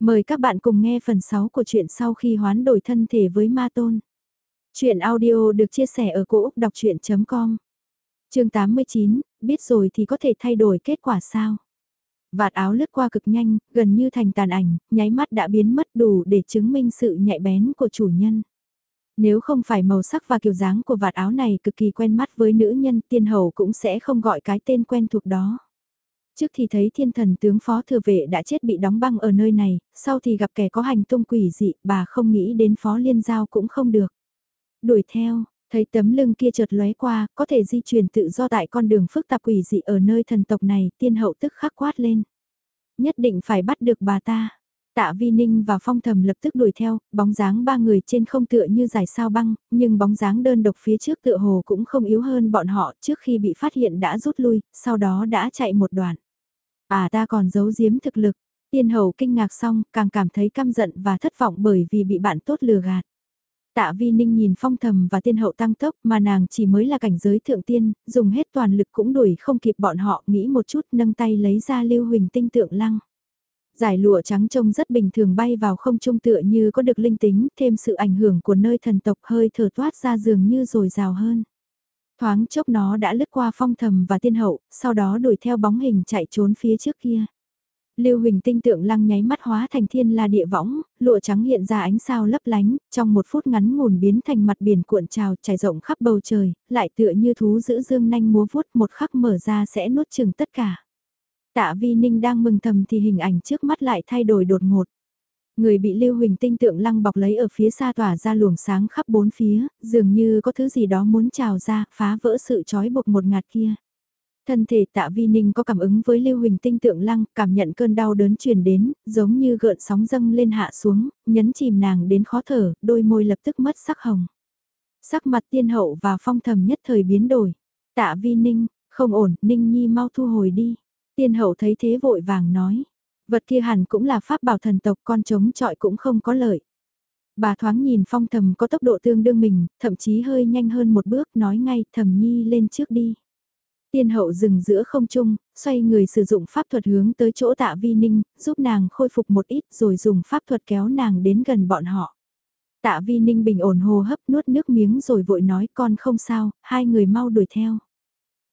Mời các bạn cùng nghe phần 6 của truyện sau khi hoán đổi thân thể với ma tôn. Chuyện audio được chia sẻ ở cỗ đọc chuyện.com Trường 89, biết rồi thì có thể thay đổi kết quả sao? Vạt áo lướt qua cực nhanh, gần như thành tàn ảnh, nháy mắt đã biến mất đủ để chứng minh sự nhạy bén của chủ nhân. Nếu không phải màu sắc và kiểu dáng của vạt áo này cực kỳ quen mắt với nữ nhân tiên hầu cũng sẽ không gọi cái tên quen thuộc đó. Trước thì thấy thiên thần tướng phó thừa vệ đã chết bị đóng băng ở nơi này, sau thì gặp kẻ có hành tung quỷ dị, bà không nghĩ đến phó liên giao cũng không được. Đuổi theo, thấy tấm lưng kia chợt lóe qua, có thể di chuyển tự do tại con đường phức tạp quỷ dị ở nơi thần tộc này, tiên hậu tức khắc quát lên. Nhất định phải bắt được bà ta. Tạ Vi Ninh và Phong Thầm lập tức đuổi theo, bóng dáng ba người trên không tựa như giải sao băng, nhưng bóng dáng đơn độc phía trước tựa hồ cũng không yếu hơn bọn họ trước khi bị phát hiện đã rút lui, sau đó đã chạy một đoạn. À ta còn giấu giếm thực lực, tiên hầu kinh ngạc xong càng cảm thấy căm giận và thất vọng bởi vì bị bạn tốt lừa gạt. Tạ Vi Ninh nhìn phong thầm và tiên hậu tăng tốc mà nàng chỉ mới là cảnh giới thượng tiên, dùng hết toàn lực cũng đuổi không kịp bọn họ nghĩ một chút nâng tay lấy ra lưu huỳnh tinh tượng lăng. Giải lụa trắng trông rất bình thường bay vào không trung tựa như có được linh tính, thêm sự ảnh hưởng của nơi thần tộc hơi thở toát ra dường như rồi rào hơn. Thoáng chốc nó đã lướt qua phong thầm và tiên hậu, sau đó đuổi theo bóng hình chạy trốn phía trước kia. Lưu Huỳnh tinh tượng lăng nháy mắt hóa thành thiên la địa võng, lụa trắng hiện ra ánh sao lấp lánh, trong một phút ngắn ngủn biến thành mặt biển cuộn trào trải rộng khắp bầu trời, lại tựa như thú giữ dương nanh múa vuốt một khắc mở ra sẽ nuốt chừng tất cả. Tạ Vi Ninh đang mừng thầm thì hình ảnh trước mắt lại thay đổi đột ngột. Người bị lưu huỳnh tinh tượng lăng bọc lấy ở phía xa tỏa ra luồng sáng khắp bốn phía, dường như có thứ gì đó muốn trào ra, phá vỡ sự trói buộc một ngạt kia. Thân thể tạ vi ninh có cảm ứng với lưu huỳnh tinh tượng lăng, cảm nhận cơn đau đớn truyền đến, giống như gợn sóng dâng lên hạ xuống, nhấn chìm nàng đến khó thở, đôi môi lập tức mất sắc hồng. Sắc mặt tiên hậu và phong thầm nhất thời biến đổi. Tạ vi ninh, không ổn, ninh nhi mau thu hồi đi. Tiên hậu thấy thế vội vàng nói. Vật kia hẳn cũng là pháp bảo thần tộc con chống trọi cũng không có lợi. Bà thoáng nhìn phong thầm có tốc độ tương đương mình, thậm chí hơi nhanh hơn một bước nói ngay thầm nhi lên trước đi. Tiên hậu dừng giữa không trung, xoay người sử dụng pháp thuật hướng tới chỗ tạ vi ninh, giúp nàng khôi phục một ít rồi dùng pháp thuật kéo nàng đến gần bọn họ. Tạ vi ninh bình ổn hô hấp nuốt nước miếng rồi vội nói con không sao, hai người mau đuổi theo.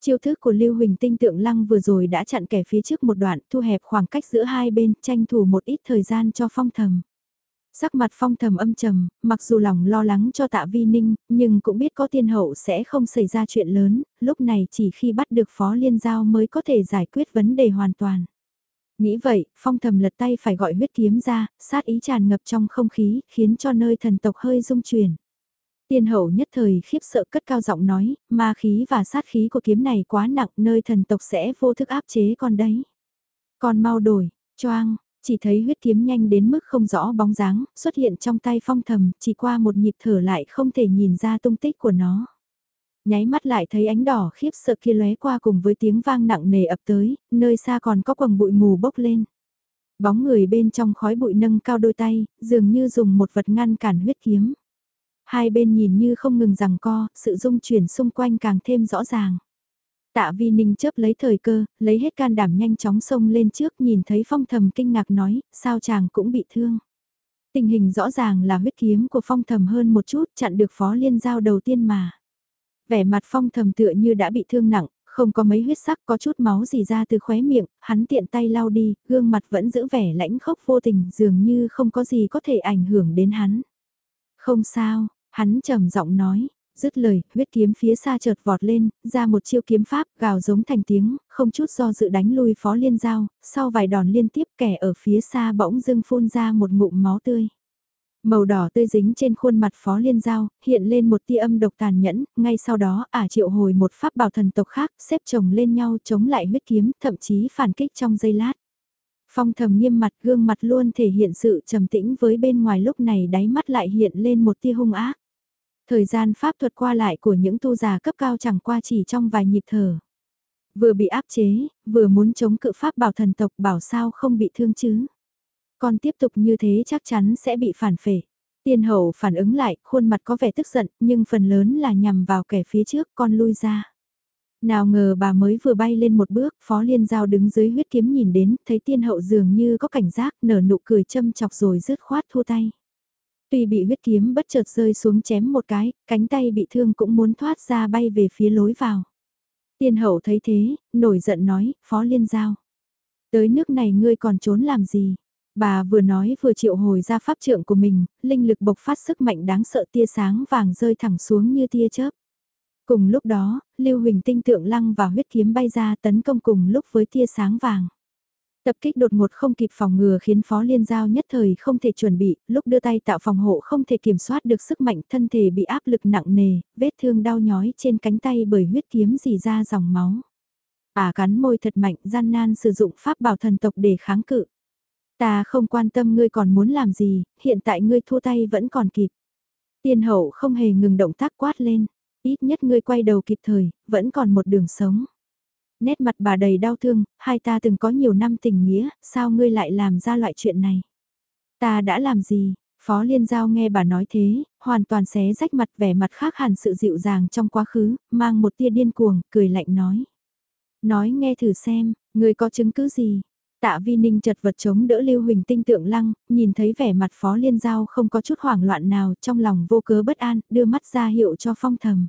Chiêu thức của Lưu Huỳnh tinh tượng lăng vừa rồi đã chặn kẻ phía trước một đoạn, thu hẹp khoảng cách giữa hai bên, tranh thủ một ít thời gian cho phong thầm. Sắc mặt phong thầm âm trầm, mặc dù lòng lo lắng cho tạ vi ninh, nhưng cũng biết có tiên hậu sẽ không xảy ra chuyện lớn, lúc này chỉ khi bắt được phó liên giao mới có thể giải quyết vấn đề hoàn toàn. Nghĩ vậy, phong thầm lật tay phải gọi huyết kiếm ra, sát ý tràn ngập trong không khí, khiến cho nơi thần tộc hơi rung chuyển. Tiên hậu nhất thời khiếp sợ cất cao giọng nói, ma khí và sát khí của kiếm này quá nặng nơi thần tộc sẽ vô thức áp chế con đấy. Con mau đổi, choang, chỉ thấy huyết kiếm nhanh đến mức không rõ bóng dáng, xuất hiện trong tay phong thầm, chỉ qua một nhịp thở lại không thể nhìn ra tung tích của nó. Nháy mắt lại thấy ánh đỏ khiếp sợ kia lóe qua cùng với tiếng vang nặng nề ập tới, nơi xa còn có quầng bụi mù bốc lên. Bóng người bên trong khói bụi nâng cao đôi tay, dường như dùng một vật ngăn cản huyết kiếm. Hai bên nhìn như không ngừng rằng co, sự dung chuyển xung quanh càng thêm rõ ràng. Tạ Vi Ninh chớp lấy thời cơ, lấy hết can đảm nhanh chóng xông lên trước nhìn thấy phong thầm kinh ngạc nói, sao chàng cũng bị thương. Tình hình rõ ràng là huyết kiếm của phong thầm hơn một chút chặn được phó liên giao đầu tiên mà. Vẻ mặt phong thầm tựa như đã bị thương nặng, không có mấy huyết sắc có chút máu gì ra từ khóe miệng, hắn tiện tay lau đi, gương mặt vẫn giữ vẻ lãnh khốc vô tình dường như không có gì có thể ảnh hưởng đến hắn. Không sao, Hắn trầm giọng nói, dứt lời, huyết kiếm phía xa chợt vọt lên, ra một chiêu kiếm pháp, gào giống thành tiếng, không chút do dự đánh lui phó liên giao, sau vài đòn liên tiếp kẻ ở phía xa bỗng dưng phun ra một ngụm máu tươi. Màu đỏ tươi dính trên khuôn mặt phó liên giao, hiện lên một tia âm độc tàn nhẫn, ngay sau đó ả triệu hồi một pháp bảo thần tộc khác, xếp chồng lên nhau chống lại huyết kiếm, thậm chí phản kích trong giây lát. Phong thầm nghiêm mặt gương mặt luôn thể hiện sự trầm tĩnh với bên ngoài lúc này đáy mắt lại hiện lên một tia hung ác. Thời gian pháp thuật qua lại của những tu già cấp cao chẳng qua chỉ trong vài nhịp thở. Vừa bị áp chế, vừa muốn chống cự pháp bảo thần tộc bảo sao không bị thương chứ. Còn tiếp tục như thế chắc chắn sẽ bị phản phệ. Tiên hậu phản ứng lại, khuôn mặt có vẻ tức giận, nhưng phần lớn là nhằm vào kẻ phía trước con lui ra. Nào ngờ bà mới vừa bay lên một bước, Phó Liên Giao đứng dưới huyết kiếm nhìn đến, thấy tiên hậu dường như có cảnh giác, nở nụ cười châm chọc rồi rứt khoát thua tay. Tuy bị huyết kiếm bất chợt rơi xuống chém một cái, cánh tay bị thương cũng muốn thoát ra bay về phía lối vào. Tiên hậu thấy thế, nổi giận nói, Phó Liên Giao. Tới nước này ngươi còn trốn làm gì? Bà vừa nói vừa triệu hồi ra pháp trượng của mình, linh lực bộc phát sức mạnh đáng sợ tia sáng vàng rơi thẳng xuống như tia chớp. Cùng lúc đó, Lưu Huỳnh tinh tượng lăng và huyết kiếm bay ra tấn công cùng lúc với tia sáng vàng. Tập kích đột ngột không kịp phòng ngừa khiến Phó Liên Giao nhất thời không thể chuẩn bị, lúc đưa tay tạo phòng hộ không thể kiểm soát được sức mạnh thân thể bị áp lực nặng nề, vết thương đau nhói trên cánh tay bởi huyết kiếm dì ra dòng máu. À cắn môi thật mạnh gian nan sử dụng pháp bảo thần tộc để kháng cự. Ta không quan tâm ngươi còn muốn làm gì, hiện tại ngươi thua tay vẫn còn kịp. Tiên hậu không hề ngừng động tác quát lên, ít nhất ngươi quay đầu kịp thời, vẫn còn một đường sống. Nét mặt bà đầy đau thương, hai ta từng có nhiều năm tình nghĩa, sao ngươi lại làm ra loại chuyện này? Ta đã làm gì? Phó Liên Giao nghe bà nói thế, hoàn toàn xé rách mặt vẻ mặt khác hẳn sự dịu dàng trong quá khứ, mang một tia điên cuồng, cười lạnh nói. Nói nghe thử xem, ngươi có chứng cứ gì? Tạ Vi Ninh chật vật chống đỡ Lưu Huỳnh tinh tượng lăng, nhìn thấy vẻ mặt Phó Liên Giao không có chút hoảng loạn nào trong lòng vô cớ bất an, đưa mắt ra hiệu cho phong thầm.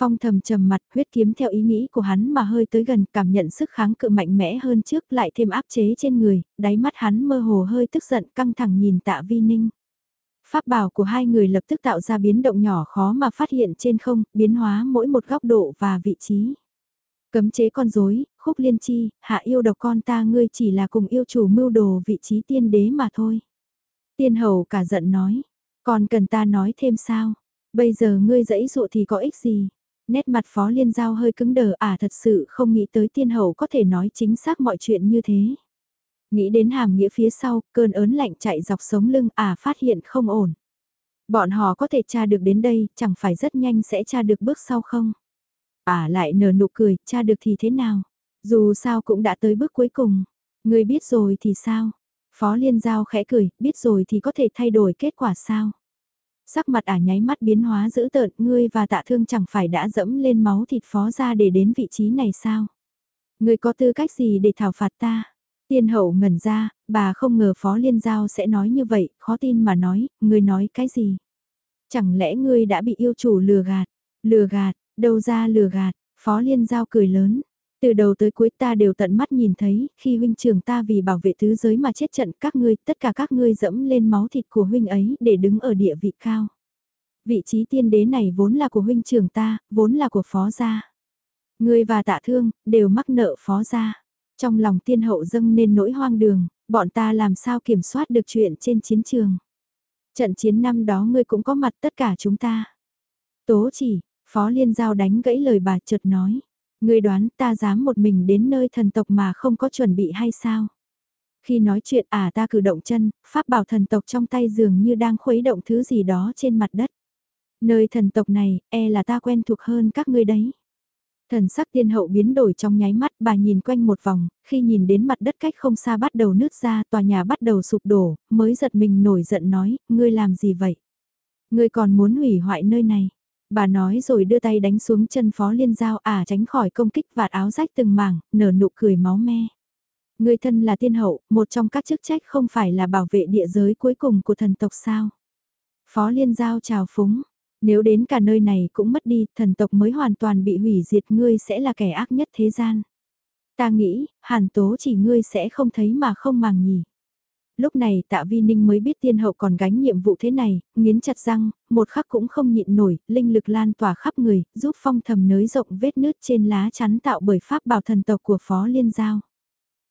Phong thầm trầm mặt huyết kiếm theo ý nghĩ của hắn mà hơi tới gần cảm nhận sức kháng cự mạnh mẽ hơn trước lại thêm áp chế trên người, đáy mắt hắn mơ hồ hơi tức giận căng thẳng nhìn tạ vi ninh. Pháp bảo của hai người lập tức tạo ra biến động nhỏ khó mà phát hiện trên không, biến hóa mỗi một góc độ và vị trí. Cấm chế con rối, khúc liên chi, hạ yêu độc con ta ngươi chỉ là cùng yêu chủ mưu đồ vị trí tiên đế mà thôi. Tiên hầu cả giận nói, còn cần ta nói thêm sao, bây giờ ngươi dẫy dụ thì có ích gì. Nét mặt phó liên giao hơi cứng đờ à thật sự không nghĩ tới tiên hậu có thể nói chính xác mọi chuyện như thế. Nghĩ đến hàm nghĩa phía sau, cơn ớn lạnh chạy dọc sống lưng à phát hiện không ổn. Bọn họ có thể tra được đến đây, chẳng phải rất nhanh sẽ tra được bước sau không? À lại nở nụ cười, tra được thì thế nào? Dù sao cũng đã tới bước cuối cùng. Người biết rồi thì sao? Phó Liên Giao khẽ cười, biết rồi thì có thể thay đổi kết quả sao? Sắc mặt ả nháy mắt biến hóa dữ tợn, ngươi và tạ thương chẳng phải đã dẫm lên máu thịt phó ra để đến vị trí này sao? Ngươi có tư cách gì để thảo phạt ta? Tiên hậu ngẩn ra, bà không ngờ Phó Liên Giao sẽ nói như vậy, khó tin mà nói, ngươi nói cái gì? Chẳng lẽ ngươi đã bị yêu chủ lừa gạt? Lừa gạt, đâu ra lừa gạt? Phó Liên Giao cười lớn. Từ đầu tới cuối ta đều tận mắt nhìn thấy, khi huynh trưởng ta vì bảo vệ tứ giới mà chết trận các ngươi, tất cả các ngươi dẫm lên máu thịt của huynh ấy để đứng ở địa vị cao. Vị trí tiên đế này vốn là của huynh trưởng ta, vốn là của phó gia. Ngươi và tạ thương, đều mắc nợ phó gia. Trong lòng tiên hậu dâng nên nỗi hoang đường, bọn ta làm sao kiểm soát được chuyện trên chiến trường. Trận chiến năm đó ngươi cũng có mặt tất cả chúng ta. Tố chỉ, phó liên giao đánh gãy lời bà chợt nói. Ngươi đoán ta dám một mình đến nơi thần tộc mà không có chuẩn bị hay sao? Khi nói chuyện à ta cử động chân, pháp bảo thần tộc trong tay dường như đang khuấy động thứ gì đó trên mặt đất. Nơi thần tộc này, e là ta quen thuộc hơn các ngươi đấy. Thần sắc tiên hậu biến đổi trong nháy mắt, bà nhìn quanh một vòng, khi nhìn đến mặt đất cách không xa bắt đầu nứt ra, tòa nhà bắt đầu sụp đổ, mới giật mình nổi giận nói, ngươi làm gì vậy? Ngươi còn muốn hủy hoại nơi này. Bà nói rồi đưa tay đánh xuống chân phó liên giao à tránh khỏi công kích vạt áo rách từng mảng, nở nụ cười máu me. Người thân là tiên hậu, một trong các chức trách không phải là bảo vệ địa giới cuối cùng của thần tộc sao. Phó liên giao chào phúng, nếu đến cả nơi này cũng mất đi, thần tộc mới hoàn toàn bị hủy diệt ngươi sẽ là kẻ ác nhất thế gian. Ta nghĩ, hàn tố chỉ ngươi sẽ không thấy mà không màng nhỉ. Lúc này tạ vi ninh mới biết tiên hậu còn gánh nhiệm vụ thế này, nghiến chặt răng, một khắc cũng không nhịn nổi, linh lực lan tỏa khắp người, giúp phong thầm nới rộng vết nứt trên lá chắn tạo bởi pháp bảo thần tộc của phó liên giao.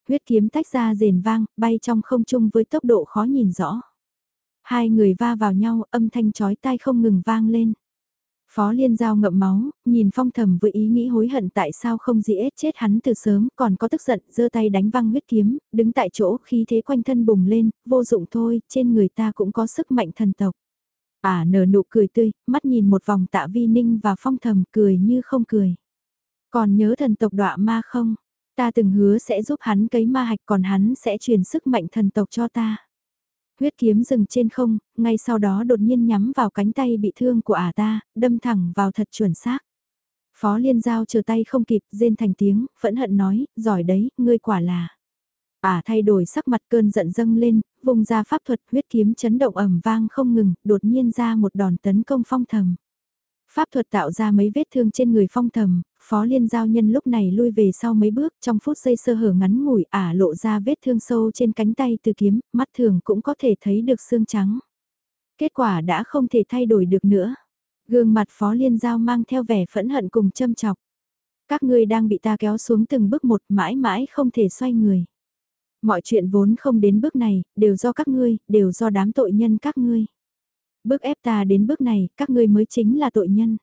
Huyết kiếm tách ra rền vang, bay trong không trung với tốc độ khó nhìn rõ. Hai người va vào nhau, âm thanh chói tai không ngừng vang lên. Phó Liên Giao ngậm máu, nhìn phong thầm với ý nghĩ hối hận tại sao không dĩ chết hắn từ sớm, còn có tức giận, giơ tay đánh văng huyết kiếm, đứng tại chỗ khi thế quanh thân bùng lên, vô dụng thôi, trên người ta cũng có sức mạnh thần tộc. À nở nụ cười tươi, mắt nhìn một vòng tạ vi ninh và phong thầm cười như không cười. Còn nhớ thần tộc đọa ma không? Ta từng hứa sẽ giúp hắn cấy ma hạch còn hắn sẽ truyền sức mạnh thần tộc cho ta. Huyết kiếm dừng trên không, ngay sau đó đột nhiên nhắm vào cánh tay bị thương của ả ta, đâm thẳng vào thật chuẩn xác. Phó Liên Giao chờ tay không kịp, rên thành tiếng, phẫn hận nói, giỏi đấy, ngươi quả là. À thay đổi sắc mặt cơn giận dâng lên, vùng ra pháp thuật huyết kiếm chấn động ẩm vang không ngừng, đột nhiên ra một đòn tấn công phong thầm. Pháp thuật tạo ra mấy vết thương trên người phong thầm, phó liên giao nhân lúc này lui về sau mấy bước trong phút giây sơ hở ngắn ngủi ả lộ ra vết thương sâu trên cánh tay từ kiếm, mắt thường cũng có thể thấy được xương trắng. Kết quả đã không thể thay đổi được nữa. Gương mặt phó liên giao mang theo vẻ phẫn hận cùng châm chọc. Các ngươi đang bị ta kéo xuống từng bước một mãi mãi không thể xoay người. Mọi chuyện vốn không đến bước này, đều do các ngươi, đều do đám tội nhân các ngươi. Bước ép ta đến bước này, các ngươi mới chính là tội nhân.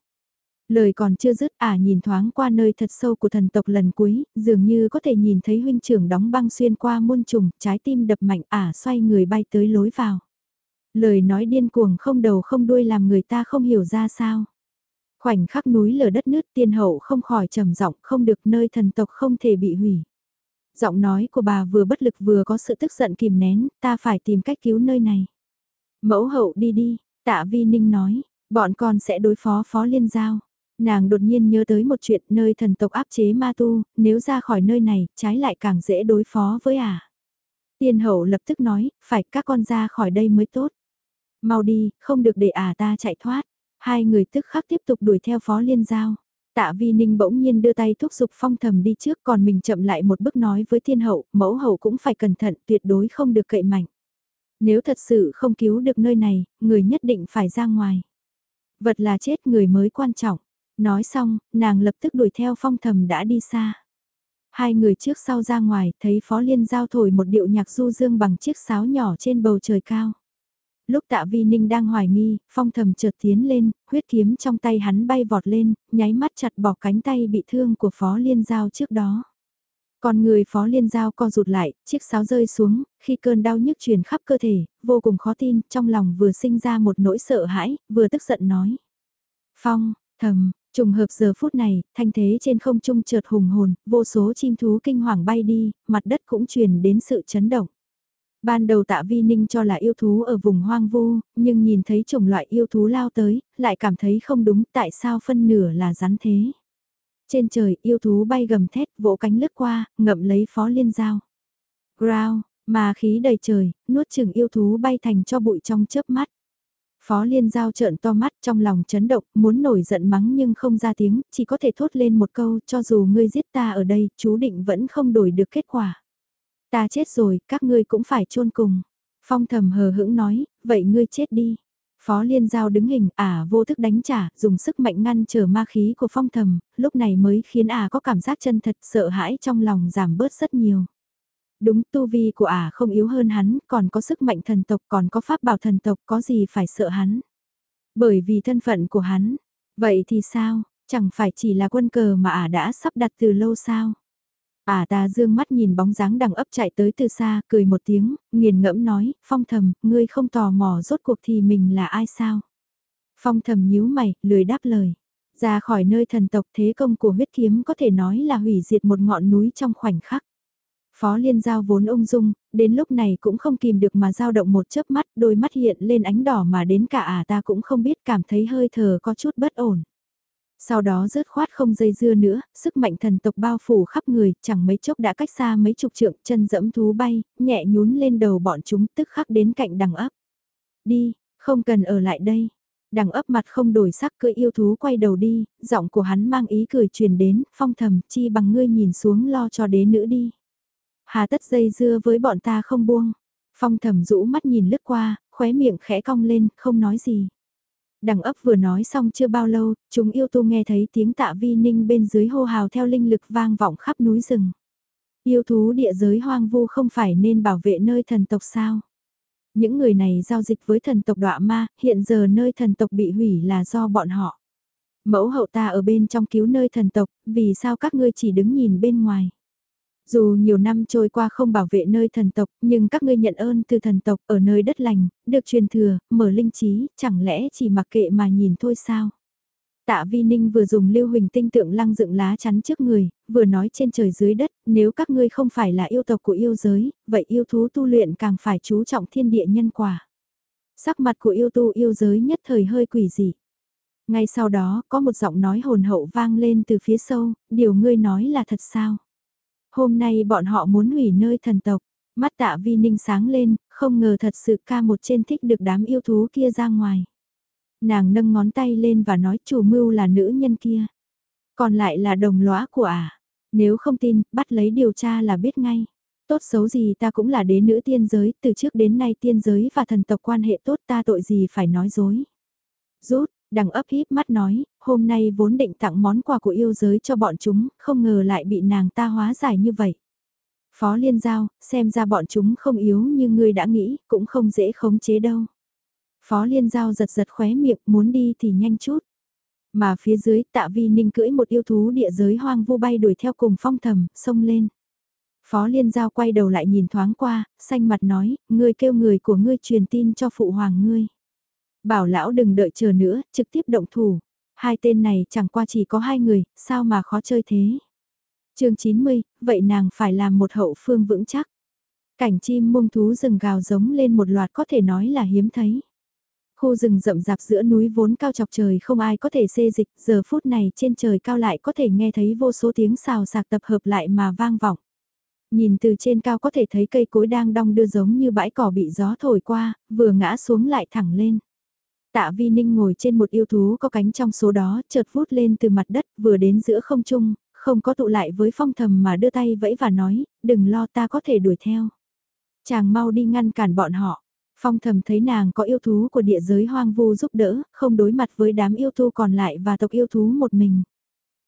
Lời còn chưa dứt ả à nhìn thoáng qua nơi thật sâu của thần tộc lần cuối, dường như có thể nhìn thấy huynh trưởng đóng băng xuyên qua muôn trùng, trái tim đập mạnh ả à xoay người bay tới lối vào. Lời nói điên cuồng không đầu không đuôi làm người ta không hiểu ra sao. Khoảnh khắc núi lở đất nước tiên hậu không khỏi trầm giọng không được nơi thần tộc không thể bị hủy. Giọng nói của bà vừa bất lực vừa có sự tức giận kìm nén, ta phải tìm cách cứu nơi này. Mẫu hậu đi đi, tạ vi ninh nói, bọn con sẽ đối phó phó liên giao. Nàng đột nhiên nhớ tới một chuyện nơi thần tộc áp chế ma tu, nếu ra khỏi nơi này, trái lại càng dễ đối phó với ả. À. Tiên hậu lập tức nói, phải các con ra khỏi đây mới tốt. Mau đi, không được để ả à ta chạy thoát. Hai người tức khắc tiếp tục đuổi theo phó liên giao. Tạ Vi Ninh bỗng nhiên đưa tay thúc giục phong thầm đi trước còn mình chậm lại một bước nói với thiên hậu, mẫu hậu cũng phải cẩn thận tuyệt đối không được cậy mạnh. Nếu thật sự không cứu được nơi này, người nhất định phải ra ngoài. Vật là chết người mới quan trọng. Nói xong, nàng lập tức đuổi theo phong thầm đã đi xa. Hai người trước sau ra ngoài, thấy Phó Liên giao thổi một điệu nhạc du dương bằng chiếc sáo nhỏ trên bầu trời cao. Lúc tạ vi ninh đang hoài nghi, phong thầm chợt tiến lên, huyết kiếm trong tay hắn bay vọt lên, nháy mắt chặt bỏ cánh tay bị thương của Phó Liên giao trước đó. Còn người phó liên giao co rụt lại, chiếc sáo rơi xuống, khi cơn đau nhức truyền khắp cơ thể, vô cùng khó tin, trong lòng vừa sinh ra một nỗi sợ hãi, vừa tức giận nói. Phong, thầm, trùng hợp giờ phút này, thanh thế trên không trung chợt hùng hồn, vô số chim thú kinh hoàng bay đi, mặt đất cũng truyền đến sự chấn động. Ban đầu tạ vi ninh cho là yêu thú ở vùng hoang vu, nhưng nhìn thấy chủng loại yêu thú lao tới, lại cảm thấy không đúng tại sao phân nửa là rắn thế. Trên trời yêu thú bay gầm thét vỗ cánh lướt qua, ngậm lấy phó liên giao. Growl, mà khí đầy trời, nuốt chừng yêu thú bay thành cho bụi trong chớp mắt. Phó Liên Giao trợn to mắt trong lòng chấn động, muốn nổi giận mắng nhưng không ra tiếng, chỉ có thể thốt lên một câu, cho dù ngươi giết ta ở đây, chú định vẫn không đổi được kết quả. Ta chết rồi, các ngươi cũng phải chôn cùng. Phong thầm hờ hững nói, vậy ngươi chết đi. Phó Liên Giao đứng hình, ả à, vô thức đánh trả, dùng sức mạnh ngăn trở ma khí của phong thầm, lúc này mới khiến ả à có cảm giác chân thật sợ hãi trong lòng giảm bớt rất nhiều. Đúng tu vi của ả à không yếu hơn hắn, còn có sức mạnh thần tộc, còn có pháp bảo thần tộc, có gì phải sợ hắn. Bởi vì thân phận của hắn, vậy thì sao, chẳng phải chỉ là quân cờ mà ả đã sắp đặt từ lâu sao. À ta dương mắt nhìn bóng dáng đằng ấp chạy tới từ xa, cười một tiếng, nghiền ngẫm nói, phong thầm, ngươi không tò mò rốt cuộc thì mình là ai sao? Phong thầm nhíu mày, lười đáp lời. Ra khỏi nơi thần tộc thế công của huyết kiếm có thể nói là hủy diệt một ngọn núi trong khoảnh khắc. Phó Liên Giao vốn ung dung, đến lúc này cũng không kìm được mà giao động một chớp mắt, đôi mắt hiện lên ánh đỏ mà đến cả à ta cũng không biết cảm thấy hơi thở có chút bất ổn. Sau đó rớt khoát không dây dưa nữa, sức mạnh thần tộc bao phủ khắp người, chẳng mấy chốc đã cách xa mấy chục trượng, chân dẫm thú bay, nhẹ nhún lên đầu bọn chúng tức khắc đến cạnh đằng ấp. Đi, không cần ở lại đây. Đằng ấp mặt không đổi sắc cưỡi yêu thú quay đầu đi, giọng của hắn mang ý cười truyền đến, phong thầm, chi bằng ngươi nhìn xuống lo cho đế nữ đi. Hà tất dây dưa với bọn ta không buông. Phong thầm rũ mắt nhìn lướt qua, khóe miệng khẽ cong lên, không nói gì. Đằng ấp vừa nói xong chưa bao lâu, chúng yêu tu nghe thấy tiếng tạ vi ninh bên dưới hô hào theo linh lực vang vọng khắp núi rừng. Yêu thú địa giới hoang vu không phải nên bảo vệ nơi thần tộc sao? Những người này giao dịch với thần tộc đọa ma, hiện giờ nơi thần tộc bị hủy là do bọn họ. Mẫu hậu ta ở bên trong cứu nơi thần tộc, vì sao các ngươi chỉ đứng nhìn bên ngoài? Dù nhiều năm trôi qua không bảo vệ nơi thần tộc, nhưng các ngươi nhận ơn từ thần tộc ở nơi đất lành, được truyền thừa, mở linh trí, chẳng lẽ chỉ mặc kệ mà nhìn thôi sao? Tạ Vi Ninh vừa dùng lưu huỳnh tinh tượng lăng dựng lá chắn trước người, vừa nói trên trời dưới đất, nếu các ngươi không phải là yêu tộc của yêu giới, vậy yêu thú tu luyện càng phải chú trọng thiên địa nhân quả. Sắc mặt của yêu tu yêu giới nhất thời hơi quỷ dị. Ngay sau đó, có một giọng nói hồn hậu vang lên từ phía sâu, điều ngươi nói là thật sao? Hôm nay bọn họ muốn hủy nơi thần tộc, mắt tạ vi ninh sáng lên, không ngờ thật sự ca một trên thích được đám yêu thú kia ra ngoài. Nàng nâng ngón tay lên và nói chủ mưu là nữ nhân kia. Còn lại là đồng lõa của ả. À. Nếu không tin, bắt lấy điều tra là biết ngay. Tốt xấu gì ta cũng là đế nữ tiên giới, từ trước đến nay tiên giới và thần tộc quan hệ tốt ta tội gì phải nói dối. Rút, đằng ấp híp mắt nói, hôm nay vốn định tặng món quà của yêu giới cho bọn chúng, không ngờ lại bị nàng ta hóa giải như vậy. Phó Liên Giao, xem ra bọn chúng không yếu như ngươi đã nghĩ, cũng không dễ khống chế đâu. Phó Liên Giao giật giật khóe miệng, muốn đi thì nhanh chút. Mà phía dưới tạ vi ninh cưỡi một yêu thú địa giới hoang vu bay đuổi theo cùng phong thầm, xông lên. Phó Liên Giao quay đầu lại nhìn thoáng qua, xanh mặt nói, ngươi kêu người của ngươi truyền tin cho phụ hoàng ngươi. Bảo lão đừng đợi chờ nữa, trực tiếp động thủ. Hai tên này chẳng qua chỉ có hai người, sao mà khó chơi thế. chương 90, vậy nàng phải làm một hậu phương vững chắc. Cảnh chim mông thú rừng gào giống lên một loạt có thể nói là hiếm thấy. Khu rừng rậm rạp giữa núi vốn cao chọc trời không ai có thể xê dịch, giờ phút này trên trời cao lại có thể nghe thấy vô số tiếng xào sạc tập hợp lại mà vang vọng. Nhìn từ trên cao có thể thấy cây cối đang đong đưa giống như bãi cỏ bị gió thổi qua, vừa ngã xuống lại thẳng lên. Tạ Vi Ninh ngồi trên một yêu thú có cánh trong số đó, chợt vút lên từ mặt đất, vừa đến giữa không trung, không có tụ lại với phong thầm mà đưa tay vẫy và nói, đừng lo ta có thể đuổi theo. Chàng mau đi ngăn cản bọn họ. Phong thầm thấy nàng có yêu thú của địa giới hoang vu giúp đỡ, không đối mặt với đám yêu thú còn lại và tộc yêu thú một mình.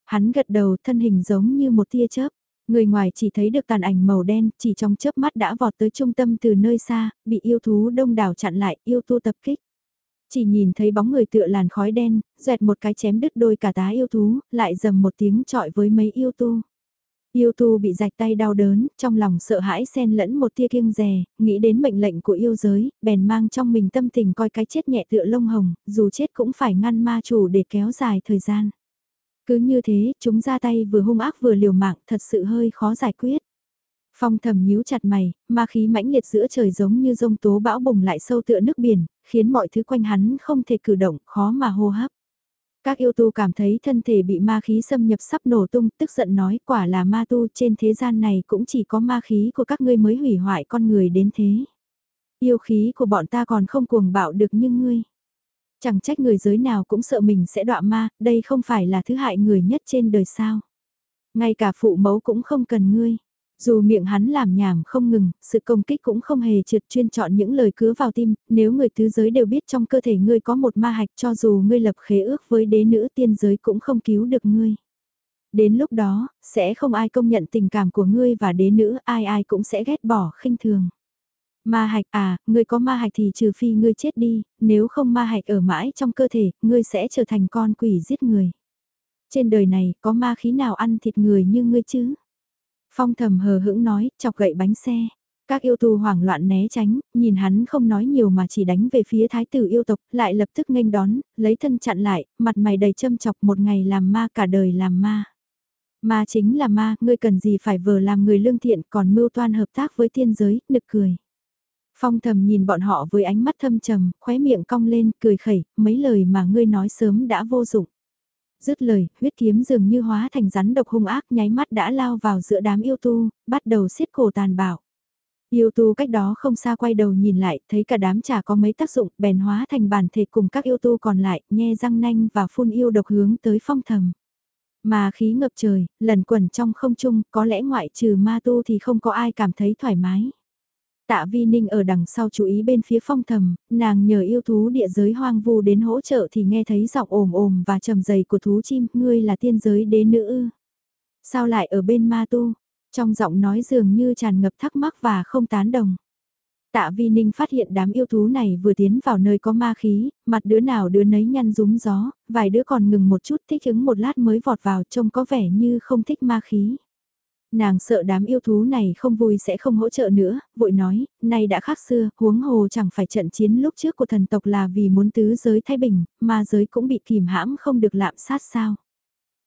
Hắn gật đầu thân hình giống như một tia chớp. Người ngoài chỉ thấy được tàn ảnh màu đen, chỉ trong chớp mắt đã vọt tới trung tâm từ nơi xa, bị yêu thú đông đảo chặn lại, yêu tu tập kích. Chỉ nhìn thấy bóng người tựa làn khói đen, dẹt một cái chém đứt đôi cả tá yêu thú, lại dầm một tiếng trọi với mấy yêu tu. Yêu tu bị rạch tay đau đớn, trong lòng sợ hãi xen lẫn một tia kiêng rè, nghĩ đến mệnh lệnh của yêu giới, bèn mang trong mình tâm tình coi cái chết nhẹ tựa lông hồng, dù chết cũng phải ngăn ma chủ để kéo dài thời gian. Cứ như thế, chúng ra tay vừa hung ác vừa liều mạng, thật sự hơi khó giải quyết. Phong thầm nhíu chặt mày, ma khí mãnh liệt giữa trời giống như rông tố bão bùng lại sâu tựa nước biển, khiến mọi thứ quanh hắn không thể cử động, khó mà hô hấp. Các yêu tu cảm thấy thân thể bị ma khí xâm nhập sắp nổ tung, tức giận nói quả là ma tu trên thế gian này cũng chỉ có ma khí của các ngươi mới hủy hoại con người đến thế. Yêu khí của bọn ta còn không cuồng bạo được như ngươi. Chẳng trách người giới nào cũng sợ mình sẽ đọa ma, đây không phải là thứ hại người nhất trên đời sao. Ngay cả phụ mẫu cũng không cần ngươi. Dù miệng hắn làm nhảm không ngừng, sự công kích cũng không hề trượt chuyên chọn những lời cứa vào tim, nếu người thứ giới đều biết trong cơ thể ngươi có một ma hạch cho dù ngươi lập khế ước với đế nữ tiên giới cũng không cứu được ngươi. Đến lúc đó, sẽ không ai công nhận tình cảm của ngươi và đế nữ, ai ai cũng sẽ ghét bỏ khinh thường. Ma hạch à, ngươi có ma hạch thì trừ phi ngươi chết đi, nếu không ma hạch ở mãi trong cơ thể, ngươi sẽ trở thành con quỷ giết người. Trên đời này, có ma khí nào ăn thịt người như ngươi chứ? Phong thầm hờ hững nói, chọc gậy bánh xe. Các yêu tu hoảng loạn né tránh, nhìn hắn không nói nhiều mà chỉ đánh về phía thái tử yêu tộc, lại lập tức nghênh đón, lấy thân chặn lại, mặt mày đầy châm chọc một ngày làm ma cả đời làm ma. Ma chính là ma, ngươi cần gì phải vờ làm người lương thiện còn mưu toan hợp tác với tiên giới, nực cười. Phong thầm nhìn bọn họ với ánh mắt thâm trầm, khóe miệng cong lên, cười khẩy, mấy lời mà ngươi nói sớm đã vô dụng. Dứt lời, huyết kiếm dường như hóa thành rắn độc hung ác nháy mắt đã lao vào giữa đám yêu tu, bắt đầu xiết cổ tàn bạo. Yêu tu cách đó không xa quay đầu nhìn lại, thấy cả đám chả có mấy tác dụng, bèn hóa thành bản thể cùng các yêu tu còn lại, nhe răng nanh và phun yêu độc hướng tới phong thầm. Mà khí ngập trời, lần quẩn trong không trung, có lẽ ngoại trừ ma tu thì không có ai cảm thấy thoải mái. Tạ Vi Ninh ở đằng sau chú ý bên phía phong thầm, nàng nhờ yêu thú địa giới hoang vu đến hỗ trợ thì nghe thấy giọng ồm ồm và trầm dày của thú chim, ngươi là tiên giới đế nữ ư. Sao lại ở bên ma tu? Trong giọng nói dường như tràn ngập thắc mắc và không tán đồng. Tạ Vi Ninh phát hiện đám yêu thú này vừa tiến vào nơi có ma khí, mặt đứa nào đứa nấy nhăn rúm gió, vài đứa còn ngừng một chút thích ứng một lát mới vọt vào trông có vẻ như không thích ma khí. Nàng sợ đám yêu thú này không vui sẽ không hỗ trợ nữa, vội nói, nay đã khác xưa, huống hồ chẳng phải trận chiến lúc trước của thần tộc là vì muốn tứ giới thái bình, ma giới cũng bị kìm hãm không được lạm sát sao.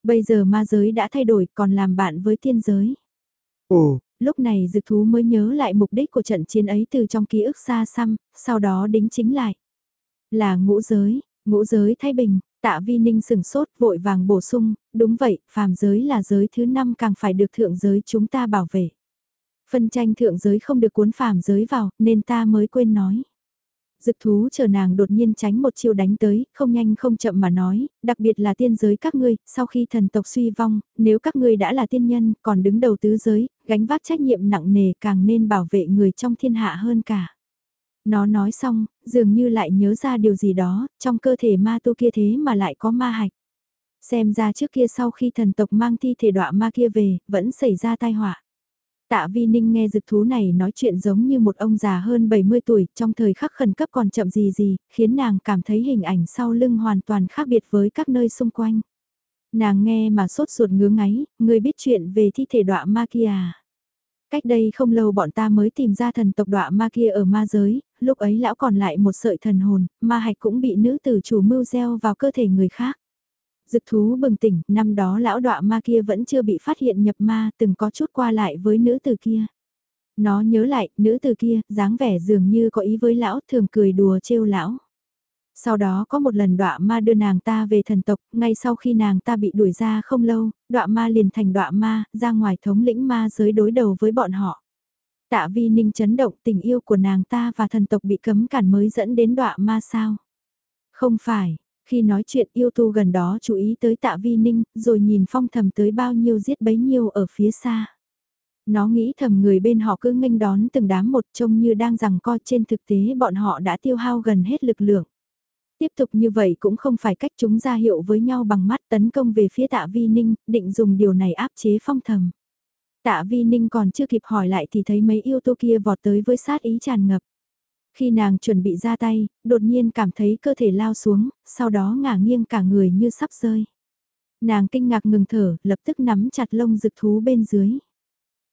Bây giờ ma giới đã thay đổi còn làm bạn với tiên giới. Ồ, lúc này dực thú mới nhớ lại mục đích của trận chiến ấy từ trong ký ức xa xăm, sau đó đính chính lại. Là ngũ giới, ngũ giới thái bình, Tạ Vi Ninh sừng sốt vội vàng bổ sung, đúng vậy, phàm giới là giới thứ năm càng phải được thượng giới chúng ta bảo vệ. Phân tranh thượng giới không được cuốn phàm giới vào, nên ta mới quên nói. Dực thú chờ nàng đột nhiên tránh một chiêu đánh tới, không nhanh không chậm mà nói, đặc biệt là tiên giới các ngươi, sau khi thần tộc suy vong, nếu các ngươi đã là tiên nhân, còn đứng đầu tứ giới, gánh vác trách nhiệm nặng nề càng nên bảo vệ người trong thiên hạ hơn cả. Nó nói xong, dường như lại nhớ ra điều gì đó, trong cơ thể ma tu kia thế mà lại có ma hạch. Xem ra trước kia sau khi thần tộc mang thi thể đọa ma kia về, vẫn xảy ra tai họa. Tạ Vi Ninh nghe dực thú này nói chuyện giống như một ông già hơn 70 tuổi, trong thời khắc khẩn cấp còn chậm gì gì, khiến nàng cảm thấy hình ảnh sau lưng hoàn toàn khác biệt với các nơi xung quanh. Nàng nghe mà sốt ruột ngứa ngáy, người biết chuyện về thi thể đọa ma kia à? Cách đây không lâu bọn ta mới tìm ra thần tộc đọa ma kia ở ma giới, lúc ấy lão còn lại một sợi thần hồn, ma hạch cũng bị nữ tử chủ mưu gieo vào cơ thể người khác. Dực thú bừng tỉnh, năm đó lão đọa ma kia vẫn chưa bị phát hiện nhập ma, từng có chút qua lại với nữ tử kia. Nó nhớ lại, nữ tử kia, dáng vẻ dường như có ý với lão, thường cười đùa trêu lão. Sau đó có một lần đọa ma đưa nàng ta về thần tộc, ngay sau khi nàng ta bị đuổi ra không lâu, đọa ma liền thành đọa ma, ra ngoài thống lĩnh ma giới đối đầu với bọn họ. Tạ vi ninh chấn động tình yêu của nàng ta và thần tộc bị cấm cản mới dẫn đến đọa ma sao? Không phải, khi nói chuyện yêu tu gần đó chú ý tới tạ vi ninh, rồi nhìn phong thầm tới bao nhiêu giết bấy nhiêu ở phía xa. Nó nghĩ thầm người bên họ cứ nghênh đón từng đám một trông như đang rằng co trên thực tế bọn họ đã tiêu hao gần hết lực lượng. Tiếp tục như vậy cũng không phải cách chúng ra hiệu với nhau bằng mắt tấn công về phía tạ vi ninh, định dùng điều này áp chế phong thầm. Tạ vi ninh còn chưa kịp hỏi lại thì thấy mấy yêu tô kia vọt tới với sát ý tràn ngập. Khi nàng chuẩn bị ra tay, đột nhiên cảm thấy cơ thể lao xuống, sau đó ngả nghiêng cả người như sắp rơi. Nàng kinh ngạc ngừng thở, lập tức nắm chặt lông rực thú bên dưới.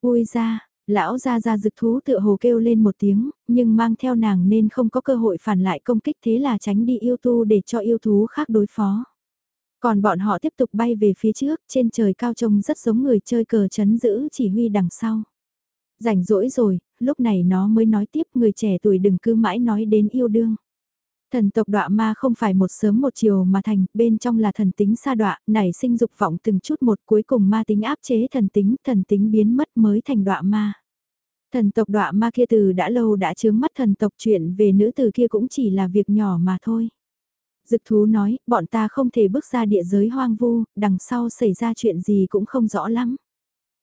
Ui ra, lão ra ra rực thú tựa hồ kêu lên một tiếng, nhưng mang theo nàng nên không có cơ hội phản lại công kích thế là tránh đi yêu tu để cho yêu thú khác đối phó. Còn bọn họ tiếp tục bay về phía trước, trên trời cao trông rất giống người chơi cờ chấn giữ chỉ huy đằng sau. Rảnh rỗi rồi, lúc này nó mới nói tiếp người trẻ tuổi đừng cứ mãi nói đến yêu đương. Thần tộc đọa ma không phải một sớm một chiều mà thành, bên trong là thần tính sa đọa, nảy sinh dục vọng từng chút một cuối cùng ma tính áp chế thần tính, thần tính biến mất mới thành đọa ma. Thần tộc đọa ma kia từ đã lâu đã chướng mắt thần tộc chuyện về nữ từ kia cũng chỉ là việc nhỏ mà thôi. Dực thú nói, bọn ta không thể bước ra địa giới hoang vu, đằng sau xảy ra chuyện gì cũng không rõ lắm.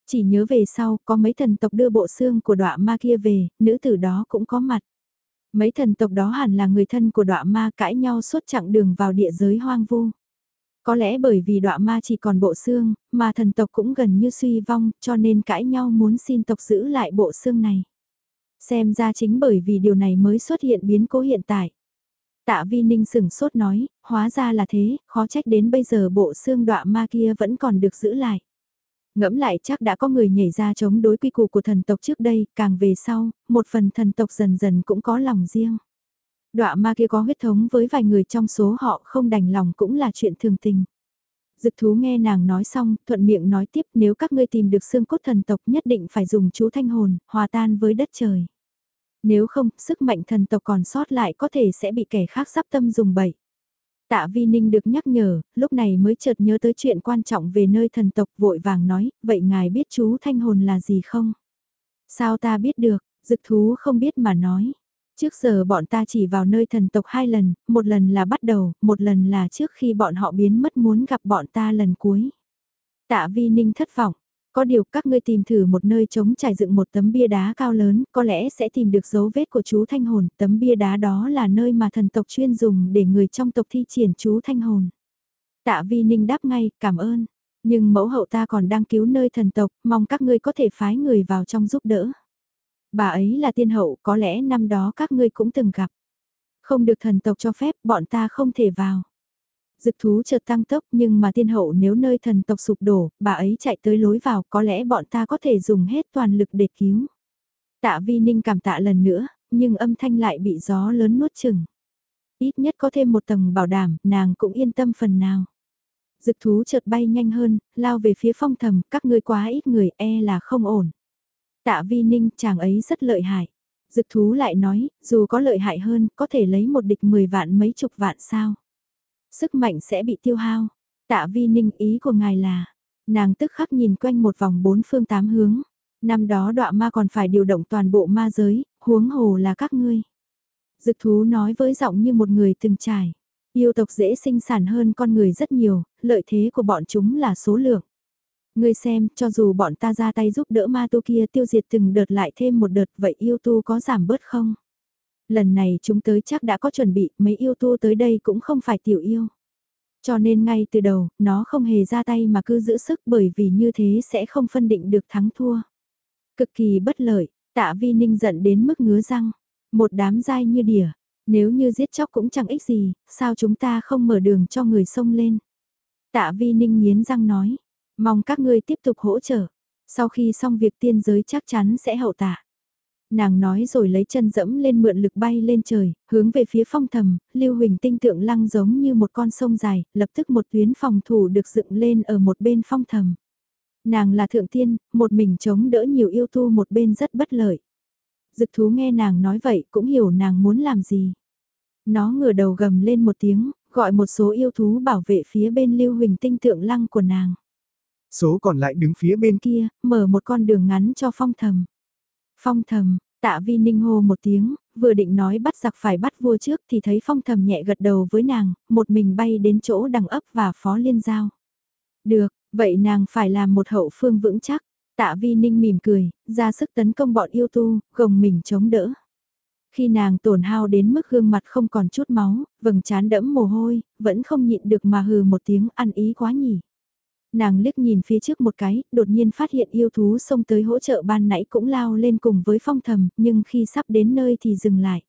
Chỉ nhớ về sau, có mấy thần tộc đưa bộ xương của đọa ma kia về, nữ tử đó cũng có mặt. Mấy thần tộc đó hẳn là người thân của đọa ma cãi nhau suốt chặng đường vào địa giới hoang vu. Có lẽ bởi vì đọa ma chỉ còn bộ xương, mà thần tộc cũng gần như suy vong, cho nên cãi nhau muốn xin tộc giữ lại bộ xương này. Xem ra chính bởi vì điều này mới xuất hiện biến cố hiện tại. Tạ Vi Ninh sừng sốt nói, hóa ra là thế, khó trách đến bây giờ bộ xương đọa ma kia vẫn còn được giữ lại. Ngẫm lại chắc đã có người nhảy ra chống đối quy củ của thần tộc trước đây, càng về sau, một phần thần tộc dần dần cũng có lòng riêng. Đọa ma kia có huyết thống với vài người trong số họ không đành lòng cũng là chuyện thường tình. Dực thú nghe nàng nói xong, thuận miệng nói tiếp nếu các ngươi tìm được xương cốt thần tộc nhất định phải dùng chú thanh hồn, hòa tan với đất trời. Nếu không, sức mạnh thần tộc còn sót lại có thể sẽ bị kẻ khác sắp tâm dùng bậy. Tạ Vi Ninh được nhắc nhở, lúc này mới chợt nhớ tới chuyện quan trọng về nơi thần tộc vội vàng nói, vậy ngài biết chú thanh hồn là gì không? Sao ta biết được, dực thú không biết mà nói. Trước giờ bọn ta chỉ vào nơi thần tộc hai lần, một lần là bắt đầu, một lần là trước khi bọn họ biến mất muốn gặp bọn ta lần cuối. Tạ Vi Ninh thất vọng, có điều các ngươi tìm thử một nơi trống trải dựng một tấm bia đá cao lớn, có lẽ sẽ tìm được dấu vết của chú Thanh Hồn, tấm bia đá đó là nơi mà thần tộc chuyên dùng để người trong tộc thi triển chú Thanh Hồn. Tạ Vi Ninh đáp ngay, cảm ơn. Nhưng mẫu hậu ta còn đang cứu nơi thần tộc, mong các ngươi có thể phái người vào trong giúp đỡ. Bà ấy là tiên hậu, có lẽ năm đó các ngươi cũng từng gặp. Không được thần tộc cho phép, bọn ta không thể vào. Dực thú chợt tăng tốc nhưng mà tiên hậu nếu nơi thần tộc sụp đổ, bà ấy chạy tới lối vào có lẽ bọn ta có thể dùng hết toàn lực để cứu. Tạ vi ninh cảm tạ lần nữa, nhưng âm thanh lại bị gió lớn nuốt chừng. Ít nhất có thêm một tầng bảo đảm, nàng cũng yên tâm phần nào. Dực thú chợt bay nhanh hơn, lao về phía phong thầm, các ngươi quá ít người e là không ổn. Tạ vi ninh chàng ấy rất lợi hại. Dực thú lại nói, dù có lợi hại hơn, có thể lấy một địch 10 vạn mấy chục vạn sao. Sức mạnh sẽ bị tiêu hao. Tạ vi ninh ý của ngài là, nàng tức khắc nhìn quanh một vòng bốn phương tám hướng. Năm đó đọa ma còn phải điều động toàn bộ ma giới, huống hồ là các ngươi. Dực thú nói với giọng như một người từng trải. Yêu tộc dễ sinh sản hơn con người rất nhiều, lợi thế của bọn chúng là số lượng. Ngươi xem, cho dù bọn ta ra tay giúp đỡ ma tu kia tiêu diệt từng đợt lại thêm một đợt, vậy yêu tu có giảm bớt không? Lần này chúng tới chắc đã có chuẩn bị, mấy yêu tu tới đây cũng không phải tiểu yêu. Cho nên ngay từ đầu, nó không hề ra tay mà cứ giữ sức bởi vì như thế sẽ không phân định được thắng thua. Cực kỳ bất lợi, tạ vi ninh giận đến mức ngứa răng. Một đám dai như đỉa, nếu như giết chóc cũng chẳng ích gì, sao chúng ta không mở đường cho người sông lên. Tạ vi ninh nghiến răng nói, mong các ngươi tiếp tục hỗ trợ. Sau khi xong việc tiên giới chắc chắn sẽ hậu tạ. Nàng nói rồi lấy chân dẫm lên mượn lực bay lên trời, hướng về phía phong thầm, lưu huỳnh tinh tượng lăng giống như một con sông dài, lập tức một tuyến phòng thủ được dựng lên ở một bên phong thầm. Nàng là thượng tiên, một mình chống đỡ nhiều yêu tu một bên rất bất lợi. Dực thú nghe nàng nói vậy cũng hiểu nàng muốn làm gì. Nó ngửa đầu gầm lên một tiếng, gọi một số yêu thú bảo vệ phía bên lưu huỳnh tinh tượng lăng của nàng. Số còn lại đứng phía bên kia, mở một con đường ngắn cho phong thầm. Phong thầm, tạ vi ninh hô một tiếng, vừa định nói bắt giặc phải bắt vua trước thì thấy phong thầm nhẹ gật đầu với nàng, một mình bay đến chỗ đằng ấp và phó liên giao. Được, vậy nàng phải làm một hậu phương vững chắc. Tạ vi ninh mỉm cười, ra sức tấn công bọn yêu tu, gồng mình chống đỡ. Khi nàng tổn hao đến mức gương mặt không còn chút máu, vầng trán đẫm mồ hôi, vẫn không nhịn được mà hừ một tiếng ăn ý quá nhỉ. Nàng liếc nhìn phía trước một cái, đột nhiên phát hiện yêu thú xông tới hỗ trợ ban nãy cũng lao lên cùng với phong thầm, nhưng khi sắp đến nơi thì dừng lại.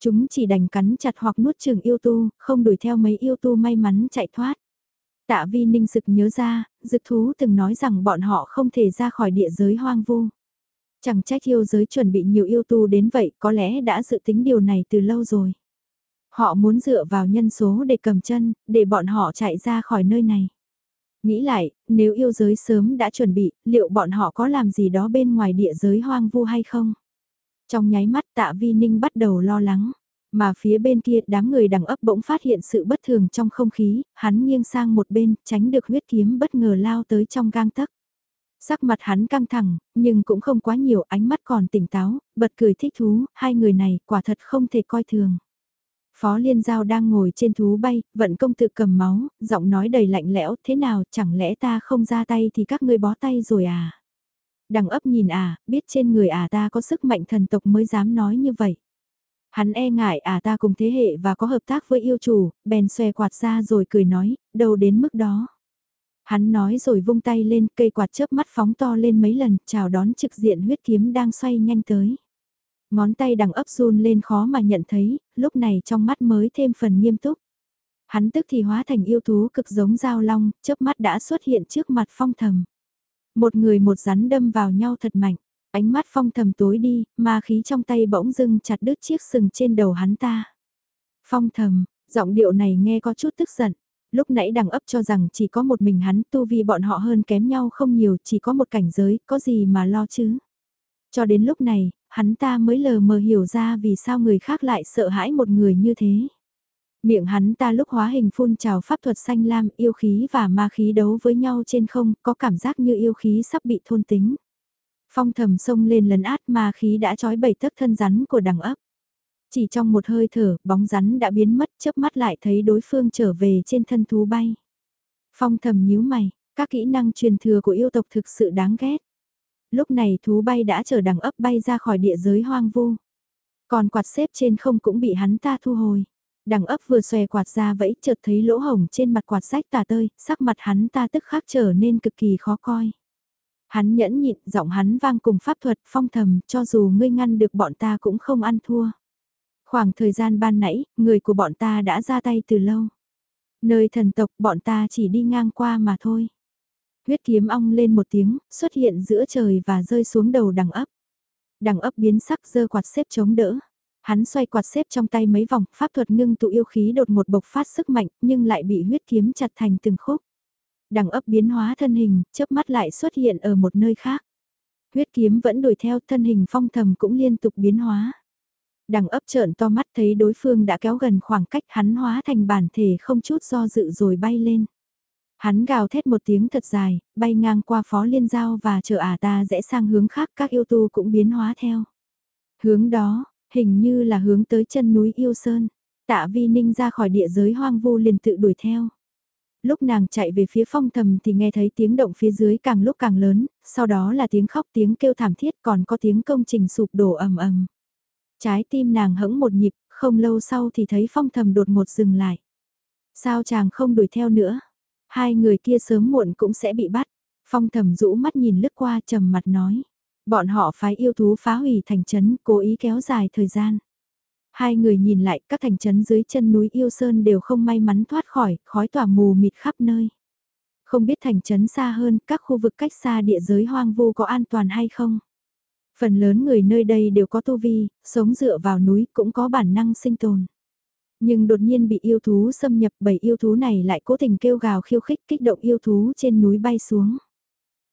Chúng chỉ đành cắn chặt hoặc nuốt chừng yêu tu, không đuổi theo mấy yêu tu may mắn chạy thoát. Tạ vi ninh sực nhớ ra, dực thú từng nói rằng bọn họ không thể ra khỏi địa giới hoang vu. Chẳng trách yêu giới chuẩn bị nhiều yêu tu đến vậy, có lẽ đã dự tính điều này từ lâu rồi. Họ muốn dựa vào nhân số để cầm chân, để bọn họ chạy ra khỏi nơi này. Nghĩ lại, nếu yêu giới sớm đã chuẩn bị, liệu bọn họ có làm gì đó bên ngoài địa giới hoang vu hay không? Trong nháy mắt tạ vi ninh bắt đầu lo lắng. Mà phía bên kia đám người đằng ấp bỗng phát hiện sự bất thường trong không khí, hắn nghiêng sang một bên, tránh được huyết kiếm bất ngờ lao tới trong gang tấc. Sắc mặt hắn căng thẳng, nhưng cũng không quá nhiều ánh mắt còn tỉnh táo, bật cười thích thú, hai người này quả thật không thể coi thường. Phó Liên Giao đang ngồi trên thú bay, vận công tự cầm máu, giọng nói đầy lạnh lẽo, thế nào, chẳng lẽ ta không ra tay thì các ngươi bó tay rồi à? Đằng ấp nhìn à, biết trên người à ta có sức mạnh thần tộc mới dám nói như vậy. Hắn e ngại à ta cùng thế hệ và có hợp tác với yêu chủ, bèn xòe quạt ra rồi cười nói, đâu đến mức đó. Hắn nói rồi vung tay lên cây quạt chớp mắt phóng to lên mấy lần, chào đón trực diện huyết kiếm đang xoay nhanh tới. Ngón tay đằng ấp run lên khó mà nhận thấy, lúc này trong mắt mới thêm phần nghiêm túc. Hắn tức thì hóa thành yêu thú cực giống dao long, chớp mắt đã xuất hiện trước mặt phong thầm. Một người một rắn đâm vào nhau thật mạnh, ánh mắt phong thầm tối đi, ma khí trong tay bỗng dưng chặt đứt chiếc sừng trên đầu hắn ta. Phong thầm, giọng điệu này nghe có chút tức giận. Lúc nãy đằng ấp cho rằng chỉ có một mình hắn tu vi bọn họ hơn kém nhau không nhiều, chỉ có một cảnh giới, có gì mà lo chứ. Cho đến lúc này, hắn ta mới lờ mờ hiểu ra vì sao người khác lại sợ hãi một người như thế. Miệng hắn ta lúc hóa hình phun trào pháp thuật xanh lam yêu khí và ma khí đấu với nhau trên không, có cảm giác như yêu khí sắp bị thôn tính. Phong thầm sông lên lấn át ma khí đã trói bảy tấc thân rắn của đằng ấp. Chỉ trong một hơi thở, bóng rắn đã biến mất chớp mắt lại thấy đối phương trở về trên thân thú bay. Phong thầm nhíu mày, các kỹ năng truyền thừa của yêu tộc thực sự đáng ghét. Lúc này thú bay đã chở đằng ấp bay ra khỏi địa giới hoang vu. Còn quạt xếp trên không cũng bị hắn ta thu hồi. Đằng ấp vừa xòe quạt ra vẫy chợt thấy lỗ hồng trên mặt quạt sách tà tơi, sắc mặt hắn ta tức khắc trở nên cực kỳ khó coi. Hắn nhẫn nhịn, giọng hắn vang cùng pháp thuật phong thầm, cho dù ngươi ngăn được bọn ta cũng không ăn thua. Khoảng thời gian ban nãy, người của bọn ta đã ra tay từ lâu. Nơi thần tộc bọn ta chỉ đi ngang qua mà thôi. Huyết kiếm ong lên một tiếng, xuất hiện giữa trời và rơi xuống đầu đằng ấp. Đằng ấp biến sắc dơ quạt xếp chống đỡ. Hắn xoay quạt xếp trong tay mấy vòng, pháp thuật ngưng tụ yêu khí đột một bộc phát sức mạnh, nhưng lại bị huyết kiếm chặt thành từng khúc. Đằng ấp biến hóa thân hình, chớp mắt lại xuất hiện ở một nơi khác. Huyết kiếm vẫn đuổi theo thân hình phong thầm cũng liên tục biến hóa. Đằng ấp trợn to mắt thấy đối phương đã kéo gần khoảng cách hắn hóa thành bản thể không chút do dự rồi bay lên. Hắn gào thét một tiếng thật dài, bay ngang qua phó liên giao và chờ ả ta rẽ sang hướng khác các yêu tu cũng biến hóa theo. Hướng đó, hình như là hướng tới chân núi yêu sơn. Tạ vi ninh ra khỏi địa giới hoang vu liền tự đuổi theo. Lúc nàng chạy về phía phong thầm thì nghe thấy tiếng động phía dưới càng lúc càng lớn, sau đó là tiếng khóc tiếng kêu thảm thiết còn có tiếng công trình sụp đổ ầm ầm. Trái tim nàng hững một nhịp, không lâu sau thì thấy phong thầm đột ngột dừng lại. Sao chàng không đuổi theo nữa? Hai người kia sớm muộn cũng sẽ bị bắt. Phong thầm rũ mắt nhìn lướt qua trầm mặt nói. Bọn họ phái yêu thú phá hủy thành trấn, cố ý kéo dài thời gian. Hai người nhìn lại các thành trấn dưới chân núi yêu sơn đều không may mắn thoát khỏi, khói tỏa mù mịt khắp nơi. Không biết thành trấn xa hơn, các khu vực cách xa địa giới hoang vu có an toàn hay không? Phần lớn người nơi đây đều có tu vi, sống dựa vào núi cũng có bản năng sinh tồn. Nhưng đột nhiên bị yêu thú xâm nhập bảy yêu thú này lại cố tình kêu gào khiêu khích kích động yêu thú trên núi bay xuống.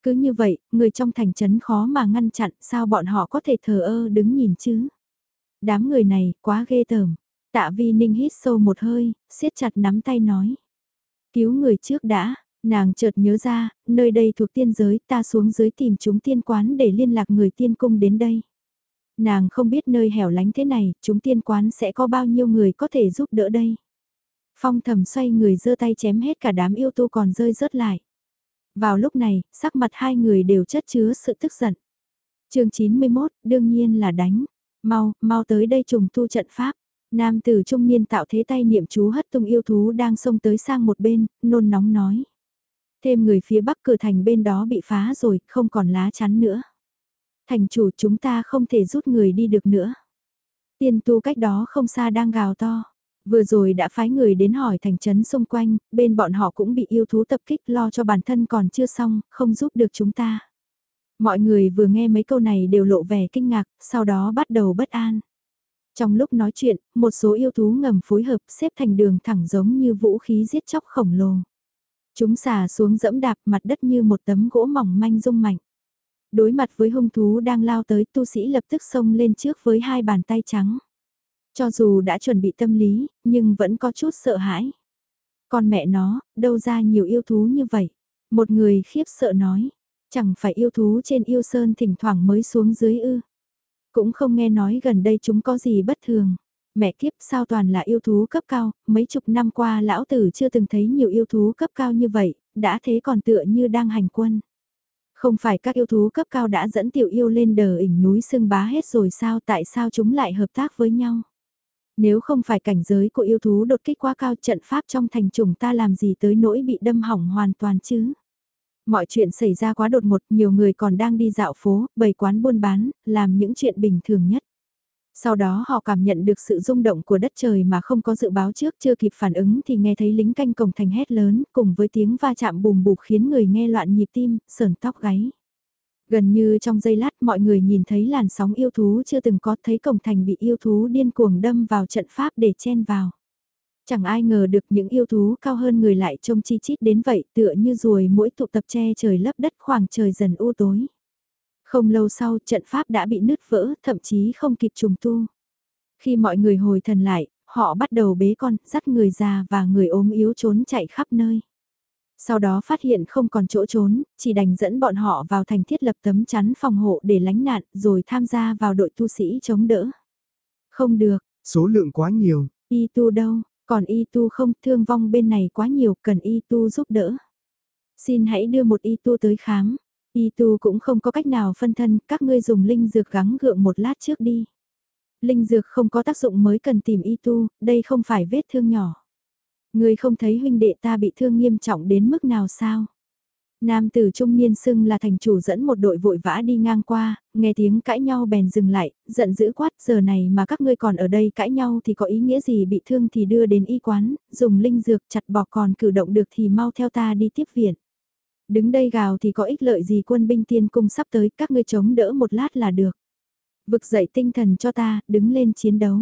Cứ như vậy, người trong thành trấn khó mà ngăn chặn sao bọn họ có thể thờ ơ đứng nhìn chứ. Đám người này quá ghê tởm. Tạ vi ninh hít sâu một hơi, siết chặt nắm tay nói. Cứu người trước đã, nàng chợt nhớ ra, nơi đây thuộc tiên giới ta xuống dưới tìm chúng tiên quán để liên lạc người tiên cung đến đây. Nàng không biết nơi hẻo lánh thế này, chúng tiên quán sẽ có bao nhiêu người có thể giúp đỡ đây. Phong thầm xoay người giơ tay chém hết cả đám yêu tu còn rơi rớt lại. Vào lúc này, sắc mặt hai người đều chất chứa sự tức giận. chương 91, đương nhiên là đánh. Mau, mau tới đây trùng tu trận pháp. Nam tử trung niên tạo thế tay niệm chú hất tung yêu thú đang xông tới sang một bên, nôn nóng nói. Thêm người phía bắc cửa thành bên đó bị phá rồi, không còn lá chắn nữa. Thành chủ chúng ta không thể rút người đi được nữa. Tiên tu cách đó không xa đang gào to. Vừa rồi đã phái người đến hỏi thành trấn xung quanh, bên bọn họ cũng bị yêu thú tập kích lo cho bản thân còn chưa xong, không giúp được chúng ta. Mọi người vừa nghe mấy câu này đều lộ vẻ kinh ngạc, sau đó bắt đầu bất an. Trong lúc nói chuyện, một số yêu thú ngầm phối hợp xếp thành đường thẳng giống như vũ khí giết chóc khổng lồ. Chúng xả xuống dẫm đạp mặt đất như một tấm gỗ mỏng manh rung mạnh. Đối mặt với hung thú đang lao tới tu sĩ lập tức xông lên trước với hai bàn tay trắng. Cho dù đã chuẩn bị tâm lý, nhưng vẫn có chút sợ hãi. Con mẹ nó, đâu ra nhiều yêu thú như vậy? Một người khiếp sợ nói, chẳng phải yêu thú trên yêu sơn thỉnh thoảng mới xuống dưới ư. Cũng không nghe nói gần đây chúng có gì bất thường. Mẹ kiếp sao toàn là yêu thú cấp cao, mấy chục năm qua lão tử chưa từng thấy nhiều yêu thú cấp cao như vậy, đã thế còn tựa như đang hành quân. Không phải các yêu thú cấp cao đã dẫn tiểu yêu lên đờ ỉnh núi sương bá hết rồi sao tại sao chúng lại hợp tác với nhau? Nếu không phải cảnh giới của yêu thú đột kích quá cao trận pháp trong thành trùng ta làm gì tới nỗi bị đâm hỏng hoàn toàn chứ? Mọi chuyện xảy ra quá đột ngột, nhiều người còn đang đi dạo phố, bày quán buôn bán, làm những chuyện bình thường nhất. Sau đó họ cảm nhận được sự rung động của đất trời mà không có dự báo trước chưa kịp phản ứng thì nghe thấy lính canh cổng thành hét lớn cùng với tiếng va chạm bùm bụp khiến người nghe loạn nhịp tim, sờn tóc gáy. Gần như trong giây lát mọi người nhìn thấy làn sóng yêu thú chưa từng có thấy cổng thành bị yêu thú điên cuồng đâm vào trận pháp để chen vào. Chẳng ai ngờ được những yêu thú cao hơn người lại trông chi chít đến vậy tựa như ruồi mỗi tụ tập che trời lấp đất khoảng trời dần u tối. Không lâu sau trận pháp đã bị nứt vỡ, thậm chí không kịp trùng tu. Khi mọi người hồi thần lại, họ bắt đầu bế con, dắt người già và người ốm yếu trốn chạy khắp nơi. Sau đó phát hiện không còn chỗ trốn, chỉ đành dẫn bọn họ vào thành thiết lập tấm chắn phòng hộ để lánh nạn rồi tham gia vào đội tu sĩ chống đỡ. Không được. Số lượng quá nhiều. Y tu đâu, còn y tu không thương vong bên này quá nhiều cần y tu giúp đỡ. Xin hãy đưa một y tu tới khám. Y tu cũng không có cách nào phân thân, các ngươi dùng linh dược gắng gượng một lát trước đi. Linh dược không có tác dụng mới cần tìm y tu, đây không phải vết thương nhỏ. Ngươi không thấy huynh đệ ta bị thương nghiêm trọng đến mức nào sao? Nam tử trung niên xưng là thành chủ dẫn một đội vội vã đi ngang qua, nghe tiếng cãi nhau bèn dừng lại, giận dữ quát giờ này mà các ngươi còn ở đây cãi nhau thì có ý nghĩa gì bị thương thì đưa đến y quán, dùng linh dược chặt bỏ còn cử động được thì mau theo ta đi tiếp viện. Đứng đây gào thì có ích lợi gì quân binh tiên cung sắp tới các ngươi chống đỡ một lát là được. Vực dậy tinh thần cho ta, đứng lên chiến đấu.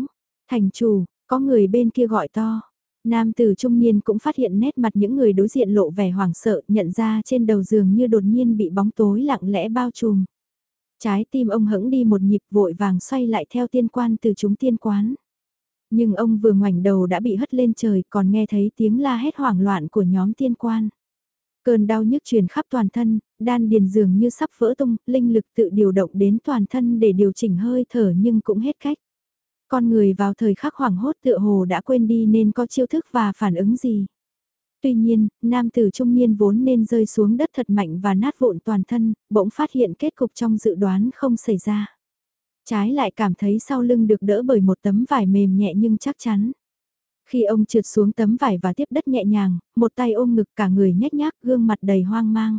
Thành chủ, có người bên kia gọi to. Nam tử trung niên cũng phát hiện nét mặt những người đối diện lộ vẻ hoảng sợ, nhận ra trên đầu giường như đột nhiên bị bóng tối lặng lẽ bao trùm. Trái tim ông hững đi một nhịp vội vàng xoay lại theo tiên quan từ chúng tiên quán. Nhưng ông vừa ngoảnh đầu đã bị hất lên trời còn nghe thấy tiếng la hét hoảng loạn của nhóm tiên quan. Cơn đau nhức truyền khắp toàn thân, đan điền dường như sắp vỡ tung, linh lực tự điều động đến toàn thân để điều chỉnh hơi thở nhưng cũng hết cách. Con người vào thời khắc hoảng hốt tựa hồ đã quên đi nên có chiêu thức và phản ứng gì. Tuy nhiên, nam tử trung niên vốn nên rơi xuống đất thật mạnh và nát vụn toàn thân, bỗng phát hiện kết cục trong dự đoán không xảy ra. Trái lại cảm thấy sau lưng được đỡ bởi một tấm vải mềm nhẹ nhưng chắc chắn. Khi ông trượt xuống tấm vải và tiếp đất nhẹ nhàng, một tay ôm ngực cả người nhếch nhác gương mặt đầy hoang mang.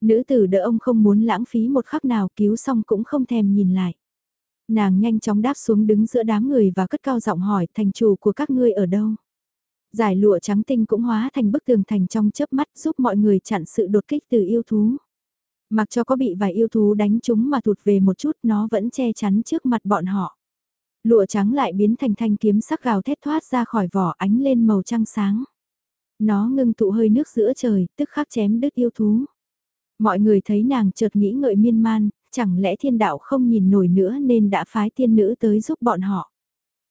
Nữ tử đỡ ông không muốn lãng phí một khắc nào cứu xong cũng không thèm nhìn lại. Nàng nhanh chóng đáp xuống đứng giữa đám người và cất cao giọng hỏi thành chủ của các ngươi ở đâu. Giải lụa trắng tinh cũng hóa thành bức tường thành trong chớp mắt giúp mọi người chặn sự đột kích từ yêu thú. Mặc cho có bị vài yêu thú đánh chúng mà thụt về một chút nó vẫn che chắn trước mặt bọn họ. Lụa trắng lại biến thành thanh kiếm sắc gào thét thoát ra khỏi vỏ ánh lên màu trăng sáng. Nó ngưng tụ hơi nước giữa trời, tức khắc chém đứt yêu thú. Mọi người thấy nàng chợt nghĩ ngợi miên man, chẳng lẽ thiên đạo không nhìn nổi nữa nên đã phái tiên nữ tới giúp bọn họ.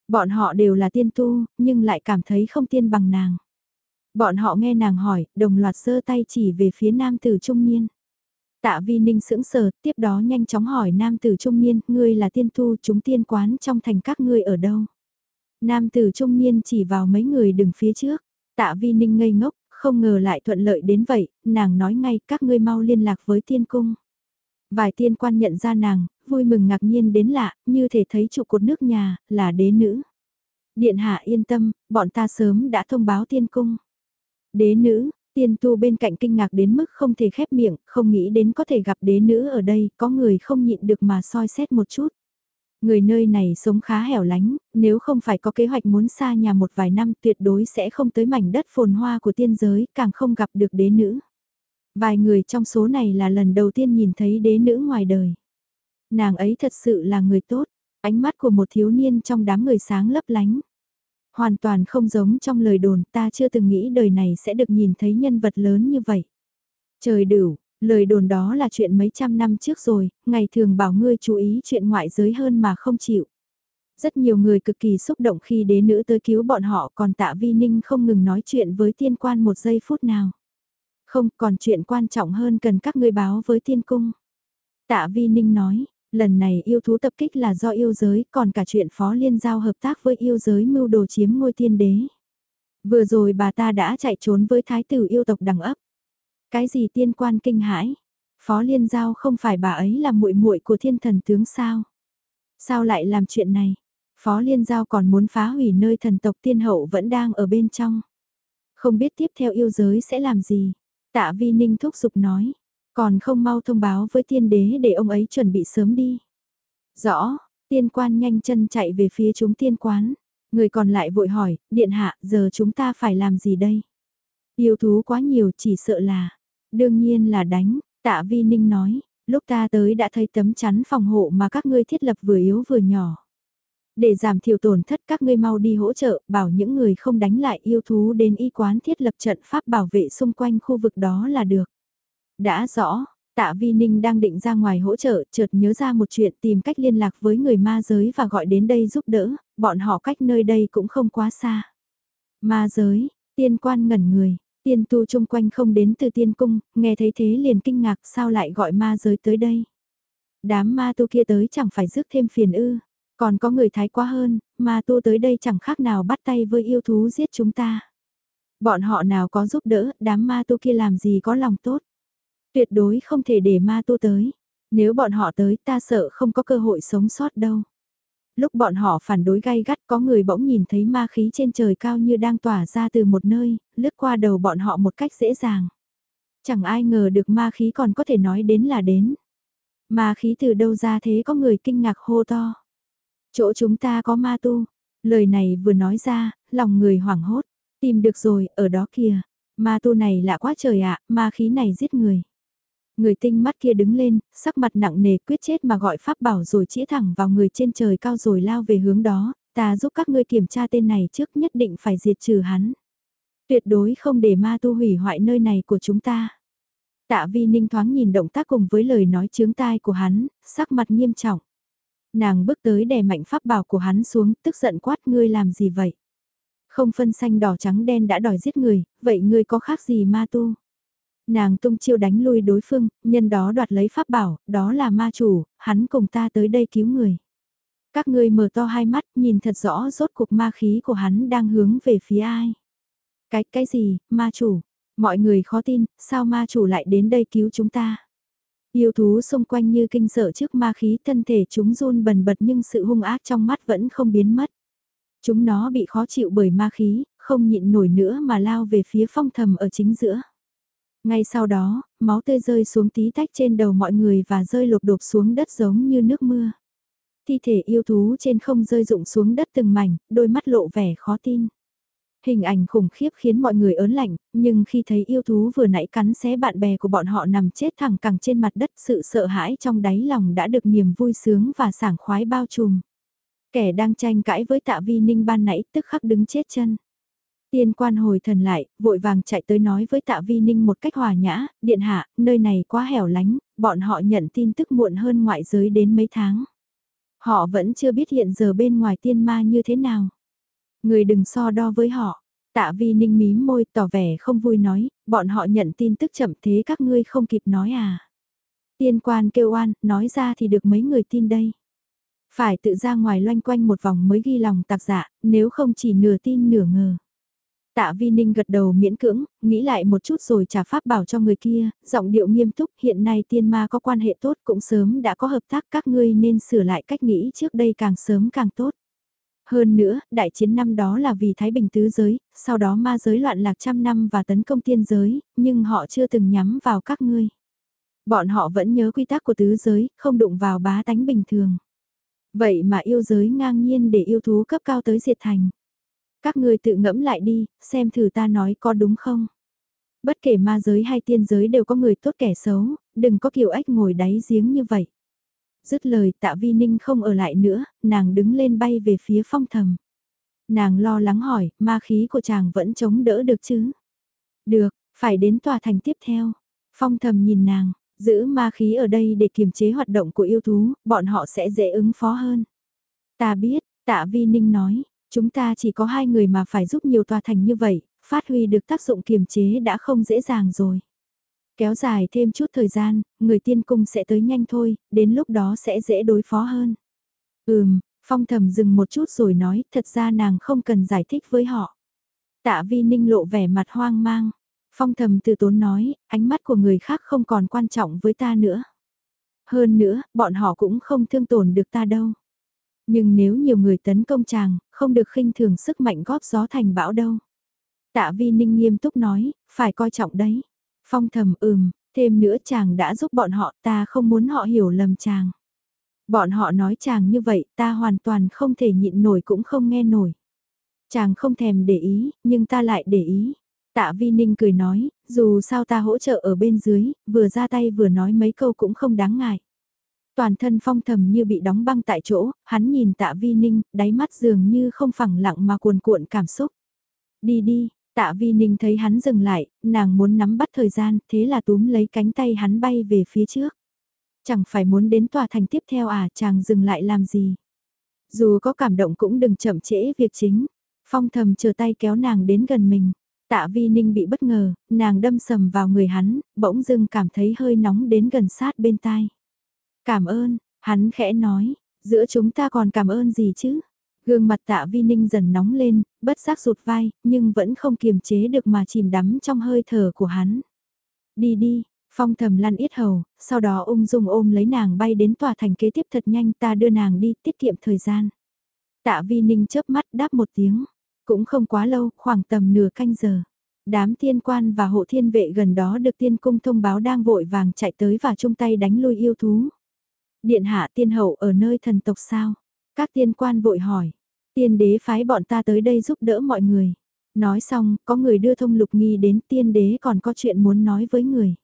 Bọn họ đều là tiên tu, nhưng lại cảm thấy không tiên bằng nàng. Bọn họ nghe nàng hỏi, đồng loạt giơ tay chỉ về phía nam tử trung niên. Tạ vi ninh sững sờ, tiếp đó nhanh chóng hỏi nam tử trung niên, ngươi là tiên tu chúng tiên quán trong thành các ngươi ở đâu? Nam tử trung niên chỉ vào mấy người đứng phía trước, tạ vi ninh ngây ngốc, không ngờ lại thuận lợi đến vậy, nàng nói ngay các ngươi mau liên lạc với tiên cung. Vài tiên quan nhận ra nàng, vui mừng ngạc nhiên đến lạ, như thể thấy trụ cột nước nhà, là đế nữ. Điện hạ yên tâm, bọn ta sớm đã thông báo tiên cung. Đế nữ, tiên tu bên cạnh kinh ngạc đến mức không thể khép miệng, không nghĩ đến có thể gặp đế nữ ở đây, có người không nhịn được mà soi xét một chút. Người nơi này sống khá hẻo lánh, nếu không phải có kế hoạch muốn xa nhà một vài năm tuyệt đối sẽ không tới mảnh đất phồn hoa của tiên giới, càng không gặp được đế nữ. Vài người trong số này là lần đầu tiên nhìn thấy đế nữ ngoài đời. Nàng ấy thật sự là người tốt, ánh mắt của một thiếu niên trong đám người sáng lấp lánh. Hoàn toàn không giống trong lời đồn ta chưa từng nghĩ đời này sẽ được nhìn thấy nhân vật lớn như vậy. Trời đửu, lời đồn đó là chuyện mấy trăm năm trước rồi, ngày thường bảo ngươi chú ý chuyện ngoại giới hơn mà không chịu. Rất nhiều người cực kỳ xúc động khi đế nữ tới cứu bọn họ còn tạ vi ninh không ngừng nói chuyện với tiên quan một giây phút nào. Không còn chuyện quan trọng hơn cần các ngươi báo với tiên cung. Tạ vi ninh nói, lần này yêu thú tập kích là do yêu giới, còn cả chuyện phó liên giao hợp tác với yêu giới mưu đồ chiếm ngôi tiên đế. Vừa rồi bà ta đã chạy trốn với thái tử yêu tộc đằng ấp. Cái gì tiên quan kinh hãi? Phó Liên Giao không phải bà ấy là muội muội của thiên thần tướng sao? Sao lại làm chuyện này? Phó Liên Giao còn muốn phá hủy nơi thần tộc tiên hậu vẫn đang ở bên trong. Không biết tiếp theo yêu giới sẽ làm gì? Tạ Vi Ninh thúc giục nói. Còn không mau thông báo với tiên đế để ông ấy chuẩn bị sớm đi. Rõ, tiên quan nhanh chân chạy về phía chúng tiên quán. Người còn lại vội hỏi, điện hạ, giờ chúng ta phải làm gì đây? Yêu thú quá nhiều chỉ sợ là, đương nhiên là đánh, tạ vi ninh nói, lúc ta tới đã thấy tấm chắn phòng hộ mà các ngươi thiết lập vừa yếu vừa nhỏ. Để giảm thiểu tổn thất các ngươi mau đi hỗ trợ, bảo những người không đánh lại yêu thú đến y quán thiết lập trận pháp bảo vệ xung quanh khu vực đó là được. Đã rõ, tạ vi ninh đang định ra ngoài hỗ trợ, chợt nhớ ra một chuyện tìm cách liên lạc với người ma giới và gọi đến đây giúp đỡ, bọn họ cách nơi đây cũng không quá xa. Ma giới, tiên quan ngẩn người, Tiên tu chung quanh không đến từ tiên cung, nghe thấy thế liền kinh ngạc sao lại gọi ma giới tới đây. Đám ma tu kia tới chẳng phải rước thêm phiền ư, còn có người thái quá hơn, ma tu tới đây chẳng khác nào bắt tay với yêu thú giết chúng ta. Bọn họ nào có giúp đỡ, đám ma tu kia làm gì có lòng tốt. Tuyệt đối không thể để ma tu tới. Nếu bọn họ tới ta sợ không có cơ hội sống sót đâu. Lúc bọn họ phản đối gay gắt có người bỗng nhìn thấy ma khí trên trời cao như đang tỏa ra từ một nơi, lướt qua đầu bọn họ một cách dễ dàng. Chẳng ai ngờ được ma khí còn có thể nói đến là đến. Ma khí từ đâu ra thế có người kinh ngạc hô to. Chỗ chúng ta có ma tu. Lời này vừa nói ra, lòng người hoảng hốt. Tìm được rồi, ở đó kìa. Ma tu này lạ quá trời ạ, ma khí này giết người. Người tinh mắt kia đứng lên, sắc mặt nặng nề quyết chết mà gọi pháp bảo rồi chĩa thẳng vào người trên trời cao rồi lao về hướng đó, ta giúp các ngươi kiểm tra tên này trước nhất định phải diệt trừ hắn. Tuyệt đối không để ma tu hủy hoại nơi này của chúng ta. Tạ vi ninh thoáng nhìn động tác cùng với lời nói chướng tai của hắn, sắc mặt nghiêm trọng. Nàng bước tới đè mạnh pháp bảo của hắn xuống, tức giận quát ngươi làm gì vậy? Không phân xanh đỏ trắng đen đã đòi giết người, vậy ngươi có khác gì ma tu? Nàng tung chiêu đánh lui đối phương, nhân đó đoạt lấy pháp bảo, đó là ma chủ, hắn cùng ta tới đây cứu người. Các ngươi mở to hai mắt, nhìn thật rõ rốt cuộc ma khí của hắn đang hướng về phía ai. Cái, cái gì, ma chủ? Mọi người khó tin, sao ma chủ lại đến đây cứu chúng ta? Yêu thú xung quanh như kinh sợ trước ma khí thân thể chúng run bần bật nhưng sự hung ác trong mắt vẫn không biến mất. Chúng nó bị khó chịu bởi ma khí, không nhịn nổi nữa mà lao về phía phong thầm ở chính giữa. Ngay sau đó, máu tươi rơi xuống tí tách trên đầu mọi người và rơi lột đột xuống đất giống như nước mưa. Thi thể yêu thú trên không rơi rụng xuống đất từng mảnh, đôi mắt lộ vẻ khó tin. Hình ảnh khủng khiếp khiến mọi người ớn lạnh, nhưng khi thấy yêu thú vừa nãy cắn xé bạn bè của bọn họ nằm chết thẳng cẳng trên mặt đất sự sợ hãi trong đáy lòng đã được niềm vui sướng và sảng khoái bao trùm. Kẻ đang tranh cãi với tạ vi ninh ban nãy tức khắc đứng chết chân. Tiên quan hồi thần lại, vội vàng chạy tới nói với tạ vi ninh một cách hòa nhã, điện hạ, nơi này quá hẻo lánh, bọn họ nhận tin tức muộn hơn ngoại giới đến mấy tháng. Họ vẫn chưa biết hiện giờ bên ngoài tiên ma như thế nào. Người đừng so đo với họ. Tạ vi ninh mím môi tỏ vẻ không vui nói, bọn họ nhận tin tức chậm thế các ngươi không kịp nói à. Tiên quan kêu oan, nói ra thì được mấy người tin đây. Phải tự ra ngoài loanh quanh một vòng mới ghi lòng tạc dạ, nếu không chỉ nửa tin nửa ngờ. Tạ Vi Ninh gật đầu miễn cưỡng, nghĩ lại một chút rồi trả pháp bảo cho người kia, giọng điệu nghiêm túc, hiện nay tiên ma có quan hệ tốt cũng sớm đã có hợp tác các ngươi nên sửa lại cách nghĩ trước đây càng sớm càng tốt. Hơn nữa, đại chiến năm đó là vì Thái Bình tứ giới, sau đó ma giới loạn lạc trăm năm và tấn công tiên giới, nhưng họ chưa từng nhắm vào các ngươi. Bọn họ vẫn nhớ quy tắc của tứ giới, không đụng vào bá tánh bình thường. Vậy mà yêu giới ngang nhiên để yêu thú cấp cao tới diệt thành. Các ngươi tự ngẫm lại đi, xem thử ta nói có đúng không? Bất kể ma giới hay tiên giới đều có người tốt kẻ xấu, đừng có kiểu ếch ngồi đáy giếng như vậy. Dứt lời tạ vi ninh không ở lại nữa, nàng đứng lên bay về phía phong thầm. Nàng lo lắng hỏi, ma khí của chàng vẫn chống đỡ được chứ? Được, phải đến tòa thành tiếp theo. Phong thầm nhìn nàng, giữ ma khí ở đây để kiềm chế hoạt động của yêu thú, bọn họ sẽ dễ ứng phó hơn. Ta biết, tạ vi ninh nói, chúng ta chỉ có hai người mà phải giúp nhiều tòa thành như vậy, phát huy được tác dụng kiềm chế đã không dễ dàng rồi. Kéo dài thêm chút thời gian, người tiên cung sẽ tới nhanh thôi, đến lúc đó sẽ dễ đối phó hơn. Ừm, phong thầm dừng một chút rồi nói, thật ra nàng không cần giải thích với họ. Tạ vi ninh lộ vẻ mặt hoang mang. Phong thầm từ tốn nói, ánh mắt của người khác không còn quan trọng với ta nữa. Hơn nữa, bọn họ cũng không thương tổn được ta đâu. Nhưng nếu nhiều người tấn công chàng, không được khinh thường sức mạnh góp gió thành bão đâu. Tạ vi ninh nghiêm túc nói, phải coi trọng đấy. Phong thầm ừm, thêm nữa chàng đã giúp bọn họ ta không muốn họ hiểu lầm chàng. Bọn họ nói chàng như vậy ta hoàn toàn không thể nhịn nổi cũng không nghe nổi. Chàng không thèm để ý, nhưng ta lại để ý. Tạ Vi Ninh cười nói, dù sao ta hỗ trợ ở bên dưới, vừa ra tay vừa nói mấy câu cũng không đáng ngại. Toàn thân phong thầm như bị đóng băng tại chỗ, hắn nhìn tạ Vi Ninh, đáy mắt dường như không phẳng lặng mà cuồn cuộn cảm xúc. Đi đi, tạ Vi Ninh thấy hắn dừng lại, nàng muốn nắm bắt thời gian, thế là túm lấy cánh tay hắn bay về phía trước. Chẳng phải muốn đến tòa thành tiếp theo à, chàng dừng lại làm gì. Dù có cảm động cũng đừng chậm trễ việc chính. Phong thầm chờ tay kéo nàng đến gần mình. Tạ Vi Ninh bị bất ngờ, nàng đâm sầm vào người hắn, bỗng dưng cảm thấy hơi nóng đến gần sát bên tai. Cảm ơn, hắn khẽ nói, giữa chúng ta còn cảm ơn gì chứ? Gương mặt tạ vi ninh dần nóng lên, bất giác rụt vai, nhưng vẫn không kiềm chế được mà chìm đắm trong hơi thở của hắn. Đi đi, phong thầm lăn ít hầu, sau đó ung dung ôm lấy nàng bay đến tòa thành kế tiếp thật nhanh ta đưa nàng đi tiết kiệm thời gian. Tạ vi ninh chớp mắt đáp một tiếng, cũng không quá lâu, khoảng tầm nửa canh giờ. Đám tiên quan và hộ thiên vệ gần đó được tiên cung thông báo đang vội vàng chạy tới và chung tay đánh lui yêu thú. Điện hạ tiên hậu ở nơi thần tộc sao? Các tiên quan vội hỏi. Tiên đế phái bọn ta tới đây giúp đỡ mọi người. Nói xong, có người đưa thông lục nghi đến tiên đế còn có chuyện muốn nói với người.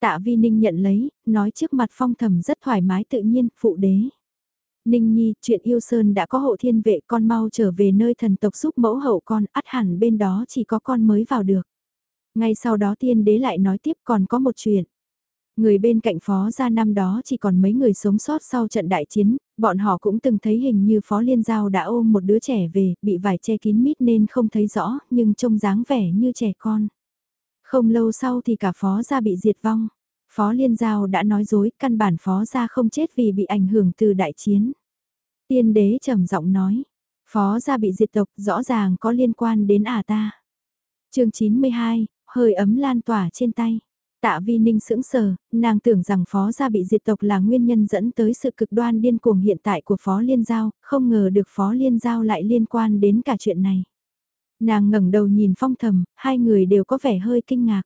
Tạ Vi Ninh nhận lấy, nói trước mặt phong thầm rất thoải mái tự nhiên, phụ đế. Ninh Nhi, chuyện yêu Sơn đã có hộ thiên vệ con mau trở về nơi thần tộc giúp mẫu hậu con, ắt hẳn bên đó chỉ có con mới vào được. Ngay sau đó tiên đế lại nói tiếp còn có một chuyện. Người bên cạnh phó gia năm đó chỉ còn mấy người sống sót sau trận đại chiến, bọn họ cũng từng thấy hình như phó liên giao đã ôm một đứa trẻ về, bị vải che kín mít nên không thấy rõ, nhưng trông dáng vẻ như trẻ con. Không lâu sau thì cả phó gia bị diệt vong. Phó Liên Giao đã nói dối, căn bản phó gia không chết vì bị ảnh hưởng từ đại chiến. Tiên đế trầm giọng nói, phó gia bị diệt tộc rõ ràng có liên quan đến à ta. chương 92, hơi ấm lan tỏa trên tay. Tạ Vi Ninh sững sờ, nàng tưởng rằng phó gia bị diệt tộc là nguyên nhân dẫn tới sự cực đoan điên cuồng hiện tại của phó liên giao, không ngờ được phó liên giao lại liên quan đến cả chuyện này. Nàng ngẩng đầu nhìn phong thầm, hai người đều có vẻ hơi kinh ngạc.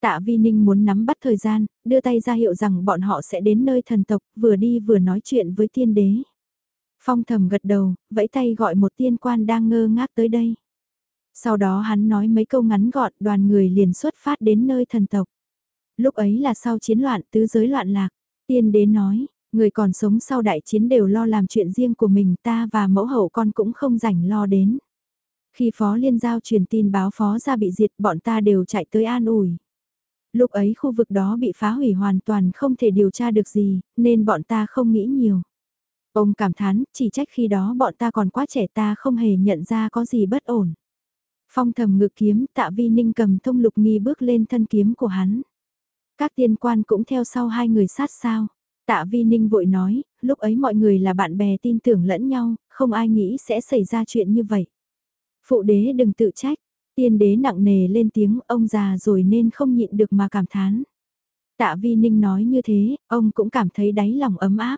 Tạ Vi Ninh muốn nắm bắt thời gian, đưa tay ra hiệu rằng bọn họ sẽ đến nơi thần tộc, vừa đi vừa nói chuyện với tiên đế. Phong thầm gật đầu, vẫy tay gọi một tiên quan đang ngơ ngác tới đây. Sau đó hắn nói mấy câu ngắn gọn đoàn người liền xuất phát đến nơi thần tộc. Lúc ấy là sau chiến loạn tứ giới loạn lạc, tiên đế nói, người còn sống sau đại chiến đều lo làm chuyện riêng của mình ta và mẫu hậu con cũng không rảnh lo đến. Khi Phó Liên Giao truyền tin báo Phó ra bị diệt bọn ta đều chạy tới an ủi. Lúc ấy khu vực đó bị phá hủy hoàn toàn không thể điều tra được gì, nên bọn ta không nghĩ nhiều. Ông cảm thán, chỉ trách khi đó bọn ta còn quá trẻ ta không hề nhận ra có gì bất ổn. Phong thầm ngực kiếm, tạ vi ninh cầm thông lục nghi bước lên thân kiếm của hắn. Các tiên quan cũng theo sau hai người sát sao. Tạ vi ninh vội nói, lúc ấy mọi người là bạn bè tin tưởng lẫn nhau, không ai nghĩ sẽ xảy ra chuyện như vậy. Phụ đế đừng tự trách, tiên đế nặng nề lên tiếng ông già rồi nên không nhịn được mà cảm thán. Tạ vi ninh nói như thế, ông cũng cảm thấy đáy lòng ấm áp.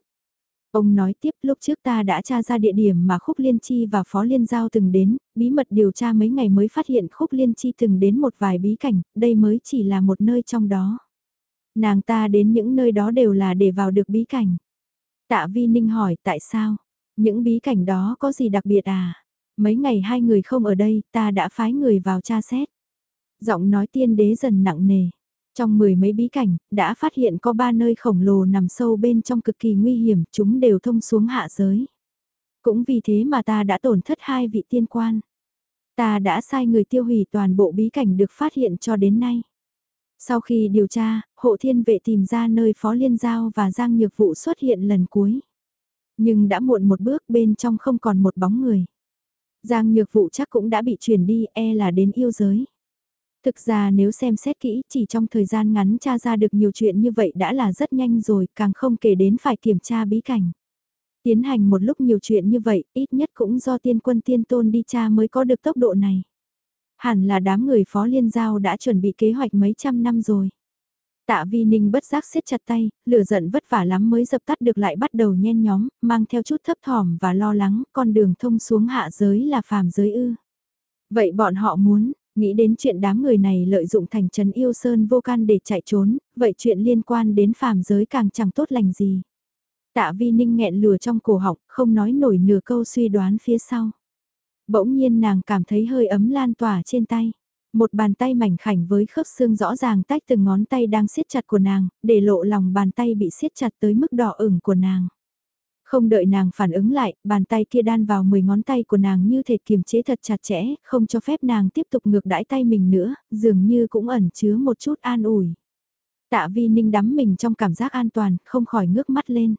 Ông nói tiếp lúc trước ta đã tra ra địa điểm mà Khúc Liên Chi và Phó Liên Giao từng đến, bí mật điều tra mấy ngày mới phát hiện Khúc Liên Chi từng đến một vài bí cảnh, đây mới chỉ là một nơi trong đó. Nàng ta đến những nơi đó đều là để vào được bí cảnh. Tạ Vi Ninh hỏi tại sao? Những bí cảnh đó có gì đặc biệt à? Mấy ngày hai người không ở đây, ta đã phái người vào tra xét. Giọng nói tiên đế dần nặng nề. Trong mười mấy bí cảnh, đã phát hiện có ba nơi khổng lồ nằm sâu bên trong cực kỳ nguy hiểm, chúng đều thông xuống hạ giới. Cũng vì thế mà ta đã tổn thất hai vị tiên quan. Ta đã sai người tiêu hủy toàn bộ bí cảnh được phát hiện cho đến nay. Sau khi điều tra, hộ thiên vệ tìm ra nơi Phó Liên Giao và Giang Nhược Vụ xuất hiện lần cuối. Nhưng đã muộn một bước bên trong không còn một bóng người. Giang Nhược Vụ chắc cũng đã bị chuyển đi e là đến yêu giới. Thực ra nếu xem xét kỹ chỉ trong thời gian ngắn tra ra được nhiều chuyện như vậy đã là rất nhanh rồi càng không kể đến phải kiểm tra bí cảnh. Tiến hành một lúc nhiều chuyện như vậy ít nhất cũng do tiên quân tiên tôn đi tra mới có được tốc độ này. Hẳn là đám người phó liên giao đã chuẩn bị kế hoạch mấy trăm năm rồi. Tạ Vi Ninh bất giác siết chặt tay, lửa giận vất vả lắm mới dập tắt được lại bắt đầu nhen nhóm, mang theo chút thấp thỏm và lo lắng, con đường thông xuống hạ giới là phàm giới ư. Vậy bọn họ muốn, nghĩ đến chuyện đám người này lợi dụng thành trấn yêu sơn vô can để chạy trốn, vậy chuyện liên quan đến phàm giới càng chẳng tốt lành gì. Tạ Vi Ninh nghẹn lửa trong cổ họng, không nói nổi nửa câu suy đoán phía sau. Bỗng nhiên nàng cảm thấy hơi ấm lan tỏa trên tay. Một bàn tay mảnh khảnh với khớp xương rõ ràng tách từng ngón tay đang siết chặt của nàng, để lộ lòng bàn tay bị siết chặt tới mức đỏ ửng của nàng. Không đợi nàng phản ứng lại, bàn tay kia đan vào 10 ngón tay của nàng như thể kiềm chế thật chặt chẽ, không cho phép nàng tiếp tục ngược đãi tay mình nữa, dường như cũng ẩn chứa một chút an ủi. Tạ vi ninh đắm mình trong cảm giác an toàn, không khỏi ngước mắt lên.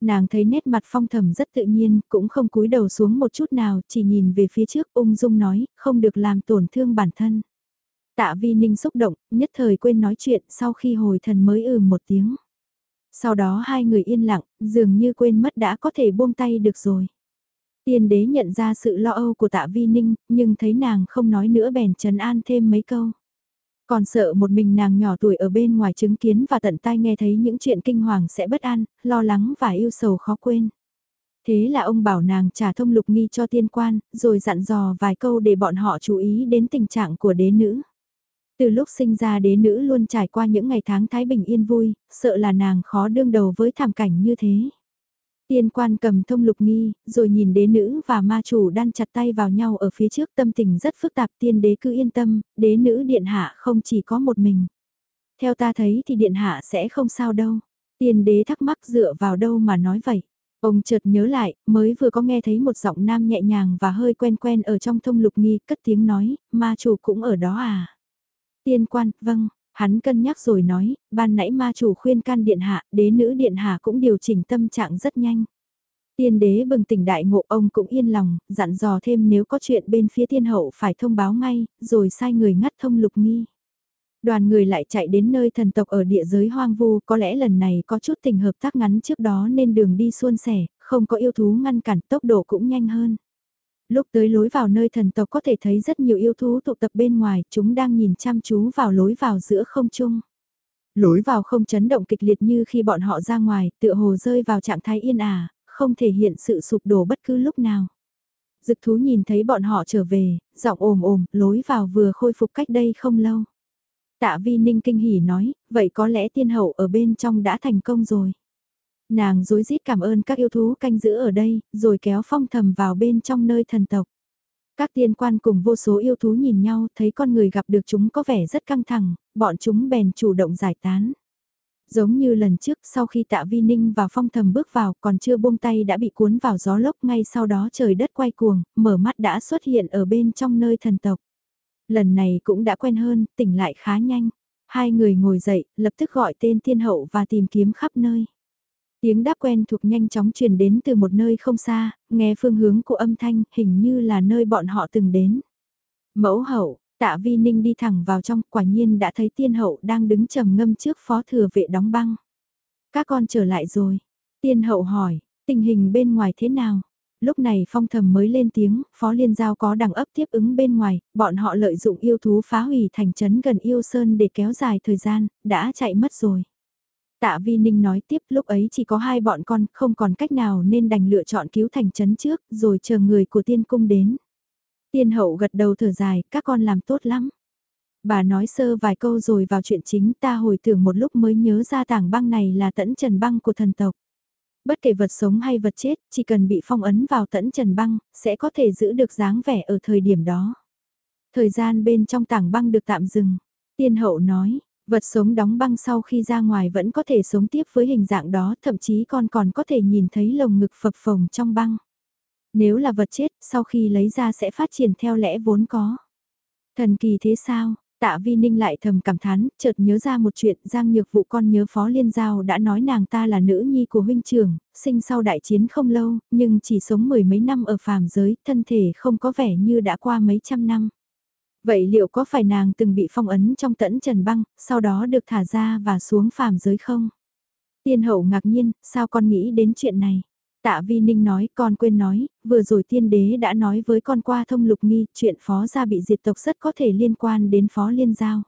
Nàng thấy nét mặt phong thầm rất tự nhiên, cũng không cúi đầu xuống một chút nào, chỉ nhìn về phía trước ung dung nói, không được làm tổn thương bản thân. Tạ vi ninh xúc động, nhất thời quên nói chuyện sau khi hồi thần mới ừ một tiếng. Sau đó hai người yên lặng, dường như quên mất đã có thể buông tay được rồi. Tiên đế nhận ra sự lo âu của tạ vi ninh, nhưng thấy nàng không nói nữa bèn trấn an thêm mấy câu. Còn sợ một mình nàng nhỏ tuổi ở bên ngoài chứng kiến và tận tai nghe thấy những chuyện kinh hoàng sẽ bất an, lo lắng và yêu sầu khó quên. Thế là ông bảo nàng trả thông lục nghi cho tiên quan, rồi dặn dò vài câu để bọn họ chú ý đến tình trạng của đế nữ. Từ lúc sinh ra đế nữ luôn trải qua những ngày tháng thái bình yên vui, sợ là nàng khó đương đầu với thảm cảnh như thế. Tiên quan cầm thông lục nghi, rồi nhìn đế nữ và ma chủ đan chặt tay vào nhau ở phía trước tâm tình rất phức tạp tiên đế cứ yên tâm, đế nữ điện hạ không chỉ có một mình. Theo ta thấy thì điện hạ sẽ không sao đâu. Tiên đế thắc mắc dựa vào đâu mà nói vậy. Ông chợt nhớ lại, mới vừa có nghe thấy một giọng nam nhẹ nhàng và hơi quen quen ở trong thông lục nghi, cất tiếng nói, ma chủ cũng ở đó à. Tiên quan, vâng, hắn cân nhắc rồi nói, ban nãy ma chủ khuyên can điện hạ, đế nữ điện hạ cũng điều chỉnh tâm trạng rất nhanh. Tiên đế bừng tỉnh đại ngộ ông cũng yên lòng, dặn dò thêm nếu có chuyện bên phía thiên hậu phải thông báo ngay, rồi sai người ngắt thông lục nghi. Đoàn người lại chạy đến nơi thần tộc ở địa giới hoang vu, có lẽ lần này có chút tình hợp tác ngắn trước đó nên đường đi suôn sẻ, không có yêu thú ngăn cản tốc độ cũng nhanh hơn. Lúc tới lối vào nơi thần tộc có thể thấy rất nhiều yêu thú tụ tập bên ngoài, chúng đang nhìn chăm chú vào lối vào giữa không trung. Lối vào không chấn động kịch liệt như khi bọn họ ra ngoài, tựa hồ rơi vào trạng thái yên ả, không thể hiện sự sụp đổ bất cứ lúc nào. Dực thú nhìn thấy bọn họ trở về, giọng ồm ồm, lối vào vừa khôi phục cách đây không lâu. Tạ vi ninh kinh hỉ nói, vậy có lẽ tiên hậu ở bên trong đã thành công rồi. Nàng dối rít cảm ơn các yêu thú canh giữ ở đây, rồi kéo phong thầm vào bên trong nơi thần tộc. Các tiên quan cùng vô số yêu thú nhìn nhau, thấy con người gặp được chúng có vẻ rất căng thẳng, bọn chúng bèn chủ động giải tán. Giống như lần trước sau khi tạ vi ninh và phong thầm bước vào còn chưa buông tay đã bị cuốn vào gió lốc ngay sau đó trời đất quay cuồng, mở mắt đã xuất hiện ở bên trong nơi thần tộc. Lần này cũng đã quen hơn, tỉnh lại khá nhanh. Hai người ngồi dậy, lập tức gọi tên tiên hậu và tìm kiếm khắp nơi. Tiếng đáp quen thuộc nhanh chóng truyền đến từ một nơi không xa, nghe phương hướng của âm thanh hình như là nơi bọn họ từng đến. Mẫu hậu, tạ vi ninh đi thẳng vào trong quả nhiên đã thấy tiên hậu đang đứng trầm ngâm trước phó thừa vệ đóng băng. Các con trở lại rồi. Tiên hậu hỏi, tình hình bên ngoài thế nào? Lúc này phong thầm mới lên tiếng, phó liên giao có đẳng ấp tiếp ứng bên ngoài, bọn họ lợi dụng yêu thú phá hủy thành trấn gần yêu sơn để kéo dài thời gian, đã chạy mất rồi. Tạ Vi Ninh nói tiếp lúc ấy chỉ có hai bọn con, không còn cách nào nên đành lựa chọn cứu thành trấn trước, rồi chờ người của tiên cung đến. Tiên hậu gật đầu thở dài, các con làm tốt lắm. Bà nói sơ vài câu rồi vào chuyện chính ta hồi tưởng một lúc mới nhớ ra tảng băng này là tẫn trần băng của thần tộc. Bất kể vật sống hay vật chết, chỉ cần bị phong ấn vào tẫn trần băng, sẽ có thể giữ được dáng vẻ ở thời điểm đó. Thời gian bên trong tảng băng được tạm dừng. Tiên hậu nói, Vật sống đóng băng sau khi ra ngoài vẫn có thể sống tiếp với hình dạng đó, thậm chí con còn có thể nhìn thấy lồng ngực phập phồng trong băng. Nếu là vật chết, sau khi lấy ra sẽ phát triển theo lẽ vốn có. Thần kỳ thế sao? Tạ Vi Ninh lại thầm cảm thán, chợt nhớ ra một chuyện, Giang Nhược Vụ con nhớ Phó Liên Giao đã nói nàng ta là nữ nhi của huynh trưởng, sinh sau đại chiến không lâu, nhưng chỉ sống mười mấy năm ở phàm giới, thân thể không có vẻ như đã qua mấy trăm năm. Vậy liệu có phải nàng từng bị phong ấn trong tẫn trần băng, sau đó được thả ra và xuống phàm giới không? Tiên hậu ngạc nhiên, sao con nghĩ đến chuyện này? Tạ Vi Ninh nói, con quên nói, vừa rồi tiên đế đã nói với con qua thông lục nghi, chuyện phó gia bị diệt tộc rất có thể liên quan đến phó liên giao.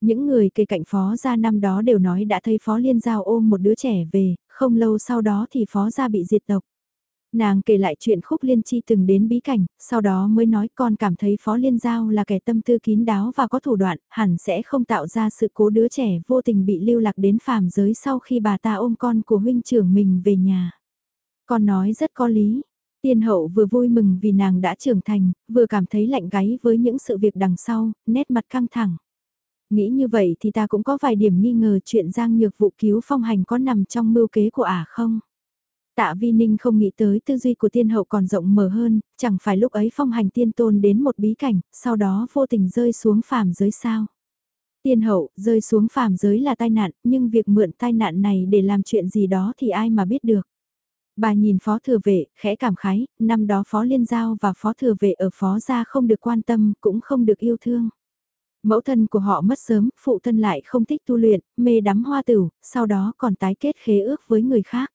Những người kề cạnh phó gia năm đó đều nói đã thấy phó liên giao ôm một đứa trẻ về, không lâu sau đó thì phó gia bị diệt tộc. Nàng kể lại chuyện khúc liên chi từng đến bí cảnh, sau đó mới nói con cảm thấy Phó Liên Giao là kẻ tâm tư kín đáo và có thủ đoạn, hẳn sẽ không tạo ra sự cố đứa trẻ vô tình bị lưu lạc đến phàm giới sau khi bà ta ôm con của huynh trưởng mình về nhà. Con nói rất có lý. Tiên hậu vừa vui mừng vì nàng đã trưởng thành, vừa cảm thấy lạnh gáy với những sự việc đằng sau, nét mặt căng thẳng. Nghĩ như vậy thì ta cũng có vài điểm nghi ngờ chuyện Giang Nhược vụ cứu phong hành có nằm trong mưu kế của ả không? Tạ Vi Ninh không nghĩ tới tư duy của tiên hậu còn rộng mở hơn, chẳng phải lúc ấy phong hành tiên tôn đến một bí cảnh, sau đó vô tình rơi xuống phàm giới sao. Tiên hậu, rơi xuống phàm giới là tai nạn, nhưng việc mượn tai nạn này để làm chuyện gì đó thì ai mà biết được. Bà nhìn phó thừa vệ, khẽ cảm khái, năm đó phó liên giao và phó thừa vệ ở phó gia không được quan tâm, cũng không được yêu thương. Mẫu thân của họ mất sớm, phụ thân lại không thích tu luyện, mê đắm hoa tử, sau đó còn tái kết khế ước với người khác.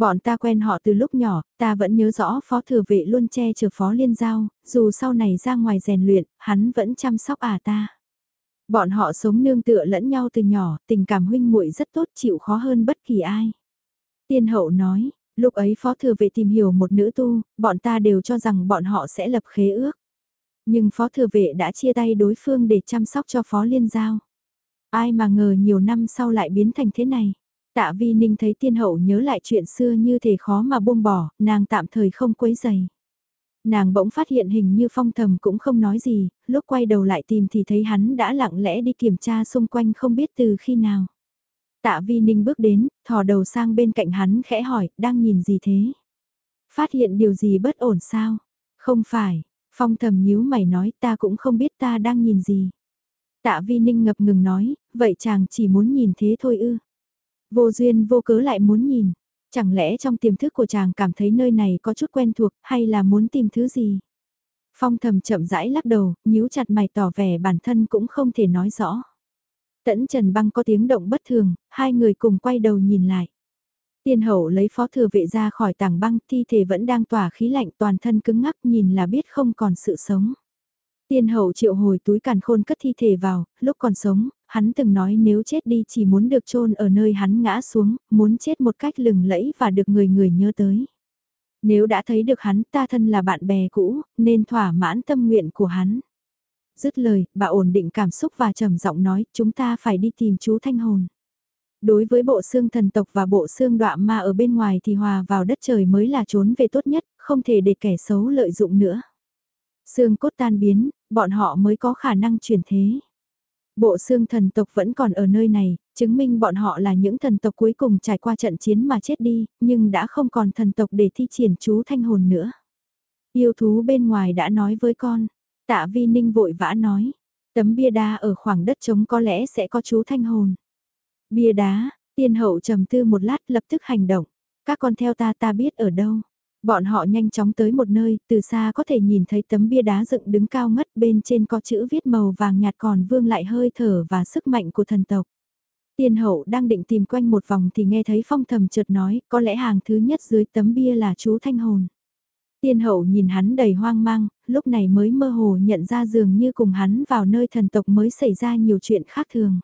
Bọn ta quen họ từ lúc nhỏ, ta vẫn nhớ rõ phó thừa vệ luôn che chở phó liên giao, dù sau này ra ngoài rèn luyện, hắn vẫn chăm sóc à ta. Bọn họ sống nương tựa lẫn nhau từ nhỏ, tình cảm huynh muội rất tốt chịu khó hơn bất kỳ ai. Tiên hậu nói, lúc ấy phó thừa vệ tìm hiểu một nữ tu, bọn ta đều cho rằng bọn họ sẽ lập khế ước. Nhưng phó thừa vệ đã chia tay đối phương để chăm sóc cho phó liên giao. Ai mà ngờ nhiều năm sau lại biến thành thế này. Tạ Vi Ninh thấy tiên hậu nhớ lại chuyện xưa như thể khó mà buông bỏ, nàng tạm thời không quấy giày. Nàng bỗng phát hiện hình như phong thầm cũng không nói gì, lúc quay đầu lại tìm thì thấy hắn đã lặng lẽ đi kiểm tra xung quanh không biết từ khi nào. Tạ Vi Ninh bước đến, thò đầu sang bên cạnh hắn khẽ hỏi, đang nhìn gì thế? Phát hiện điều gì bất ổn sao? Không phải, phong thầm nhíu mày nói ta cũng không biết ta đang nhìn gì. Tạ Vi Ninh ngập ngừng nói, vậy chàng chỉ muốn nhìn thế thôi ư. Vô duyên vô cớ lại muốn nhìn. Chẳng lẽ trong tiềm thức của chàng cảm thấy nơi này có chút quen thuộc hay là muốn tìm thứ gì? Phong thầm chậm rãi lắc đầu, nhíu chặt mày tỏ vẻ bản thân cũng không thể nói rõ. Tẫn Trần Băng có tiếng động bất thường, hai người cùng quay đầu nhìn lại. Tiên hậu lấy phó thừa vệ ra khỏi tảng băng, thi thể vẫn đang tỏa khí lạnh toàn thân cứng ngắc nhìn là biết không còn sự sống. Tiên hậu triệu hồi túi càn khôn cất thi thể vào, lúc còn sống, hắn từng nói nếu chết đi chỉ muốn được chôn ở nơi hắn ngã xuống, muốn chết một cách lừng lẫy và được người người nhớ tới. Nếu đã thấy được hắn ta thân là bạn bè cũ, nên thỏa mãn tâm nguyện của hắn. Dứt lời, bà ổn định cảm xúc và trầm giọng nói chúng ta phải đi tìm chú Thanh Hồn. Đối với bộ xương thần tộc và bộ xương đọa ma ở bên ngoài thì hòa vào đất trời mới là trốn về tốt nhất, không thể để kẻ xấu lợi dụng nữa. Xương cốt tan biến, bọn họ mới có khả năng chuyển thế. Bộ xương thần tộc vẫn còn ở nơi này, chứng minh bọn họ là những thần tộc cuối cùng trải qua trận chiến mà chết đi, nhưng đã không còn thần tộc để thi triển chú thanh hồn nữa. Yêu thú bên ngoài đã nói với con, tạ vi ninh vội vã nói, tấm bia đá ở khoảng đất trống có lẽ sẽ có chú thanh hồn. Bia đá, tiên hậu trầm tư một lát lập tức hành động, các con theo ta ta biết ở đâu. Bọn họ nhanh chóng tới một nơi, từ xa có thể nhìn thấy tấm bia đá dựng đứng cao ngất bên trên có chữ viết màu vàng nhạt còn vương lại hơi thở và sức mạnh của thần tộc. Tiên hậu đang định tìm quanh một vòng thì nghe thấy phong thầm chợt nói, có lẽ hàng thứ nhất dưới tấm bia là chú Thanh Hồn. Tiên hậu nhìn hắn đầy hoang mang, lúc này mới mơ hồ nhận ra dường như cùng hắn vào nơi thần tộc mới xảy ra nhiều chuyện khác thường.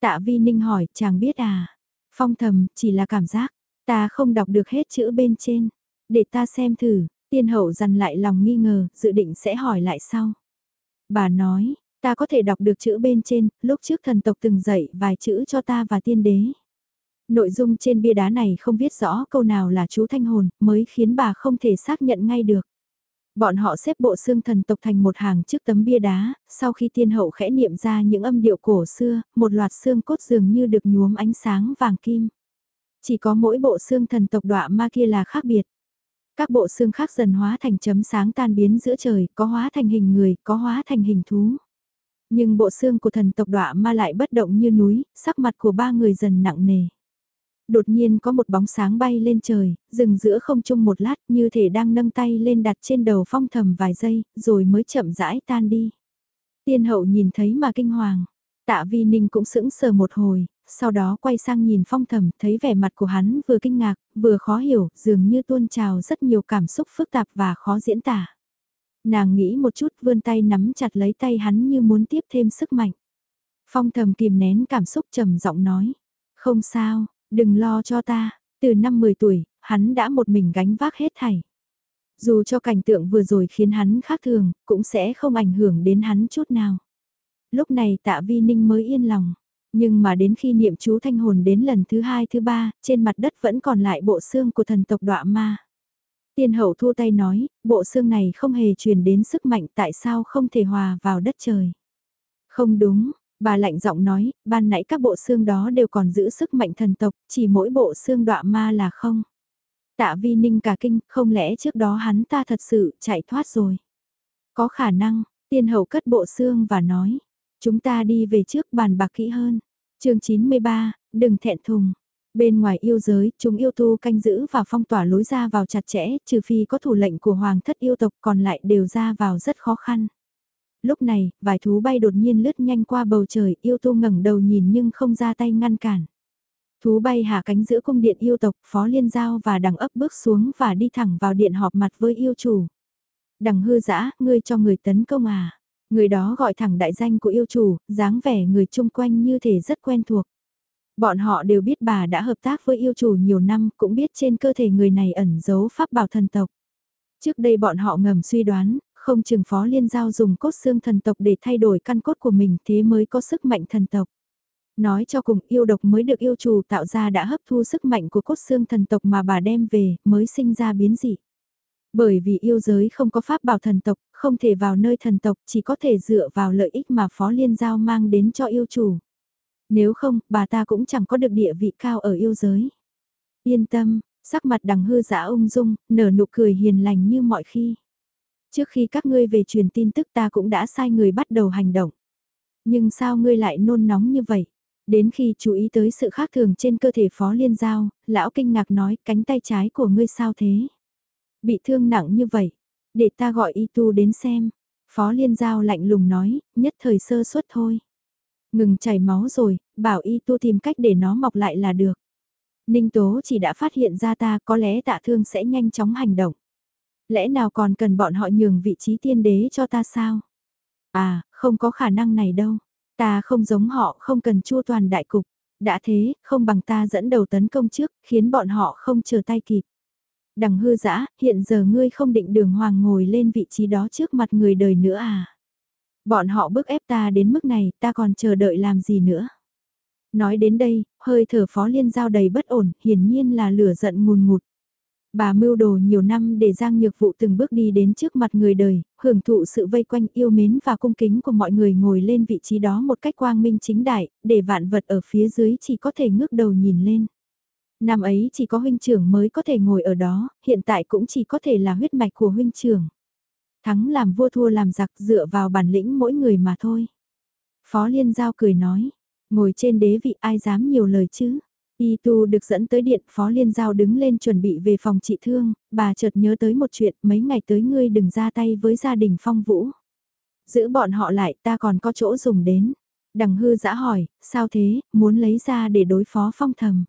Tạ vi ninh hỏi, chàng biết à? Phong thầm, chỉ là cảm giác, ta không đọc được hết chữ bên trên. Để ta xem thử, tiên hậu dằn lại lòng nghi ngờ, dự định sẽ hỏi lại sau. Bà nói, ta có thể đọc được chữ bên trên, lúc trước thần tộc từng dạy vài chữ cho ta và tiên đế. Nội dung trên bia đá này không viết rõ câu nào là chú thanh hồn, mới khiến bà không thể xác nhận ngay được. Bọn họ xếp bộ xương thần tộc thành một hàng trước tấm bia đá, sau khi tiên hậu khẽ niệm ra những âm điệu cổ xưa, một loạt xương cốt dường như được nhuốm ánh sáng vàng kim. Chỉ có mỗi bộ xương thần tộc đọa ma kia là khác biệt. Các bộ xương khác dần hóa thành chấm sáng tan biến giữa trời, có hóa thành hình người, có hóa thành hình thú. Nhưng bộ xương của thần tộc đọa ma lại bất động như núi, sắc mặt của ba người dần nặng nề. Đột nhiên có một bóng sáng bay lên trời, dừng giữa không trung một lát như thể đang nâng tay lên đặt trên đầu phong thầm vài giây, rồi mới chậm rãi tan đi. Tiên hậu nhìn thấy mà kinh hoàng. Tạ Vi Ninh cũng sững sờ một hồi, sau đó quay sang nhìn phong thầm, thấy vẻ mặt của hắn vừa kinh ngạc, vừa khó hiểu, dường như tuôn trào rất nhiều cảm xúc phức tạp và khó diễn tả. Nàng nghĩ một chút vươn tay nắm chặt lấy tay hắn như muốn tiếp thêm sức mạnh. Phong thầm kìm nén cảm xúc trầm giọng nói, không sao, đừng lo cho ta, từ năm 10 tuổi, hắn đã một mình gánh vác hết thảy. Dù cho cảnh tượng vừa rồi khiến hắn khác thường, cũng sẽ không ảnh hưởng đến hắn chút nào. Lúc này tạ vi ninh mới yên lòng. Nhưng mà đến khi niệm chú thanh hồn đến lần thứ hai thứ ba, trên mặt đất vẫn còn lại bộ xương của thần tộc đọa ma. Tiên hậu thua tay nói, bộ xương này không hề truyền đến sức mạnh tại sao không thể hòa vào đất trời. Không đúng, bà lạnh giọng nói, ban nãy các bộ xương đó đều còn giữ sức mạnh thần tộc, chỉ mỗi bộ xương đọa ma là không. Tạ vi ninh cả kinh, không lẽ trước đó hắn ta thật sự chạy thoát rồi. Có khả năng, tiên hậu cất bộ xương và nói, Chúng ta đi về trước bàn bạc kỹ hơn. chương 93, đừng thẹn thùng. Bên ngoài yêu giới, chúng yêu tu canh giữ và phong tỏa lối ra vào chặt chẽ, trừ phi có thủ lệnh của hoàng thất yêu tộc còn lại đều ra vào rất khó khăn. Lúc này, vài thú bay đột nhiên lướt nhanh qua bầu trời, yêu tu ngẩng đầu nhìn nhưng không ra tay ngăn cản. Thú bay hạ cánh giữa cung điện yêu tộc, phó liên giao và đằng ấp bước xuống và đi thẳng vào điện họp mặt với yêu chủ. Đằng hư dã ngươi cho người tấn công à. Người đó gọi thẳng đại danh của yêu chủ, dáng vẻ người chung quanh như thể rất quen thuộc. Bọn họ đều biết bà đã hợp tác với yêu chủ nhiều năm, cũng biết trên cơ thể người này ẩn giấu pháp bảo thần tộc. Trước đây bọn họ ngầm suy đoán, không chừng phó liên giao dùng cốt xương thần tộc để thay đổi căn cốt của mình thế mới có sức mạnh thần tộc. Nói cho cùng yêu độc mới được yêu chủ tạo ra đã hấp thu sức mạnh của cốt xương thần tộc mà bà đem về mới sinh ra biến dị. Bởi vì yêu giới không có pháp bảo thần tộc, không thể vào nơi thần tộc, chỉ có thể dựa vào lợi ích mà Phó Liên Giao mang đến cho yêu chủ. Nếu không, bà ta cũng chẳng có được địa vị cao ở yêu giới. Yên tâm, sắc mặt đằng hư giả ung dung, nở nụ cười hiền lành như mọi khi. Trước khi các ngươi về truyền tin tức ta cũng đã sai người bắt đầu hành động. Nhưng sao ngươi lại nôn nóng như vậy? Đến khi chú ý tới sự khác thường trên cơ thể Phó Liên Giao, lão kinh ngạc nói cánh tay trái của ngươi sao thế? Bị thương nặng như vậy, để ta gọi y tu đến xem. Phó Liên Giao lạnh lùng nói, nhất thời sơ suất thôi. Ngừng chảy máu rồi, bảo y tu tìm cách để nó mọc lại là được. Ninh Tố chỉ đã phát hiện ra ta có lẽ tạ thương sẽ nhanh chóng hành động. Lẽ nào còn cần bọn họ nhường vị trí tiên đế cho ta sao? À, không có khả năng này đâu. Ta không giống họ không cần chua toàn đại cục. Đã thế, không bằng ta dẫn đầu tấn công trước, khiến bọn họ không chờ tay kịp. Đằng hư dã hiện giờ ngươi không định đường hoàng ngồi lên vị trí đó trước mặt người đời nữa à? Bọn họ bức ép ta đến mức này, ta còn chờ đợi làm gì nữa? Nói đến đây, hơi thở phó liên giao đầy bất ổn, hiển nhiên là lửa giận ngùn ngụt. Bà mưu đồ nhiều năm để Giang Nhược Vụ từng bước đi đến trước mặt người đời, hưởng thụ sự vây quanh yêu mến và cung kính của mọi người ngồi lên vị trí đó một cách quang minh chính đại, để vạn vật ở phía dưới chỉ có thể ngước đầu nhìn lên. Năm ấy chỉ có huynh trưởng mới có thể ngồi ở đó, hiện tại cũng chỉ có thể là huyết mạch của huynh trưởng. Thắng làm vua thua làm giặc dựa vào bản lĩnh mỗi người mà thôi. Phó Liên Giao cười nói, ngồi trên đế vị ai dám nhiều lời chứ. Y tu được dẫn tới điện, Phó Liên Giao đứng lên chuẩn bị về phòng trị thương, bà chợt nhớ tới một chuyện, mấy ngày tới ngươi đừng ra tay với gia đình phong vũ. Giữ bọn họ lại, ta còn có chỗ dùng đến. Đằng hư giã hỏi, sao thế, muốn lấy ra để đối phó phong thầm.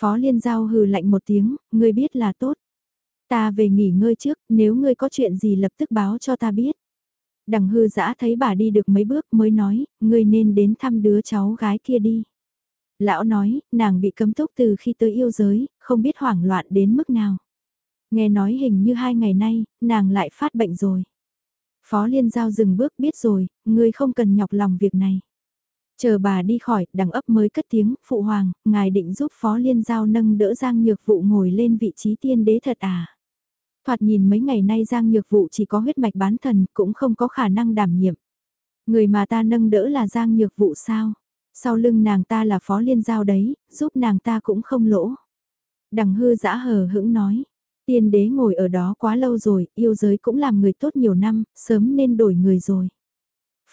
Phó Liên Giao hừ lạnh một tiếng, ngươi biết là tốt. Ta về nghỉ ngơi trước, nếu ngươi có chuyện gì lập tức báo cho ta biết. Đằng hư giã thấy bà đi được mấy bước mới nói, ngươi nên đến thăm đứa cháu gái kia đi. Lão nói, nàng bị cấm túc từ khi tới yêu giới, không biết hoảng loạn đến mức nào. Nghe nói hình như hai ngày nay, nàng lại phát bệnh rồi. Phó Liên Giao dừng bước biết rồi, ngươi không cần nhọc lòng việc này. Chờ bà đi khỏi, đằng ấp mới cất tiếng, phụ hoàng, ngài định giúp Phó Liên Giao nâng đỡ Giang Nhược Vụ ngồi lên vị trí tiên đế thật à? Thoạt nhìn mấy ngày nay Giang Nhược Vụ chỉ có huyết mạch bán thần, cũng không có khả năng đảm nhiệm. Người mà ta nâng đỡ là Giang Nhược Vụ sao? Sau lưng nàng ta là Phó Liên Giao đấy, giúp nàng ta cũng không lỗ. Đằng hư dã hờ hững nói, tiên đế ngồi ở đó quá lâu rồi, yêu giới cũng làm người tốt nhiều năm, sớm nên đổi người rồi.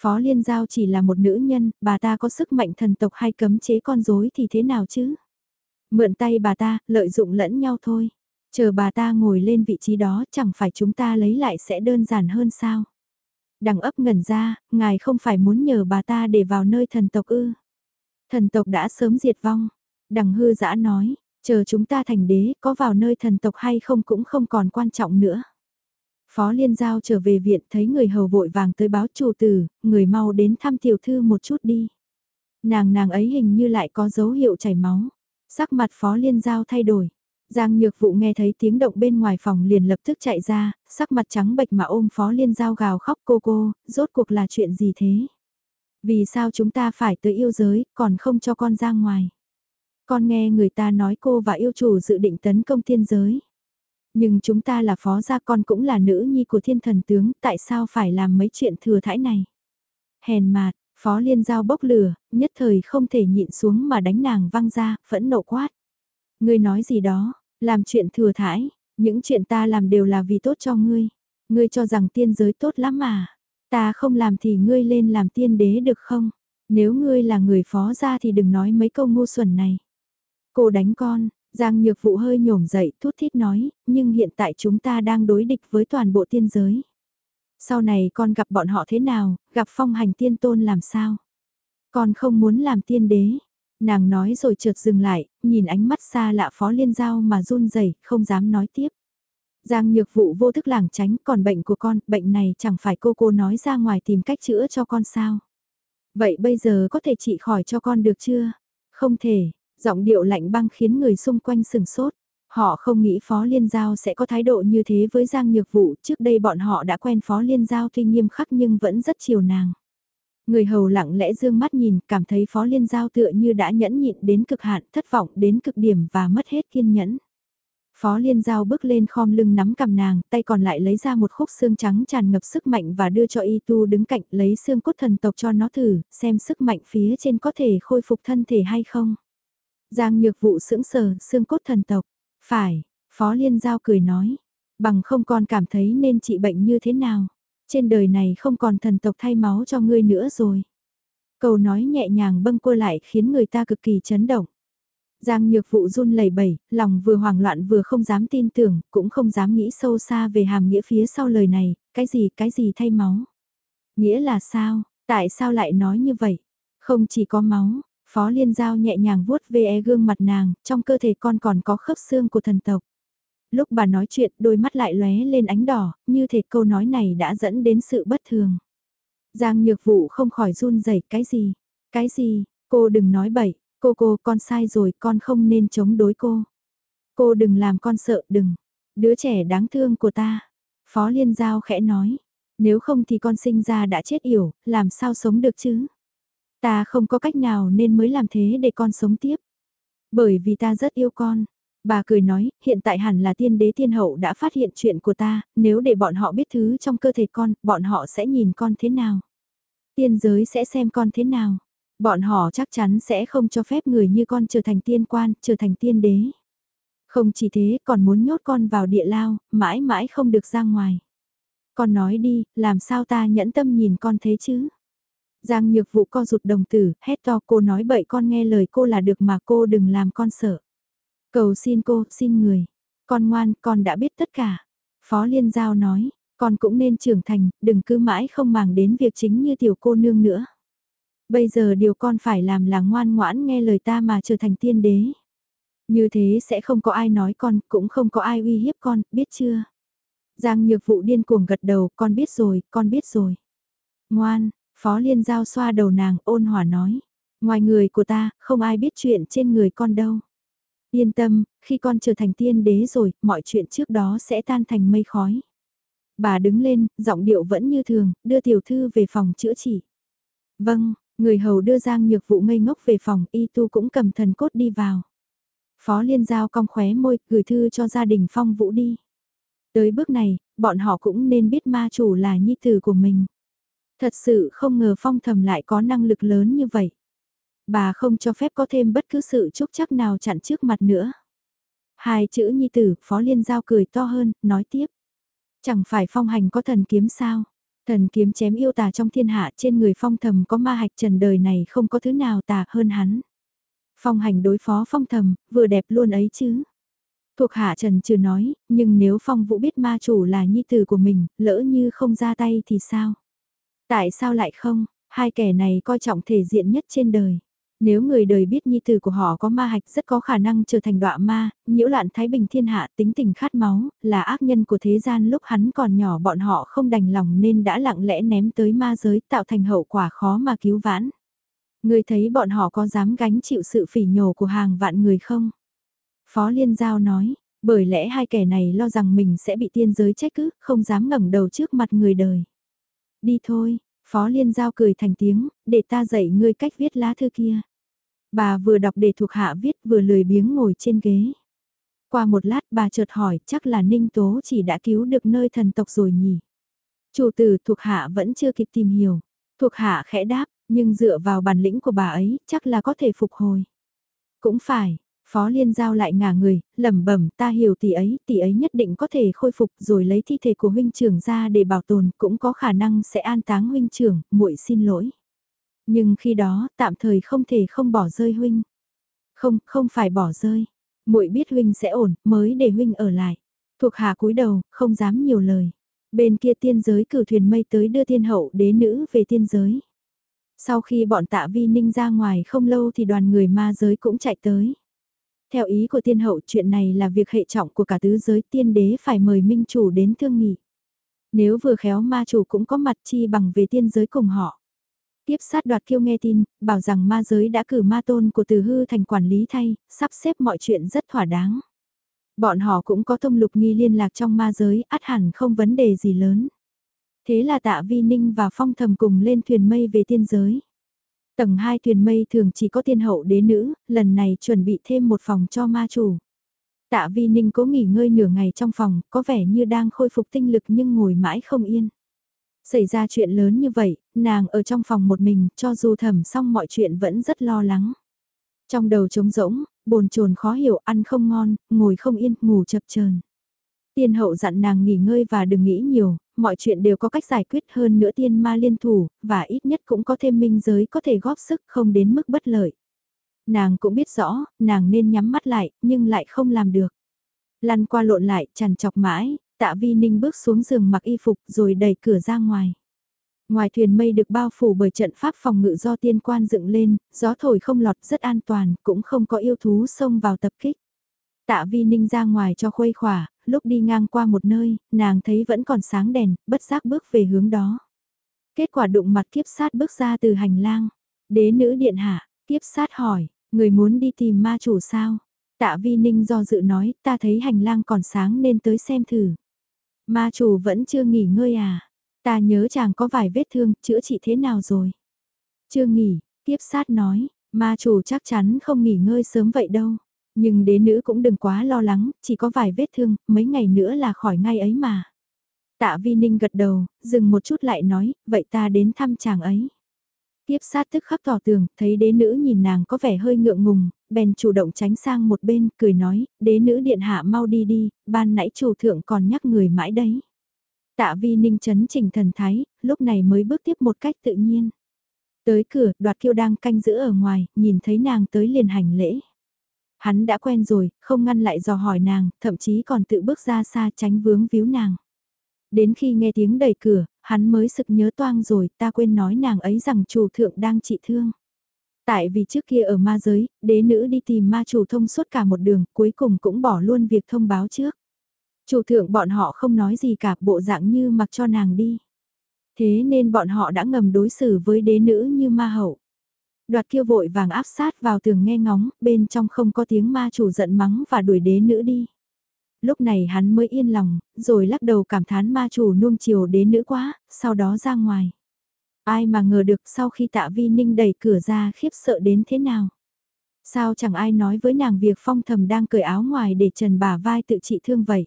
Phó Liên Giao chỉ là một nữ nhân, bà ta có sức mạnh thần tộc hay cấm chế con rối thì thế nào chứ? Mượn tay bà ta, lợi dụng lẫn nhau thôi. Chờ bà ta ngồi lên vị trí đó chẳng phải chúng ta lấy lại sẽ đơn giản hơn sao? Đằng ấp ngẩn ra, ngài không phải muốn nhờ bà ta để vào nơi thần tộc ư? Thần tộc đã sớm diệt vong. Đằng hư giã nói, chờ chúng ta thành đế có vào nơi thần tộc hay không cũng không còn quan trọng nữa. Phó Liên Giao trở về viện thấy người hầu vội vàng tới báo chủ tử, người mau đến thăm tiểu thư một chút đi. Nàng nàng ấy hình như lại có dấu hiệu chảy máu. Sắc mặt Phó Liên Giao thay đổi. Giang Nhược Vụ nghe thấy tiếng động bên ngoài phòng liền lập tức chạy ra, sắc mặt trắng bệch mà ôm Phó Liên Giao gào khóc cô cô, rốt cuộc là chuyện gì thế? Vì sao chúng ta phải tới yêu giới, còn không cho con ra ngoài? Con nghe người ta nói cô và yêu chủ dự định tấn công thiên giới. Nhưng chúng ta là phó gia con cũng là nữ nhi của thiên thần tướng, tại sao phải làm mấy chuyện thừa thãi này? Hèn mạt, phó liên giao bốc lửa, nhất thời không thể nhịn xuống mà đánh nàng văng ra, phẫn nộ quát. Ngươi nói gì đó, làm chuyện thừa thãi, những chuyện ta làm đều là vì tốt cho ngươi. Ngươi cho rằng tiên giới tốt lắm mà. Ta không làm thì ngươi lên làm tiên đế được không? Nếu ngươi là người phó gia thì đừng nói mấy câu ngu xuẩn này. Cô đánh con, Giang Nhược Vụ hơi nhổm dậy, thút thít nói, nhưng hiện tại chúng ta đang đối địch với toàn bộ tiên giới. Sau này con gặp bọn họ thế nào, gặp phong hành tiên tôn làm sao? Con không muốn làm tiên đế. Nàng nói rồi chợt dừng lại, nhìn ánh mắt xa lạ phó liên giao mà run rẩy không dám nói tiếp. Giang nhược vụ vô thức lảng tránh, còn bệnh của con, bệnh này chẳng phải cô cô nói ra ngoài tìm cách chữa cho con sao? Vậy bây giờ có thể trị khỏi cho con được chưa? Không thể, giọng điệu lạnh băng khiến người xung quanh sừng sốt. Họ không nghĩ Phó Liên Giao sẽ có thái độ như thế với Giang Nhược vũ. trước đây bọn họ đã quen Phó Liên Giao tuy nghiêm khắc nhưng vẫn rất chiều nàng. Người hầu lặng lẽ dương mắt nhìn, cảm thấy Phó Liên Giao tựa như đã nhẫn nhịn đến cực hạn, thất vọng đến cực điểm và mất hết kiên nhẫn. Phó Liên Giao bước lên khom lưng nắm cầm nàng, tay còn lại lấy ra một khúc xương trắng tràn ngập sức mạnh và đưa cho Y Tu đứng cạnh lấy xương cốt thần tộc cho nó thử, xem sức mạnh phía trên có thể khôi phục thân thể hay không. Giang nhược vụ sững sờ, xương cốt thần tộc. Phải, Phó Liên Giao cười nói, bằng không còn cảm thấy nên trị bệnh như thế nào. Trên đời này không còn thần tộc thay máu cho ngươi nữa rồi. Câu nói nhẹ nhàng bâng quơ lại khiến người ta cực kỳ chấn động. Giang nhược vụ run lẩy bẩy, lòng vừa hoảng loạn vừa không dám tin tưởng, cũng không dám nghĩ sâu xa về hàm nghĩa phía sau lời này, cái gì cái gì thay máu. Nghĩa là sao, tại sao lại nói như vậy? Không chỉ có máu, Phó Liên Giao nhẹ nhàng vuốt ve gương mặt nàng, trong cơ thể con còn có khớp xương của thần tộc. Lúc bà nói chuyện đôi mắt lại lóe lên ánh đỏ, như thể câu nói này đã dẫn đến sự bất thường. Giang nhược vụ không khỏi run rẩy cái gì, cái gì, cô đừng nói bậy, cô cô con sai rồi con không nên chống đối cô. Cô đừng làm con sợ đừng, đứa trẻ đáng thương của ta. Phó Liên Giao khẽ nói, nếu không thì con sinh ra đã chết yểu, làm sao sống được chứ? Ta không có cách nào nên mới làm thế để con sống tiếp. Bởi vì ta rất yêu con. Bà cười nói, hiện tại hẳn là tiên đế tiên hậu đã phát hiện chuyện của ta, nếu để bọn họ biết thứ trong cơ thể con, bọn họ sẽ nhìn con thế nào? Tiên giới sẽ xem con thế nào? Bọn họ chắc chắn sẽ không cho phép người như con trở thành tiên quan, trở thành tiên đế. Không chỉ thế còn muốn nhốt con vào địa lao, mãi mãi không được ra ngoài. Con nói đi, làm sao ta nhẫn tâm nhìn con thế chứ? Giang nhược vụ co rụt đồng tử, hét to cô nói bậy con nghe lời cô là được mà cô đừng làm con sợ. Cầu xin cô, xin người. Con ngoan, con đã biết tất cả. Phó Liên Giao nói, con cũng nên trưởng thành, đừng cứ mãi không màng đến việc chính như tiểu cô nương nữa. Bây giờ điều con phải làm là ngoan ngoãn nghe lời ta mà trở thành tiên đế. Như thế sẽ không có ai nói con, cũng không có ai uy hiếp con, biết chưa? Giang nhược vụ điên cuồng gật đầu, con biết rồi, con biết rồi. Ngoan, Phó Liên Giao xoa đầu nàng ôn hòa nói. Ngoài người của ta, không ai biết chuyện trên người con đâu. Yên tâm, khi con trở thành tiên đế rồi, mọi chuyện trước đó sẽ tan thành mây khói. Bà đứng lên, giọng điệu vẫn như thường, đưa tiểu thư về phòng chữa trị. Vâng, người hầu đưa Giang Nhược vũ ngây ngốc về phòng, y tu cũng cầm thần cốt đi vào. Phó Liên Giao cong khóe môi, gửi thư cho gia đình Phong Vũ đi. Tới bước này, bọn họ cũng nên biết ma chủ là nhi tử của mình. Thật sự không ngờ phong thầm lại có năng lực lớn như vậy. Bà không cho phép có thêm bất cứ sự chúc chắc nào chặn trước mặt nữa. Hai chữ nhi tử, Phó Liên Giao cười to hơn, nói tiếp. Chẳng phải phong hành có thần kiếm sao? Thần kiếm chém yêu tà trong thiên hạ trên người phong thầm có ma hạch trần đời này không có thứ nào tà hơn hắn. Phong hành đối phó phong thầm, vừa đẹp luôn ấy chứ. Thuộc hạ trần chưa nói, nhưng nếu phong vũ biết ma chủ là nhi tử của mình, lỡ như không ra tay thì sao? Tại sao lại không, hai kẻ này coi trọng thể diện nhất trên đời. Nếu người đời biết nhi tử của họ có ma hạch rất có khả năng trở thành đọa ma, nhiễu loạn thái bình thiên hạ tính tình khát máu, là ác nhân của thế gian lúc hắn còn nhỏ bọn họ không đành lòng nên đã lặng lẽ ném tới ma giới tạo thành hậu quả khó mà cứu vãn. Người thấy bọn họ có dám gánh chịu sự phỉ nhổ của hàng vạn người không? Phó Liên Giao nói, bởi lẽ hai kẻ này lo rằng mình sẽ bị tiên giới trách cứ, không dám ngẩng đầu trước mặt người đời. Đi thôi, Phó Liên Giao cười thành tiếng, để ta dạy ngươi cách viết lá thư kia. Bà vừa đọc để thuộc hạ viết vừa lười biếng ngồi trên ghế. Qua một lát bà chợt hỏi chắc là Ninh Tố chỉ đã cứu được nơi thần tộc rồi nhỉ. Chủ tử thuộc hạ vẫn chưa kịp tìm hiểu. Thuộc hạ khẽ đáp, nhưng dựa vào bản lĩnh của bà ấy chắc là có thể phục hồi. Cũng phải, Phó Liên Giao lại ngả người, lẩm bẩm ta hiểu tỷ ấy, tỷ ấy nhất định có thể khôi phục rồi lấy thi thể của huynh trưởng ra để bảo tồn, cũng có khả năng sẽ an táng huynh trưởng, muội xin lỗi. Nhưng khi đó, tạm thời không thể không bỏ rơi huynh. Không, không phải bỏ rơi. muội biết huynh sẽ ổn, mới để huynh ở lại. Thuộc hạ cúi đầu, không dám nhiều lời. Bên kia tiên giới cử thuyền mây tới đưa thiên hậu đế nữ về tiên giới. Sau khi bọn tạ vi ninh ra ngoài không lâu thì đoàn người ma giới cũng chạy tới. Theo ý của tiên hậu chuyện này là việc hệ trọng của cả tứ giới tiên đế phải mời minh chủ đến thương nghị. Nếu vừa khéo ma chủ cũng có mặt chi bằng về tiên giới cùng họ. Tiếp sát đoạt kiêu nghe tin, bảo rằng ma giới đã cử ma tôn của từ hư thành quản lý thay, sắp xếp mọi chuyện rất thỏa đáng. Bọn họ cũng có thông lục nghi liên lạc trong ma giới, át hẳn không vấn đề gì lớn. Thế là tạ vi ninh và phong thầm cùng lên thuyền mây về tiên giới. Tầng 2 thuyền mây thường chỉ có tiên hậu đế nữ, lần này chuẩn bị thêm một phòng cho ma chủ. Tạ Vi Ninh cố nghỉ ngơi nửa ngày trong phòng, có vẻ như đang khôi phục tinh lực nhưng ngồi mãi không yên. Xảy ra chuyện lớn như vậy, nàng ở trong phòng một mình, cho dù thẩm xong mọi chuyện vẫn rất lo lắng. Trong đầu trống rỗng, bồn chồn khó hiểu, ăn không ngon, ngồi không yên, ngủ chập chờn. Tiên hậu dặn nàng nghỉ ngơi và đừng nghĩ nhiều, mọi chuyện đều có cách giải quyết hơn nữa tiên ma liên thủ, và ít nhất cũng có thêm minh giới có thể góp sức không đến mức bất lợi. Nàng cũng biết rõ, nàng nên nhắm mắt lại, nhưng lại không làm được. Lăn qua lộn lại, chằn chọc mãi, tạ vi ninh bước xuống giường mặc y phục rồi đẩy cửa ra ngoài. Ngoài thuyền mây được bao phủ bởi trận pháp phòng ngự do tiên quan dựng lên, gió thổi không lọt rất an toàn, cũng không có yêu thú xông vào tập kích. Tạ vi ninh ra ngoài cho khuây khỏa, lúc đi ngang qua một nơi, nàng thấy vẫn còn sáng đèn, bất giác bước về hướng đó. Kết quả đụng mặt kiếp sát bước ra từ hành lang. Đế nữ điện hạ, kiếp sát hỏi, người muốn đi tìm ma chủ sao? Tạ vi ninh do dự nói, ta thấy hành lang còn sáng nên tới xem thử. Ma chủ vẫn chưa nghỉ ngơi à? Ta nhớ chàng có vài vết thương, chữa trị thế nào rồi? Chưa nghỉ, Kiếp sát nói, ma chủ chắc chắn không nghỉ ngơi sớm vậy đâu. Nhưng đế nữ cũng đừng quá lo lắng, chỉ có vài vết thương, mấy ngày nữa là khỏi ngay ấy mà. Tạ Vi Ninh gật đầu, dừng một chút lại nói, vậy ta đến thăm chàng ấy. Tiếp sát tức khắc tỏ tường, thấy đế nữ nhìn nàng có vẻ hơi ngượng ngùng, bèn chủ động tránh sang một bên, cười nói, đế nữ điện hạ mau đi đi, ban nãy chủ thượng còn nhắc người mãi đấy. Tạ vi ninh chấn trình thần thái, lúc này mới bước tiếp một cách tự nhiên. Tới cửa, đoạt kiêu đang canh giữ ở ngoài, nhìn thấy nàng tới liền hành lễ. Hắn đã quen rồi, không ngăn lại dò hỏi nàng, thậm chí còn tự bước ra xa tránh vướng víu nàng. Đến khi nghe tiếng đẩy cửa, hắn mới sực nhớ toang rồi, ta quên nói nàng ấy rằng chủ thượng đang trị thương. Tại vì trước kia ở ma giới, đế nữ đi tìm ma chủ thông suốt cả một đường, cuối cùng cũng bỏ luôn việc thông báo trước. Chủ thượng bọn họ không nói gì cả, bộ dạng như mặc cho nàng đi. Thế nên bọn họ đã ngầm đối xử với đế nữ như ma hậu. Đoạt kiêu vội vàng áp sát vào tường nghe ngóng, bên trong không có tiếng ma chủ giận mắng và đuổi đế nữ đi. Lúc này hắn mới yên lòng, rồi lắc đầu cảm thán ma chủ nuông chiều đế nữ quá, sau đó ra ngoài. Ai mà ngờ được sau khi tạ vi ninh đẩy cửa ra khiếp sợ đến thế nào. Sao chẳng ai nói với nàng việc phong thầm đang cởi áo ngoài để trần bà vai tự trị thương vậy.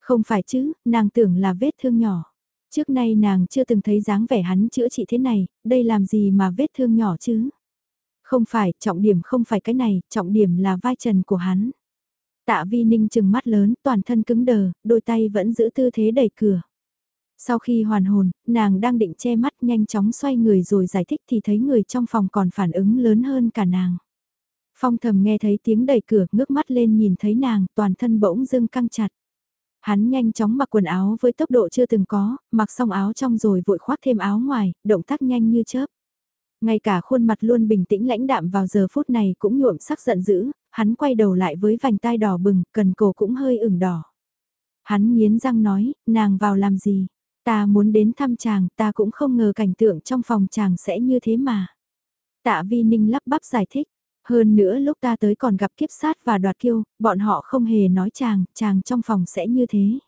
Không phải chứ, nàng tưởng là vết thương nhỏ. Trước nay nàng chưa từng thấy dáng vẻ hắn chữa trị thế này, đây làm gì mà vết thương nhỏ chứ. Không phải, trọng điểm không phải cái này, trọng điểm là vai trần của hắn. Tạ vi ninh chừng mắt lớn, toàn thân cứng đờ, đôi tay vẫn giữ tư thế đẩy cửa. Sau khi hoàn hồn, nàng đang định che mắt nhanh chóng xoay người rồi giải thích thì thấy người trong phòng còn phản ứng lớn hơn cả nàng. Phong thầm nghe thấy tiếng đẩy cửa, ngước mắt lên nhìn thấy nàng, toàn thân bỗng dưng căng chặt. Hắn nhanh chóng mặc quần áo với tốc độ chưa từng có, mặc xong áo trong rồi vội khoác thêm áo ngoài, động tác nhanh như chớp. Ngay cả khuôn mặt luôn bình tĩnh lãnh đạm vào giờ phút này cũng nhuộm sắc giận dữ, hắn quay đầu lại với vành tai đỏ bừng, cần cổ cũng hơi ửng đỏ. Hắn nghiến răng nói, nàng vào làm gì? Ta muốn đến thăm chàng, ta cũng không ngờ cảnh tượng trong phòng chàng sẽ như thế mà. Tạ Vi Ninh lắp bắp giải thích, hơn nữa lúc ta tới còn gặp kiếp sát và đoạt kiêu, bọn họ không hề nói chàng, chàng trong phòng sẽ như thế.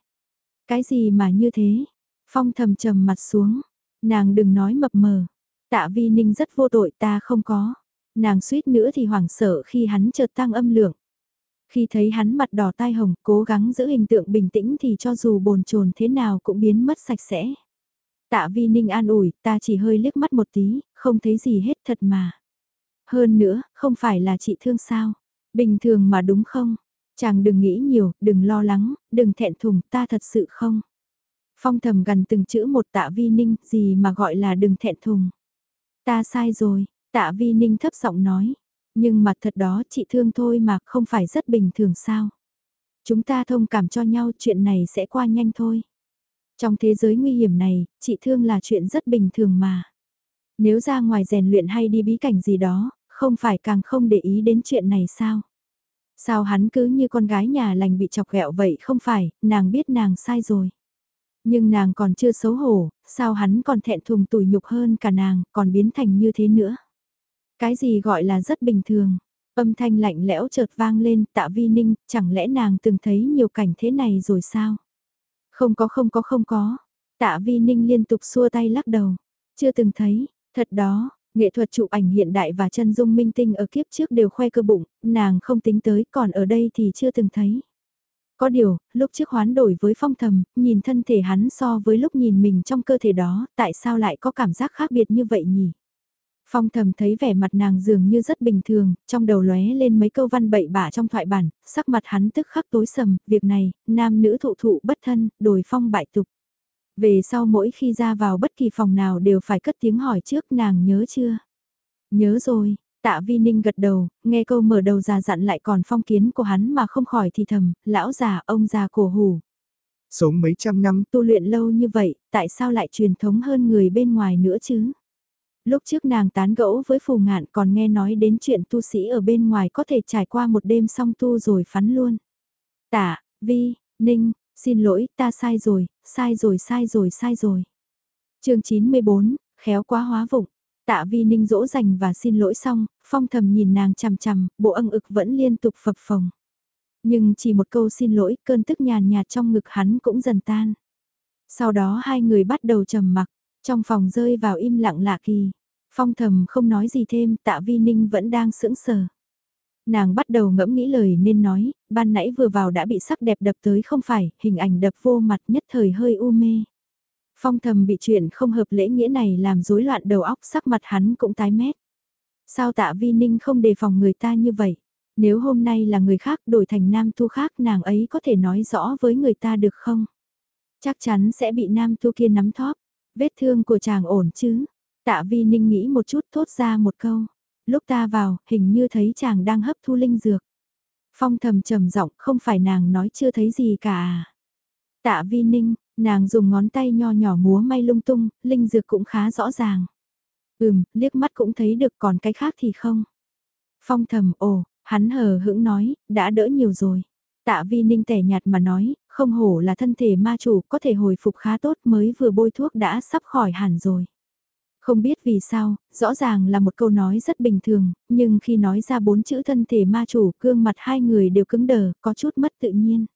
Cái gì mà như thế? Phong thầm trầm mặt xuống, nàng đừng nói mập mờ. Tạ Vi Ninh rất vô tội ta không có. Nàng suýt nữa thì hoảng sợ khi hắn chợt tăng âm lượng. Khi thấy hắn mặt đỏ tai hồng cố gắng giữ hình tượng bình tĩnh thì cho dù bồn chồn thế nào cũng biến mất sạch sẽ. Tạ Vi Ninh an ủi, ta chỉ hơi liếc mắt một tí, không thấy gì hết thật mà. Hơn nữa, không phải là chị thương sao? Bình thường mà đúng không? Chàng đừng nghĩ nhiều, đừng lo lắng, đừng thẹn thùng, ta thật sự không. Phong thầm gần từng chữ một tạ vi ninh, gì mà gọi là đừng thẹn thùng. Ta sai rồi, tạ vi ninh thấp giọng nói. Nhưng mà thật đó chị thương thôi mà không phải rất bình thường sao. Chúng ta thông cảm cho nhau chuyện này sẽ qua nhanh thôi. Trong thế giới nguy hiểm này, chị thương là chuyện rất bình thường mà. Nếu ra ngoài rèn luyện hay đi bí cảnh gì đó, không phải càng không để ý đến chuyện này sao? Sao hắn cứ như con gái nhà lành bị chọc ghẹo vậy không phải, nàng biết nàng sai rồi. Nhưng nàng còn chưa xấu hổ, sao hắn còn thẹn thùng tủi nhục hơn cả nàng, còn biến thành như thế nữa. Cái gì gọi là rất bình thường. Âm thanh lạnh lẽo chợt vang lên, tạ vi ninh, chẳng lẽ nàng từng thấy nhiều cảnh thế này rồi sao? Không có không có không có. Tạ vi ninh liên tục xua tay lắc đầu. Chưa từng thấy, thật đó, Nghệ thuật chụp ảnh hiện đại và chân dung minh tinh ở kiếp trước đều khoe cơ bụng, nàng không tính tới còn ở đây thì chưa từng thấy. Có điều, lúc trước hoán đổi với phong thầm, nhìn thân thể hắn so với lúc nhìn mình trong cơ thể đó, tại sao lại có cảm giác khác biệt như vậy nhỉ? Phong thầm thấy vẻ mặt nàng dường như rất bình thường, trong đầu lóe lên mấy câu văn bậy bạ trong thoại bản, sắc mặt hắn tức khắc tối sầm, việc này, nam nữ thụ thụ bất thân, đổi phong bại tục. Về sau mỗi khi ra vào bất kỳ phòng nào đều phải cất tiếng hỏi trước nàng nhớ chưa? Nhớ rồi, tạ vi ninh gật đầu, nghe câu mở đầu già dặn lại còn phong kiến của hắn mà không khỏi thì thầm, lão già ông già cổ hủ. Sống mấy trăm năm tu luyện lâu như vậy, tại sao lại truyền thống hơn người bên ngoài nữa chứ? Lúc trước nàng tán gẫu với phù ngạn còn nghe nói đến chuyện tu sĩ ở bên ngoài có thể trải qua một đêm xong tu rồi phắn luôn. Tạ, vi, ninh, xin lỗi ta sai rồi, sai rồi sai rồi sai rồi. chương 94, khéo quá hóa vụng. Tạ vi ninh dỗ dành và xin lỗi xong, phong thầm nhìn nàng chằm chằm, bộ ân ực vẫn liên tục phập phồng. Nhưng chỉ một câu xin lỗi, cơn tức nhàn nhạt trong ngực hắn cũng dần tan. Sau đó hai người bắt đầu trầm mặc, trong phòng rơi vào im lặng lạ kỳ. Phong thầm không nói gì thêm, tạ vi ninh vẫn đang sững sờ. Nàng bắt đầu ngẫm nghĩ lời nên nói, ban nãy vừa vào đã bị sắc đẹp đập tới không phải, hình ảnh đập vô mặt nhất thời hơi u mê. Phong thầm bị chuyện không hợp lễ nghĩa này làm rối loạn đầu óc sắc mặt hắn cũng tái mét. Sao tạ vi ninh không đề phòng người ta như vậy? Nếu hôm nay là người khác đổi thành nam tu khác nàng ấy có thể nói rõ với người ta được không? Chắc chắn sẽ bị nam tu kia nắm thóp. Vết thương của chàng ổn chứ? Tạ vi ninh nghĩ một chút thốt ra một câu. Lúc ta vào, hình như thấy chàng đang hấp thu linh dược. Phong thầm trầm giọng không phải nàng nói chưa thấy gì cả à. Tạ vi ninh, nàng dùng ngón tay nho nhỏ múa may lung tung, linh dược cũng khá rõ ràng. Ừm, liếc mắt cũng thấy được còn cái khác thì không. Phong thầm ồ, hắn hờ hững nói, đã đỡ nhiều rồi. Tạ vi ninh tẻ nhạt mà nói, không hổ là thân thể ma chủ có thể hồi phục khá tốt mới vừa bôi thuốc đã sắp khỏi hẳn rồi. Không biết vì sao, rõ ràng là một câu nói rất bình thường, nhưng khi nói ra bốn chữ thân thể ma chủ, gương mặt hai người đều cứng đờ, có chút mất tự nhiên.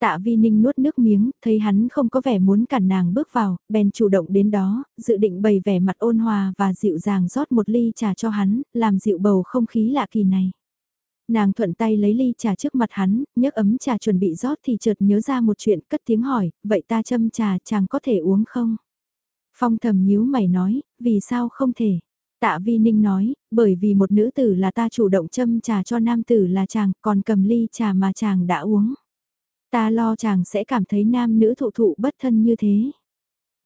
Tạ Vi Ninh nuốt nước miếng, thấy hắn không có vẻ muốn cản nàng bước vào, bèn chủ động đến đó, dự định bày vẻ mặt ôn hòa và dịu dàng rót một ly trà cho hắn, làm dịu bầu không khí lạ kỳ này. Nàng thuận tay lấy ly trà trước mặt hắn, nhấc ấm trà chuẩn bị rót thì chợt nhớ ra một chuyện, cất tiếng hỏi, vậy ta châm trà chàng có thể uống không? Phong thầm nhíu mày nói, vì sao không thể? Tạ Vi Ninh nói, bởi vì một nữ tử là ta chủ động châm trà cho nam tử là chàng, còn cầm ly trà mà chàng đã uống. Ta lo chàng sẽ cảm thấy nam nữ thụ thụ bất thân như thế.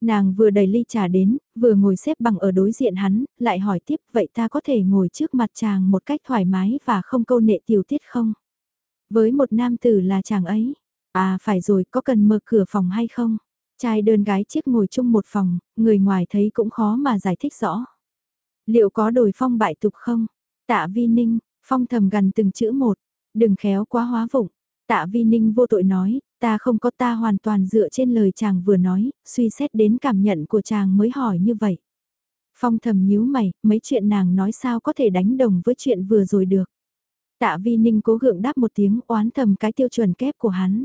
Nàng vừa đẩy ly trà đến, vừa ngồi xếp bằng ở đối diện hắn, lại hỏi tiếp vậy ta có thể ngồi trước mặt chàng một cách thoải mái và không câu nệ tiểu tiết không? Với một nam tử là chàng ấy. À phải rồi, có cần mở cửa phòng hay không? Trai đơn gái chiếc ngồi chung một phòng, người ngoài thấy cũng khó mà giải thích rõ. Liệu có đổi phong bại tục không? Tạ vi ninh, phong thầm gần từng chữ một, đừng khéo quá hóa vụng. Tạ vi ninh vô tội nói, ta không có ta hoàn toàn dựa trên lời chàng vừa nói, suy xét đến cảm nhận của chàng mới hỏi như vậy. Phong thầm nhíu mày, mấy chuyện nàng nói sao có thể đánh đồng với chuyện vừa rồi được. Tạ vi ninh cố gượng đáp một tiếng oán thầm cái tiêu chuẩn kép của hắn.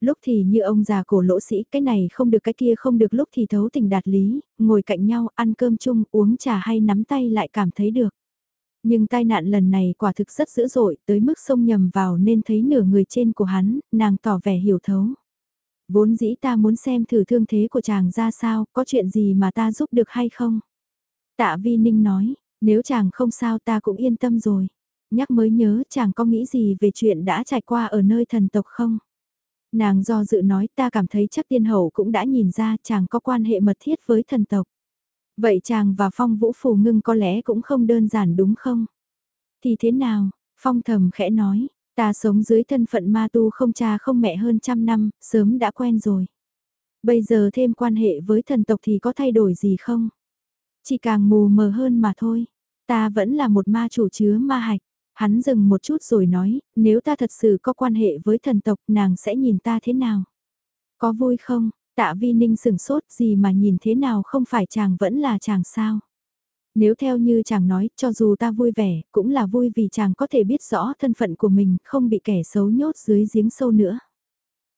Lúc thì như ông già cổ lỗ sĩ, cái này không được cái kia không được lúc thì thấu tình đạt lý, ngồi cạnh nhau, ăn cơm chung, uống trà hay nắm tay lại cảm thấy được. Nhưng tai nạn lần này quả thực rất dữ dội, tới mức sông nhầm vào nên thấy nửa người trên của hắn, nàng tỏ vẻ hiểu thấu. Vốn dĩ ta muốn xem thử thương thế của chàng ra sao, có chuyện gì mà ta giúp được hay không? Tạ Vi Ninh nói, nếu chàng không sao ta cũng yên tâm rồi. Nhắc mới nhớ chàng có nghĩ gì về chuyện đã trải qua ở nơi thần tộc không? Nàng do dự nói ta cảm thấy chắc tiên hậu cũng đã nhìn ra chàng có quan hệ mật thiết với thần tộc. Vậy chàng và phong vũ phù ngưng có lẽ cũng không đơn giản đúng không? Thì thế nào? Phong thầm khẽ nói, ta sống dưới thân phận ma tu không cha không mẹ hơn trăm năm, sớm đã quen rồi. Bây giờ thêm quan hệ với thần tộc thì có thay đổi gì không? Chỉ càng mù mờ hơn mà thôi. Ta vẫn là một ma chủ chứa ma hạch. Hắn dừng một chút rồi nói, nếu ta thật sự có quan hệ với thần tộc nàng sẽ nhìn ta thế nào? Có vui không? Tạ vi ninh sừng sốt gì mà nhìn thế nào không phải chàng vẫn là chàng sao? Nếu theo như chàng nói, cho dù ta vui vẻ, cũng là vui vì chàng có thể biết rõ thân phận của mình, không bị kẻ xấu nhốt dưới giếng sâu nữa.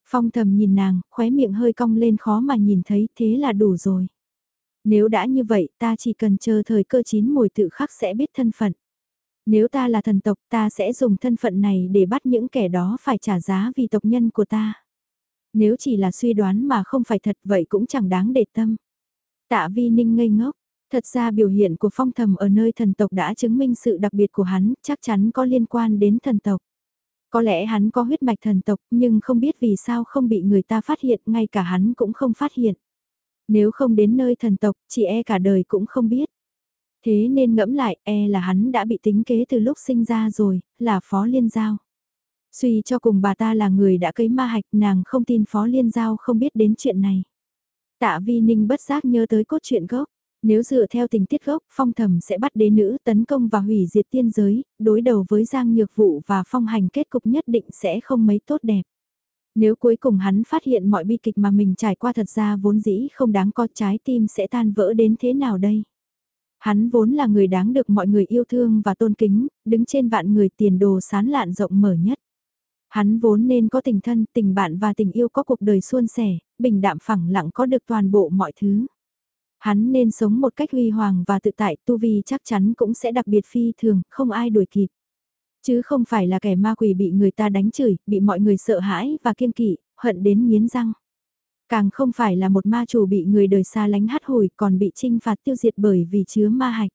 Phong thầm nhìn nàng, khóe miệng hơi cong lên khó mà nhìn thấy, thế là đủ rồi. Nếu đã như vậy, ta chỉ cần chờ thời cơ chín mùi tự khắc sẽ biết thân phận. Nếu ta là thần tộc ta sẽ dùng thân phận này để bắt những kẻ đó phải trả giá vì tộc nhân của ta. Nếu chỉ là suy đoán mà không phải thật vậy cũng chẳng đáng để tâm. Tạ vi ninh ngây ngốc, thật ra biểu hiện của phong thầm ở nơi thần tộc đã chứng minh sự đặc biệt của hắn, chắc chắn có liên quan đến thần tộc. Có lẽ hắn có huyết mạch thần tộc nhưng không biết vì sao không bị người ta phát hiện, ngay cả hắn cũng không phát hiện. Nếu không đến nơi thần tộc, chị e cả đời cũng không biết. Thế nên ngẫm lại, e là hắn đã bị tính kế từ lúc sinh ra rồi, là Phó Liên Giao. Suy cho cùng bà ta là người đã cấy ma hạch, nàng không tin Phó Liên Giao không biết đến chuyện này. Tạ Vi Ninh bất giác nhớ tới cốt truyện gốc. Nếu dựa theo tình tiết gốc, phong thầm sẽ bắt đế nữ tấn công và hủy diệt tiên giới, đối đầu với Giang Nhược Vụ và phong hành kết cục nhất định sẽ không mấy tốt đẹp. Nếu cuối cùng hắn phát hiện mọi bi kịch mà mình trải qua thật ra vốn dĩ không đáng có trái tim sẽ tan vỡ đến thế nào đây? Hắn vốn là người đáng được mọi người yêu thương và tôn kính, đứng trên vạn người tiền đồ sán lạn rộng mở nhất. Hắn vốn nên có tình thân, tình bạn và tình yêu có cuộc đời suôn sẻ, bình đạm phẳng lặng có được toàn bộ mọi thứ. Hắn nên sống một cách huy hoàng và tự tại, tu vi chắc chắn cũng sẽ đặc biệt phi thường, không ai đuổi kịp. Chứ không phải là kẻ ma quỷ bị người ta đánh chửi, bị mọi người sợ hãi và kiêng kỵ, hận đến nghiến răng. Càng không phải là một ma chủ bị người đời xa lánh hát hồi còn bị trinh phạt tiêu diệt bởi vì chứa ma hạch.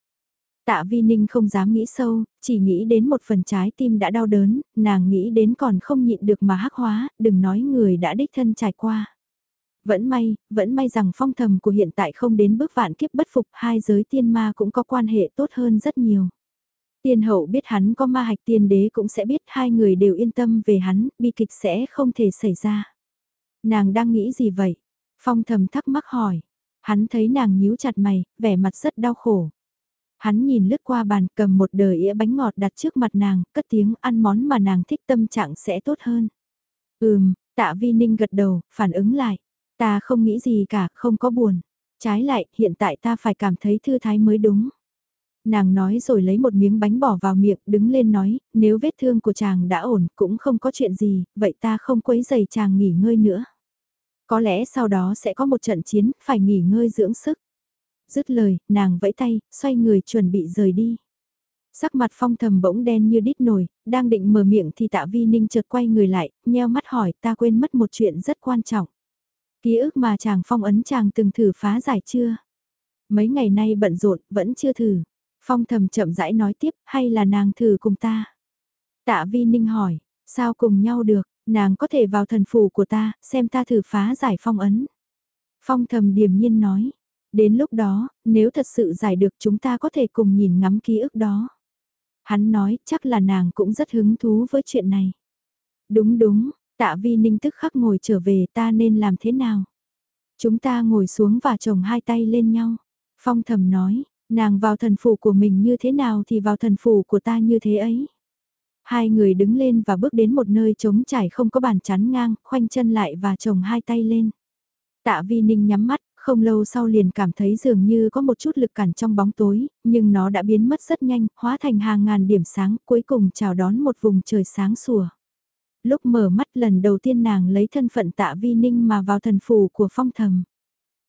Tạ Vi Ninh không dám nghĩ sâu, chỉ nghĩ đến một phần trái tim đã đau đớn, nàng nghĩ đến còn không nhịn được mà hắc hóa, đừng nói người đã đích thân trải qua. Vẫn may, vẫn may rằng phong thầm của hiện tại không đến bước vạn kiếp bất phục, hai giới tiên ma cũng có quan hệ tốt hơn rất nhiều. Tiên hậu biết hắn có ma hạch tiên đế cũng sẽ biết hai người đều yên tâm về hắn, bi kịch sẽ không thể xảy ra. Nàng đang nghĩ gì vậy? Phong thầm thắc mắc hỏi. Hắn thấy nàng nhíu chặt mày, vẻ mặt rất đau khổ. Hắn nhìn lướt qua bàn cầm một đời ĩa bánh ngọt đặt trước mặt nàng, cất tiếng ăn món mà nàng thích tâm trạng sẽ tốt hơn. Ừm, tạ vi ninh gật đầu, phản ứng lại. Ta không nghĩ gì cả, không có buồn. Trái lại, hiện tại ta phải cảm thấy thư thái mới đúng. Nàng nói rồi lấy một miếng bánh bỏ vào miệng, đứng lên nói, nếu vết thương của chàng đã ổn, cũng không có chuyện gì, vậy ta không quấy giày chàng nghỉ ngơi nữa. Có lẽ sau đó sẽ có một trận chiến, phải nghỉ ngơi dưỡng sức. Dứt lời, nàng vẫy tay, xoay người chuẩn bị rời đi. Sắc mặt phong thầm bỗng đen như đít nồi, đang định mở miệng thì tạ vi ninh chợt quay người lại, nheo mắt hỏi ta quên mất một chuyện rất quan trọng. Ký ức mà chàng phong ấn chàng từng thử phá giải chưa? Mấy ngày nay bận rộn, vẫn chưa thử. Phong thầm chậm rãi nói tiếp, hay là nàng thử cùng ta? Tạ vi ninh hỏi, sao cùng nhau được, nàng có thể vào thần phủ của ta, xem ta thử phá giải phong ấn. Phong thầm điềm nhiên nói, đến lúc đó, nếu thật sự giải được chúng ta có thể cùng nhìn ngắm ký ức đó. Hắn nói, chắc là nàng cũng rất hứng thú với chuyện này. Đúng đúng, tạ vi ninh tức khắc ngồi trở về ta nên làm thế nào? Chúng ta ngồi xuống và chồng hai tay lên nhau. Phong thầm nói, nàng vào thần phủ của mình như thế nào thì vào thần phủ của ta như thế ấy. Hai người đứng lên và bước đến một nơi trống trải không có bàn chắn ngang, khoanh chân lại và chồng hai tay lên. Tạ Vi Ninh nhắm mắt, không lâu sau liền cảm thấy dường như có một chút lực cản trong bóng tối, nhưng nó đã biến mất rất nhanh, hóa thành hàng ngàn điểm sáng, cuối cùng chào đón một vùng trời sáng sủa. Lúc mở mắt lần đầu tiên nàng lấy thân phận tạ vi ninh mà vào thần phủ của phong thầm.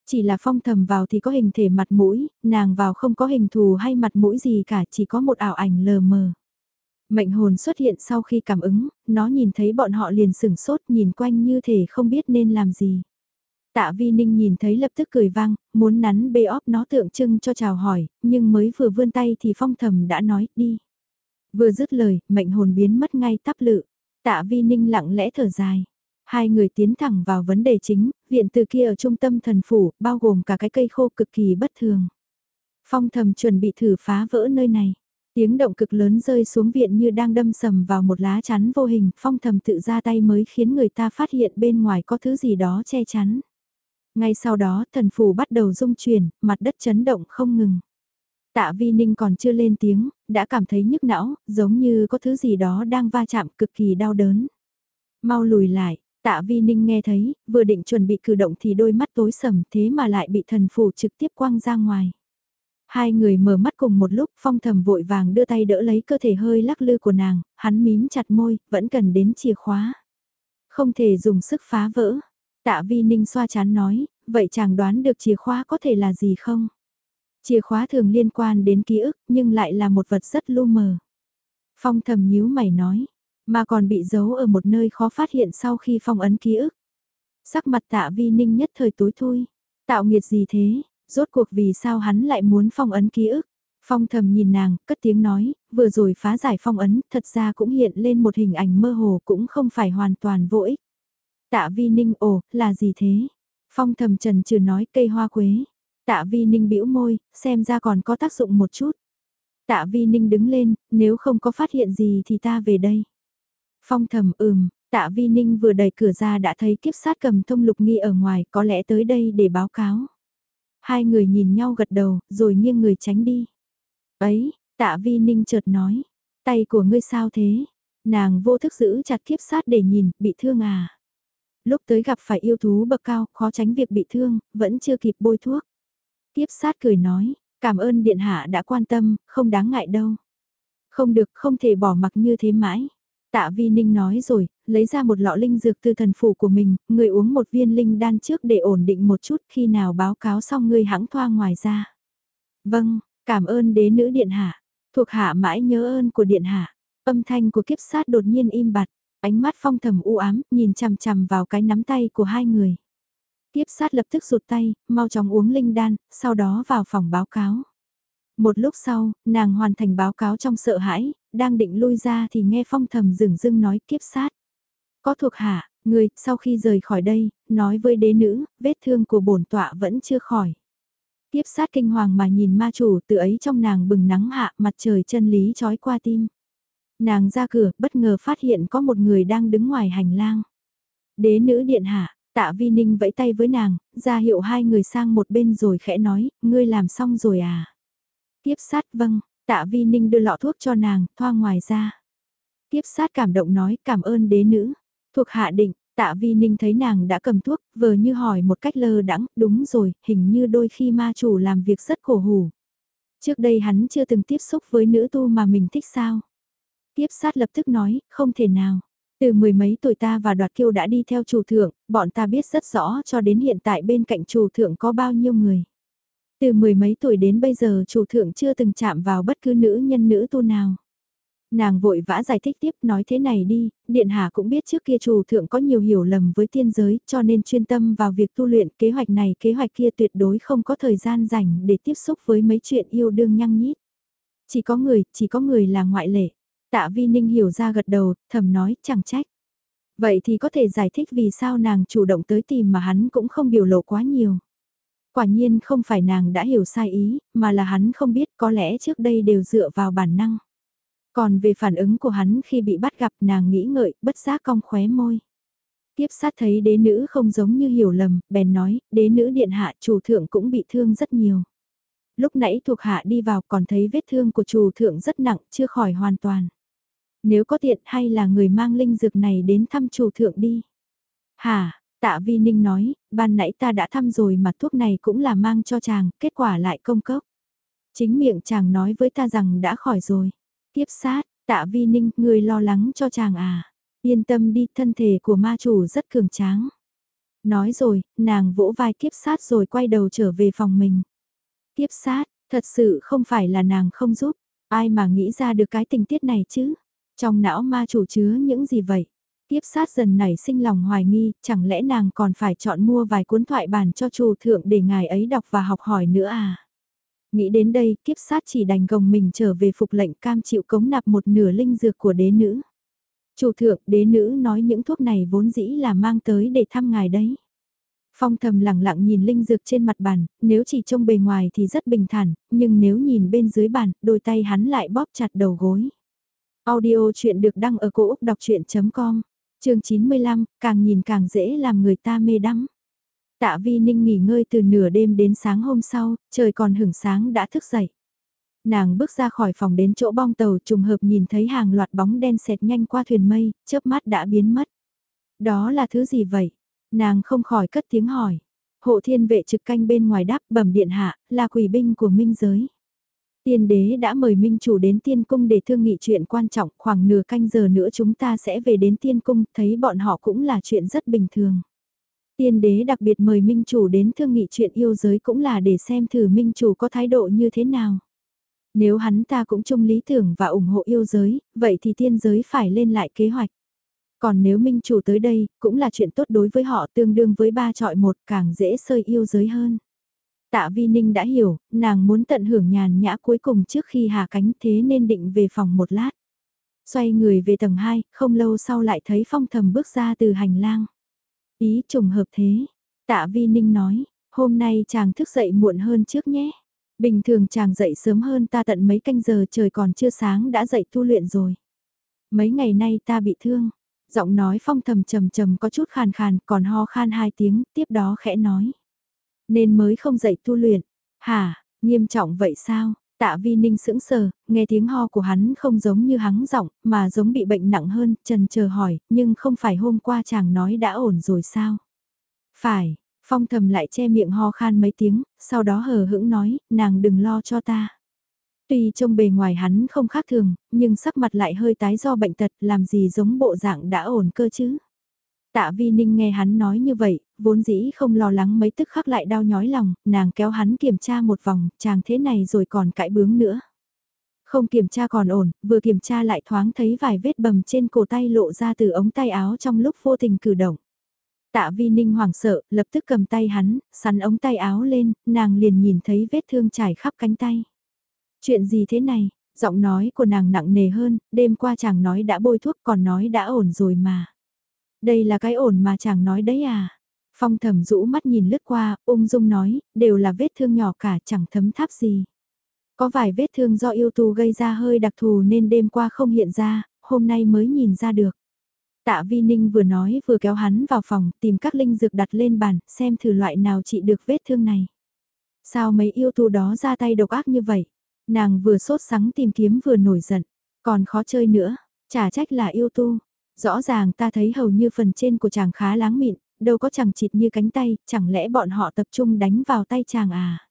Chỉ là phong thầm vào thì có hình thể mặt mũi, nàng vào không có hình thù hay mặt mũi gì cả, chỉ có một ảo ảnh lờ mờ. Mệnh hồn xuất hiện sau khi cảm ứng, nó nhìn thấy bọn họ liền sửng sốt nhìn quanh như thể không biết nên làm gì. Tạ Vi Ninh nhìn thấy lập tức cười vang, muốn nắn bê óp nó tượng trưng cho chào hỏi, nhưng mới vừa vươn tay thì phong thầm đã nói đi. Vừa dứt lời, mệnh hồn biến mất ngay tắp lự. Tạ Vi Ninh lặng lẽ thở dài. Hai người tiến thẳng vào vấn đề chính, viện từ kia ở trung tâm thần phủ, bao gồm cả cái cây khô cực kỳ bất thường. Phong thầm chuẩn bị thử phá vỡ nơi này. Tiếng động cực lớn rơi xuống viện như đang đâm sầm vào một lá chắn vô hình, phong thầm tự ra tay mới khiến người ta phát hiện bên ngoài có thứ gì đó che chắn. Ngay sau đó thần phù bắt đầu rung chuyển, mặt đất chấn động không ngừng. Tạ Vi Ninh còn chưa lên tiếng, đã cảm thấy nhức não, giống như có thứ gì đó đang va chạm cực kỳ đau đớn. Mau lùi lại, tạ Vi Ninh nghe thấy, vừa định chuẩn bị cử động thì đôi mắt tối sầm thế mà lại bị thần phù trực tiếp quăng ra ngoài. Hai người mở mắt cùng một lúc phong thầm vội vàng đưa tay đỡ lấy cơ thể hơi lắc lư của nàng, hắn mím chặt môi, vẫn cần đến chìa khóa. Không thể dùng sức phá vỡ. Tạ Vi Ninh xoa chán nói, vậy chàng đoán được chìa khóa có thể là gì không? Chìa khóa thường liên quan đến ký ức nhưng lại là một vật rất lu mờ. Phong thầm nhíu mày nói, mà còn bị giấu ở một nơi khó phát hiện sau khi phong ấn ký ức. Sắc mặt tạ vi ninh nhất thời tối thui. Tạo nghiệt gì thế, rốt cuộc vì sao hắn lại muốn phong ấn ký ức. Phong thầm nhìn nàng, cất tiếng nói, vừa rồi phá giải phong ấn, thật ra cũng hiện lên một hình ảnh mơ hồ cũng không phải hoàn toàn vô ích. Tạ vi ninh ồ, là gì thế? Phong thầm trần trừ nói cây hoa quế. Tạ vi ninh bĩu môi, xem ra còn có tác dụng một chút. Tạ vi ninh đứng lên, nếu không có phát hiện gì thì ta về đây. Phong thầm ừm, tạ vi ninh vừa đẩy cửa ra đã thấy kiếp sát cầm thông lục nghi ở ngoài có lẽ tới đây để báo cáo. Hai người nhìn nhau gật đầu, rồi nghiêng người tránh đi. Ấy, tạ vi ninh chợt nói, tay của ngươi sao thế? Nàng vô thức giữ chặt kiếp sát để nhìn, bị thương à? Lúc tới gặp phải yêu thú bậc cao, khó tránh việc bị thương, vẫn chưa kịp bôi thuốc. Kiếp sát cười nói, cảm ơn điện hạ đã quan tâm, không đáng ngại đâu. Không được, không thể bỏ mặc như thế mãi. Tạ Vi Ninh nói rồi, lấy ra một lọ linh dược từ thần phủ của mình, người uống một viên linh đan trước để ổn định một chút khi nào báo cáo xong người hãng thoa ngoài ra. Vâng, cảm ơn đế nữ điện hạ, thuộc hạ mãi nhớ ơn của điện hạ. Âm thanh của kiếp sát đột nhiên im bặt, ánh mắt phong thầm u ám, nhìn chằm chằm vào cái nắm tay của hai người. Kiếp sát lập tức rụt tay, mau chóng uống linh đan, sau đó vào phòng báo cáo. Một lúc sau, nàng hoàn thành báo cáo trong sợ hãi, đang định lui ra thì nghe phong thầm dừng dưng nói kiếp sát. Có thuộc hạ, người, sau khi rời khỏi đây, nói với đế nữ, vết thương của bổn tọa vẫn chưa khỏi. Tiếp sát kinh hoàng mà nhìn ma chủ tự ấy trong nàng bừng nắng hạ mặt trời chân lý trói qua tim. Nàng ra cửa bất ngờ phát hiện có một người đang đứng ngoài hành lang. Đế nữ điện hạ, tạ vi ninh vẫy tay với nàng, ra hiệu hai người sang một bên rồi khẽ nói, ngươi làm xong rồi à. Tiếp sát vâng, tạ vi ninh đưa lọ thuốc cho nàng, thoa ngoài ra. Tiếp sát cảm động nói cảm ơn đế nữ. Thuộc hạ định, tạ vi ninh thấy nàng đã cầm thuốc, vờ như hỏi một cách lơ đãng đúng rồi, hình như đôi khi ma chủ làm việc rất khổ hủ. Trước đây hắn chưa từng tiếp xúc với nữ tu mà mình thích sao. Tiếp sát lập tức nói, không thể nào. Từ mười mấy tuổi ta và đoạt kiêu đã đi theo chủ thượng, bọn ta biết rất rõ cho đến hiện tại bên cạnh chủ thượng có bao nhiêu người. Từ mười mấy tuổi đến bây giờ chủ thượng chưa từng chạm vào bất cứ nữ nhân nữ tu nào. Nàng vội vã giải thích tiếp nói thế này đi, Điện Hạ cũng biết trước kia chủ thượng có nhiều hiểu lầm với tiên giới cho nên chuyên tâm vào việc tu luyện kế hoạch này kế hoạch kia tuyệt đối không có thời gian dành để tiếp xúc với mấy chuyện yêu đương nhăng nhít. Chỉ có người, chỉ có người là ngoại lệ. Tạ Vi Ninh hiểu ra gật đầu, thầm nói chẳng trách. Vậy thì có thể giải thích vì sao nàng chủ động tới tìm mà hắn cũng không biểu lộ quá nhiều. Quả nhiên không phải nàng đã hiểu sai ý, mà là hắn không biết có lẽ trước đây đều dựa vào bản năng. Còn về phản ứng của hắn khi bị bắt gặp nàng nghĩ ngợi, bất giác cong khóe môi. Tiếp sát thấy đế nữ không giống như hiểu lầm, bèn nói, đế nữ điện hạ chủ thượng cũng bị thương rất nhiều. Lúc nãy thuộc hạ đi vào còn thấy vết thương của chủ thượng rất nặng, chưa khỏi hoàn toàn. Nếu có tiện hay là người mang linh dược này đến thăm chủ thượng đi. Hả, tạ vi ninh nói, ban nãy ta đã thăm rồi mà thuốc này cũng là mang cho chàng, kết quả lại công cốc. Chính miệng chàng nói với ta rằng đã khỏi rồi. Tiếp sát, tạ vi ninh, người lo lắng cho chàng à. Yên tâm đi, thân thể của ma chủ rất cường tráng. Nói rồi, nàng vỗ vai kiếp sát rồi quay đầu trở về phòng mình. Kiếp sát, thật sự không phải là nàng không giúp, ai mà nghĩ ra được cái tình tiết này chứ. Trong não ma chủ chứa những gì vậy? Tiếp sát dần nảy sinh lòng hoài nghi, chẳng lẽ nàng còn phải chọn mua vài cuốn thoại bản cho chủ thượng để ngài ấy đọc và học hỏi nữa à? Nghĩ đến đây, kiếp sát chỉ đành gồng mình trở về phục lệnh cam chịu cống nạp một nửa linh dược của đế nữ. Chủ thượng, đế nữ nói những thuốc này vốn dĩ là mang tới để thăm ngài đấy. Phong thầm lặng lặng nhìn linh dược trên mặt bàn, nếu chỉ trông bề ngoài thì rất bình thản, nhưng nếu nhìn bên dưới bàn, đôi tay hắn lại bóp chặt đầu gối. Audio chuyện được đăng ở cổ Úc đọc chuyện.com, trường 95, càng nhìn càng dễ làm người ta mê đắm. Tạ Vi Ninh nghỉ ngơi từ nửa đêm đến sáng hôm sau, trời còn hửng sáng đã thức dậy. Nàng bước ra khỏi phòng đến chỗ bong tàu trùng hợp nhìn thấy hàng loạt bóng đen xẹt nhanh qua thuyền mây, chớp mắt đã biến mất. Đó là thứ gì vậy? Nàng không khỏi cất tiếng hỏi. Hộ thiên vệ trực canh bên ngoài đáp bẩm điện hạ, là quỷ binh của minh giới. Tiên đế đã mời minh chủ đến tiên cung để thương nghị chuyện quan trọng, khoảng nửa canh giờ nữa chúng ta sẽ về đến tiên cung, thấy bọn họ cũng là chuyện rất bình thường. Tiên đế đặc biệt mời minh chủ đến thương nghị chuyện yêu giới cũng là để xem thử minh chủ có thái độ như thế nào. Nếu hắn ta cũng chung lý tưởng và ủng hộ yêu giới, vậy thì tiên giới phải lên lại kế hoạch. Còn nếu minh chủ tới đây, cũng là chuyện tốt đối với họ tương đương với ba trọi một càng dễ sơi yêu giới hơn. Tạ Vi Ninh đã hiểu, nàng muốn tận hưởng nhàn nhã cuối cùng trước khi hạ cánh thế nên định về phòng một lát. Xoay người về tầng 2, không lâu sau lại thấy phong thầm bước ra từ hành lang. Ý trùng hợp thế, Tạ Vi Ninh nói, hôm nay chàng thức dậy muộn hơn trước nhé. Bình thường chàng dậy sớm hơn ta tận mấy canh giờ trời còn chưa sáng đã dậy tu luyện rồi. Mấy ngày nay ta bị thương. Giọng nói phong thầm trầm trầm có chút khàn khàn còn ho khan hai tiếng tiếp đó khẽ nói. Nên mới không dậy tu luyện. Hả, nghiêm trọng vậy sao? Tạ Vi Ninh sững sờ, nghe tiếng ho của hắn không giống như hắng giọng, mà giống bị bệnh nặng hơn, trần chờ hỏi, nhưng không phải hôm qua chàng nói đã ổn rồi sao? Phải, phong thầm lại che miệng ho khan mấy tiếng, sau đó hờ hững nói, nàng đừng lo cho ta. Tuy trông bề ngoài hắn không khác thường, nhưng sắc mặt lại hơi tái do bệnh tật, làm gì giống bộ dạng đã ổn cơ chứ? Tạ Vi Ninh nghe hắn nói như vậy, vốn dĩ không lo lắng mấy tức khắc lại đau nhói lòng, nàng kéo hắn kiểm tra một vòng, chàng thế này rồi còn cãi bướng nữa. Không kiểm tra còn ổn, vừa kiểm tra lại thoáng thấy vài vết bầm trên cổ tay lộ ra từ ống tay áo trong lúc vô tình cử động. Tạ Vi Ninh hoảng sợ, lập tức cầm tay hắn, sắn ống tay áo lên, nàng liền nhìn thấy vết thương trải khắp cánh tay. Chuyện gì thế này? Giọng nói của nàng nặng nề hơn, đêm qua chàng nói đã bôi thuốc còn nói đã ổn rồi mà. Đây là cái ổn mà chàng nói đấy à? Phong thầm rũ mắt nhìn lướt qua, ung dung nói, đều là vết thương nhỏ cả chẳng thấm tháp gì. Có vài vết thương do yêu tù gây ra hơi đặc thù nên đêm qua không hiện ra, hôm nay mới nhìn ra được. Tạ Vi Ninh vừa nói vừa kéo hắn vào phòng tìm các linh dược đặt lên bàn xem thử loại nào trị được vết thương này. Sao mấy yêu tù đó ra tay độc ác như vậy? Nàng vừa sốt sắng tìm kiếm vừa nổi giận, còn khó chơi nữa, chả trách là yêu tu. Rõ ràng ta thấy hầu như phần trên của chàng khá láng mịn, đâu có chẳng chịt như cánh tay, chẳng lẽ bọn họ tập trung đánh vào tay chàng à?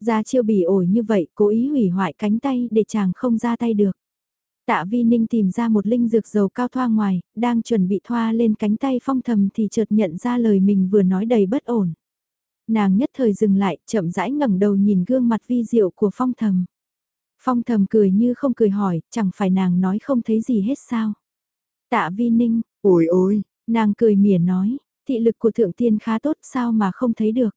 Ra chiêu bỉ ổi như vậy, cố ý hủy hoại cánh tay để chàng không ra tay được. Tạ Vi Ninh tìm ra một linh dược dầu cao thoa ngoài, đang chuẩn bị thoa lên cánh tay phong thầm thì chợt nhận ra lời mình vừa nói đầy bất ổn. Nàng nhất thời dừng lại, chậm rãi ngẩng đầu nhìn gương mặt vi diệu của phong thầm. Phong thầm cười như không cười hỏi, chẳng phải nàng nói không thấy gì hết sao. Tạ Vi Ninh, ôi ôi, nàng cười mỉa nói, thị lực của thượng tiên khá tốt sao mà không thấy được.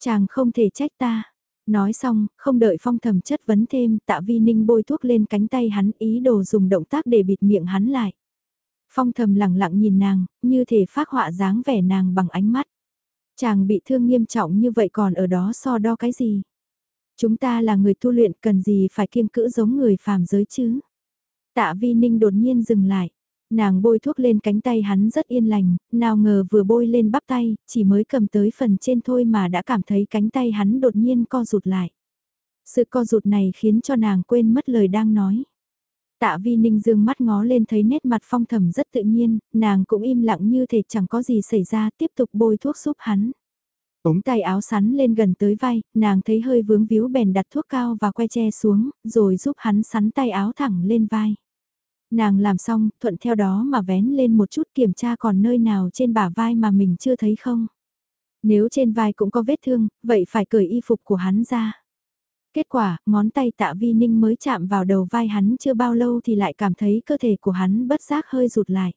Chàng không thể trách ta. Nói xong, không đợi phong thầm chất vấn thêm, tạ vi ninh bôi thuốc lên cánh tay hắn ý đồ dùng động tác để bịt miệng hắn lại. Phong thầm lặng lặng nhìn nàng, như thể phát họa dáng vẻ nàng bằng ánh mắt. Chàng bị thương nghiêm trọng như vậy còn ở đó so đo cái gì? Chúng ta là người tu luyện cần gì phải kiêng cữ giống người phàm giới chứ? Tạ vi ninh đột nhiên dừng lại. Nàng bôi thuốc lên cánh tay hắn rất yên lành, nào ngờ vừa bôi lên bắp tay, chỉ mới cầm tới phần trên thôi mà đã cảm thấy cánh tay hắn đột nhiên co rụt lại. Sự co rụt này khiến cho nàng quên mất lời đang nói. Tạ vi ninh dương mắt ngó lên thấy nét mặt phong thầm rất tự nhiên, nàng cũng im lặng như thể chẳng có gì xảy ra tiếp tục bôi thuốc giúp hắn. Ống tay áo sắn lên gần tới vai, nàng thấy hơi vướng víu bèn đặt thuốc cao và que che xuống, rồi giúp hắn sắn tay áo thẳng lên vai. Nàng làm xong, thuận theo đó mà vén lên một chút kiểm tra còn nơi nào trên bả vai mà mình chưa thấy không. Nếu trên vai cũng có vết thương, vậy phải cởi y phục của hắn ra. Kết quả, ngón tay tạ vi ninh mới chạm vào đầu vai hắn chưa bao lâu thì lại cảm thấy cơ thể của hắn bất giác hơi rụt lại.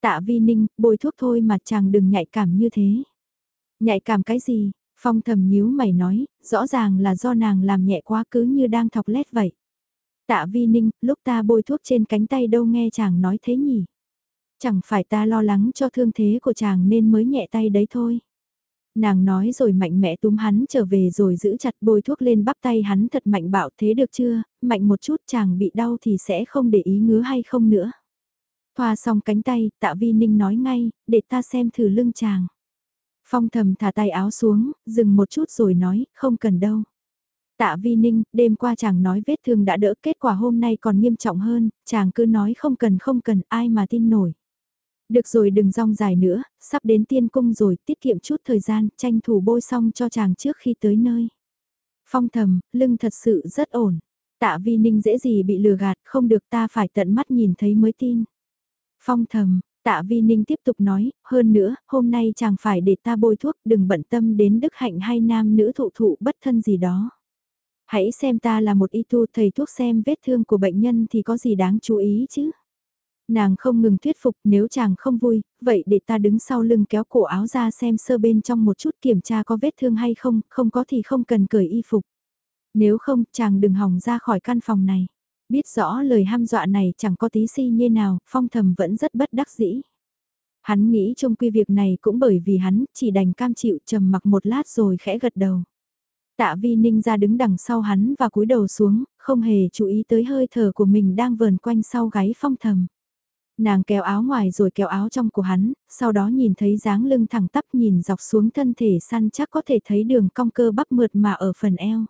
Tạ vi ninh, bôi thuốc thôi mà chàng đừng nhạy cảm như thế. Nhạy cảm cái gì? Phong thầm nhíu mày nói, rõ ràng là do nàng làm nhẹ quá cứ như đang thọc lét vậy. Tạ vi ninh, lúc ta bôi thuốc trên cánh tay đâu nghe chàng nói thế nhỉ? Chẳng phải ta lo lắng cho thương thế của chàng nên mới nhẹ tay đấy thôi. Nàng nói rồi mạnh mẽ túm hắn trở về rồi giữ chặt bôi thuốc lên bắp tay hắn thật mạnh bạo thế được chưa, mạnh một chút chàng bị đau thì sẽ không để ý ngứa hay không nữa. Thoa xong cánh tay, tạ vi ninh nói ngay, để ta xem thử lưng chàng. Phong thầm thả tay áo xuống, dừng một chút rồi nói, không cần đâu. Tạ Vi Ninh, đêm qua chàng nói vết thương đã đỡ kết quả hôm nay còn nghiêm trọng hơn, chàng cứ nói không cần không cần ai mà tin nổi. Được rồi đừng rong dài nữa, sắp đến tiên cung rồi, tiết kiệm chút thời gian, tranh thủ bôi xong cho chàng trước khi tới nơi. Phong thầm, lưng thật sự rất ổn. Tạ Vi Ninh dễ gì bị lừa gạt, không được ta phải tận mắt nhìn thấy mới tin. Phong thầm, Tạ Vi Ninh tiếp tục nói, hơn nữa, hôm nay chàng phải để ta bôi thuốc, đừng bận tâm đến đức hạnh hay nam nữ thụ thụ bất thân gì đó. Hãy xem ta là một y tu thầy thuốc xem vết thương của bệnh nhân thì có gì đáng chú ý chứ. Nàng không ngừng thuyết phục nếu chàng không vui, vậy để ta đứng sau lưng kéo cổ áo ra xem sơ bên trong một chút kiểm tra có vết thương hay không, không có thì không cần cởi y phục. Nếu không, chàng đừng hỏng ra khỏi căn phòng này. Biết rõ lời ham dọa này chẳng có tí si như nào, phong thầm vẫn rất bất đắc dĩ. Hắn nghĩ trong quy việc này cũng bởi vì hắn chỉ đành cam chịu trầm mặc một lát rồi khẽ gật đầu. Tạ vi ninh ra đứng đằng sau hắn và cúi đầu xuống, không hề chú ý tới hơi thở của mình đang vờn quanh sau gáy phong thầm. Nàng kéo áo ngoài rồi kéo áo trong của hắn, sau đó nhìn thấy dáng lưng thẳng tắp nhìn dọc xuống thân thể săn chắc có thể thấy đường cong cơ bắp mượt mà ở phần eo.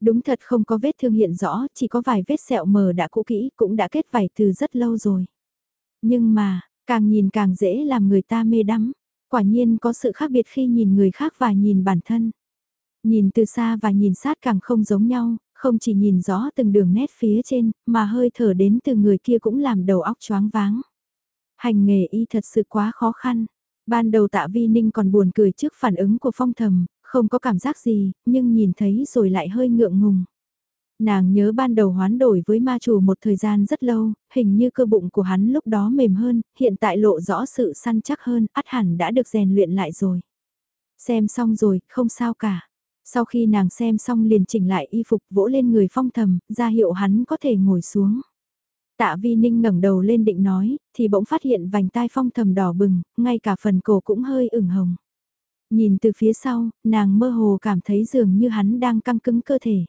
Đúng thật không có vết thương hiện rõ, chỉ có vài vết sẹo mờ đã cũ kỹ, cũng đã kết vảy từ rất lâu rồi. Nhưng mà, càng nhìn càng dễ làm người ta mê đắm. Quả nhiên có sự khác biệt khi nhìn người khác và nhìn bản thân. Nhìn từ xa và nhìn sát càng không giống nhau, không chỉ nhìn rõ từng đường nét phía trên, mà hơi thở đến từ người kia cũng làm đầu óc choáng váng. Hành nghề y thật sự quá khó khăn. Ban đầu tạ vi ninh còn buồn cười trước phản ứng của phong thầm, không có cảm giác gì, nhưng nhìn thấy rồi lại hơi ngượng ngùng. Nàng nhớ ban đầu hoán đổi với ma chủ một thời gian rất lâu, hình như cơ bụng của hắn lúc đó mềm hơn, hiện tại lộ rõ sự săn chắc hơn, ắt hẳn đã được rèn luyện lại rồi. Xem xong rồi, không sao cả. Sau khi nàng xem xong liền chỉnh lại y phục vỗ lên người phong thầm, ra hiệu hắn có thể ngồi xuống. Tạ vi ninh ngẩng đầu lên định nói, thì bỗng phát hiện vành tai phong thầm đỏ bừng, ngay cả phần cổ cũng hơi ửng hồng. Nhìn từ phía sau, nàng mơ hồ cảm thấy dường như hắn đang căng cứng cơ thể.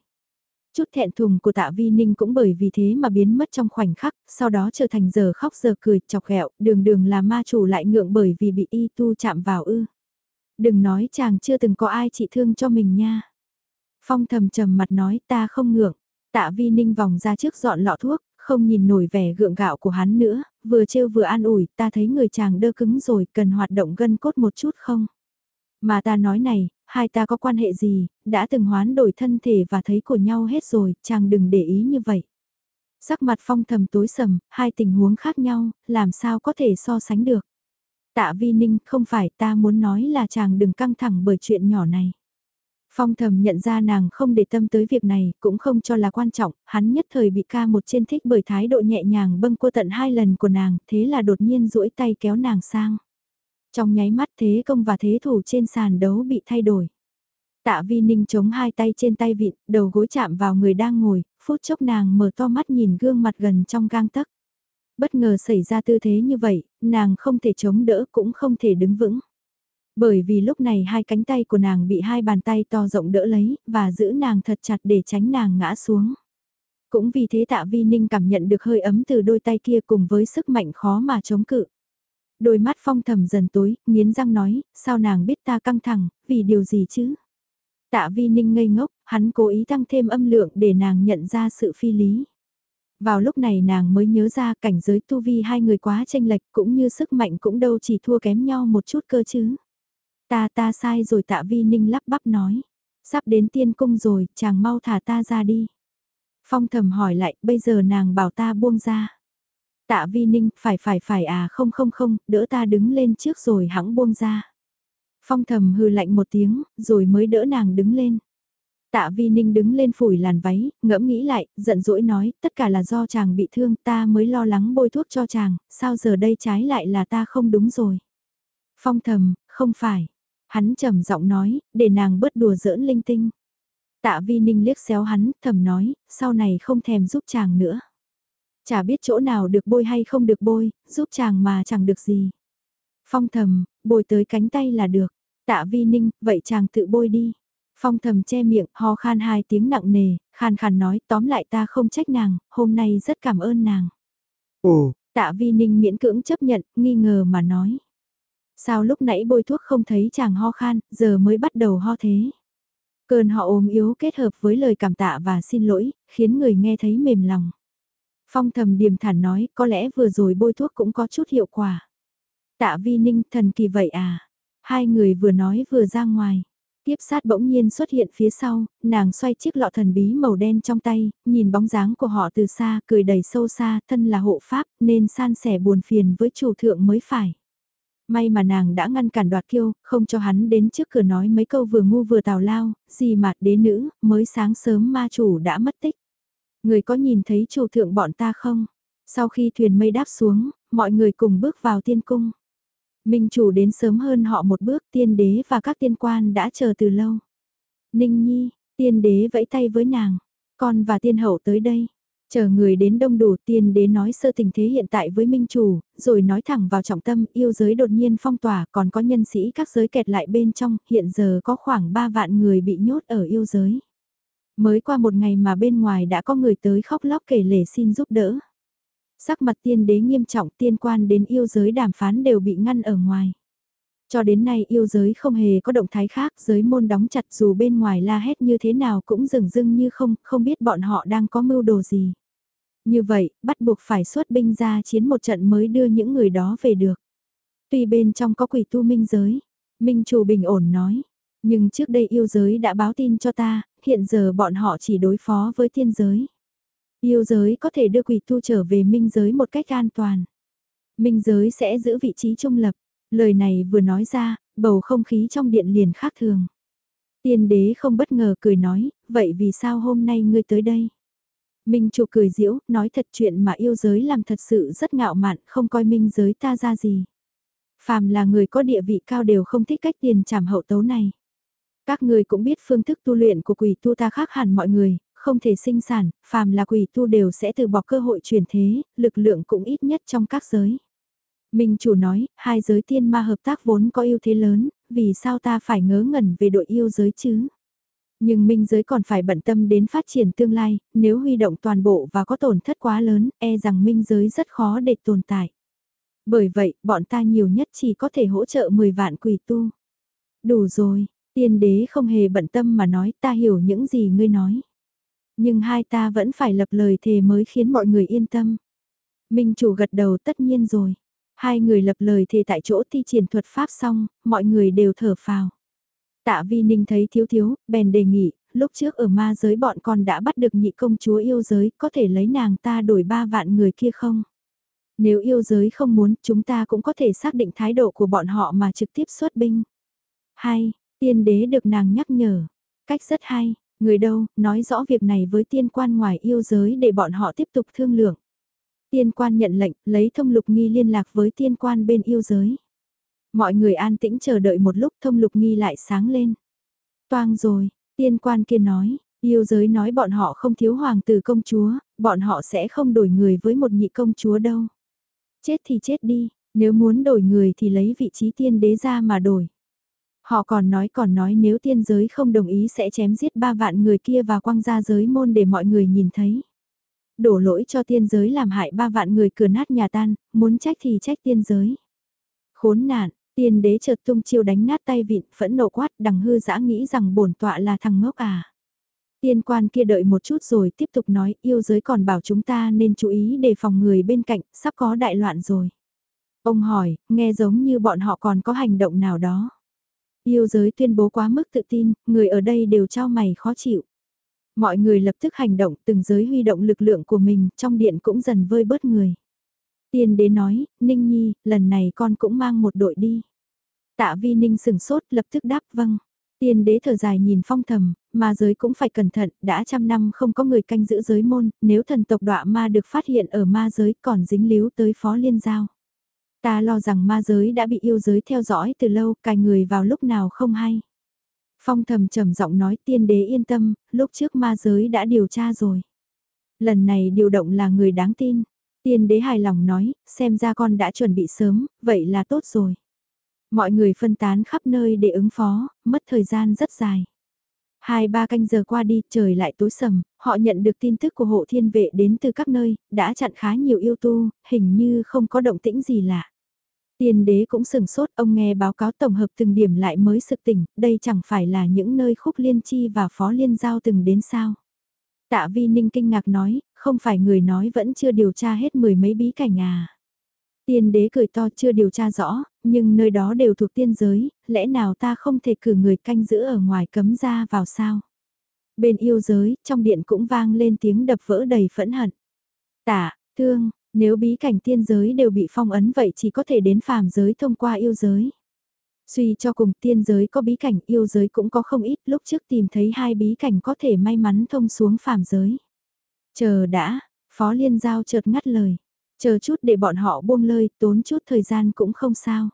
Chút thẹn thùng của tạ vi ninh cũng bởi vì thế mà biến mất trong khoảnh khắc, sau đó trở thành giờ khóc giờ cười, chọc ghẹo, đường đường là ma chủ lại ngượng bởi vì bị y tu chạm vào ư. Đừng nói chàng chưa từng có ai trị thương cho mình nha. Phong thầm trầm mặt nói ta không ngượng, tạ vi ninh vòng ra trước dọn lọ thuốc, không nhìn nổi vẻ gượng gạo của hắn nữa, vừa trêu vừa an ủi, ta thấy người chàng đơ cứng rồi, cần hoạt động gân cốt một chút không? Mà ta nói này, hai ta có quan hệ gì, đã từng hoán đổi thân thể và thấy của nhau hết rồi, chàng đừng để ý như vậy. Sắc mặt phong thầm tối sầm, hai tình huống khác nhau, làm sao có thể so sánh được. Tạ vi ninh, không phải ta muốn nói là chàng đừng căng thẳng bởi chuyện nhỏ này. Phong thầm nhận ra nàng không để tâm tới việc này, cũng không cho là quan trọng, hắn nhất thời bị ca một trên thích bởi thái độ nhẹ nhàng bâng cua tận hai lần của nàng, thế là đột nhiên duỗi tay kéo nàng sang. Trong nháy mắt thế công và thế thủ trên sàn đấu bị thay đổi. Tạ vi ninh chống hai tay trên tay vịn, đầu gối chạm vào người đang ngồi, phút chốc nàng mở to mắt nhìn gương mặt gần trong gang tấc. Bất ngờ xảy ra tư thế như vậy, nàng không thể chống đỡ cũng không thể đứng vững. Bởi vì lúc này hai cánh tay của nàng bị hai bàn tay to rộng đỡ lấy, và giữ nàng thật chặt để tránh nàng ngã xuống. Cũng vì thế tạ vi ninh cảm nhận được hơi ấm từ đôi tay kia cùng với sức mạnh khó mà chống cự. Đôi mắt phong thầm dần tối, nghiến răng nói, sao nàng biết ta căng thẳng, vì điều gì chứ? Tạ vi ninh ngây ngốc, hắn cố ý tăng thêm âm lượng để nàng nhận ra sự phi lý. Vào lúc này nàng mới nhớ ra cảnh giới tu vi hai người quá tranh lệch cũng như sức mạnh cũng đâu chỉ thua kém nhau một chút cơ chứ. Ta ta sai rồi tạ vi ninh lắp bắp nói. Sắp đến tiên cung rồi, chàng mau thả ta ra đi. Phong thầm hỏi lại, bây giờ nàng bảo ta buông ra. Tạ vi ninh, phải phải phải à không không không, đỡ ta đứng lên trước rồi hãng buông ra. Phong thầm hư lạnh một tiếng, rồi mới đỡ nàng đứng lên. Tạ vi ninh đứng lên phủi làn váy, ngẫm nghĩ lại, giận dỗi nói, tất cả là do chàng bị thương, ta mới lo lắng bôi thuốc cho chàng, sao giờ đây trái lại là ta không đúng rồi. Phong thầm, không phải. Hắn trầm giọng nói, để nàng bớt đùa giỡn linh tinh. Tạ vi ninh liếc xéo hắn, thầm nói, sau này không thèm giúp chàng nữa. Chả biết chỗ nào được bôi hay không được bôi, giúp chàng mà chẳng được gì. Phong thầm, bôi tới cánh tay là được. Tạ vi ninh, vậy chàng tự bôi đi. Phong thầm che miệng, ho khan hai tiếng nặng nề, khan khan nói tóm lại ta không trách nàng, hôm nay rất cảm ơn nàng. Ồ, tạ vi ninh miễn cưỡng chấp nhận, nghi ngờ mà nói. Sao lúc nãy bôi thuốc không thấy chàng ho khan, giờ mới bắt đầu ho thế. Cơn họ ốm yếu kết hợp với lời cảm tạ và xin lỗi, khiến người nghe thấy mềm lòng. Phong thầm điềm thản nói, có lẽ vừa rồi bôi thuốc cũng có chút hiệu quả. Tạ vi ninh thần kỳ vậy à? Hai người vừa nói vừa ra ngoài. Tiếp sát bỗng nhiên xuất hiện phía sau, nàng xoay chiếc lọ thần bí màu đen trong tay, nhìn bóng dáng của họ từ xa, cười đầy sâu xa, thân là hộ pháp, nên san sẻ buồn phiền với chủ thượng mới phải. May mà nàng đã ngăn cản đoạt kiêu, không cho hắn đến trước cửa nói mấy câu vừa ngu vừa tào lao, gì mà đế nữ, mới sáng sớm ma chủ đã mất tích. Người có nhìn thấy chủ thượng bọn ta không? Sau khi thuyền mây đáp xuống, mọi người cùng bước vào tiên cung. Minh chủ đến sớm hơn họ một bước tiên đế và các tiên quan đã chờ từ lâu. Ninh nhi, tiên đế vẫy tay với nàng, con và tiên hậu tới đây. Chờ người đến đông đủ tiên đế nói sơ tình thế hiện tại với minh chủ, rồi nói thẳng vào trọng tâm yêu giới đột nhiên phong tỏa còn có nhân sĩ các giới kẹt lại bên trong, hiện giờ có khoảng 3 vạn người bị nhốt ở yêu giới. Mới qua một ngày mà bên ngoài đã có người tới khóc lóc kể lể xin giúp đỡ. Sắc mặt tiên đế nghiêm trọng tiên quan đến yêu giới đàm phán đều bị ngăn ở ngoài. Cho đến nay yêu giới không hề có động thái khác, giới môn đóng chặt dù bên ngoài la hét như thế nào cũng rừng rưng như không, không biết bọn họ đang có mưu đồ gì. Như vậy, bắt buộc phải xuất binh ra chiến một trận mới đưa những người đó về được. Tuy bên trong có quỷ tu minh giới, minh chủ bình ổn nói, nhưng trước đây yêu giới đã báo tin cho ta, hiện giờ bọn họ chỉ đối phó với thiên giới. Yêu giới có thể đưa quỷ tu trở về minh giới một cách an toàn. Minh giới sẽ giữ vị trí trung lập. Lời này vừa nói ra, bầu không khí trong điện liền khác thường. Tiên đế không bất ngờ cười nói, vậy vì sao hôm nay ngươi tới đây? Minh chủ cười diễu, nói thật chuyện mà yêu giới làm thật sự rất ngạo mạn, không coi minh giới ta ra gì. Phàm là người có địa vị cao đều không thích cách tiền trảm hậu tấu này. Các người cũng biết phương thức tu luyện của quỷ tu ta khác hẳn mọi người, không thể sinh sản, phàm là quỷ tu đều sẽ từ bỏ cơ hội chuyển thế, lực lượng cũng ít nhất trong các giới. Minh chủ nói, hai giới tiên ma hợp tác vốn có ưu thế lớn, vì sao ta phải ngớ ngẩn về đội yêu giới chứ? Nhưng minh giới còn phải bận tâm đến phát triển tương lai, nếu huy động toàn bộ và có tổn thất quá lớn, e rằng minh giới rất khó để tồn tại. Bởi vậy, bọn ta nhiều nhất chỉ có thể hỗ trợ 10 vạn quỷ tu. Đủ rồi, tiên đế không hề bận tâm mà nói ta hiểu những gì ngươi nói. Nhưng hai ta vẫn phải lập lời thề mới khiến mọi người yên tâm. Minh chủ gật đầu tất nhiên rồi. Hai người lập lời thề tại chỗ thi triển thuật pháp xong, mọi người đều thở phào. Tạ Vi Ninh thấy thiếu thiếu, bèn đề nghị, lúc trước ở ma giới bọn con đã bắt được nhị công chúa yêu giới, có thể lấy nàng ta đổi ba vạn người kia không? Nếu yêu giới không muốn, chúng ta cũng có thể xác định thái độ của bọn họ mà trực tiếp xuất binh. Hay, tiên đế được nàng nhắc nhở. Cách rất hay, người đâu, nói rõ việc này với tiên quan ngoài yêu giới để bọn họ tiếp tục thương lượng. Tiên quan nhận lệnh, lấy thông lục nghi liên lạc với tiên quan bên yêu giới. Mọi người an tĩnh chờ đợi một lúc thông lục nghi lại sáng lên. Toang rồi, tiên quan kia nói, yêu giới nói bọn họ không thiếu hoàng tử công chúa, bọn họ sẽ không đổi người với một nhị công chúa đâu. Chết thì chết đi, nếu muốn đổi người thì lấy vị trí tiên đế ra mà đổi. Họ còn nói còn nói nếu tiên giới không đồng ý sẽ chém giết ba vạn người kia và quăng ra giới môn để mọi người nhìn thấy. Đổ lỗi cho tiên giới làm hại ba vạn người cửa nát nhà tan, muốn trách thì trách tiên giới. Khốn nạn, tiên đế chợt tung chiêu đánh nát tay vịn, phẫn nộ quát đằng hư dã nghĩ rằng bổn tọa là thằng ngốc à. Tiên quan kia đợi một chút rồi tiếp tục nói yêu giới còn bảo chúng ta nên chú ý đề phòng người bên cạnh, sắp có đại loạn rồi. Ông hỏi, nghe giống như bọn họ còn có hành động nào đó. Yêu giới tuyên bố quá mức tự tin, người ở đây đều trao mày khó chịu. Mọi người lập tức hành động, từng giới huy động lực lượng của mình, trong điện cũng dần vơi bớt người. Tiên đế nói, Ninh Nhi, lần này con cũng mang một đội đi. Tạ vi Ninh sừng sốt, lập tức đáp vâng. Tiên đế thở dài nhìn phong thầm, mà giới cũng phải cẩn thận, đã trăm năm không có người canh giữ giới môn, nếu thần tộc đọa ma được phát hiện ở ma giới còn dính líu tới phó liên giao. Ta lo rằng ma giới đã bị yêu giới theo dõi từ lâu, cài người vào lúc nào không hay. Phong thầm trầm giọng nói tiên đế yên tâm, lúc trước ma giới đã điều tra rồi. Lần này điều động là người đáng tin. Tiên đế hài lòng nói, xem ra con đã chuẩn bị sớm, vậy là tốt rồi. Mọi người phân tán khắp nơi để ứng phó, mất thời gian rất dài. Hai ba canh giờ qua đi, trời lại tối sầm, họ nhận được tin tức của hộ thiên vệ đến từ các nơi, đã chặn khá nhiều yêu tu, hình như không có động tĩnh gì lạ. Tiên đế cũng sừng sốt, ông nghe báo cáo tổng hợp từng điểm lại mới sực tỉnh, đây chẳng phải là những nơi khúc liên chi và phó liên giao từng đến sao. Tạ vi ninh kinh ngạc nói, không phải người nói vẫn chưa điều tra hết mười mấy bí cảnh à. Tiên đế cười to chưa điều tra rõ, nhưng nơi đó đều thuộc tiên giới, lẽ nào ta không thể cử người canh giữ ở ngoài cấm ra vào sao? Bên yêu giới, trong điện cũng vang lên tiếng đập vỡ đầy phẫn hận. Tạ, thương, nếu bí cảnh tiên giới đều bị phong ấn vậy chỉ có thể đến phàm giới thông qua yêu giới. Suy cho cùng tiên giới có bí cảnh yêu giới cũng có không ít lúc trước tìm thấy hai bí cảnh có thể may mắn thông xuống phàm giới. Chờ đã, Phó Liên Giao chợt ngắt lời. Chờ chút để bọn họ buông lơi, tốn chút thời gian cũng không sao.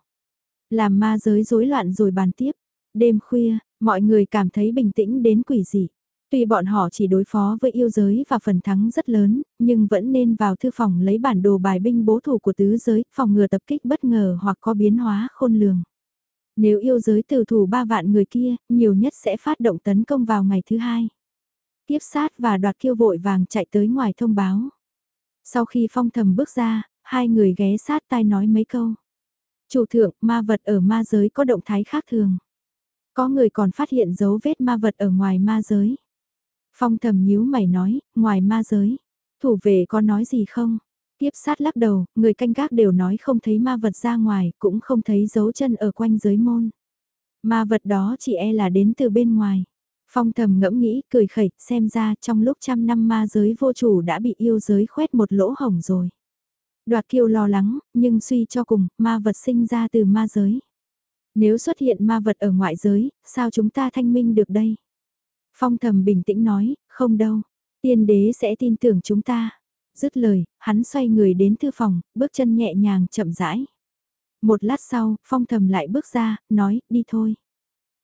Làm ma giới rối loạn rồi bàn tiếp. Đêm khuya, mọi người cảm thấy bình tĩnh đến quỷ dị. Tuy bọn họ chỉ đối phó với yêu giới và phần thắng rất lớn, nhưng vẫn nên vào thư phòng lấy bản đồ bài binh bố thủ của tứ giới, phòng ngừa tập kích bất ngờ hoặc có biến hóa khôn lường. Nếu yêu giới từ thủ ba vạn người kia, nhiều nhất sẽ phát động tấn công vào ngày thứ hai. Tiếp sát và đoạt kiêu vội vàng chạy tới ngoài thông báo. Sau khi phong thầm bước ra, hai người ghé sát tai nói mấy câu. Chủ thượng, ma vật ở ma giới có động thái khác thường. Có người còn phát hiện dấu vết ma vật ở ngoài ma giới. Phong thầm nhíu mày nói, ngoài ma giới. Thủ vệ có nói gì không? Tiếp sát lắc đầu, người canh gác đều nói không thấy ma vật ra ngoài, cũng không thấy dấu chân ở quanh giới môn. Ma vật đó chỉ e là đến từ bên ngoài. Phong thầm ngẫm nghĩ, cười khẩy, xem ra trong lúc trăm năm ma giới vô chủ đã bị yêu giới khoét một lỗ hổng rồi. Đoạt kiêu lo lắng, nhưng suy cho cùng, ma vật sinh ra từ ma giới. Nếu xuất hiện ma vật ở ngoại giới, sao chúng ta thanh minh được đây? Phong thầm bình tĩnh nói, không đâu, tiên đế sẽ tin tưởng chúng ta. Dứt lời, hắn xoay người đến thư phòng, bước chân nhẹ nhàng chậm rãi. Một lát sau, phong thầm lại bước ra, nói, đi thôi.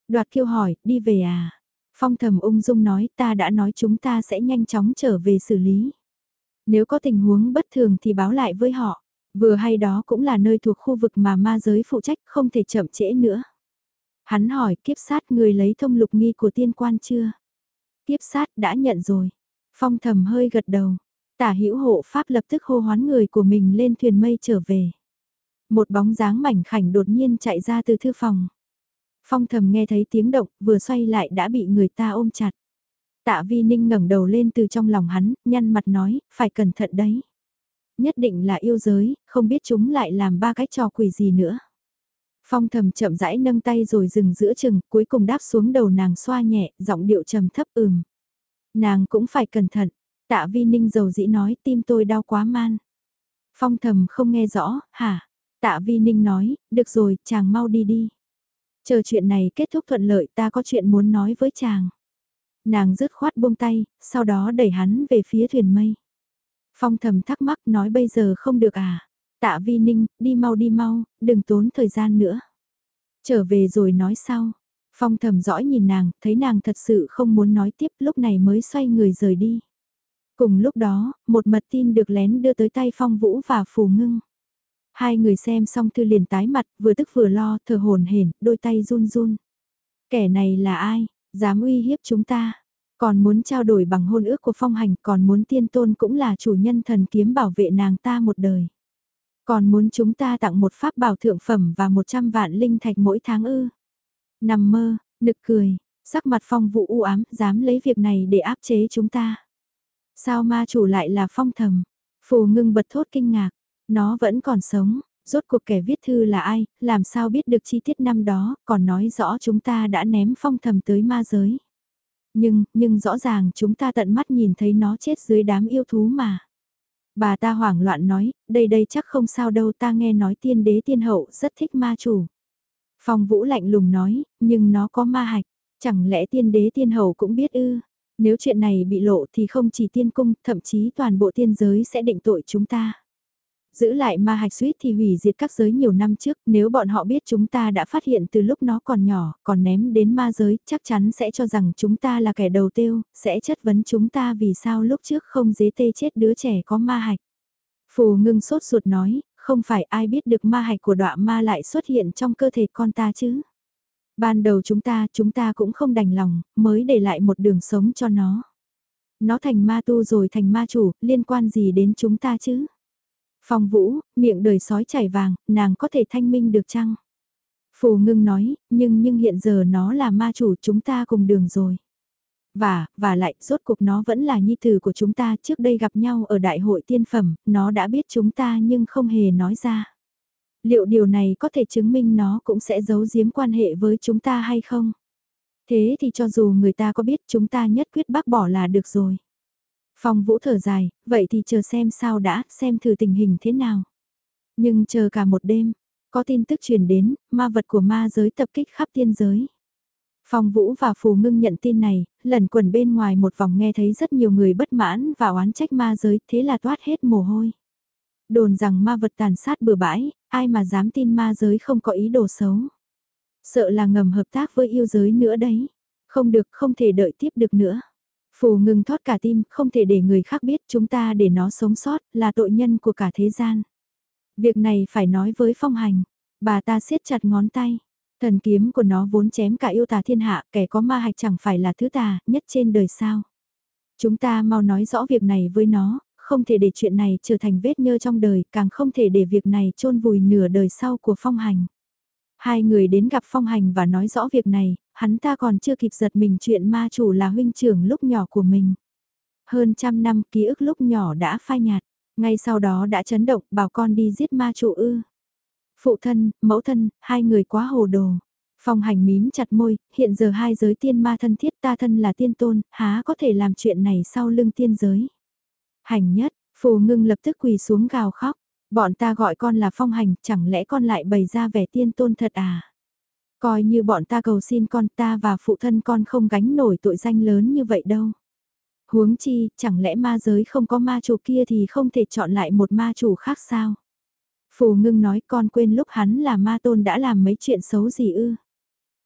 Đoạt kiêu hỏi, đi về à? Phong thầm ung dung nói, ta đã nói chúng ta sẽ nhanh chóng trở về xử lý. Nếu có tình huống bất thường thì báo lại với họ. Vừa hay đó cũng là nơi thuộc khu vực mà ma giới phụ trách, không thể chậm trễ nữa. Hắn hỏi kiếp sát người lấy thông lục nghi của tiên quan chưa? Kiếp sát đã nhận rồi. Phong thầm hơi gật đầu. Tả hữu hộ pháp lập tức hô hoán người của mình lên thuyền mây trở về. Một bóng dáng mảnh khảnh đột nhiên chạy ra từ thư phòng. Phong thầm nghe thấy tiếng động, vừa xoay lại đã bị người ta ôm chặt. Tạ Vi Ninh ngẩng đầu lên từ trong lòng hắn, nhăn mặt nói, phải cẩn thận đấy. Nhất định là yêu giới, không biết chúng lại làm ba cái trò quỷ gì nữa. Phong thầm chậm rãi nâng tay rồi dừng giữa chừng, cuối cùng đáp xuống đầu nàng xoa nhẹ, giọng điệu trầm thấp ừm. Nàng cũng phải cẩn thận, tạ vi ninh dầu dĩ nói tim tôi đau quá man. Phong thầm không nghe rõ, hả? Tạ vi ninh nói, được rồi, chàng mau đi đi. Chờ chuyện này kết thúc thuận lợi ta có chuyện muốn nói với chàng. Nàng dứt khoát buông tay, sau đó đẩy hắn về phía thuyền mây. Phong thầm thắc mắc nói bây giờ không được à. Tạ vi ninh, đi mau đi mau, đừng tốn thời gian nữa. Trở về rồi nói sau. Phong thầm dõi nhìn nàng, thấy nàng thật sự không muốn nói tiếp lúc này mới xoay người rời đi. Cùng lúc đó, một mật tin được lén đưa tới tay Phong Vũ và Phù Ngưng. Hai người xem xong thư liền tái mặt, vừa tức vừa lo, thở hồn hển, đôi tay run run. Kẻ này là ai, dám uy hiếp chúng ta? Còn muốn trao đổi bằng hôn ước của phong hành, còn muốn tiên tôn cũng là chủ nhân thần kiếm bảo vệ nàng ta một đời. Còn muốn chúng ta tặng một pháp bảo thượng phẩm và 100 vạn linh thạch mỗi tháng ư. Nằm mơ, nực cười, sắc mặt phong vụ u ám, dám lấy việc này để áp chế chúng ta. Sao ma chủ lại là phong thầm? Phù ngưng bật thốt kinh ngạc, nó vẫn còn sống, rốt cuộc kẻ viết thư là ai, làm sao biết được chi tiết năm đó, còn nói rõ chúng ta đã ném phong thầm tới ma giới. Nhưng, nhưng rõ ràng chúng ta tận mắt nhìn thấy nó chết dưới đám yêu thú mà. Bà ta hoảng loạn nói, đây đây chắc không sao đâu ta nghe nói tiên đế tiên hậu rất thích ma chủ. Phong vũ lạnh lùng nói, nhưng nó có ma hạch, chẳng lẽ tiên đế tiên hậu cũng biết ư? Nếu chuyện này bị lộ thì không chỉ tiên cung, thậm chí toàn bộ tiên giới sẽ định tội chúng ta giữ lại ma hạch suýt thì hủy diệt các giới nhiều năm trước, nếu bọn họ biết chúng ta đã phát hiện từ lúc nó còn nhỏ, còn ném đến ma giới, chắc chắn sẽ cho rằng chúng ta là kẻ đầu tiêu, sẽ chất vấn chúng ta vì sao lúc trước không dế tê chết đứa trẻ có ma hạch. Phù ngưng sốt ruột nói, không phải ai biết được ma hạch của đọa ma lại xuất hiện trong cơ thể con ta chứ. Ban đầu chúng ta, chúng ta cũng không đành lòng, mới để lại một đường sống cho nó. Nó thành ma tu rồi thành ma chủ, liên quan gì đến chúng ta chứ? Phong vũ, miệng đời sói chảy vàng, nàng có thể thanh minh được chăng? Phù ngưng nói, nhưng nhưng hiện giờ nó là ma chủ chúng ta cùng đường rồi. Và, và lại, rốt cuộc nó vẫn là nhi tử của chúng ta trước đây gặp nhau ở đại hội tiên phẩm, nó đã biết chúng ta nhưng không hề nói ra. Liệu điều này có thể chứng minh nó cũng sẽ giấu giếm quan hệ với chúng ta hay không? Thế thì cho dù người ta có biết chúng ta nhất quyết bác bỏ là được rồi. Phong vũ thở dài, vậy thì chờ xem sao đã, xem thử tình hình thế nào. Nhưng chờ cả một đêm, có tin tức truyền đến, ma vật của ma giới tập kích khắp tiên giới. Phong Vũ và Phù Ngưng nhận tin này, lần quần bên ngoài một vòng nghe thấy rất nhiều người bất mãn và oán trách ma giới, thế là toát hết mồ hôi. Đồn rằng ma vật tàn sát bừa bãi, ai mà dám tin ma giới không có ý đồ xấu. Sợ là ngầm hợp tác với yêu giới nữa đấy. Không được, không thể đợi tiếp được nữa. Phù ngừng thoát cả tim, không thể để người khác biết chúng ta để nó sống sót, là tội nhân của cả thế gian. Việc này phải nói với phong hành. Bà ta siết chặt ngón tay. Thần kiếm của nó vốn chém cả yêu tà thiên hạ, kẻ có ma hạch chẳng phải là thứ tà, nhất trên đời sao. Chúng ta mau nói rõ việc này với nó, không thể để chuyện này trở thành vết nhơ trong đời, càng không thể để việc này chôn vùi nửa đời sau của phong hành. Hai người đến gặp phong hành và nói rõ việc này, hắn ta còn chưa kịp giật mình chuyện ma chủ là huynh trưởng lúc nhỏ của mình. Hơn trăm năm ký ức lúc nhỏ đã phai nhạt, ngay sau đó đã chấn động bảo con đi giết ma chủ ư. Phụ thân, mẫu thân, hai người quá hồ đồ. Phong hành mím chặt môi, hiện giờ hai giới tiên ma thân thiết ta thân là tiên tôn, há có thể làm chuyện này sau lưng tiên giới. Hành nhất, phù ngưng lập tức quỳ xuống gào khóc, bọn ta gọi con là phong hành, chẳng lẽ con lại bày ra vẻ tiên tôn thật à? Coi như bọn ta cầu xin con ta và phụ thân con không gánh nổi tội danh lớn như vậy đâu. Huống chi, chẳng lẽ ma giới không có ma chủ kia thì không thể chọn lại một ma chủ khác sao? Phù ngưng nói con quên lúc hắn là ma tôn đã làm mấy chuyện xấu gì ư?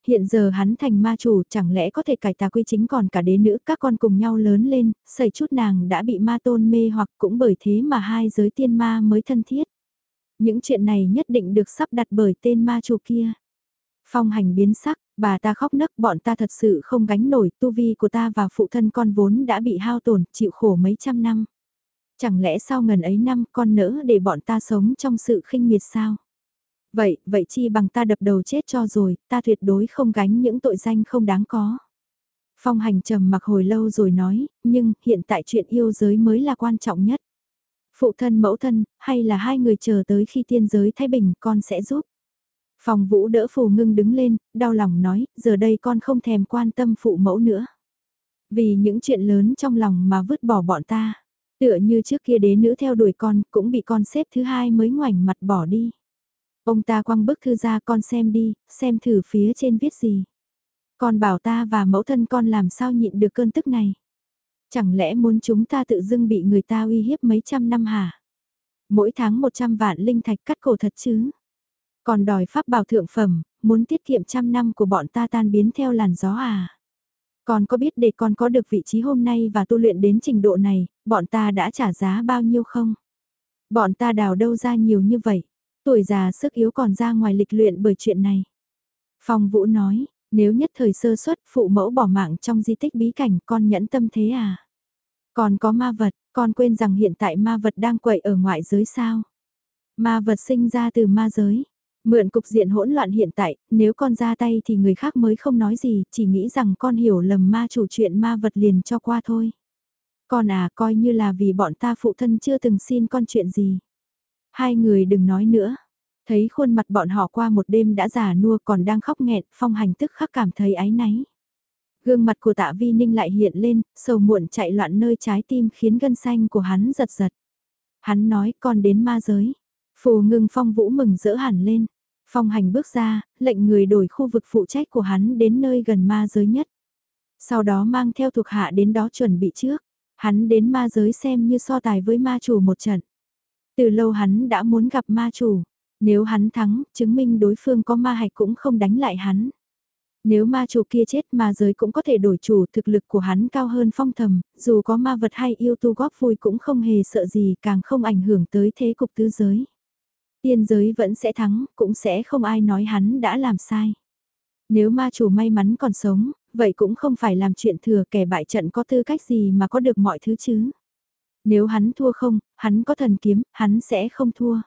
Hiện giờ hắn thành ma chủ chẳng lẽ có thể cải tà quy chính còn cả đế nữ các con cùng nhau lớn lên, xảy chút nàng đã bị ma tôn mê hoặc cũng bởi thế mà hai giới tiên ma mới thân thiết. Những chuyện này nhất định được sắp đặt bởi tên ma chủ kia. Phong hành biến sắc, bà ta khóc nấc bọn ta thật sự không gánh nổi tu vi của ta và phụ thân con vốn đã bị hao tổn, chịu khổ mấy trăm năm. Chẳng lẽ sau ngần ấy năm con nỡ để bọn ta sống trong sự khinh miệt sao? Vậy, vậy chi bằng ta đập đầu chết cho rồi, ta tuyệt đối không gánh những tội danh không đáng có. Phong hành trầm mặc hồi lâu rồi nói, nhưng hiện tại chuyện yêu giới mới là quan trọng nhất. Phụ thân mẫu thân, hay là hai người chờ tới khi tiên giới thái bình con sẽ giúp. Phòng vũ đỡ phù ngưng đứng lên, đau lòng nói, giờ đây con không thèm quan tâm phụ mẫu nữa. Vì những chuyện lớn trong lòng mà vứt bỏ bọn ta. Tựa như trước kia đế nữ theo đuổi con, cũng bị con xếp thứ hai mới ngoảnh mặt bỏ đi. Ông ta quăng bức thư ra con xem đi, xem thử phía trên viết gì. Con bảo ta và mẫu thân con làm sao nhịn được cơn tức này. Chẳng lẽ muốn chúng ta tự dưng bị người ta uy hiếp mấy trăm năm hả? Mỗi tháng 100 vạn linh thạch cắt cổ thật chứ? Còn đòi pháp bảo thượng phẩm, muốn tiết kiệm trăm năm của bọn ta tan biến theo làn gió à? còn có biết để con có được vị trí hôm nay và tu luyện đến trình độ này, bọn ta đã trả giá bao nhiêu không? Bọn ta đào đâu ra nhiều như vậy? Tuổi già sức yếu còn ra ngoài lịch luyện bởi chuyện này. Phong Vũ nói, nếu nhất thời sơ suất phụ mẫu bỏ mạng trong di tích bí cảnh con nhẫn tâm thế à? Còn có ma vật, con quên rằng hiện tại ma vật đang quậy ở ngoại giới sao? Ma vật sinh ra từ ma giới. Mượn cục diện hỗn loạn hiện tại, nếu con ra tay thì người khác mới không nói gì, chỉ nghĩ rằng con hiểu lầm ma chủ chuyện ma vật liền cho qua thôi. Con à coi như là vì bọn ta phụ thân chưa từng xin con chuyện gì. Hai người đừng nói nữa. Thấy khuôn mặt bọn họ qua một đêm đã già nua còn đang khóc nghẹn, phong hành tức khắc cảm thấy áy náy. Gương mặt của tạ vi ninh lại hiện lên, sầu muộn chạy loạn nơi trái tim khiến gân xanh của hắn giật giật. Hắn nói con đến ma giới. Phù ngưng phong vũ mừng rỡ hẳn lên. Phong hành bước ra, lệnh người đổi khu vực phụ trách của hắn đến nơi gần ma giới nhất. Sau đó mang theo thuộc hạ đến đó chuẩn bị trước. Hắn đến ma giới xem như so tài với ma chủ một trận. Từ lâu hắn đã muốn gặp ma chủ. Nếu hắn thắng, chứng minh đối phương có ma hạch cũng không đánh lại hắn. Nếu ma chủ kia chết ma giới cũng có thể đổi chủ thực lực của hắn cao hơn phong thầm, dù có ma vật hay yêu tu góp vui cũng không hề sợ gì càng không ảnh hưởng tới thế cục tứ giới. Tiên giới vẫn sẽ thắng, cũng sẽ không ai nói hắn đã làm sai. Nếu ma chủ may mắn còn sống, vậy cũng không phải làm chuyện thừa kẻ bại trận có tư cách gì mà có được mọi thứ chứ. Nếu hắn thua không, hắn có thần kiếm, hắn sẽ không thua.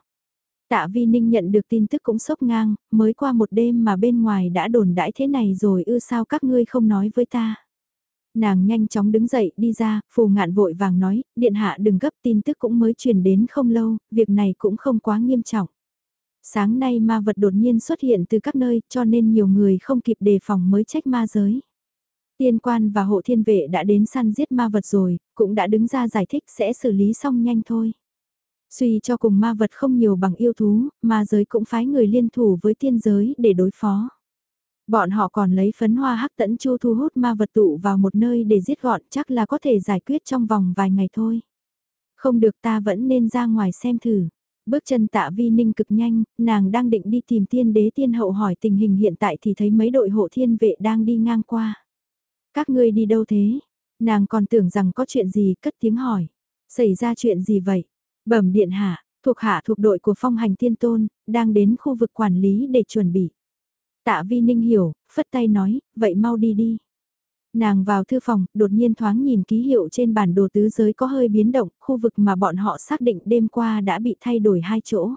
Tạ Vi Ninh nhận được tin tức cũng sốc ngang, mới qua một đêm mà bên ngoài đã đồn đãi thế này rồi ư sao các ngươi không nói với ta. Nàng nhanh chóng đứng dậy đi ra, phù ngạn vội vàng nói, điện hạ đừng gấp tin tức cũng mới truyền đến không lâu, việc này cũng không quá nghiêm trọng. Sáng nay ma vật đột nhiên xuất hiện từ các nơi cho nên nhiều người không kịp đề phòng mới trách ma giới. Tiên quan và hộ thiên vệ đã đến săn giết ma vật rồi, cũng đã đứng ra giải thích sẽ xử lý xong nhanh thôi. Suy cho cùng ma vật không nhiều bằng yêu thú, ma giới cũng phái người liên thủ với tiên giới để đối phó. Bọn họ còn lấy phấn hoa hắc tẫn chu thu hút ma vật tụ vào một nơi để giết gọn chắc là có thể giải quyết trong vòng vài ngày thôi. Không được ta vẫn nên ra ngoài xem thử. Bước chân tạ vi ninh cực nhanh, nàng đang định đi tìm tiên đế tiên hậu hỏi tình hình hiện tại thì thấy mấy đội hộ thiên vệ đang đi ngang qua. Các ngươi đi đâu thế? Nàng còn tưởng rằng có chuyện gì cất tiếng hỏi. Xảy ra chuyện gì vậy? Bẩm điện hạ, thuộc hạ thuộc đội của phong hành tiên tôn, đang đến khu vực quản lý để chuẩn bị. Tạ vi ninh hiểu, phất tay nói, vậy mau đi đi. Nàng vào thư phòng, đột nhiên thoáng nhìn ký hiệu trên bản đồ tứ giới có hơi biến động, khu vực mà bọn họ xác định đêm qua đã bị thay đổi hai chỗ.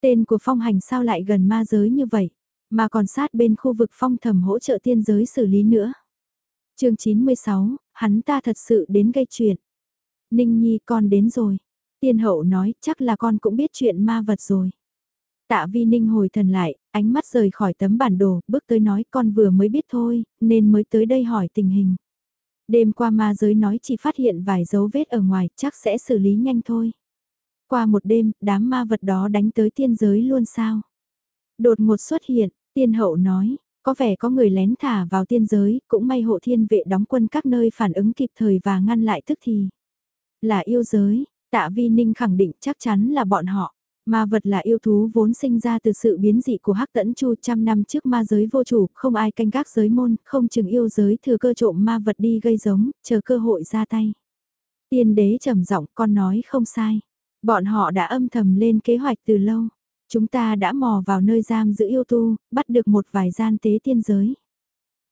Tên của phong hành sao lại gần ma giới như vậy, mà còn sát bên khu vực phong thầm hỗ trợ tiên giới xử lý nữa. chương 96, hắn ta thật sự đến gây chuyện. Ninh Nhi con đến rồi. Tiên hậu nói chắc là con cũng biết chuyện ma vật rồi. Tạ vi ninh hồi thần lại, ánh mắt rời khỏi tấm bản đồ, bước tới nói con vừa mới biết thôi, nên mới tới đây hỏi tình hình. Đêm qua ma giới nói chỉ phát hiện vài dấu vết ở ngoài, chắc sẽ xử lý nhanh thôi. Qua một đêm, đám ma vật đó đánh tới tiên giới luôn sao? Đột ngột xuất hiện, tiên hậu nói, có vẻ có người lén thả vào tiên giới, cũng may hộ thiên vệ đóng quân các nơi phản ứng kịp thời và ngăn lại tức thì. Là yêu giới, tạ vi ninh khẳng định chắc chắn là bọn họ. Ma vật là yêu thú vốn sinh ra từ sự biến dị của Hắc Tẫn Chu trăm năm trước ma giới vô chủ, không ai canh gác giới môn, không chừng yêu giới thừa cơ trộm ma vật đi gây giống, chờ cơ hội ra tay. Tiên đế trầm giọng con nói không sai. Bọn họ đã âm thầm lên kế hoạch từ lâu. Chúng ta đã mò vào nơi giam giữ yêu tu, bắt được một vài gian tế tiên giới.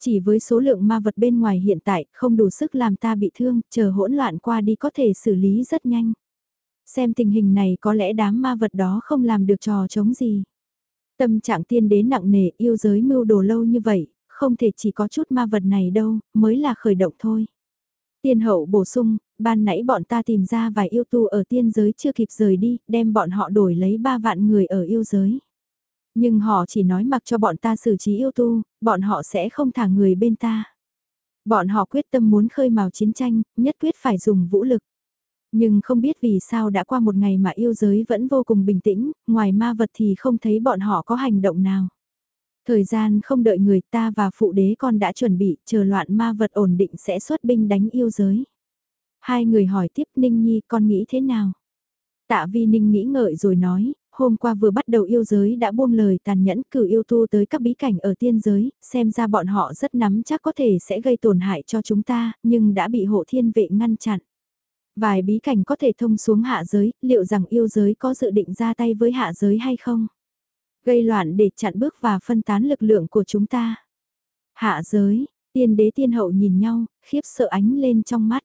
Chỉ với số lượng ma vật bên ngoài hiện tại không đủ sức làm ta bị thương, chờ hỗn loạn qua đi có thể xử lý rất nhanh. Xem tình hình này có lẽ đám ma vật đó không làm được trò chống gì. Tâm trạng tiên đế nặng nề yêu giới mưu đồ lâu như vậy, không thể chỉ có chút ma vật này đâu, mới là khởi động thôi. Tiên hậu bổ sung, ban nãy bọn ta tìm ra vài yêu tu ở tiên giới chưa kịp rời đi, đem bọn họ đổi lấy ba vạn người ở yêu giới. Nhưng họ chỉ nói mặc cho bọn ta xử trí yêu tu, bọn họ sẽ không thả người bên ta. Bọn họ quyết tâm muốn khơi mào chiến tranh, nhất quyết phải dùng vũ lực. Nhưng không biết vì sao đã qua một ngày mà yêu giới vẫn vô cùng bình tĩnh, ngoài ma vật thì không thấy bọn họ có hành động nào. Thời gian không đợi người ta và phụ đế con đã chuẩn bị, chờ loạn ma vật ổn định sẽ xuất binh đánh yêu giới. Hai người hỏi tiếp Ninh Nhi con nghĩ thế nào? Tạ Vi Ninh nghĩ ngợi rồi nói, hôm qua vừa bắt đầu yêu giới đã buông lời tàn nhẫn cử yêu tu tới các bí cảnh ở tiên giới, xem ra bọn họ rất nắm chắc có thể sẽ gây tổn hại cho chúng ta, nhưng đã bị hộ thiên vệ ngăn chặn. Vài bí cảnh có thể thông xuống hạ giới, liệu rằng yêu giới có dự định ra tay với hạ giới hay không? Gây loạn để chặn bước và phân tán lực lượng của chúng ta. Hạ giới, tiên đế tiên hậu nhìn nhau, khiếp sợ ánh lên trong mắt.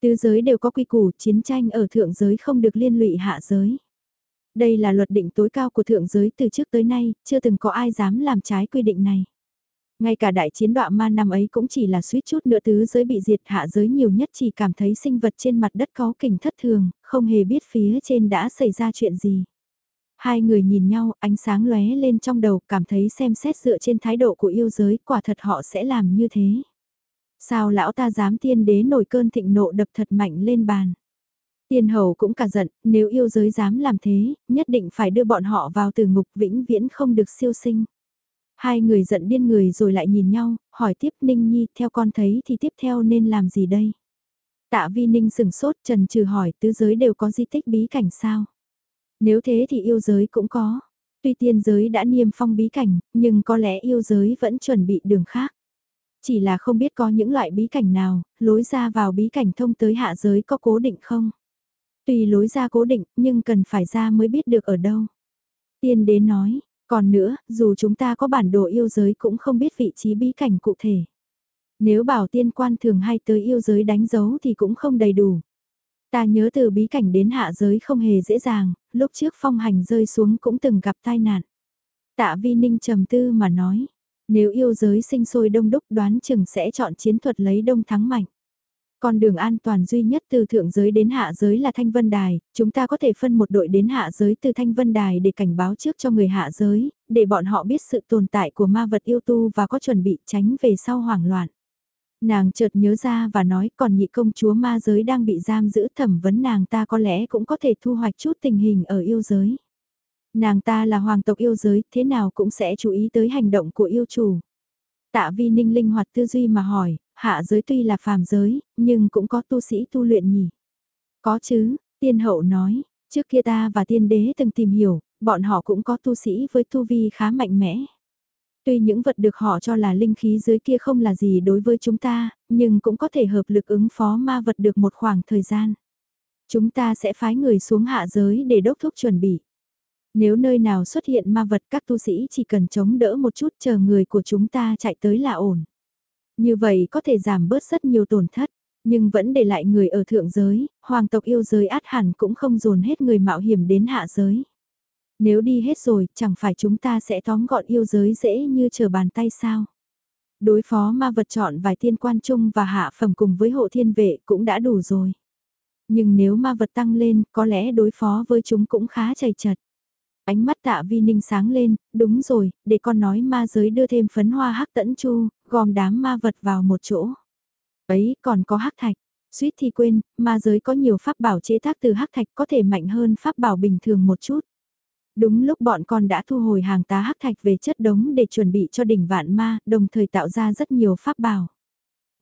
Tứ giới đều có quy củ, chiến tranh ở thượng giới không được liên lụy hạ giới. Đây là luật định tối cao của thượng giới từ trước tới nay, chưa từng có ai dám làm trái quy định này. Ngay cả đại chiến đoạn ma năm ấy cũng chỉ là suýt chút nữa tứ giới bị diệt hạ giới nhiều nhất chỉ cảm thấy sinh vật trên mặt đất có kình thất thường, không hề biết phía trên đã xảy ra chuyện gì. Hai người nhìn nhau, ánh sáng lóe lên trong đầu, cảm thấy xem xét dựa trên thái độ của yêu giới, quả thật họ sẽ làm như thế. Sao lão ta dám tiên đế nổi cơn thịnh nộ đập thật mạnh lên bàn. Tiên hầu cũng cả giận, nếu yêu giới dám làm thế, nhất định phải đưa bọn họ vào từ ngục vĩnh viễn không được siêu sinh. Hai người giận điên người rồi lại nhìn nhau, hỏi tiếp Ninh Nhi, theo con thấy thì tiếp theo nên làm gì đây? Tạ Vi Ninh sừng sốt trần trừ hỏi tứ giới đều có di tích bí cảnh sao? Nếu thế thì yêu giới cũng có. Tuy tiên giới đã niêm phong bí cảnh, nhưng có lẽ yêu giới vẫn chuẩn bị đường khác. Chỉ là không biết có những loại bí cảnh nào, lối ra vào bí cảnh thông tới hạ giới có cố định không? Tùy lối ra cố định, nhưng cần phải ra mới biết được ở đâu. Tiên đế nói, còn nữa, dù chúng ta có bản đồ yêu giới cũng không biết vị trí bí cảnh cụ thể. Nếu bảo tiên quan thường hay tới yêu giới đánh dấu thì cũng không đầy đủ. Ta nhớ từ bí cảnh đến hạ giới không hề dễ dàng, lúc trước phong hành rơi xuống cũng từng gặp tai nạn. Tạ vi ninh trầm tư mà nói, nếu yêu giới sinh sôi đông đúc đoán chừng sẽ chọn chiến thuật lấy đông thắng mạnh. Con đường an toàn duy nhất từ thượng giới đến hạ giới là Thanh Vân Đài, chúng ta có thể phân một đội đến hạ giới từ Thanh Vân Đài để cảnh báo trước cho người hạ giới, để bọn họ biết sự tồn tại của ma vật yêu tu và có chuẩn bị tránh về sau hoảng loạn. Nàng chợt nhớ ra và nói còn nhị công chúa ma giới đang bị giam giữ thẩm vấn nàng ta có lẽ cũng có thể thu hoạch chút tình hình ở yêu giới. Nàng ta là hoàng tộc yêu giới, thế nào cũng sẽ chú ý tới hành động của yêu chủ. Tạ vi ninh linh hoạt tư duy mà hỏi, hạ giới tuy là phàm giới, nhưng cũng có tu sĩ tu luyện nhỉ. Có chứ, tiên hậu nói, trước kia ta và tiên đế từng tìm hiểu, bọn họ cũng có tu sĩ với tu vi khá mạnh mẽ. Tuy những vật được họ cho là linh khí dưới kia không là gì đối với chúng ta, nhưng cũng có thể hợp lực ứng phó ma vật được một khoảng thời gian. Chúng ta sẽ phái người xuống hạ giới để đốc thúc chuẩn bị. Nếu nơi nào xuất hiện ma vật các tu sĩ chỉ cần chống đỡ một chút chờ người của chúng ta chạy tới là ổn. Như vậy có thể giảm bớt rất nhiều tổn thất, nhưng vẫn để lại người ở thượng giới, hoàng tộc yêu giới át hẳn cũng không dồn hết người mạo hiểm đến hạ giới. Nếu đi hết rồi, chẳng phải chúng ta sẽ tóm gọn yêu giới dễ như chờ bàn tay sao? Đối phó ma vật chọn vài tiên quan trung và hạ phẩm cùng với hộ thiên vệ cũng đã đủ rồi. Nhưng nếu ma vật tăng lên, có lẽ đối phó với chúng cũng khá chày chật. Ánh mắt tạ vi ninh sáng lên, đúng rồi, để con nói ma giới đưa thêm phấn hoa hắc tẫn chu, gom đám ma vật vào một chỗ. Ấy, còn có hắc thạch. Suýt thì quên, ma giới có nhiều pháp bảo chế tác từ hắc thạch có thể mạnh hơn pháp bảo bình thường một chút. Đúng lúc bọn con đã thu hồi hàng tá hắc thạch về chất đống để chuẩn bị cho đỉnh vạn ma, đồng thời tạo ra rất nhiều pháp bảo.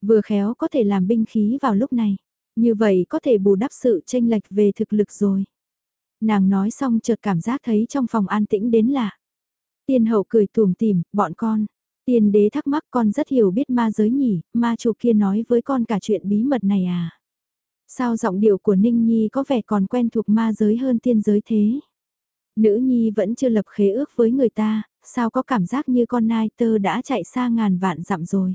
Vừa khéo có thể làm binh khí vào lúc này. Như vậy có thể bù đắp sự tranh lệch về thực lực rồi. Nàng nói xong chợt cảm giác thấy trong phòng an tĩnh đến lạ. Tiên hậu cười tùm tìm, bọn con. Tiên đế thắc mắc con rất hiểu biết ma giới nhỉ, ma chủ kia nói với con cả chuyện bí mật này à. Sao giọng điệu của Ninh Nhi có vẻ còn quen thuộc ma giới hơn tiên giới thế? Nữ Nhi vẫn chưa lập khế ước với người ta, sao có cảm giác như con nai tơ đã chạy xa ngàn vạn dặm rồi.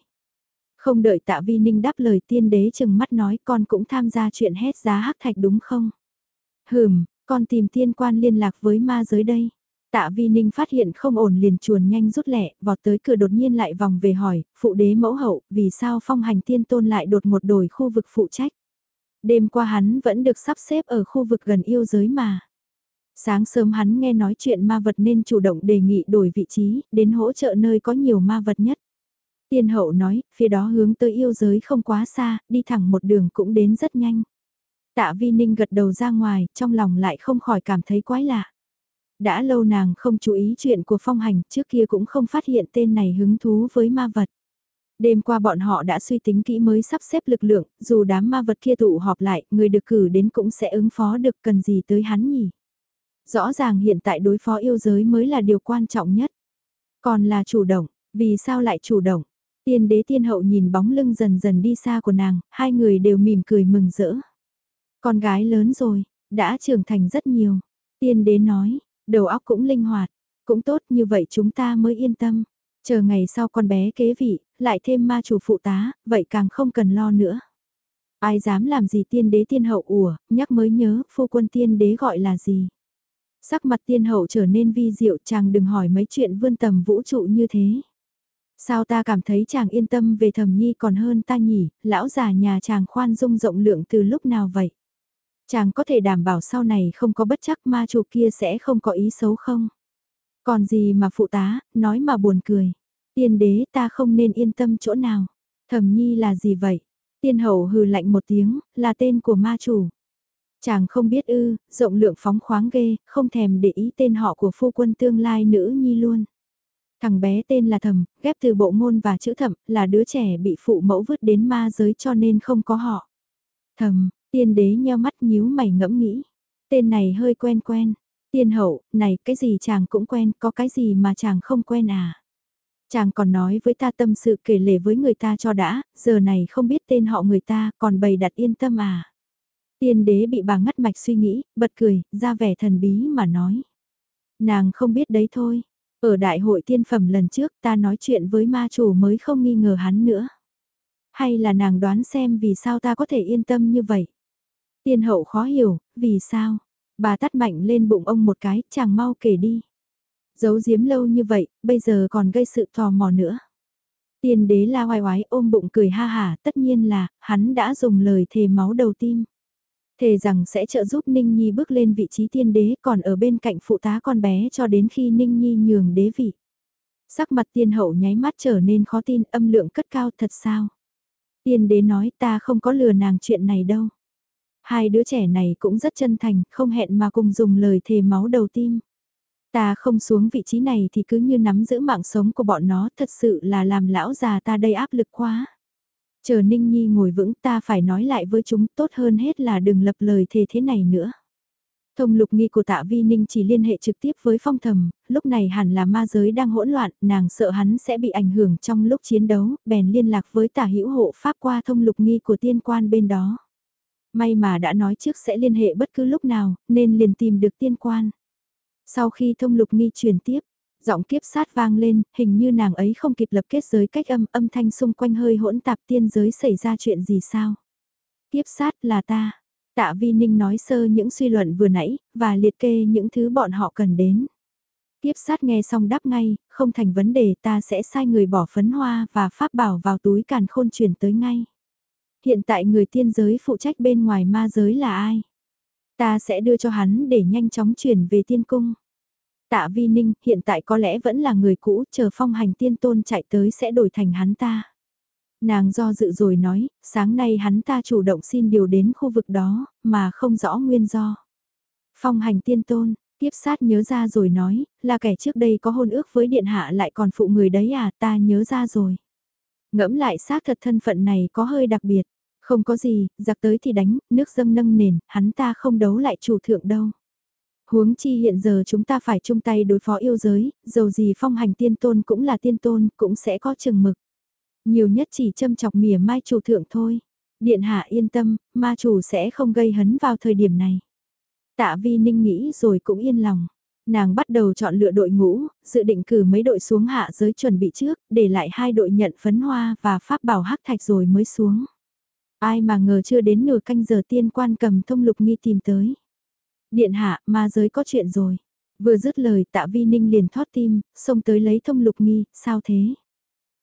Không đợi tạ vi ninh đáp lời tiên đế chừng mắt nói con cũng tham gia chuyện hét giá hắc thạch đúng không? Hừm, con tìm tiên quan liên lạc với ma giới đây. Tạ Vi Ninh phát hiện không ổn liền chuồn nhanh rút lẹ, vọt tới cửa đột nhiên lại vòng về hỏi, phụ đế mẫu hậu, vì sao phong hành tiên tôn lại đột một đổi khu vực phụ trách. Đêm qua hắn vẫn được sắp xếp ở khu vực gần yêu giới mà. Sáng sớm hắn nghe nói chuyện ma vật nên chủ động đề nghị đổi vị trí, đến hỗ trợ nơi có nhiều ma vật nhất. Tiên hậu nói, phía đó hướng tới yêu giới không quá xa, đi thẳng một đường cũng đến rất nhanh. Tạ Vi Ninh gật đầu ra ngoài, trong lòng lại không khỏi cảm thấy quái lạ. Đã lâu nàng không chú ý chuyện của phong hành, trước kia cũng không phát hiện tên này hứng thú với ma vật. Đêm qua bọn họ đã suy tính kỹ mới sắp xếp lực lượng, dù đám ma vật kia tụ họp lại, người được cử đến cũng sẽ ứng phó được cần gì tới hắn nhỉ. Rõ ràng hiện tại đối phó yêu giới mới là điều quan trọng nhất. Còn là chủ động, vì sao lại chủ động? Tiên đế tiên hậu nhìn bóng lưng dần dần đi xa của nàng, hai người đều mỉm cười mừng rỡ. Con gái lớn rồi, đã trưởng thành rất nhiều. Tiên đế nói, đầu óc cũng linh hoạt, cũng tốt như vậy chúng ta mới yên tâm. Chờ ngày sau con bé kế vị, lại thêm ma chủ phụ tá, vậy càng không cần lo nữa. Ai dám làm gì tiên đế tiên hậu ủa, nhắc mới nhớ, phu quân tiên đế gọi là gì. Sắc mặt tiên hậu trở nên vi diệu chàng đừng hỏi mấy chuyện vươn tầm vũ trụ như thế. Sao ta cảm thấy chàng yên tâm về thầm nhi còn hơn ta nhỉ, lão già nhà chàng khoan dung rộng lượng từ lúc nào vậy? Chàng có thể đảm bảo sau này không có bất chắc ma chủ kia sẽ không có ý xấu không? Còn gì mà phụ tá, nói mà buồn cười. Tiên đế ta không nên yên tâm chỗ nào. Thẩm nhi là gì vậy? Tiên hậu hừ lạnh một tiếng, là tên của ma chủ. Chàng không biết ư, rộng lượng phóng khoáng ghê, không thèm để ý tên họ của phu quân tương lai nữ nhi luôn. Thằng bé tên là Thầm, ghép từ bộ ngôn và chữ thẩm, là đứa trẻ bị phụ mẫu vứt đến ma giới cho nên không có họ. Thầm, tiên đế nheo mắt nhíu mày ngẫm nghĩ. Tên này hơi quen quen. Tiên hậu, này cái gì chàng cũng quen, có cái gì mà chàng không quen à? Chàng còn nói với ta tâm sự kể lể với người ta cho đã, giờ này không biết tên họ người ta, còn bày đặt yên tâm à? Tiên đế bị bà ngắt mạch suy nghĩ, bật cười, ra vẻ thần bí mà nói. Nàng không biết đấy thôi, ở đại hội tiên phẩm lần trước ta nói chuyện với ma chủ mới không nghi ngờ hắn nữa. Hay là nàng đoán xem vì sao ta có thể yên tâm như vậy? Tiên hậu khó hiểu, vì sao? Bà tắt mạnh lên bụng ông một cái, chàng mau kể đi. Giấu giếm lâu như vậy, bây giờ còn gây sự tò mò nữa. Tiên đế la hoài oái ôm bụng cười ha hả, tất nhiên là, hắn đã dùng lời thề máu đầu tim. Thề rằng sẽ trợ giúp Ninh Nhi bước lên vị trí tiên đế còn ở bên cạnh phụ tá con bé cho đến khi Ninh Nhi nhường đế vị. Sắc mặt tiên hậu nháy mắt trở nên khó tin âm lượng cất cao thật sao. Tiên đế nói ta không có lừa nàng chuyện này đâu. Hai đứa trẻ này cũng rất chân thành, không hẹn mà cùng dùng lời thề máu đầu tim. Ta không xuống vị trí này thì cứ như nắm giữ mạng sống của bọn nó thật sự là làm lão già ta đây áp lực quá. Chờ Ninh Nhi ngồi vững ta phải nói lại với chúng tốt hơn hết là đừng lập lời thề thế này nữa. Thông lục nghi của tạ vi ninh chỉ liên hệ trực tiếp với phong thầm, lúc này hẳn là ma giới đang hỗn loạn, nàng sợ hắn sẽ bị ảnh hưởng trong lúc chiến đấu, bèn liên lạc với tả hữu hộ pháp qua thông lục nghi của tiên quan bên đó. May mà đã nói trước sẽ liên hệ bất cứ lúc nào, nên liền tìm được tiên quan. Sau khi thông lục nghi truyền tiếp, giọng kiếp sát vang lên, hình như nàng ấy không kịp lập kết giới cách âm, âm thanh xung quanh hơi hỗn tạp tiên giới xảy ra chuyện gì sao? Kiếp sát là ta. Tạ Vi Ninh nói sơ những suy luận vừa nãy, và liệt kê những thứ bọn họ cần đến. kiếp sát nghe xong đáp ngay, không thành vấn đề ta sẽ sai người bỏ phấn hoa và pháp bảo vào túi càn khôn chuyển tới ngay. Hiện tại người tiên giới phụ trách bên ngoài ma giới là ai? Ta sẽ đưa cho hắn để nhanh chóng chuyển về tiên cung. Tạ Vi Ninh hiện tại có lẽ vẫn là người cũ, chờ phong hành tiên tôn chạy tới sẽ đổi thành hắn ta. Nàng do dự rồi nói, sáng nay hắn ta chủ động xin điều đến khu vực đó, mà không rõ nguyên do. Phong hành tiên tôn, tiếp sát nhớ ra rồi nói, là kẻ trước đây có hôn ước với điện hạ lại còn phụ người đấy à, ta nhớ ra rồi. Ngẫm lại xác thật thân phận này có hơi đặc biệt, không có gì, giặc tới thì đánh, nước dâng nâng nền, hắn ta không đấu lại chủ thượng đâu. Huống chi hiện giờ chúng ta phải chung tay đối phó yêu giới, dầu gì phong hành tiên tôn cũng là tiên tôn, cũng sẽ có chừng mực. Nhiều nhất chỉ châm chọc mỉa mai chủ thượng thôi. Điện hạ yên tâm, ma chủ sẽ không gây hấn vào thời điểm này. Tạ vi ninh nghĩ rồi cũng yên lòng. Nàng bắt đầu chọn lựa đội ngũ, dự định cử mấy đội xuống hạ giới chuẩn bị trước, để lại hai đội nhận phấn hoa và pháp bảo hắc thạch rồi mới xuống. Ai mà ngờ chưa đến nửa canh giờ tiên quan cầm thông lục nghi tìm tới. Điện hạ, ma giới có chuyện rồi. Vừa dứt lời tạ vi ninh liền thoát tim, xông tới lấy thông lục nghi, sao thế?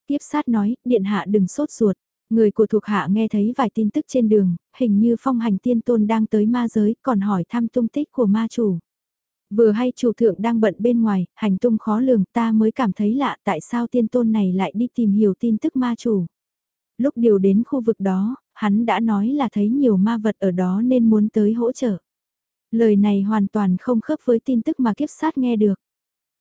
Tiếp sát nói, điện hạ đừng sốt ruột. Người của thuộc hạ nghe thấy vài tin tức trên đường, hình như phong hành tiên tôn đang tới ma giới, còn hỏi thăm tung tích của ma chủ. Vừa hay chủ thượng đang bận bên ngoài, hành tung khó lường ta mới cảm thấy lạ tại sao tiên tôn này lại đi tìm hiểu tin tức ma chủ. Lúc điều đến khu vực đó, hắn đã nói là thấy nhiều ma vật ở đó nên muốn tới hỗ trợ. Lời này hoàn toàn không khớp với tin tức mà kiếp sát nghe được.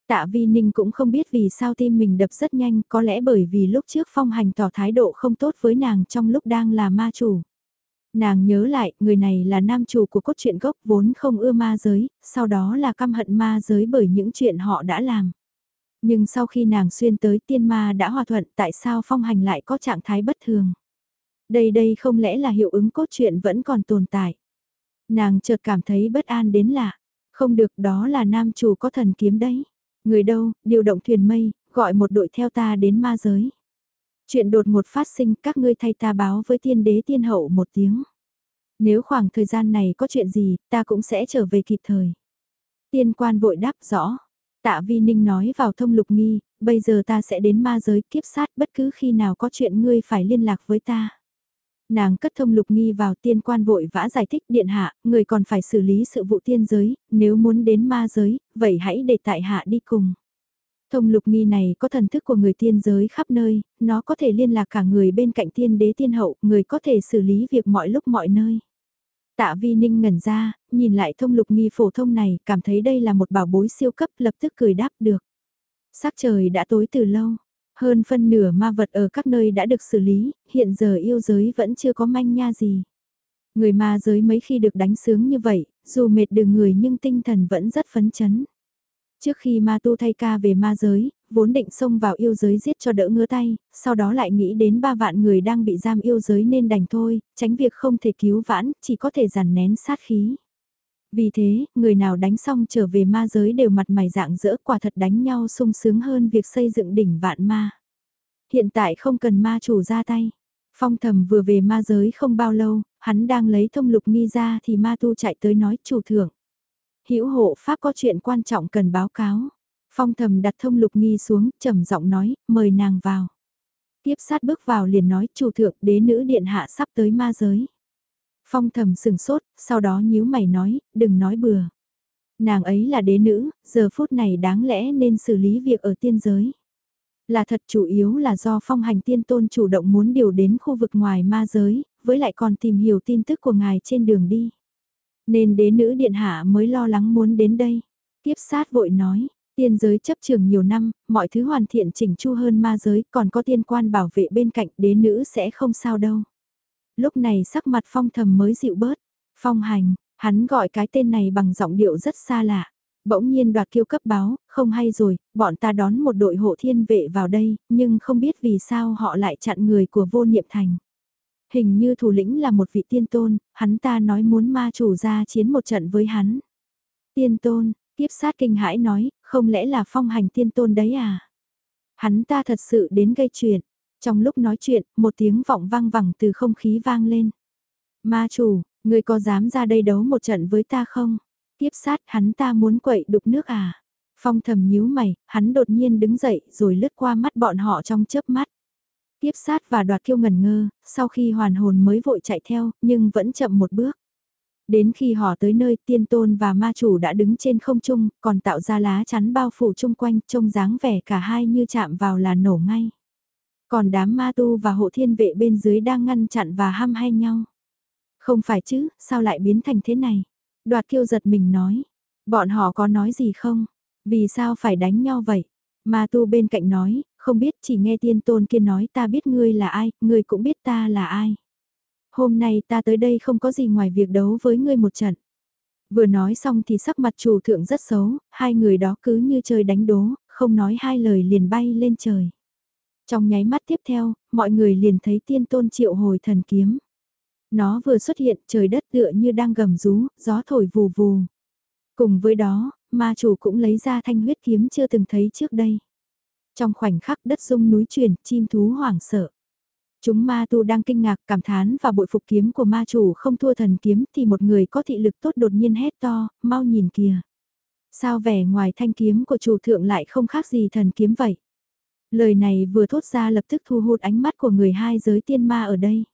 Tạ Vi Ninh cũng không biết vì sao tim mình đập rất nhanh, có lẽ bởi vì lúc trước phong hành tỏ thái độ không tốt với nàng trong lúc đang là ma chủ. Nàng nhớ lại, người này là nam chủ của cốt truyện gốc vốn không ưa ma giới, sau đó là căm hận ma giới bởi những chuyện họ đã làm. Nhưng sau khi nàng xuyên tới tiên ma đã hòa thuận tại sao phong hành lại có trạng thái bất thường. Đây đây không lẽ là hiệu ứng cốt truyện vẫn còn tồn tại. Nàng chợt cảm thấy bất an đến lạ. Không được đó là nam chủ có thần kiếm đấy. Người đâu, điều động thuyền mây, gọi một đội theo ta đến ma giới. Chuyện đột ngột phát sinh các ngươi thay ta báo với tiên đế tiên hậu một tiếng. Nếu khoảng thời gian này có chuyện gì, ta cũng sẽ trở về kịp thời. Tiên quan vội đáp rõ. Tạ Vi Ninh nói vào thông lục nghi, bây giờ ta sẽ đến ma giới kiếp sát bất cứ khi nào có chuyện ngươi phải liên lạc với ta. Nàng cất thông lục nghi vào tiên quan vội vã giải thích điện hạ, người còn phải xử lý sự vụ tiên giới, nếu muốn đến ma giới, vậy hãy để tại hạ đi cùng. Thông lục nghi này có thần thức của người tiên giới khắp nơi, nó có thể liên lạc cả người bên cạnh tiên đế tiên hậu, người có thể xử lý việc mọi lúc mọi nơi. Tạ vi ninh ngẩn ra, nhìn lại thông lục nghi phổ thông này, cảm thấy đây là một bảo bối siêu cấp lập tức cười đáp được. Sắc trời đã tối từ lâu, hơn phân nửa ma vật ở các nơi đã được xử lý, hiện giờ yêu giới vẫn chưa có manh nha gì. Người ma giới mấy khi được đánh sướng như vậy, dù mệt đường người nhưng tinh thần vẫn rất phấn chấn. Trước khi ma tu thay ca về ma giới, vốn định xông vào yêu giới giết cho đỡ ngứa tay, sau đó lại nghĩ đến ba vạn người đang bị giam yêu giới nên đành thôi, tránh việc không thể cứu vãn, chỉ có thể giàn nén sát khí. Vì thế, người nào đánh xong trở về ma giới đều mặt mày dạng dỡ quả thật đánh nhau sung sướng hơn việc xây dựng đỉnh vạn ma. Hiện tại không cần ma chủ ra tay. Phong thầm vừa về ma giới không bao lâu, hắn đang lấy thông lục nghi ra thì ma tu chạy tới nói chủ thượng hữu hộ pháp có chuyện quan trọng cần báo cáo. Phong thầm đặt thông lục nghi xuống, trầm giọng nói, mời nàng vào. Tiếp sát bước vào liền nói, chủ thượng đế nữ điện hạ sắp tới ma giới. Phong thầm sừng sốt, sau đó nhíu mày nói, đừng nói bừa. Nàng ấy là đế nữ, giờ phút này đáng lẽ nên xử lý việc ở tiên giới. Là thật chủ yếu là do phong hành tiên tôn chủ động muốn điều đến khu vực ngoài ma giới, với lại còn tìm hiểu tin tức của ngài trên đường đi. Nên đế nữ điện hạ mới lo lắng muốn đến đây. Tiếp sát vội nói, tiên giới chấp trường nhiều năm, mọi thứ hoàn thiện chỉnh chu hơn ma giới, còn có tiên quan bảo vệ bên cạnh đế nữ sẽ không sao đâu lúc này sắc mặt phong thầm mới dịu bớt. Phong hành, Hắn gọi cái tên này bằng giọng điệu rất xa lạ. Bỗng nhiên đoạt kiêu cấp báo, không hay rồi, bọn ta đón một đội hộ thiên vệ vào đây, nhưng không biết vì sao họ lại chặn người của vô niệm thành. Hình như thủ lĩnh là một vị tiên tôn, hắn ta nói muốn ma chủ ra chiến một trận với hắn. Tiên tôn, tiếp sát kinh hãi nói, không lẽ là phong hành tiên tôn đấy à? Hắn ta thật sự đến gây chuyện. Trong lúc nói chuyện, một tiếng vọng vang vẳng từ không khí vang lên. Ma chủ, người có dám ra đây đấu một trận với ta không? Tiếp sát hắn ta muốn quậy đục nước à? Phong thầm nhíu mày, hắn đột nhiên đứng dậy rồi lướt qua mắt bọn họ trong chớp mắt. Tiếp sát và đoạt kiêu ngần ngơ, sau khi hoàn hồn mới vội chạy theo, nhưng vẫn chậm một bước. Đến khi họ tới nơi tiên tôn và ma chủ đã đứng trên không trung, còn tạo ra lá chắn bao phủ chung quanh, trông dáng vẻ cả hai như chạm vào là nổ ngay. Còn đám ma tu và hộ thiên vệ bên dưới đang ngăn chặn và ham hay nhau. Không phải chứ, sao lại biến thành thế này? Đoạt kiêu giật mình nói. Bọn họ có nói gì không? Vì sao phải đánh nhau vậy? Ma tu bên cạnh nói, không biết chỉ nghe tiên tôn kia nói ta biết ngươi là ai, ngươi cũng biết ta là ai. Hôm nay ta tới đây không có gì ngoài việc đấu với ngươi một trận. Vừa nói xong thì sắc mặt chủ thượng rất xấu, hai người đó cứ như trời đánh đố, không nói hai lời liền bay lên trời. Trong nháy mắt tiếp theo, mọi người liền thấy tiên tôn triệu hồi thần kiếm. Nó vừa xuất hiện trời đất tựa như đang gầm rú, gió thổi vù vù. Cùng với đó, ma chủ cũng lấy ra thanh huyết kiếm chưa từng thấy trước đây. Trong khoảnh khắc đất rung núi chuyển, chim thú hoảng sợ. Chúng ma tu đang kinh ngạc, cảm thán và bội phục kiếm của ma chủ không thua thần kiếm thì một người có thị lực tốt đột nhiên hét to, mau nhìn kìa. Sao vẻ ngoài thanh kiếm của chủ thượng lại không khác gì thần kiếm vậy? Lời này vừa thốt ra lập tức thu hút ánh mắt của người hai giới tiên ma ở đây.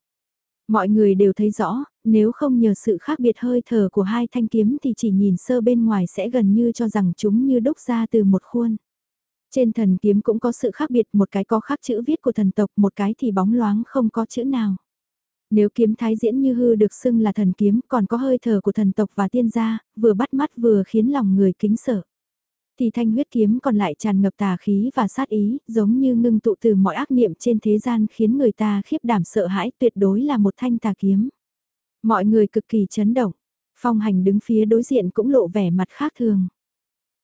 Mọi người đều thấy rõ, nếu không nhờ sự khác biệt hơi thở của hai thanh kiếm thì chỉ nhìn sơ bên ngoài sẽ gần như cho rằng chúng như đúc ra từ một khuôn. Trên thần kiếm cũng có sự khác biệt, một cái có khắc chữ viết của thần tộc, một cái thì bóng loáng không có chữ nào. Nếu kiếm thái diễn như hư được xưng là thần kiếm còn có hơi thở của thần tộc và tiên gia, vừa bắt mắt vừa khiến lòng người kính sợ. Thì thanh huyết kiếm còn lại tràn ngập tà khí và sát ý, giống như ngưng tụ từ mọi ác niệm trên thế gian khiến người ta khiếp đảm sợ hãi tuyệt đối là một thanh tà kiếm. Mọi người cực kỳ chấn động, phong hành đứng phía đối diện cũng lộ vẻ mặt khác thường.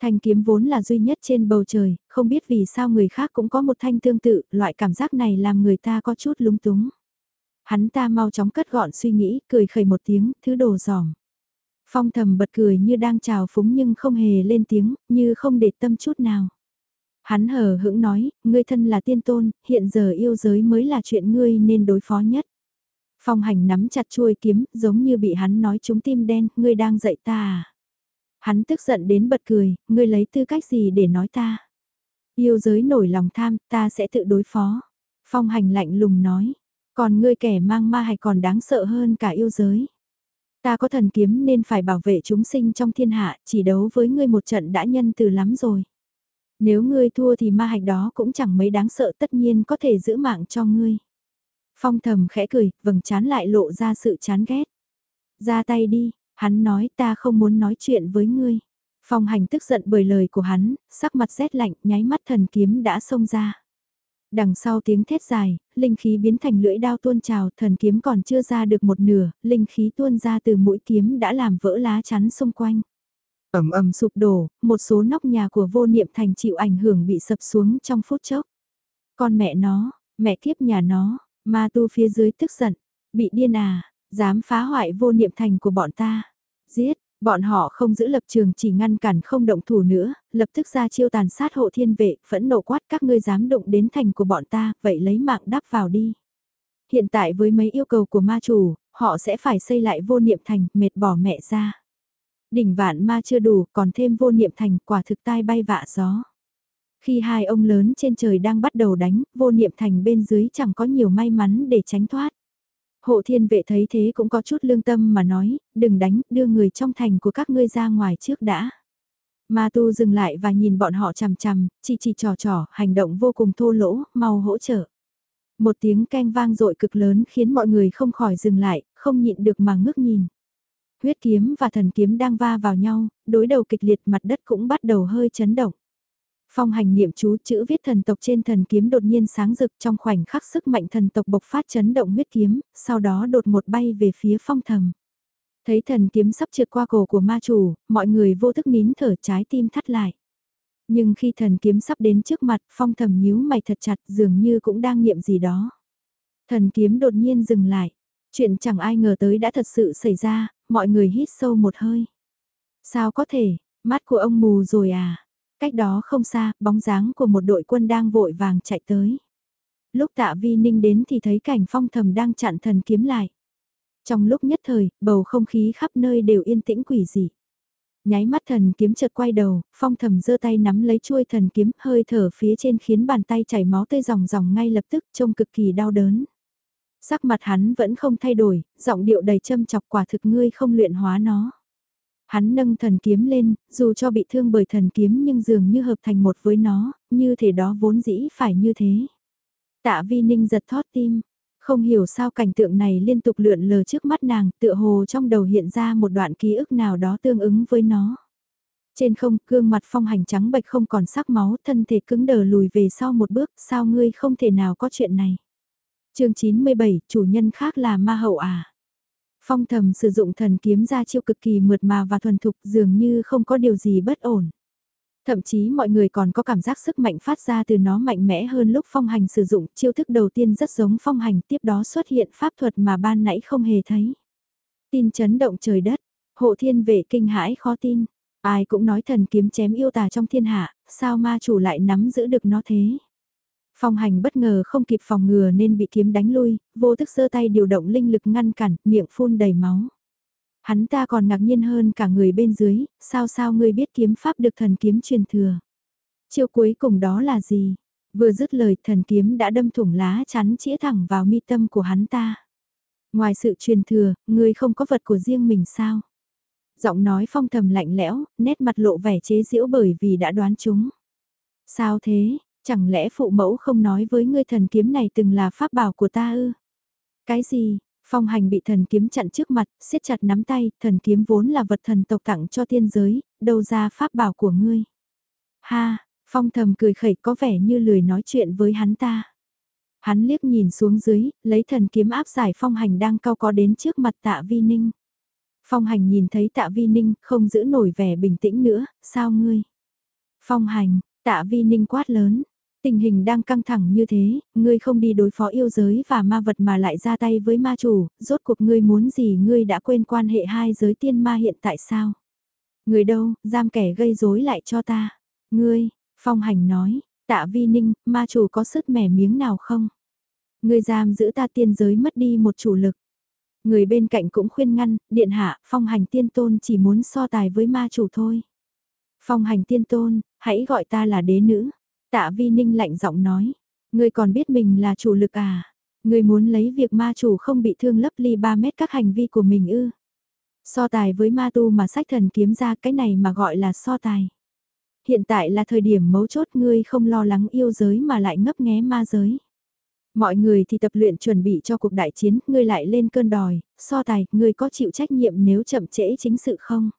Thanh kiếm vốn là duy nhất trên bầu trời, không biết vì sao người khác cũng có một thanh tương tự, loại cảm giác này làm người ta có chút lúng túng. Hắn ta mau chóng cất gọn suy nghĩ, cười khẩy một tiếng, thứ đồ giỏng. Phong thầm bật cười như đang chào phúng nhưng không hề lên tiếng, như không để tâm chút nào. Hắn hờ hững nói, ngươi thân là tiên tôn, hiện giờ yêu giới mới là chuyện ngươi nên đối phó nhất. Phong hành nắm chặt chuôi kiếm, giống như bị hắn nói trúng tim đen, ngươi đang dạy ta à? Hắn tức giận đến bật cười, ngươi lấy tư cách gì để nói ta? Yêu giới nổi lòng tham, ta sẽ tự đối phó. Phong hành lạnh lùng nói, còn ngươi kẻ mang ma hay còn đáng sợ hơn cả yêu giới. Ta có thần kiếm nên phải bảo vệ chúng sinh trong thiên hạ, chỉ đấu với ngươi một trận đã nhân từ lắm rồi. Nếu ngươi thua thì ma hạch đó cũng chẳng mấy đáng sợ tất nhiên có thể giữ mạng cho ngươi. Phong thầm khẽ cười, vầng chán lại lộ ra sự chán ghét. Ra tay đi, Hắn nói ta không muốn nói chuyện với ngươi. Phong hành tức giận bởi lời của hắn, sắc mặt rét lạnh, nháy mắt thần kiếm đã xông ra. Đằng sau tiếng thét dài, linh khí biến thành lưỡi đao tuôn trào, thần kiếm còn chưa ra được một nửa, linh khí tuôn ra từ mũi kiếm đã làm vỡ lá chắn xung quanh. ầm ầm sụp đổ, một số nóc nhà của vô niệm thành chịu ảnh hưởng bị sập xuống trong phút chốc. Con mẹ nó, mẹ kiếp nhà nó, ma tu phía dưới tức giận, bị điên à, Dám phá hoại vô niệm thành của bọn ta. Giết, bọn họ không giữ lập trường chỉ ngăn cản không động thủ nữa, lập tức ra chiêu tàn sát hộ thiên vệ, phẫn nộ quát các ngươi dám động đến thành của bọn ta, vậy lấy mạng đắp vào đi. Hiện tại với mấy yêu cầu của ma chủ, họ sẽ phải xây lại vô niệm thành, mệt bỏ mẹ ra. Đỉnh vạn ma chưa đủ, còn thêm vô niệm thành, quả thực tai bay vạ gió. Khi hai ông lớn trên trời đang bắt đầu đánh, vô niệm thành bên dưới chẳng có nhiều may mắn để tránh thoát. Hộ thiên vệ thấy thế cũng có chút lương tâm mà nói, đừng đánh, đưa người trong thành của các ngươi ra ngoài trước đã. Ma tu dừng lại và nhìn bọn họ chằm chằm, chỉ chỉ trò trò, hành động vô cùng thô lỗ, mau hỗ trợ. Một tiếng keng vang dội cực lớn khiến mọi người không khỏi dừng lại, không nhịn được mà ngước nhìn. Huyết kiếm và thần kiếm đang va vào nhau, đối đầu kịch liệt mặt đất cũng bắt đầu hơi chấn động. Phong hành niệm chú chữ viết thần tộc trên thần kiếm đột nhiên sáng rực trong khoảnh khắc sức mạnh thần tộc bộc phát chấn động huyết kiếm, sau đó đột một bay về phía phong thầm. Thấy thần kiếm sắp trượt qua cổ của ma chủ, mọi người vô thức nín thở trái tim thắt lại. Nhưng khi thần kiếm sắp đến trước mặt, phong thầm nhíu mày thật chặt dường như cũng đang niệm gì đó. Thần kiếm đột nhiên dừng lại. Chuyện chẳng ai ngờ tới đã thật sự xảy ra, mọi người hít sâu một hơi. Sao có thể, mắt của ông mù rồi à? Cách đó không xa, bóng dáng của một đội quân đang vội vàng chạy tới. Lúc tạ vi ninh đến thì thấy cảnh phong thầm đang chặn thần kiếm lại. Trong lúc nhất thời, bầu không khí khắp nơi đều yên tĩnh quỷ dị. Nháy mắt thần kiếm chợt quay đầu, phong thầm giơ tay nắm lấy chuôi thần kiếm hơi thở phía trên khiến bàn tay chảy máu tươi ròng ròng ngay lập tức trông cực kỳ đau đớn. Sắc mặt hắn vẫn không thay đổi, giọng điệu đầy châm chọc quả thực ngươi không luyện hóa nó. Hắn nâng thần kiếm lên, dù cho bị thương bởi thần kiếm nhưng dường như hợp thành một với nó, như thể đó vốn dĩ phải như thế. Tạ vi ninh giật thót tim, không hiểu sao cảnh tượng này liên tục lượn lờ trước mắt nàng, tựa hồ trong đầu hiện ra một đoạn ký ức nào đó tương ứng với nó. Trên không, gương mặt phong hành trắng bệch không còn sắc máu, thân thể cứng đờ lùi về sau một bước, sao ngươi không thể nào có chuyện này. chương 97, chủ nhân khác là ma hậu à. Phong thầm sử dụng thần kiếm ra chiêu cực kỳ mượt mà và thuần thục dường như không có điều gì bất ổn. Thậm chí mọi người còn có cảm giác sức mạnh phát ra từ nó mạnh mẽ hơn lúc phong hành sử dụng chiêu thức đầu tiên rất giống phong hành tiếp đó xuất hiện pháp thuật mà ban nãy không hề thấy. Tin chấn động trời đất, hộ thiên vệ kinh hãi khó tin, ai cũng nói thần kiếm chém yêu tà trong thiên hạ, sao ma chủ lại nắm giữ được nó thế. Phong hành bất ngờ không kịp phòng ngừa nên bị kiếm đánh lui, vô thức giơ tay điều động linh lực ngăn cản, miệng phun đầy máu. Hắn ta còn ngạc nhiên hơn cả người bên dưới, sao sao ngươi biết kiếm pháp được thần kiếm truyền thừa. Chiêu cuối cùng đó là gì? Vừa dứt lời thần kiếm đã đâm thủng lá chắn chĩa thẳng vào mi tâm của hắn ta. Ngoài sự truyền thừa, ngươi không có vật của riêng mình sao? Giọng nói phong thầm lạnh lẽo, nét mặt lộ vẻ chế giễu bởi vì đã đoán chúng. Sao thế, chẳng lẽ phụ mẫu không nói với ngươi thần kiếm này từng là pháp bảo của ta ư? Cái gì, Phong hành bị thần kiếm chặn trước mặt, siết chặt nắm tay, thần kiếm vốn là vật thần tộc tặng cho thiên giới, đâu ra pháp bảo của ngươi. Ha, phong thầm cười khẩy có vẻ như lười nói chuyện với hắn ta. Hắn liếc nhìn xuống dưới, lấy thần kiếm áp giải phong hành đang cao có đến trước mặt tạ vi ninh. Phong hành nhìn thấy tạ vi ninh, không giữ nổi vẻ bình tĩnh nữa, sao ngươi? Phong hành, tạ vi ninh quát lớn, Tình hình đang căng thẳng như thế, ngươi không đi đối phó yêu giới và ma vật mà lại ra tay với ma chủ, rốt cuộc ngươi muốn gì ngươi đã quên quan hệ hai giới tiên ma hiện tại sao? Người đâu, giam kẻ gây rối lại cho ta. Ngươi, phong hành nói, tạ vi ninh, ma chủ có sức mẻ miếng nào không? Ngươi giam giữ ta tiên giới mất đi một chủ lực. Người bên cạnh cũng khuyên ngăn, điện hạ, phong hành tiên tôn chỉ muốn so tài với ma chủ thôi. Phong hành tiên tôn, hãy gọi ta là đế nữ. Tạ Vi Ninh lạnh giọng nói, ngươi còn biết mình là chủ lực à? Ngươi muốn lấy việc ma chủ không bị thương lấp ly 3 mét các hành vi của mình ư? So tài với ma tu mà sách thần kiếm ra cái này mà gọi là so tài. Hiện tại là thời điểm mấu chốt ngươi không lo lắng yêu giới mà lại ngấp nghé ma giới. Mọi người thì tập luyện chuẩn bị cho cuộc đại chiến, ngươi lại lên cơn đòi, so tài, ngươi có chịu trách nhiệm nếu chậm trễ chính sự không?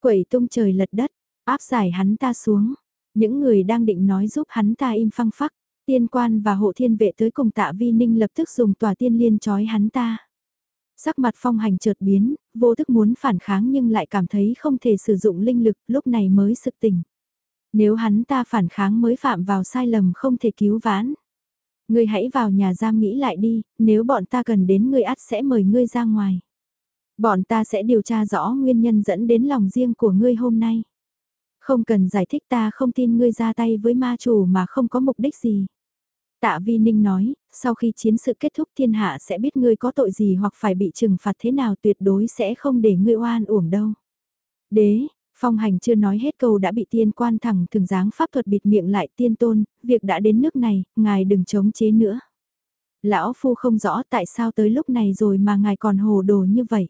Quẩy tung trời lật đất, áp giải hắn ta xuống, những người đang định nói giúp hắn ta im phăng phắc, tiên quan và hộ thiên vệ tới cùng tạ vi ninh lập tức dùng tòa tiên liên chói hắn ta. Sắc mặt phong hành chợt biến, vô thức muốn phản kháng nhưng lại cảm thấy không thể sử dụng linh lực, lúc này mới sực tỉnh. Nếu hắn ta phản kháng mới phạm vào sai lầm không thể cứu vãn. Ngươi hãy vào nhà giam nghĩ lại đi, nếu bọn ta cần đến ngươi ắt sẽ mời ngươi ra ngoài. Bọn ta sẽ điều tra rõ nguyên nhân dẫn đến lòng riêng của ngươi hôm nay. Không cần giải thích ta không tin ngươi ra tay với ma chủ mà không có mục đích gì. Tạ Vi Ninh nói, sau khi chiến sự kết thúc thiên hạ sẽ biết ngươi có tội gì hoặc phải bị trừng phạt thế nào tuyệt đối sẽ không để ngươi oan uổng đâu. Đế, phong hành chưa nói hết câu đã bị tiên quan thẳng thường dáng pháp thuật bịt miệng lại tiên tôn, việc đã đến nước này, ngài đừng chống chế nữa. Lão Phu không rõ tại sao tới lúc này rồi mà ngài còn hồ đồ như vậy.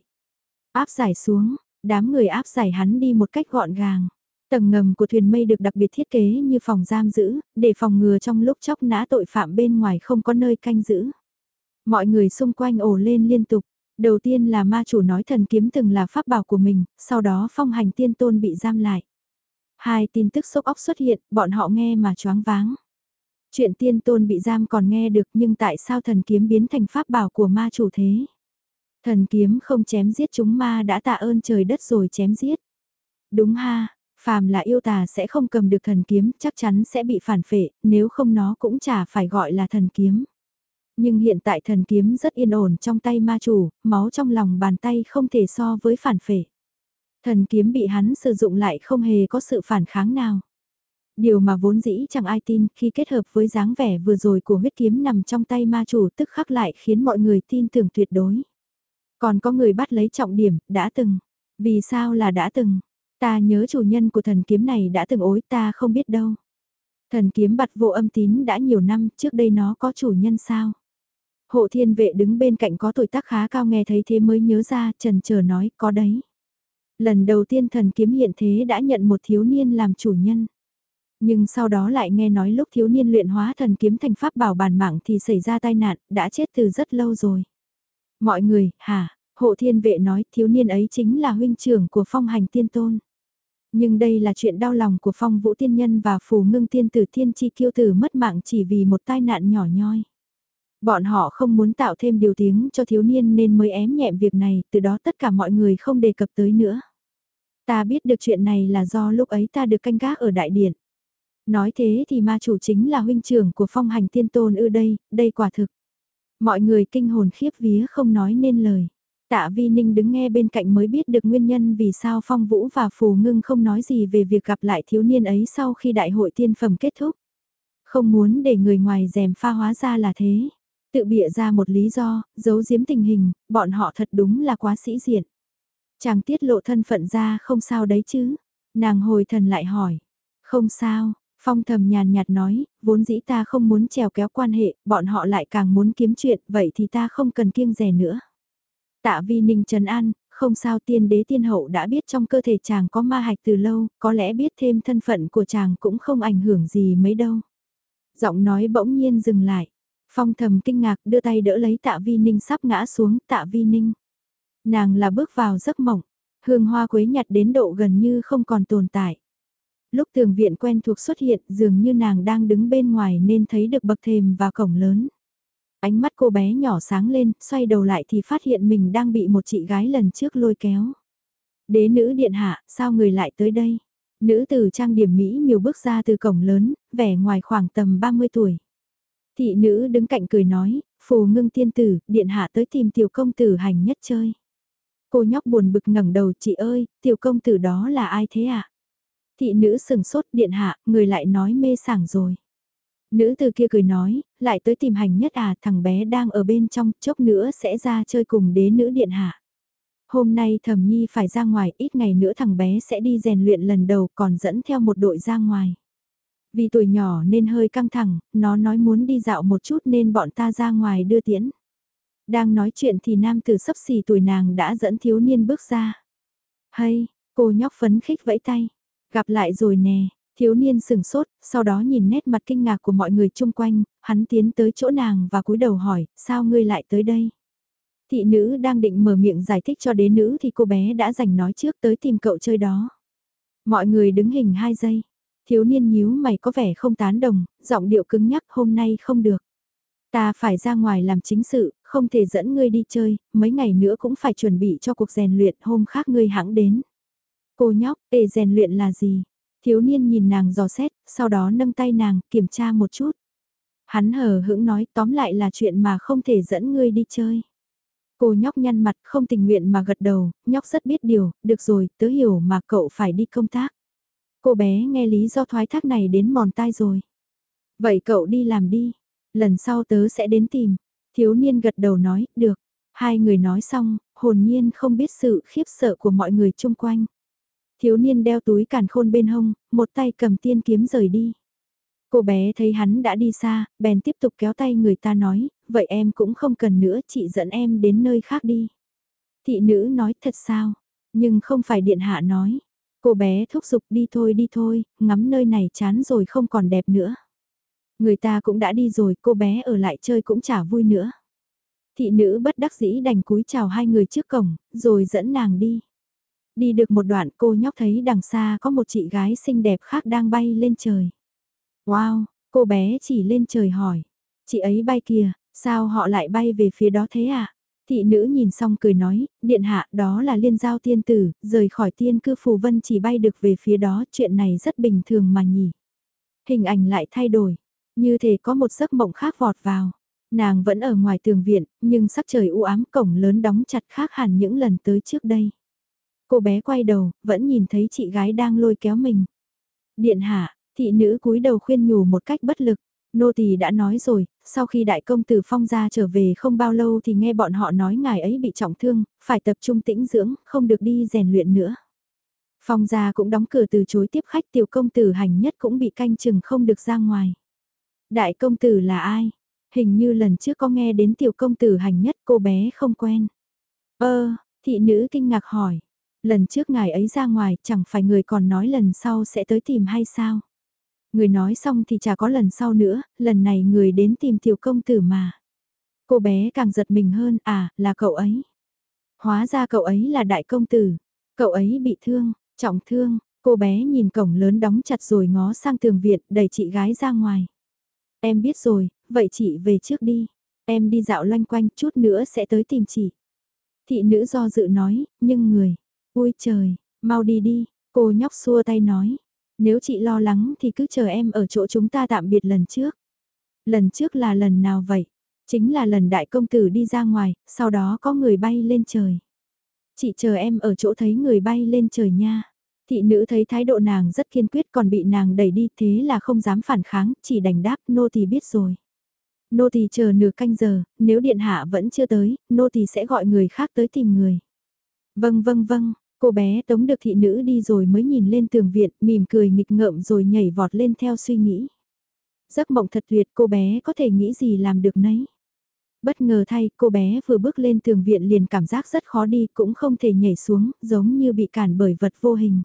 Áp giải xuống, đám người áp giải hắn đi một cách gọn gàng. Tầng ngầm của thuyền mây được đặc biệt thiết kế như phòng giam giữ, để phòng ngừa trong lúc chóc nã tội phạm bên ngoài không có nơi canh giữ. Mọi người xung quanh ồ lên liên tục. Đầu tiên là ma chủ nói thần kiếm từng là pháp bảo của mình, sau đó phong hành tiên tôn bị giam lại. Hai tin tức sốc óc xuất hiện, bọn họ nghe mà choáng váng. Chuyện tiên tôn bị giam còn nghe được nhưng tại sao thần kiếm biến thành pháp bảo của ma chủ thế? Thần kiếm không chém giết chúng ma đã tạ ơn trời đất rồi chém giết. Đúng ha, phàm là yêu tà sẽ không cầm được thần kiếm, chắc chắn sẽ bị phản phệ, nếu không nó cũng chả phải gọi là thần kiếm. Nhưng hiện tại thần kiếm rất yên ổn trong tay ma chủ, máu trong lòng bàn tay không thể so với phản phệ. Thần kiếm bị hắn sử dụng lại không hề có sự phản kháng nào. Điều mà vốn dĩ chẳng ai tin khi kết hợp với dáng vẻ vừa rồi của huyết kiếm nằm trong tay ma chủ tức khắc lại khiến mọi người tin tưởng tuyệt đối. Còn có người bắt lấy trọng điểm, đã từng. Vì sao là đã từng? Ta nhớ chủ nhân của thần kiếm này đã từng ối ta không biết đâu. Thần kiếm bặt vô âm tín đã nhiều năm, trước đây nó có chủ nhân sao? Hộ thiên vệ đứng bên cạnh có tuổi tác khá cao nghe thấy thế mới nhớ ra, trần chờ nói, có đấy. Lần đầu tiên thần kiếm hiện thế đã nhận một thiếu niên làm chủ nhân. Nhưng sau đó lại nghe nói lúc thiếu niên luyện hóa thần kiếm thành pháp bảo bàn mạng thì xảy ra tai nạn, đã chết từ rất lâu rồi. Mọi người, hả, hộ thiên vệ nói thiếu niên ấy chính là huynh trưởng của phong hành tiên tôn. Nhưng đây là chuyện đau lòng của phong vũ tiên nhân và phù ngưng tiên tử thiên chi kiêu tử mất mạng chỉ vì một tai nạn nhỏ nhoi. Bọn họ không muốn tạo thêm điều tiếng cho thiếu niên nên mới ém nhẹm việc này, từ đó tất cả mọi người không đề cập tới nữa. Ta biết được chuyện này là do lúc ấy ta được canh gác ở đại điện. Nói thế thì ma chủ chính là huynh trưởng của phong hành tiên tôn ư đây, đây quả thực. Mọi người kinh hồn khiếp vía không nói nên lời. Tạ Vi Ninh đứng nghe bên cạnh mới biết được nguyên nhân vì sao Phong Vũ và Phù Ngưng không nói gì về việc gặp lại thiếu niên ấy sau khi đại hội tiên phẩm kết thúc. Không muốn để người ngoài dèm pha hóa ra là thế. Tự bịa ra một lý do, giấu giếm tình hình, bọn họ thật đúng là quá sĩ diện. Chàng tiết lộ thân phận ra không sao đấy chứ. Nàng hồi thần lại hỏi. Không sao, Phong thầm nhàn nhạt nói, vốn dĩ ta không muốn trèo kéo quan hệ, bọn họ lại càng muốn kiếm chuyện, vậy thì ta không cần kiêng rẻ nữa. Tạ vi ninh trần an, không sao tiên đế tiên hậu đã biết trong cơ thể chàng có ma hạch từ lâu, có lẽ biết thêm thân phận của chàng cũng không ảnh hưởng gì mấy đâu. Giọng nói bỗng nhiên dừng lại. Phong thầm kinh ngạc đưa tay đỡ lấy tạ vi ninh sắp ngã xuống tạ vi ninh. Nàng là bước vào giấc mộng, hương hoa quế nhặt đến độ gần như không còn tồn tại. Lúc tường viện quen thuộc xuất hiện dường như nàng đang đứng bên ngoài nên thấy được bậc thềm và cổng lớn. Ánh mắt cô bé nhỏ sáng lên, xoay đầu lại thì phát hiện mình đang bị một chị gái lần trước lôi kéo. Đế nữ điện hạ, sao người lại tới đây? Nữ tử trang điểm Mỹ miều bước ra từ cổng lớn, vẻ ngoài khoảng tầm 30 tuổi. Thị nữ đứng cạnh cười nói, phù ngưng tiên tử, điện hạ tới tìm tiểu công tử hành nhất chơi. Cô nhóc buồn bực ngẩng đầu, chị ơi, tiểu công tử đó là ai thế ạ? À? Thị nữ sừng sốt điện hạ, người lại nói mê sảng rồi. Nữ từ kia cười nói, lại tới tìm hành nhất à, thằng bé đang ở bên trong, chốc nữa sẽ ra chơi cùng đế nữ điện hạ. Hôm nay thẩm nhi phải ra ngoài, ít ngày nữa thằng bé sẽ đi rèn luyện lần đầu còn dẫn theo một đội ra ngoài. Vì tuổi nhỏ nên hơi căng thẳng, nó nói muốn đi dạo một chút nên bọn ta ra ngoài đưa tiễn. Đang nói chuyện thì nam tử sấp xì tuổi nàng đã dẫn thiếu niên bước ra. Hay, cô nhóc phấn khích vẫy tay. Gặp lại rồi nè, thiếu niên sừng sốt, sau đó nhìn nét mặt kinh ngạc của mọi người chung quanh, hắn tiến tới chỗ nàng và cúi đầu hỏi, sao ngươi lại tới đây? Thị nữ đang định mở miệng giải thích cho đế nữ thì cô bé đã giành nói trước tới tìm cậu chơi đó. Mọi người đứng hình hai giây, thiếu niên nhíu mày có vẻ không tán đồng, giọng điệu cứng nhắc hôm nay không được. Ta phải ra ngoài làm chính sự, không thể dẫn ngươi đi chơi, mấy ngày nữa cũng phải chuẩn bị cho cuộc rèn luyện hôm khác ngươi hãng đến. Cô nhóc, ê rèn luyện là gì? Thiếu niên nhìn nàng dò xét, sau đó nâng tay nàng, kiểm tra một chút. Hắn hờ hững nói tóm lại là chuyện mà không thể dẫn ngươi đi chơi. Cô nhóc nhăn mặt không tình nguyện mà gật đầu, nhóc rất biết điều, được rồi, tớ hiểu mà cậu phải đi công tác. Cô bé nghe lý do thoái thác này đến mòn tai rồi. Vậy cậu đi làm đi, lần sau tớ sẽ đến tìm. Thiếu niên gật đầu nói, được. Hai người nói xong, hồn nhiên không biết sự khiếp sợ của mọi người chung quanh. Thiếu niên đeo túi càn khôn bên hông, một tay cầm tiên kiếm rời đi. Cô bé thấy hắn đã đi xa, bèn tiếp tục kéo tay người ta nói, vậy em cũng không cần nữa, chị dẫn em đến nơi khác đi. Thị nữ nói thật sao, nhưng không phải điện hạ nói. Cô bé thúc giục đi thôi đi thôi, ngắm nơi này chán rồi không còn đẹp nữa. Người ta cũng đã đi rồi, cô bé ở lại chơi cũng chả vui nữa. Thị nữ bất đắc dĩ đành cúi chào hai người trước cổng, rồi dẫn nàng đi. Đi được một đoạn cô nhóc thấy đằng xa có một chị gái xinh đẹp khác đang bay lên trời. Wow, cô bé chỉ lên trời hỏi. Chị ấy bay kìa, sao họ lại bay về phía đó thế à? Thị nữ nhìn xong cười nói, điện hạ đó là liên giao tiên tử, rời khỏi tiên cư phù vân chỉ bay được về phía đó, chuyện này rất bình thường mà nhỉ. Hình ảnh lại thay đổi, như thể có một giấc mộng khác vọt vào. Nàng vẫn ở ngoài tường viện, nhưng sắc trời u ám cổng lớn đóng chặt khác hẳn những lần tới trước đây. Cô bé quay đầu, vẫn nhìn thấy chị gái đang lôi kéo mình. Điện hạ, thị nữ cúi đầu khuyên nhủ một cách bất lực. Nô tỳ đã nói rồi, sau khi đại công tử phong gia trở về không bao lâu thì nghe bọn họ nói ngài ấy bị trọng thương, phải tập trung tĩnh dưỡng, không được đi rèn luyện nữa. Phong gia cũng đóng cửa từ chối tiếp khách tiểu công tử hành nhất cũng bị canh chừng không được ra ngoài. Đại công tử là ai? Hình như lần trước có nghe đến tiểu công tử hành nhất cô bé không quen. Ơ, thị nữ kinh ngạc hỏi. Lần trước ngài ấy ra ngoài chẳng phải người còn nói lần sau sẽ tới tìm hay sao? Người nói xong thì chả có lần sau nữa, lần này người đến tìm tiểu công tử mà. Cô bé càng giật mình hơn, à, là cậu ấy. Hóa ra cậu ấy là đại công tử. Cậu ấy bị thương, trọng thương, cô bé nhìn cổng lớn đóng chặt rồi ngó sang tường viện đẩy chị gái ra ngoài. Em biết rồi, vậy chị về trước đi. Em đi dạo loanh quanh chút nữa sẽ tới tìm chị. Thị nữ do dự nói, nhưng người, ui trời, mau đi đi, cô nhóc xua tay nói. Nếu chị lo lắng thì cứ chờ em ở chỗ chúng ta tạm biệt lần trước. Lần trước là lần nào vậy? Chính là lần đại công tử đi ra ngoài, sau đó có người bay lên trời. Chị chờ em ở chỗ thấy người bay lên trời nha. Thị nữ thấy thái độ nàng rất kiên quyết còn bị nàng đẩy đi thế là không dám phản kháng, chỉ đành đáp nô tỳ biết rồi. Nô tỳ chờ nửa canh giờ, nếu điện hạ vẫn chưa tới, nô tỳ sẽ gọi người khác tới tìm người. Vâng vâng vâng, cô bé tống được thị nữ đi rồi mới nhìn lên tường viện, mỉm cười nghịch ngợm rồi nhảy vọt lên theo suy nghĩ. Giấc mộng thật tuyệt cô bé có thể nghĩ gì làm được nấy. Bất ngờ thay, cô bé vừa bước lên tường viện liền cảm giác rất khó đi, cũng không thể nhảy xuống, giống như bị cản bởi vật vô hình.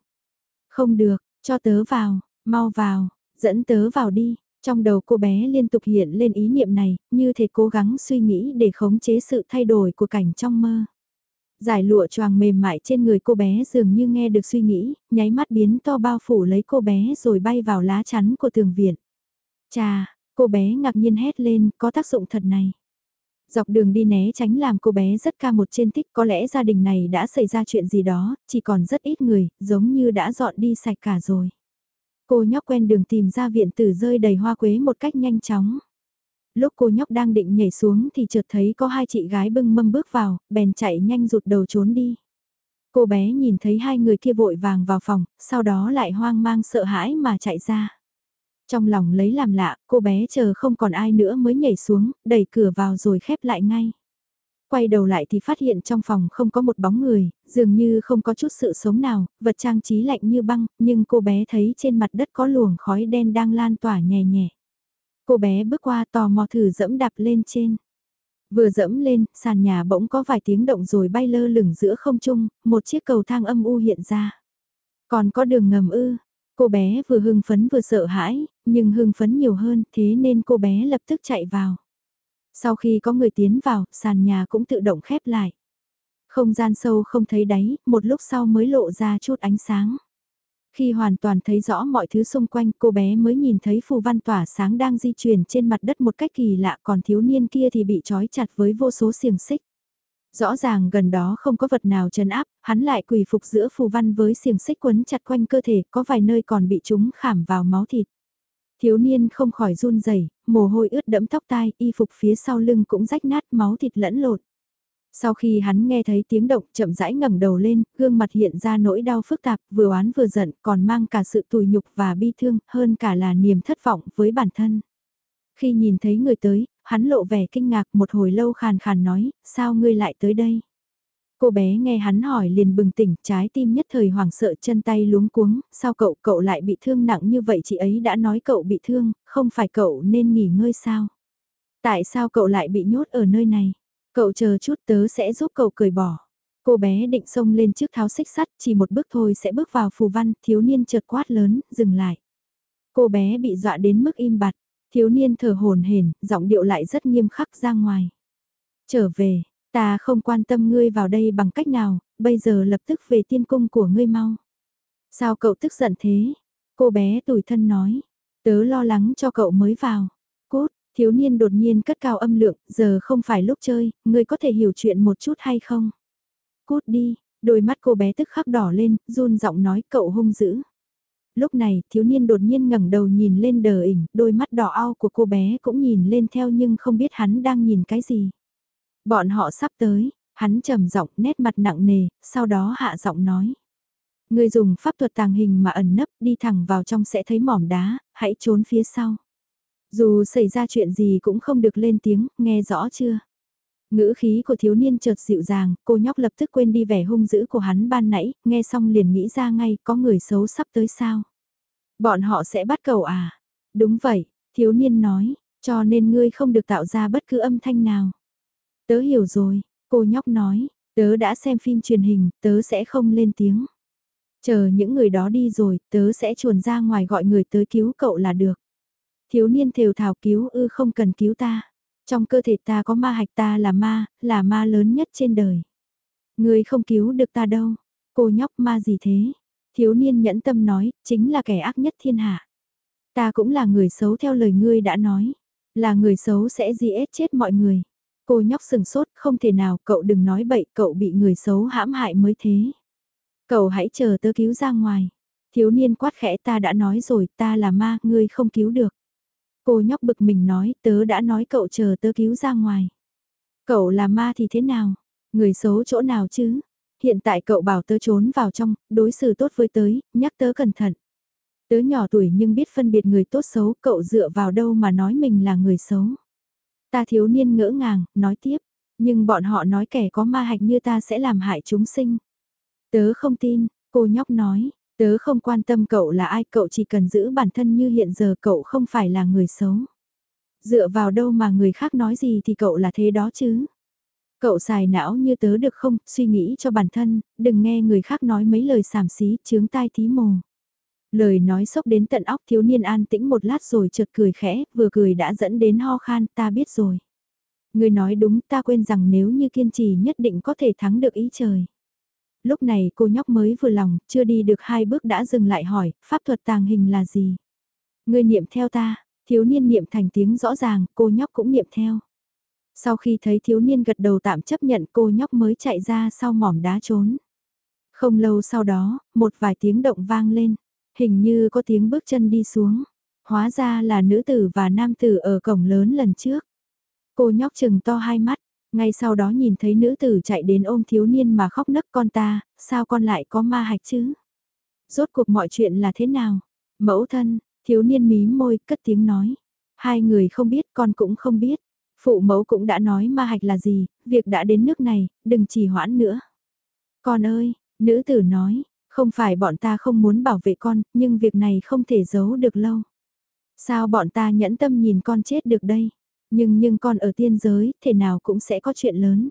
Không được, cho tớ vào, mau vào, dẫn tớ vào đi. Trong đầu cô bé liên tục hiện lên ý niệm này, như thể cố gắng suy nghĩ để khống chế sự thay đổi của cảnh trong mơ. Giải lụa choàng mềm mại trên người cô bé dường như nghe được suy nghĩ, nháy mắt biến to bao phủ lấy cô bé rồi bay vào lá chắn của tường viện. Chà, cô bé ngạc nhiên hét lên, có tác dụng thật này. Dọc đường đi né tránh làm cô bé rất ca một trên tích có lẽ gia đình này đã xảy ra chuyện gì đó, chỉ còn rất ít người, giống như đã dọn đi sạch cả rồi. Cô nhóc quen đường tìm ra viện tử rơi đầy hoa quế một cách nhanh chóng. Lúc cô nhóc đang định nhảy xuống thì chợt thấy có hai chị gái bưng mâm bước vào, bèn chạy nhanh rụt đầu trốn đi. Cô bé nhìn thấy hai người kia vội vàng vào phòng, sau đó lại hoang mang sợ hãi mà chạy ra. Trong lòng lấy làm lạ, cô bé chờ không còn ai nữa mới nhảy xuống, đẩy cửa vào rồi khép lại ngay. Quay đầu lại thì phát hiện trong phòng không có một bóng người, dường như không có chút sự sống nào, vật trang trí lạnh như băng, nhưng cô bé thấy trên mặt đất có luồng khói đen đang lan tỏa nhẹ nhẹ. Cô bé bước qua tò mò thử dẫm đạp lên trên. Vừa dẫm lên, sàn nhà bỗng có vài tiếng động rồi bay lơ lửng giữa không trung, một chiếc cầu thang âm u hiện ra. Còn có đường ngầm ư, Cô bé vừa hưng phấn vừa sợ hãi, nhưng hưng phấn nhiều hơn thế nên cô bé lập tức chạy vào. Sau khi có người tiến vào, sàn nhà cũng tự động khép lại. Không gian sâu không thấy đáy, một lúc sau mới lộ ra chút ánh sáng. Khi hoàn toàn thấy rõ mọi thứ xung quanh cô bé mới nhìn thấy phù văn tỏa sáng đang di chuyển trên mặt đất một cách kỳ lạ còn thiếu niên kia thì bị trói chặt với vô số xiềng xích. Rõ ràng gần đó không có vật nào chấn áp, hắn lại quỳ phục giữa phù văn với xiềng xích quấn chặt quanh cơ thể, có vài nơi còn bị chúng khảm vào máu thịt. Thiếu niên không khỏi run rẩy, mồ hôi ướt đẫm tóc tai, y phục phía sau lưng cũng rách nát máu thịt lẫn lộn. Sau khi hắn nghe thấy tiếng động chậm rãi ngẩng đầu lên, gương mặt hiện ra nỗi đau phức tạp, vừa oán vừa giận, còn mang cả sự tủi nhục và bi thương, hơn cả là niềm thất vọng với bản thân. Khi nhìn thấy người tới, hắn lộ vẻ kinh ngạc một hồi lâu khàn khàn nói, sao ngươi lại tới đây? Cô bé nghe hắn hỏi liền bừng tỉnh, trái tim nhất thời hoảng sợ chân tay luống cuống, sao cậu cậu lại bị thương nặng như vậy chị ấy đã nói cậu bị thương, không phải cậu nên nghỉ ngơi sao? Tại sao cậu lại bị nhốt ở nơi này? Cậu chờ chút tớ sẽ giúp cậu cởi bỏ. Cô bé định xông lên trước tháo xích sắt, chỉ một bước thôi sẽ bước vào phù văn, thiếu niên chợt quát lớn, dừng lại. Cô bé bị dọa đến mức im bặt, Thiếu niên thở hồn hển, giọng điệu lại rất nghiêm khắc ra ngoài. Trở về, ta không quan tâm ngươi vào đây bằng cách nào, bây giờ lập tức về tiên cung của ngươi mau. Sao cậu tức giận thế? Cô bé tủi thân nói. Tớ lo lắng cho cậu mới vào. Thiếu niên đột nhiên cất cao âm lượng, giờ không phải lúc chơi, ngươi có thể hiểu chuyện một chút hay không? Cút đi, đôi mắt cô bé tức khắc đỏ lên, run giọng nói cậu hung dữ. Lúc này, thiếu niên đột nhiên ngẩng đầu nhìn lên đờ ỉnh, đôi mắt đỏ ao của cô bé cũng nhìn lên theo nhưng không biết hắn đang nhìn cái gì. Bọn họ sắp tới, hắn trầm giọng nét mặt nặng nề, sau đó hạ giọng nói. Người dùng pháp thuật tàng hình mà ẩn nấp đi thẳng vào trong sẽ thấy mỏm đá, hãy trốn phía sau. Dù xảy ra chuyện gì cũng không được lên tiếng, nghe rõ chưa? Ngữ khí của thiếu niên chợt dịu dàng, cô nhóc lập tức quên đi vẻ hung dữ của hắn ban nãy, nghe xong liền nghĩ ra ngay có người xấu sắp tới sao. Bọn họ sẽ bắt cầu à? Đúng vậy, thiếu niên nói, cho nên ngươi không được tạo ra bất cứ âm thanh nào. Tớ hiểu rồi, cô nhóc nói, tớ đã xem phim truyền hình, tớ sẽ không lên tiếng. Chờ những người đó đi rồi, tớ sẽ chuồn ra ngoài gọi người tới cứu cậu là được. Thiếu niên thều thảo cứu ư không cần cứu ta. Trong cơ thể ta có ma hạch ta là ma, là ma lớn nhất trên đời. Người không cứu được ta đâu. Cô nhóc ma gì thế? Thiếu niên nhẫn tâm nói, chính là kẻ ác nhất thiên hạ. Ta cũng là người xấu theo lời ngươi đã nói. Là người xấu sẽ giết chết mọi người. Cô nhóc sừng sốt, không thể nào, cậu đừng nói bậy, cậu bị người xấu hãm hại mới thế. Cậu hãy chờ tớ cứu ra ngoài. Thiếu niên quát khẽ ta đã nói rồi, ta là ma, ngươi không cứu được. Cô nhóc bực mình nói, tớ đã nói cậu chờ tớ cứu ra ngoài. Cậu là ma thì thế nào? Người xấu chỗ nào chứ? Hiện tại cậu bảo tớ trốn vào trong, đối xử tốt với tớ, nhắc tớ cẩn thận. Tớ nhỏ tuổi nhưng biết phân biệt người tốt xấu, cậu dựa vào đâu mà nói mình là người xấu. Ta thiếu niên ngỡ ngàng, nói tiếp, nhưng bọn họ nói kẻ có ma hạch như ta sẽ làm hại chúng sinh. Tớ không tin, cô nhóc nói, tớ không quan tâm cậu là ai, cậu chỉ cần giữ bản thân như hiện giờ cậu không phải là người xấu. Dựa vào đâu mà người khác nói gì thì cậu là thế đó chứ. Cậu xài não như tớ được không, suy nghĩ cho bản thân, đừng nghe người khác nói mấy lời xàm xí, chướng tai tí mồ. Lời nói sốc đến tận óc thiếu niên an tĩnh một lát rồi chợt cười khẽ, vừa cười đã dẫn đến ho khan, ta biết rồi. Người nói đúng, ta quên rằng nếu như kiên trì nhất định có thể thắng được ý trời. Lúc này cô nhóc mới vừa lòng, chưa đi được hai bước đã dừng lại hỏi, pháp thuật tàng hình là gì? Người niệm theo ta, thiếu niên niệm thành tiếng rõ ràng, cô nhóc cũng niệm theo. Sau khi thấy thiếu niên gật đầu tạm chấp nhận cô nhóc mới chạy ra sau mỏm đá trốn. Không lâu sau đó, một vài tiếng động vang lên, hình như có tiếng bước chân đi xuống. Hóa ra là nữ tử và nam tử ở cổng lớn lần trước. Cô nhóc chừng to hai mắt, ngay sau đó nhìn thấy nữ tử chạy đến ôm thiếu niên mà khóc nấc con ta, sao con lại có ma hạch chứ? Rốt cuộc mọi chuyện là thế nào? Mẫu thân, thiếu niên mí môi, cất tiếng nói. Hai người không biết con cũng không biết. Phụ mẫu cũng đã nói ma hạch là gì, việc đã đến nước này, đừng trì hoãn nữa. Con ơi, nữ tử nói, không phải bọn ta không muốn bảo vệ con, nhưng việc này không thể giấu được lâu. Sao bọn ta nhẫn tâm nhìn con chết được đây? Nhưng nhưng con ở tiên giới, thể nào cũng sẽ có chuyện lớn.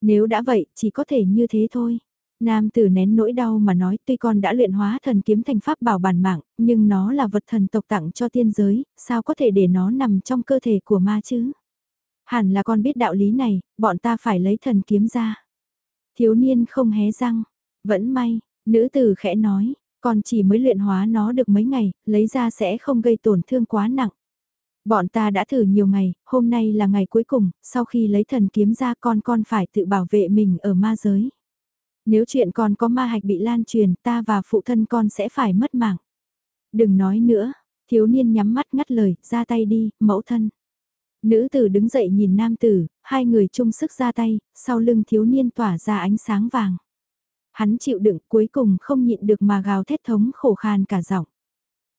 Nếu đã vậy, chỉ có thể như thế thôi. Nam tử nén nỗi đau mà nói tuy con đã luyện hóa thần kiếm thành pháp bảo bản mạng, nhưng nó là vật thần tộc tặng cho tiên giới, sao có thể để nó nằm trong cơ thể của ma chứ? Hẳn là con biết đạo lý này, bọn ta phải lấy thần kiếm ra. Thiếu niên không hé răng, vẫn may, nữ tử khẽ nói, con chỉ mới luyện hóa nó được mấy ngày, lấy ra sẽ không gây tổn thương quá nặng. Bọn ta đã thử nhiều ngày, hôm nay là ngày cuối cùng, sau khi lấy thần kiếm ra con con phải tự bảo vệ mình ở ma giới. Nếu chuyện con có ma hạch bị lan truyền ta và phụ thân con sẽ phải mất mạng. Đừng nói nữa, thiếu niên nhắm mắt ngắt lời, ra tay đi, mẫu thân. Nữ tử đứng dậy nhìn nam tử, hai người chung sức ra tay, sau lưng thiếu niên tỏa ra ánh sáng vàng. Hắn chịu đựng cuối cùng không nhịn được mà gào thét thống khổ khan cả giọng.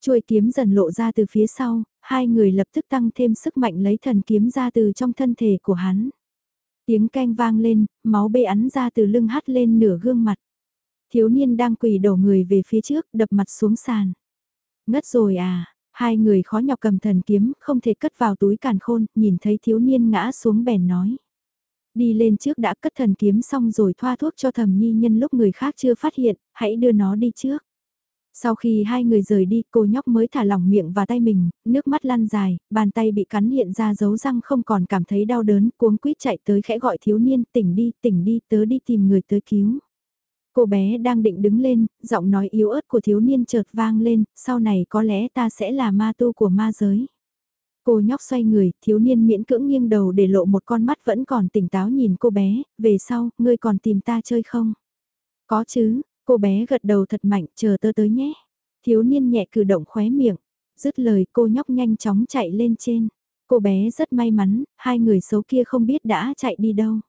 Chuôi kiếm dần lộ ra từ phía sau, hai người lập tức tăng thêm sức mạnh lấy thần kiếm ra từ trong thân thể của hắn. Tiếng canh vang lên, máu bê ắn ra từ lưng hắt lên nửa gương mặt. Thiếu niên đang quỳ đổ người về phía trước, đập mặt xuống sàn. Ngất rồi à, hai người khó nhọc cầm thần kiếm, không thể cất vào túi càn khôn, nhìn thấy thiếu niên ngã xuống bèn nói. Đi lên trước đã cất thần kiếm xong rồi thoa thuốc cho thầm nhi nhân lúc người khác chưa phát hiện, hãy đưa nó đi trước. Sau khi hai người rời đi, cô nhóc mới thả lỏng miệng và tay mình, nước mắt lăn dài, bàn tay bị cắn hiện ra dấu răng không còn cảm thấy đau đớn, cuống quýt chạy tới khẽ gọi thiếu niên, tỉnh đi, tỉnh đi, tớ đi tìm người tới cứu. Cô bé đang định đứng lên, giọng nói yếu ớt của thiếu niên chợt vang lên, sau này có lẽ ta sẽ là ma tu của ma giới. Cô nhóc xoay người, thiếu niên miễn cưỡng nghiêng đầu để lộ một con mắt vẫn còn tỉnh táo nhìn cô bé, về sau, ngươi còn tìm ta chơi không? Có chứ, cô bé gật đầu thật mạnh, chờ tớ tới nhé. Thiếu niên nhẹ cử động khóe miệng, dứt lời cô nhóc nhanh chóng chạy lên trên. Cô bé rất may mắn, hai người xấu kia không biết đã chạy đi đâu.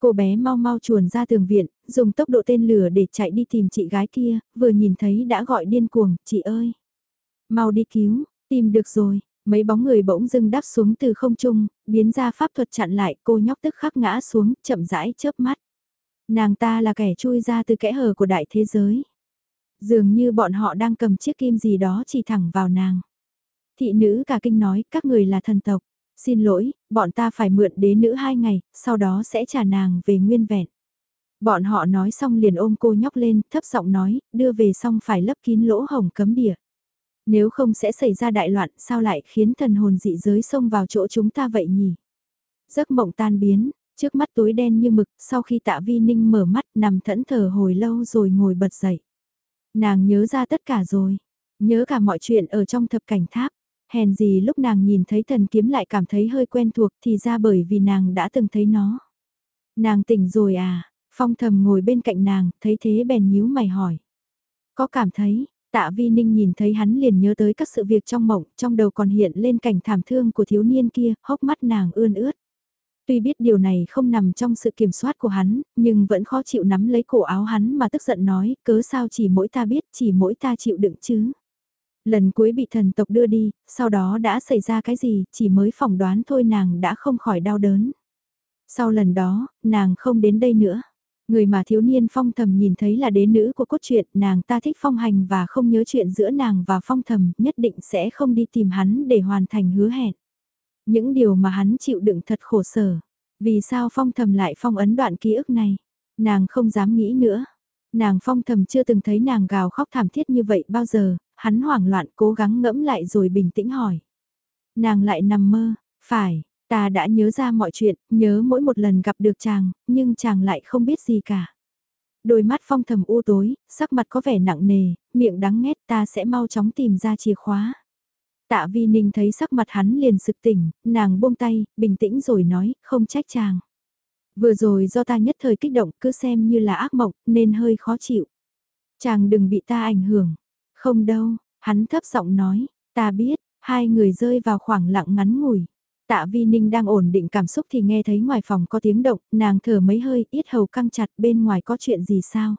Cô bé mau mau chuồn ra tường viện, dùng tốc độ tên lửa để chạy đi tìm chị gái kia, vừa nhìn thấy đã gọi điên cuồng, chị ơi. Mau đi cứu, tìm được rồi, mấy bóng người bỗng dưng đáp xuống từ không trung, biến ra pháp thuật chặn lại cô nhóc tức khắc ngã xuống, chậm rãi chớp mắt. Nàng ta là kẻ chui ra từ kẽ hở của đại thế giới. Dường như bọn họ đang cầm chiếc kim gì đó chỉ thẳng vào nàng. Thị nữ cả kinh nói các người là thần tộc. Xin lỗi, bọn ta phải mượn đế nữ hai ngày, sau đó sẽ trả nàng về nguyên vẹn. Bọn họ nói xong liền ôm cô nhóc lên, thấp giọng nói, đưa về xong phải lấp kín lỗ hồng cấm địa. Nếu không sẽ xảy ra đại loạn, sao lại khiến thần hồn dị giới xông vào chỗ chúng ta vậy nhỉ? Giấc mộng tan biến, trước mắt tối đen như mực, sau khi tạ vi ninh mở mắt nằm thẫn thờ hồi lâu rồi ngồi bật dậy. Nàng nhớ ra tất cả rồi, nhớ cả mọi chuyện ở trong thập cảnh tháp. Hèn gì lúc nàng nhìn thấy thần kiếm lại cảm thấy hơi quen thuộc thì ra bởi vì nàng đã từng thấy nó. Nàng tỉnh rồi à, phong thầm ngồi bên cạnh nàng, thấy thế bèn nhíu mày hỏi. Có cảm thấy, tạ vi ninh nhìn thấy hắn liền nhớ tới các sự việc trong mộng, trong đầu còn hiện lên cảnh thảm thương của thiếu niên kia, hốc mắt nàng ươn ướt. Tuy biết điều này không nằm trong sự kiểm soát của hắn, nhưng vẫn khó chịu nắm lấy cổ áo hắn mà tức giận nói, cớ sao chỉ mỗi ta biết, chỉ mỗi ta chịu đựng chứ. Lần cuối bị thần tộc đưa đi, sau đó đã xảy ra cái gì, chỉ mới phỏng đoán thôi nàng đã không khỏi đau đớn. Sau lần đó, nàng không đến đây nữa. Người mà thiếu niên phong thầm nhìn thấy là đế nữ của cốt truyện, nàng ta thích phong hành và không nhớ chuyện giữa nàng và phong thầm, nhất định sẽ không đi tìm hắn để hoàn thành hứa hẹn. Những điều mà hắn chịu đựng thật khổ sở. Vì sao phong thầm lại phong ấn đoạn ký ức này? Nàng không dám nghĩ nữa. Nàng phong thầm chưa từng thấy nàng gào khóc thảm thiết như vậy bao giờ, hắn hoảng loạn cố gắng ngẫm lại rồi bình tĩnh hỏi. Nàng lại nằm mơ, phải, ta đã nhớ ra mọi chuyện, nhớ mỗi một lần gặp được chàng, nhưng chàng lại không biết gì cả. Đôi mắt phong thầm u tối, sắc mặt có vẻ nặng nề, miệng đắng nghét ta sẽ mau chóng tìm ra chìa khóa. Tạ Vi Ninh thấy sắc mặt hắn liền sực tỉnh, nàng buông tay, bình tĩnh rồi nói, không trách chàng. Vừa rồi do ta nhất thời kích động cứ xem như là ác mộng, nên hơi khó chịu. Chàng đừng bị ta ảnh hưởng. Không đâu, hắn thấp giọng nói, ta biết, hai người rơi vào khoảng lặng ngắn ngủi. Tạ Vi Ninh đang ổn định cảm xúc thì nghe thấy ngoài phòng có tiếng động, nàng thở mấy hơi, ít hầu căng chặt bên ngoài có chuyện gì sao?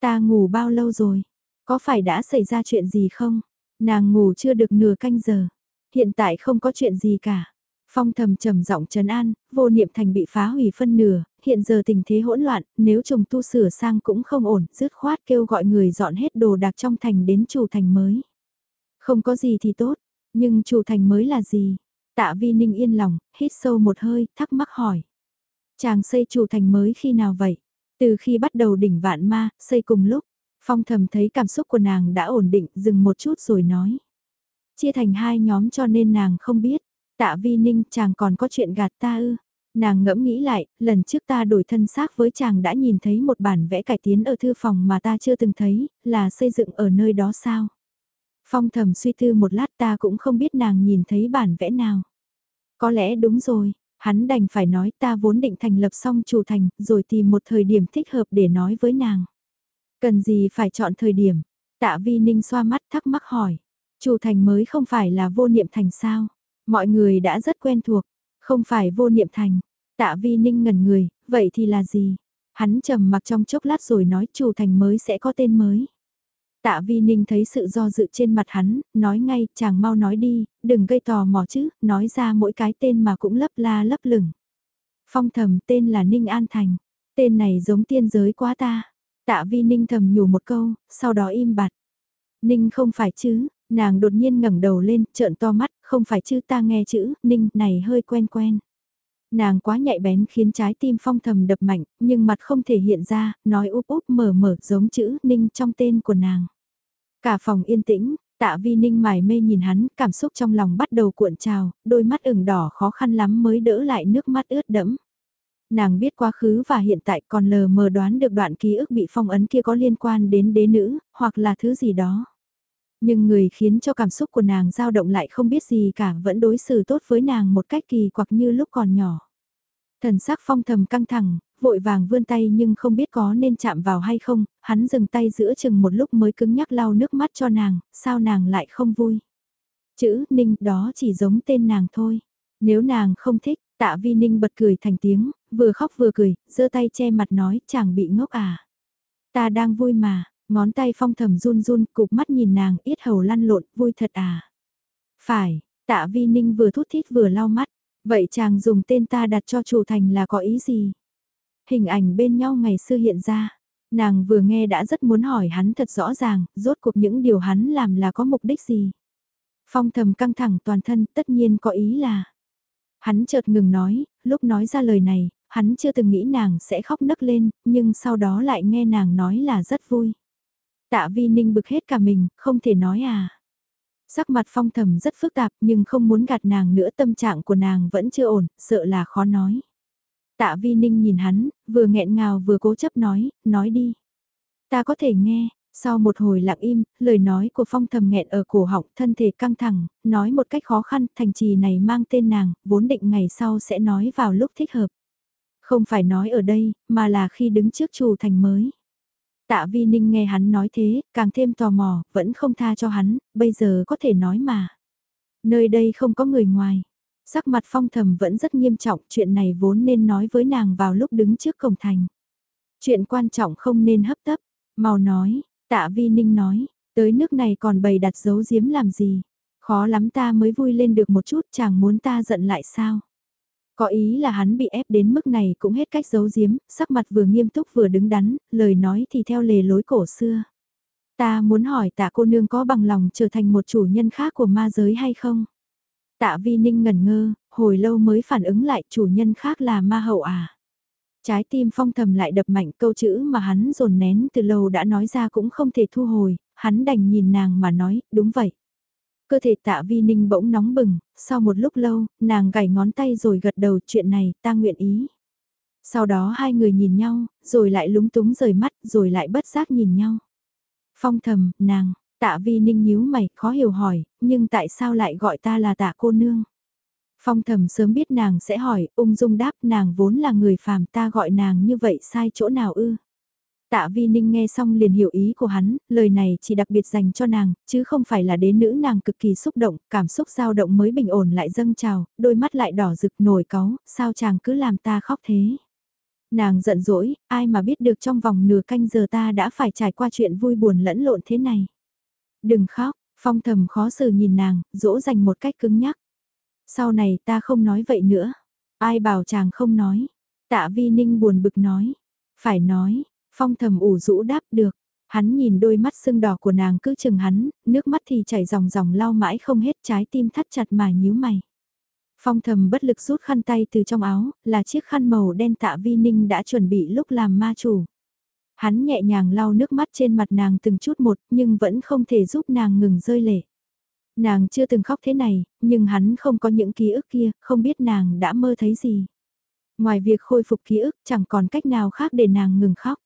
Ta ngủ bao lâu rồi? Có phải đã xảy ra chuyện gì không? Nàng ngủ chưa được nửa canh giờ. Hiện tại không có chuyện gì cả. Phong thầm trầm giọng trấn an, vô niệm thành bị phá hủy phân nửa, hiện giờ tình thế hỗn loạn, nếu trùng tu sửa sang cũng không ổn, dứt khoát kêu gọi người dọn hết đồ đạc trong thành đến chủ thành mới. Không có gì thì tốt, nhưng chủ thành mới là gì? Tạ vi ninh yên lòng, hít sâu một hơi, thắc mắc hỏi. Chàng xây chủ thành mới khi nào vậy? Từ khi bắt đầu đỉnh vạn ma, xây cùng lúc, phong thầm thấy cảm xúc của nàng đã ổn định, dừng một chút rồi nói. Chia thành hai nhóm cho nên nàng không biết. Tạ vi ninh chàng còn có chuyện gạt ta ư. Nàng ngẫm nghĩ lại, lần trước ta đổi thân xác với chàng đã nhìn thấy một bản vẽ cải tiến ở thư phòng mà ta chưa từng thấy, là xây dựng ở nơi đó sao? Phong thầm suy tư một lát ta cũng không biết nàng nhìn thấy bản vẽ nào. Có lẽ đúng rồi, hắn đành phải nói ta vốn định thành lập xong chủ thành, rồi tìm một thời điểm thích hợp để nói với nàng. Cần gì phải chọn thời điểm? Tạ vi ninh xoa mắt thắc mắc hỏi. Chủ thành mới không phải là vô niệm thành sao? Mọi người đã rất quen thuộc, không phải vô niệm thành. Tạ vi ninh ngẩn người, vậy thì là gì? Hắn trầm mặc trong chốc lát rồi nói chủ thành mới sẽ có tên mới. Tạ vi ninh thấy sự do dự trên mặt hắn, nói ngay, chàng mau nói đi, đừng gây tò mò chứ, nói ra mỗi cái tên mà cũng lấp la lấp lửng. Phong thầm tên là Ninh An Thành, tên này giống tiên giới quá ta. Tạ vi ninh thầm nhủ một câu, sau đó im bặt. Ninh không phải chứ, nàng đột nhiên ngẩng đầu lên, trợn to mắt, không phải chứ ta nghe chữ, Ninh này hơi quen quen. Nàng quá nhạy bén khiến trái tim phong thầm đập mạnh, nhưng mặt không thể hiện ra, nói úp úp mở mở giống chữ Ninh trong tên của nàng. Cả phòng yên tĩnh, tạ vi Ninh mải mê nhìn hắn, cảm xúc trong lòng bắt đầu cuộn trào, đôi mắt ửng đỏ khó khăn lắm mới đỡ lại nước mắt ướt đẫm. Nàng biết quá khứ và hiện tại còn lờ mờ đoán được đoạn ký ức bị phong ấn kia có liên quan đến đế nữ, hoặc là thứ gì đó. Nhưng người khiến cho cảm xúc của nàng dao động lại không biết gì cả vẫn đối xử tốt với nàng một cách kỳ quặc như lúc còn nhỏ. Thần sắc phong thầm căng thẳng, vội vàng vươn tay nhưng không biết có nên chạm vào hay không, hắn dừng tay giữa chừng một lúc mới cứng nhắc lau nước mắt cho nàng, sao nàng lại không vui. Chữ Ninh đó chỉ giống tên nàng thôi. Nếu nàng không thích, tạ vi Ninh bật cười thành tiếng, vừa khóc vừa cười, giơ tay che mặt nói chàng bị ngốc à. Ta đang vui mà, ngón tay phong thầm run run, cục mắt nhìn nàng, ít hầu lăn lộn, vui thật à. Phải, tạ vi Ninh vừa thút thít vừa lau mắt, vậy chàng dùng tên ta đặt cho chủ thành là có ý gì? Hình ảnh bên nhau ngày xưa hiện ra. Nàng vừa nghe đã rất muốn hỏi hắn thật rõ ràng, rốt cuộc những điều hắn làm là có mục đích gì. Phong thầm căng thẳng toàn thân tất nhiên có ý là. Hắn chợt ngừng nói, lúc nói ra lời này, hắn chưa từng nghĩ nàng sẽ khóc nấc lên, nhưng sau đó lại nghe nàng nói là rất vui. Tạ vi ninh bực hết cả mình, không thể nói à. Sắc mặt phong thầm rất phức tạp nhưng không muốn gạt nàng nữa tâm trạng của nàng vẫn chưa ổn, sợ là khó nói. Tạ vi ninh nhìn hắn, vừa nghẹn ngào vừa cố chấp nói, nói đi. Ta có thể nghe, sau một hồi lặng im, lời nói của phong thầm nghẹn ở cổ họng, thân thể căng thẳng, nói một cách khó khăn, thành trì này mang tên nàng, vốn định ngày sau sẽ nói vào lúc thích hợp. Không phải nói ở đây, mà là khi đứng trước chủ thành mới. Tạ Vi Ninh nghe hắn nói thế, càng thêm tò mò, vẫn không tha cho hắn, bây giờ có thể nói mà. Nơi đây không có người ngoài. Sắc mặt phong thầm vẫn rất nghiêm trọng, chuyện này vốn nên nói với nàng vào lúc đứng trước cổng thành. Chuyện quan trọng không nên hấp tấp, mau nói, tạ vi ninh nói, tới nước này còn bày đặt dấu giếm làm gì, khó lắm ta mới vui lên được một chút chàng muốn ta giận lại sao. Có ý là hắn bị ép đến mức này cũng hết cách giấu giếm, sắc mặt vừa nghiêm túc vừa đứng đắn, lời nói thì theo lề lối cổ xưa. Ta muốn hỏi tạ cô nương có bằng lòng trở thành một chủ nhân khác của ma giới hay không? Tạ vi ninh ngẩn ngơ, hồi lâu mới phản ứng lại chủ nhân khác là ma hậu à. Trái tim phong thầm lại đập mạnh câu chữ mà hắn dồn nén từ lâu đã nói ra cũng không thể thu hồi, hắn đành nhìn nàng mà nói, đúng vậy. Cơ thể tạ vi ninh bỗng nóng bừng, sau một lúc lâu, nàng gảy ngón tay rồi gật đầu chuyện này, ta nguyện ý. Sau đó hai người nhìn nhau, rồi lại lúng túng rời mắt, rồi lại bất giác nhìn nhau. Phong thầm, nàng, Tạ vi ninh nhíu mày, khó hiểu hỏi, nhưng tại sao lại gọi ta là tạ cô nương? Phong thầm sớm biết nàng sẽ hỏi, ung dung đáp nàng vốn là người phàm ta gọi nàng như vậy sai chỗ nào ư? Tạ Vi Ninh nghe xong liền hiểu ý của hắn, lời này chỉ đặc biệt dành cho nàng, chứ không phải là đế nữ nàng cực kỳ xúc động, cảm xúc dao động mới bình ổn lại dâng trào, đôi mắt lại đỏ rực nổi cáu, sao chàng cứ làm ta khóc thế? Nàng giận dỗi, ai mà biết được trong vòng nửa canh giờ ta đã phải trải qua chuyện vui buồn lẫn lộn thế này. Đừng khóc, phong thầm khó xử nhìn nàng, dỗ dành một cách cứng nhắc. Sau này ta không nói vậy nữa. Ai bảo chàng không nói. Tạ vi ninh buồn bực nói. Phải nói, phong thầm ủ rũ đáp được. Hắn nhìn đôi mắt sưng đỏ của nàng cứ chừng hắn, nước mắt thì chảy ròng ròng lau mãi không hết trái tim thắt chặt mà nhíu mày. Phong thầm bất lực rút khăn tay từ trong áo, là chiếc khăn màu đen tạ vi ninh đã chuẩn bị lúc làm ma chủ. Hắn nhẹ nhàng lau nước mắt trên mặt nàng từng chút một nhưng vẫn không thể giúp nàng ngừng rơi lệ. Nàng chưa từng khóc thế này, nhưng hắn không có những ký ức kia, không biết nàng đã mơ thấy gì. Ngoài việc khôi phục ký ức chẳng còn cách nào khác để nàng ngừng khóc.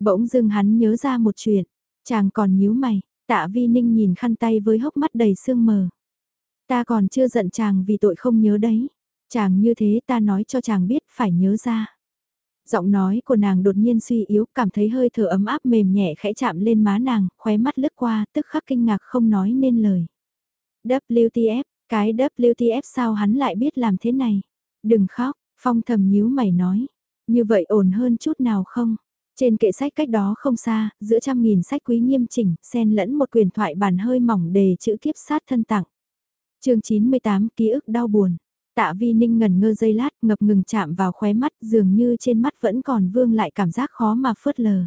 Bỗng dưng hắn nhớ ra một chuyện, chàng còn nhíu mày, tạ vi ninh nhìn khăn tay với hốc mắt đầy sương mờ. Ta còn chưa giận chàng vì tội không nhớ đấy. Chàng như thế ta nói cho chàng biết phải nhớ ra giọng nói của nàng đột nhiên suy yếu, cảm thấy hơi thở ấm áp mềm nhẹ khẽ chạm lên má nàng, khóe mắt lướt qua, tức khắc kinh ngạc không nói nên lời. WTF, cái WTF sao hắn lại biết làm thế này? Đừng khóc, phong thầm nhíu mày nói. Như vậy ổn hơn chút nào không? Trên kệ sách cách đó không xa, giữa trăm nghìn sách quý nghiêm chỉnh, xen lẫn một quyền thoại bản hơi mỏng đề chữ kiếp sát thân tặng. chương 98 ký ức đau buồn. Tạ vi ninh ngần ngơ dây lát ngập ngừng chạm vào khóe mắt dường như trên mắt vẫn còn vương lại cảm giác khó mà phớt lờ.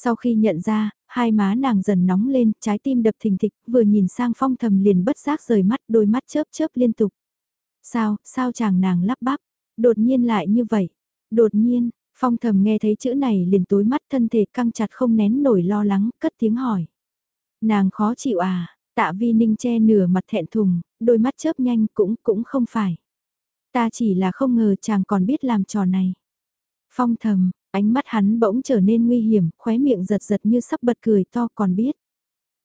Sau khi nhận ra, hai má nàng dần nóng lên, trái tim đập thình thịch, vừa nhìn sang phong thầm liền bất giác rời mắt, đôi mắt chớp chớp liên tục. Sao, sao chàng nàng lắp bắp, đột nhiên lại như vậy, đột nhiên, phong thầm nghe thấy chữ này liền tối mắt thân thể căng chặt không nén nổi lo lắng, cất tiếng hỏi. Nàng khó chịu à, tạ vi ninh che nửa mặt thẹn thùng, đôi mắt chớp nhanh cũng cũng không phải. Ta chỉ là không ngờ chàng còn biết làm trò này. Phong thầm, ánh mắt hắn bỗng trở nên nguy hiểm, khóe miệng giật giật như sắp bật cười to còn biết.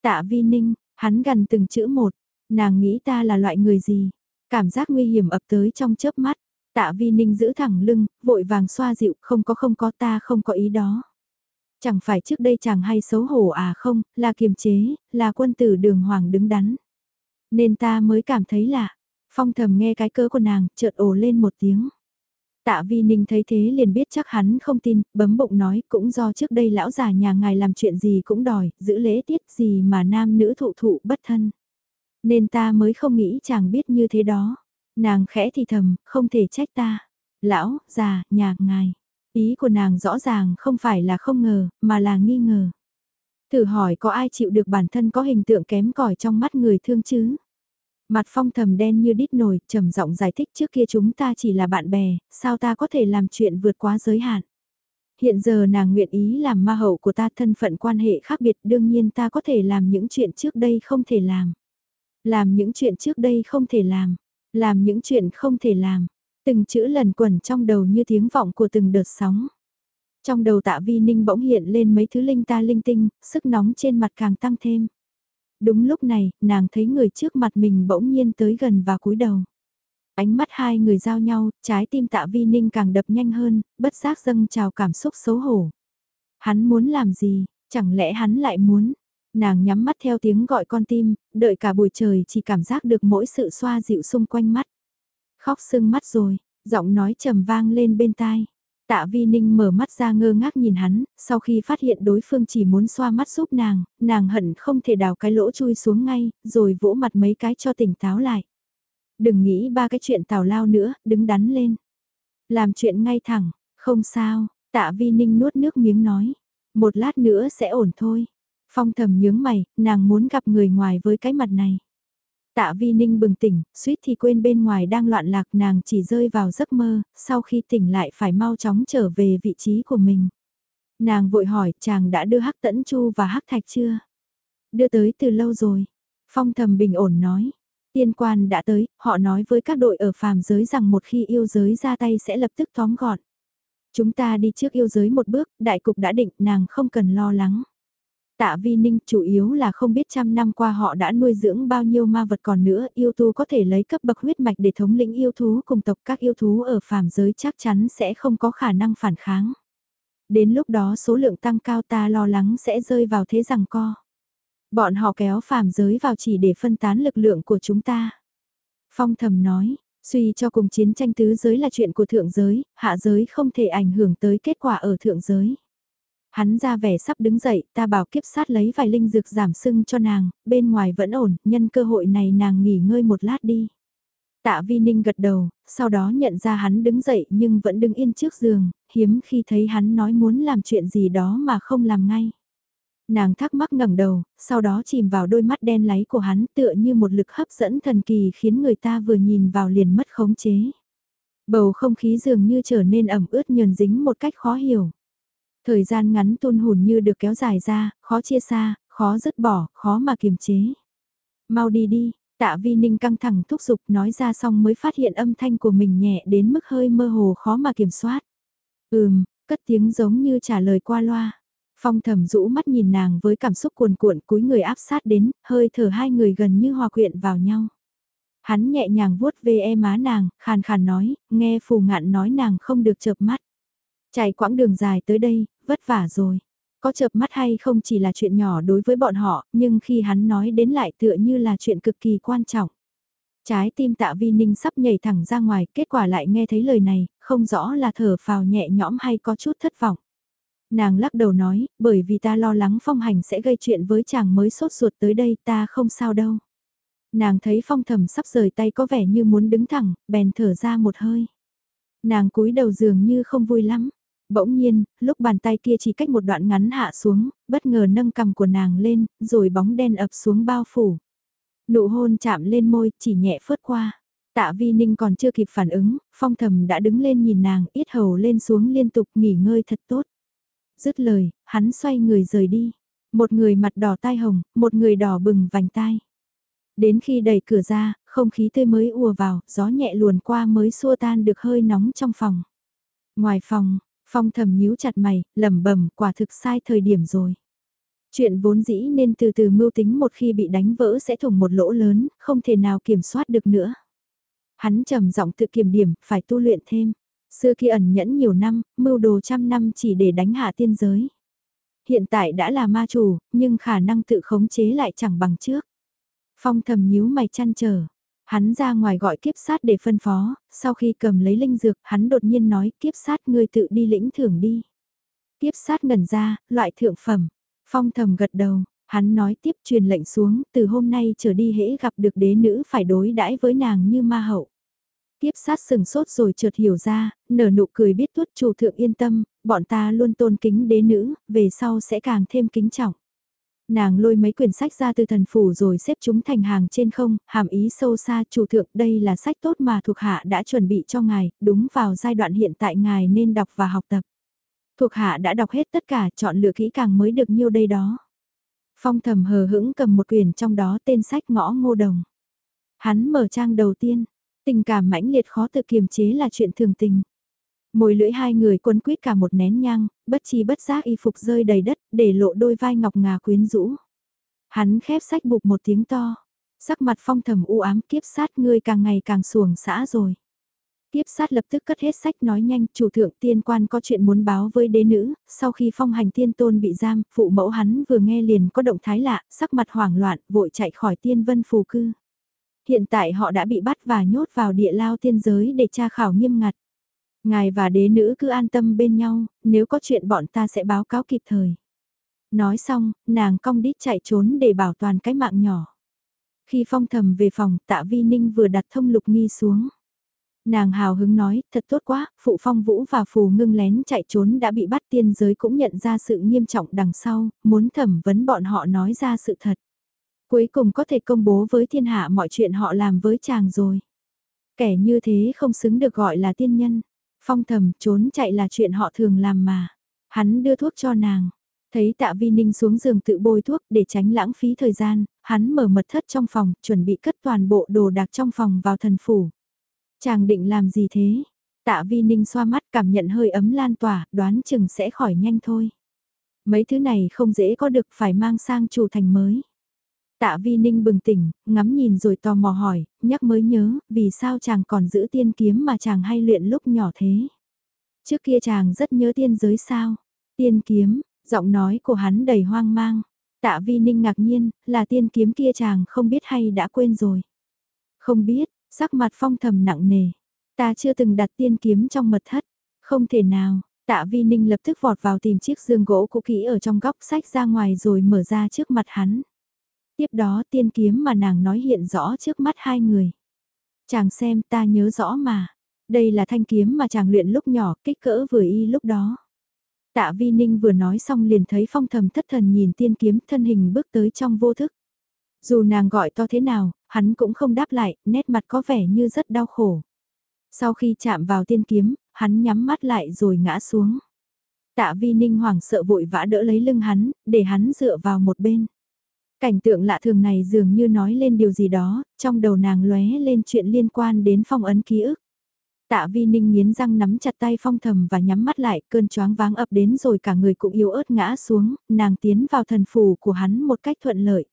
Tạ vi ninh, Hắn gần từng chữ một, nàng nghĩ ta là loại người gì, cảm giác nguy hiểm ập tới trong chớp mắt, tạ vi ninh giữ thẳng lưng, vội vàng xoa dịu, không có không có ta không có ý đó. Chẳng phải trước đây chàng hay xấu hổ à không, là kiềm chế, là quân tử đường hoàng đứng đắn. Nên ta mới cảm thấy lạ, phong thầm nghe cái cớ của nàng, chợt ồ lên một tiếng. Tạ Vi Ninh thấy thế liền biết chắc hắn không tin, bấm bụng nói cũng do trước đây lão già nhà ngài làm chuyện gì cũng đòi, giữ lễ tiết gì mà nam nữ thụ thụ bất thân. Nên ta mới không nghĩ chàng biết như thế đó. Nàng khẽ thì thầm, không thể trách ta. Lão, già, nhà, ngài. Ý của nàng rõ ràng không phải là không ngờ, mà là nghi ngờ. Thử hỏi có ai chịu được bản thân có hình tượng kém cỏi trong mắt người thương chứ? Mặt phong thầm đen như đít nồi, trầm giọng giải thích trước kia chúng ta chỉ là bạn bè, sao ta có thể làm chuyện vượt quá giới hạn. Hiện giờ nàng nguyện ý làm ma hậu của ta thân phận quan hệ khác biệt đương nhiên ta có thể làm những chuyện trước đây không thể làm. Làm những chuyện trước đây không thể làm. Làm những chuyện không thể làm. Từng chữ lần quẩn trong đầu như tiếng vọng của từng đợt sóng. Trong đầu tạ vi ninh bỗng hiện lên mấy thứ linh ta linh tinh, sức nóng trên mặt càng tăng thêm. Đúng lúc này, nàng thấy người trước mặt mình bỗng nhiên tới gần và cúi đầu. Ánh mắt hai người giao nhau, trái tim tạ vi ninh càng đập nhanh hơn, bất giác dâng trào cảm xúc xấu hổ. Hắn muốn làm gì, chẳng lẽ hắn lại muốn, nàng nhắm mắt theo tiếng gọi con tim, đợi cả buổi trời chỉ cảm giác được mỗi sự xoa dịu xung quanh mắt. Khóc sưng mắt rồi, giọng nói trầm vang lên bên tai. Tạ Vi Ninh mở mắt ra ngơ ngác nhìn hắn, sau khi phát hiện đối phương chỉ muốn xoa mắt giúp nàng, nàng hận không thể đào cái lỗ chui xuống ngay, rồi vỗ mặt mấy cái cho tỉnh táo lại. Đừng nghĩ ba cái chuyện tào lao nữa, đứng đắn lên. Làm chuyện ngay thẳng, không sao, tạ Vi Ninh nuốt nước miếng nói. Một lát nữa sẽ ổn thôi. Phong thầm nhướng mày, nàng muốn gặp người ngoài với cái mặt này. Tạ Vi Ninh bừng tỉnh, suýt thì quên bên ngoài đang loạn lạc nàng chỉ rơi vào giấc mơ, sau khi tỉnh lại phải mau chóng trở về vị trí của mình. Nàng vội hỏi chàng đã đưa Hắc Tẫn Chu và Hắc Thạch chưa? Đưa tới từ lâu rồi. Phong thầm bình ổn nói. Tiên quan đã tới, họ nói với các đội ở phàm giới rằng một khi yêu giới ra tay sẽ lập tức tóm gọn. Chúng ta đi trước yêu giới một bước, đại cục đã định, nàng không cần lo lắng. Tạ Vi Ninh chủ yếu là không biết trăm năm qua họ đã nuôi dưỡng bao nhiêu ma vật còn nữa, yêu thú có thể lấy cấp bậc huyết mạch để thống lĩnh yêu thú cùng tộc các yêu thú ở phàm giới chắc chắn sẽ không có khả năng phản kháng. Đến lúc đó số lượng tăng cao ta lo lắng sẽ rơi vào thế rằng co. Bọn họ kéo phàm giới vào chỉ để phân tán lực lượng của chúng ta. Phong thầm nói, suy cho cùng chiến tranh tứ giới là chuyện của thượng giới, hạ giới không thể ảnh hưởng tới kết quả ở thượng giới. Hắn ra vẻ sắp đứng dậy, ta bảo kiếp sát lấy vài linh dược giảm sưng cho nàng, bên ngoài vẫn ổn, nhân cơ hội này nàng nghỉ ngơi một lát đi. Tạ Vi Ninh gật đầu, sau đó nhận ra hắn đứng dậy nhưng vẫn đứng yên trước giường, hiếm khi thấy hắn nói muốn làm chuyện gì đó mà không làm ngay. Nàng thắc mắc ngẩng đầu, sau đó chìm vào đôi mắt đen láy của hắn tựa như một lực hấp dẫn thần kỳ khiến người ta vừa nhìn vào liền mất khống chế. Bầu không khí dường như trở nên ẩm ướt nhờn dính một cách khó hiểu. Thời gian ngắn tuôn hùn như được kéo dài ra, khó chia xa, khó dứt bỏ, khó mà kiềm chế. Mau đi đi, tạ vi ninh căng thẳng thúc giục nói ra xong mới phát hiện âm thanh của mình nhẹ đến mức hơi mơ hồ khó mà kiểm soát. Ừm, cất tiếng giống như trả lời qua loa. Phong thầm rũ mắt nhìn nàng với cảm xúc cuồn cuộn cúi người áp sát đến, hơi thở hai người gần như hòa quyện vào nhau. Hắn nhẹ nhàng vuốt về e má nàng, khàn khàn nói, nghe phù ngạn nói nàng không được chợp mắt. Chạy quãng đường dài tới đây, vất vả rồi. Có chợp mắt hay không chỉ là chuyện nhỏ đối với bọn họ, nhưng khi hắn nói đến lại tựa như là chuyện cực kỳ quan trọng. Trái tim tạ vi ninh sắp nhảy thẳng ra ngoài, kết quả lại nghe thấy lời này, không rõ là thở phào nhẹ nhõm hay có chút thất vọng. Nàng lắc đầu nói, bởi vì ta lo lắng phong hành sẽ gây chuyện với chàng mới sốt ruột tới đây ta không sao đâu. Nàng thấy phong thầm sắp rời tay có vẻ như muốn đứng thẳng, bèn thở ra một hơi. Nàng cúi đầu dường như không vui lắm, Bỗng nhiên, lúc bàn tay kia chỉ cách một đoạn ngắn hạ xuống, bất ngờ nâng cầm của nàng lên, rồi bóng đen ập xuống bao phủ. Nụ hôn chạm lên môi, chỉ nhẹ phớt qua. Tạ Vi Ninh còn chưa kịp phản ứng, phong thầm đã đứng lên nhìn nàng, ít hầu lên xuống liên tục nghỉ ngơi thật tốt. Dứt lời, hắn xoay người rời đi. Một người mặt đỏ tai hồng, một người đỏ bừng vành tai. Đến khi đẩy cửa ra, không khí tươi mới ùa vào, gió nhẹ luồn qua mới xua tan được hơi nóng trong phòng. Ngoài phòng, Phong thầm nhíu chặt mày, lẩm bẩm quả thực sai thời điểm rồi. Chuyện vốn dĩ nên từ từ mưu tính một khi bị đánh vỡ sẽ thủng một lỗ lớn, không thể nào kiểm soát được nữa. Hắn trầm giọng tự kiểm điểm, phải tu luyện thêm. Xưa kia ẩn nhẫn nhiều năm, mưu đồ trăm năm chỉ để đánh hạ tiên giới. Hiện tại đã là ma chủ, nhưng khả năng tự khống chế lại chẳng bằng trước. Phong thầm nhíu mày chăn trở. Hắn ra ngoài gọi kiếp sát để phân phó, sau khi cầm lấy linh dược, hắn đột nhiên nói kiếp sát ngươi tự đi lĩnh thưởng đi. Kiếp sát ngẩn ra, loại thượng phẩm. Phong thầm gật đầu, hắn nói tiếp truyền lệnh xuống, từ hôm nay trở đi hễ gặp được đế nữ phải đối đãi với nàng như ma hậu. Tiếp sát sừng sốt rồi chợt hiểu ra, nở nụ cười biết tuốt chủ thượng yên tâm, bọn ta luôn tôn kính đế nữ, về sau sẽ càng thêm kính trọng. Nàng lôi mấy quyển sách ra từ thần phủ rồi xếp chúng thành hàng trên không, hàm ý sâu xa chủ thượng đây là sách tốt mà thuộc hạ đã chuẩn bị cho ngài, đúng vào giai đoạn hiện tại ngài nên đọc và học tập. Thuộc hạ đã đọc hết tất cả, chọn lựa kỹ càng mới được nhiêu đây đó. Phong thầm hờ hững cầm một quyển trong đó tên sách ngõ ngô đồng. Hắn mở trang đầu tiên, tình cảm mãnh liệt khó tự kiềm chế là chuyện thường tình. Môi lưỡi hai người quấn quýt cả một nén nhang, bất chi bất giác y phục rơi đầy đất, để lộ đôi vai ngọc ngà quyến rũ. Hắn khép sách bục một tiếng to, sắc mặt phong thầm u ám kiếp sát ngươi càng ngày càng xuồng xã rồi. Tiếp sát lập tức cất hết sách nói nhanh, chủ thượng tiên quan có chuyện muốn báo với đế nữ, sau khi phong hành tiên tôn bị giam, phụ mẫu hắn vừa nghe liền có động thái lạ, sắc mặt hoảng loạn, vội chạy khỏi tiên vân phù cư. Hiện tại họ đã bị bắt và nhốt vào địa lao tiên giới để tra khảo nghiêm ngặt. Ngài và đế nữ cứ an tâm bên nhau, nếu có chuyện bọn ta sẽ báo cáo kịp thời. Nói xong, nàng cong đít chạy trốn để bảo toàn cái mạng nhỏ. Khi phong thầm về phòng, tạ vi ninh vừa đặt thông lục nghi xuống. Nàng hào hứng nói, thật tốt quá, phụ phong vũ và phù ngưng lén chạy trốn đã bị bắt tiên giới cũng nhận ra sự nghiêm trọng đằng sau, muốn thẩm vấn bọn họ nói ra sự thật. Cuối cùng có thể công bố với thiên hạ mọi chuyện họ làm với chàng rồi. Kẻ như thế không xứng được gọi là tiên nhân. Phong thầm trốn chạy là chuyện họ thường làm mà. Hắn đưa thuốc cho nàng. Thấy tạ vi ninh xuống giường tự bôi thuốc để tránh lãng phí thời gian, hắn mở mật thất trong phòng, chuẩn bị cất toàn bộ đồ đạc trong phòng vào thần phủ. Chàng định làm gì thế? Tạ vi ninh xoa mắt cảm nhận hơi ấm lan tỏa, đoán chừng sẽ khỏi nhanh thôi. Mấy thứ này không dễ có được phải mang sang chủ thành mới. Tạ vi ninh bừng tỉnh, ngắm nhìn rồi tò mò hỏi, nhắc mới nhớ, vì sao chàng còn giữ tiên kiếm mà chàng hay luyện lúc nhỏ thế? Trước kia chàng rất nhớ tiên giới sao? Tiên kiếm, giọng nói của hắn đầy hoang mang. Tạ vi ninh ngạc nhiên, là tiên kiếm kia chàng không biết hay đã quên rồi. Không biết, Sắc mặt phong thầm nặng nề. Ta chưa từng đặt tiên kiếm trong mật thất. Không thể nào, tạ vi ninh lập tức vọt vào tìm chiếc dương gỗ cũ kỹ ở trong góc sách ra ngoài rồi mở ra trước mặt hắn. Tiếp đó tiên kiếm mà nàng nói hiện rõ trước mắt hai người. Chàng xem ta nhớ rõ mà. Đây là thanh kiếm mà chàng luyện lúc nhỏ, kích cỡ vừa y lúc đó. Tạ Vi Ninh vừa nói xong liền thấy phong thầm thất thần nhìn tiên kiếm thân hình bước tới trong vô thức. Dù nàng gọi to thế nào, hắn cũng không đáp lại, nét mặt có vẻ như rất đau khổ. Sau khi chạm vào tiên kiếm, hắn nhắm mắt lại rồi ngã xuống. Tạ vi ninh hoảng sợ vội vã đỡ lấy lưng hắn, để hắn dựa vào một bên. Cảnh tượng lạ thường này dường như nói lên điều gì đó, trong đầu nàng lóe lên chuyện liên quan đến phong ấn ký ức. Tạ vi ninh nghiến răng nắm chặt tay phong thầm và nhắm mắt lại, cơn choáng váng ập đến rồi cả người cũng yếu ớt ngã xuống, nàng tiến vào thần phủ của hắn một cách thuận lợi.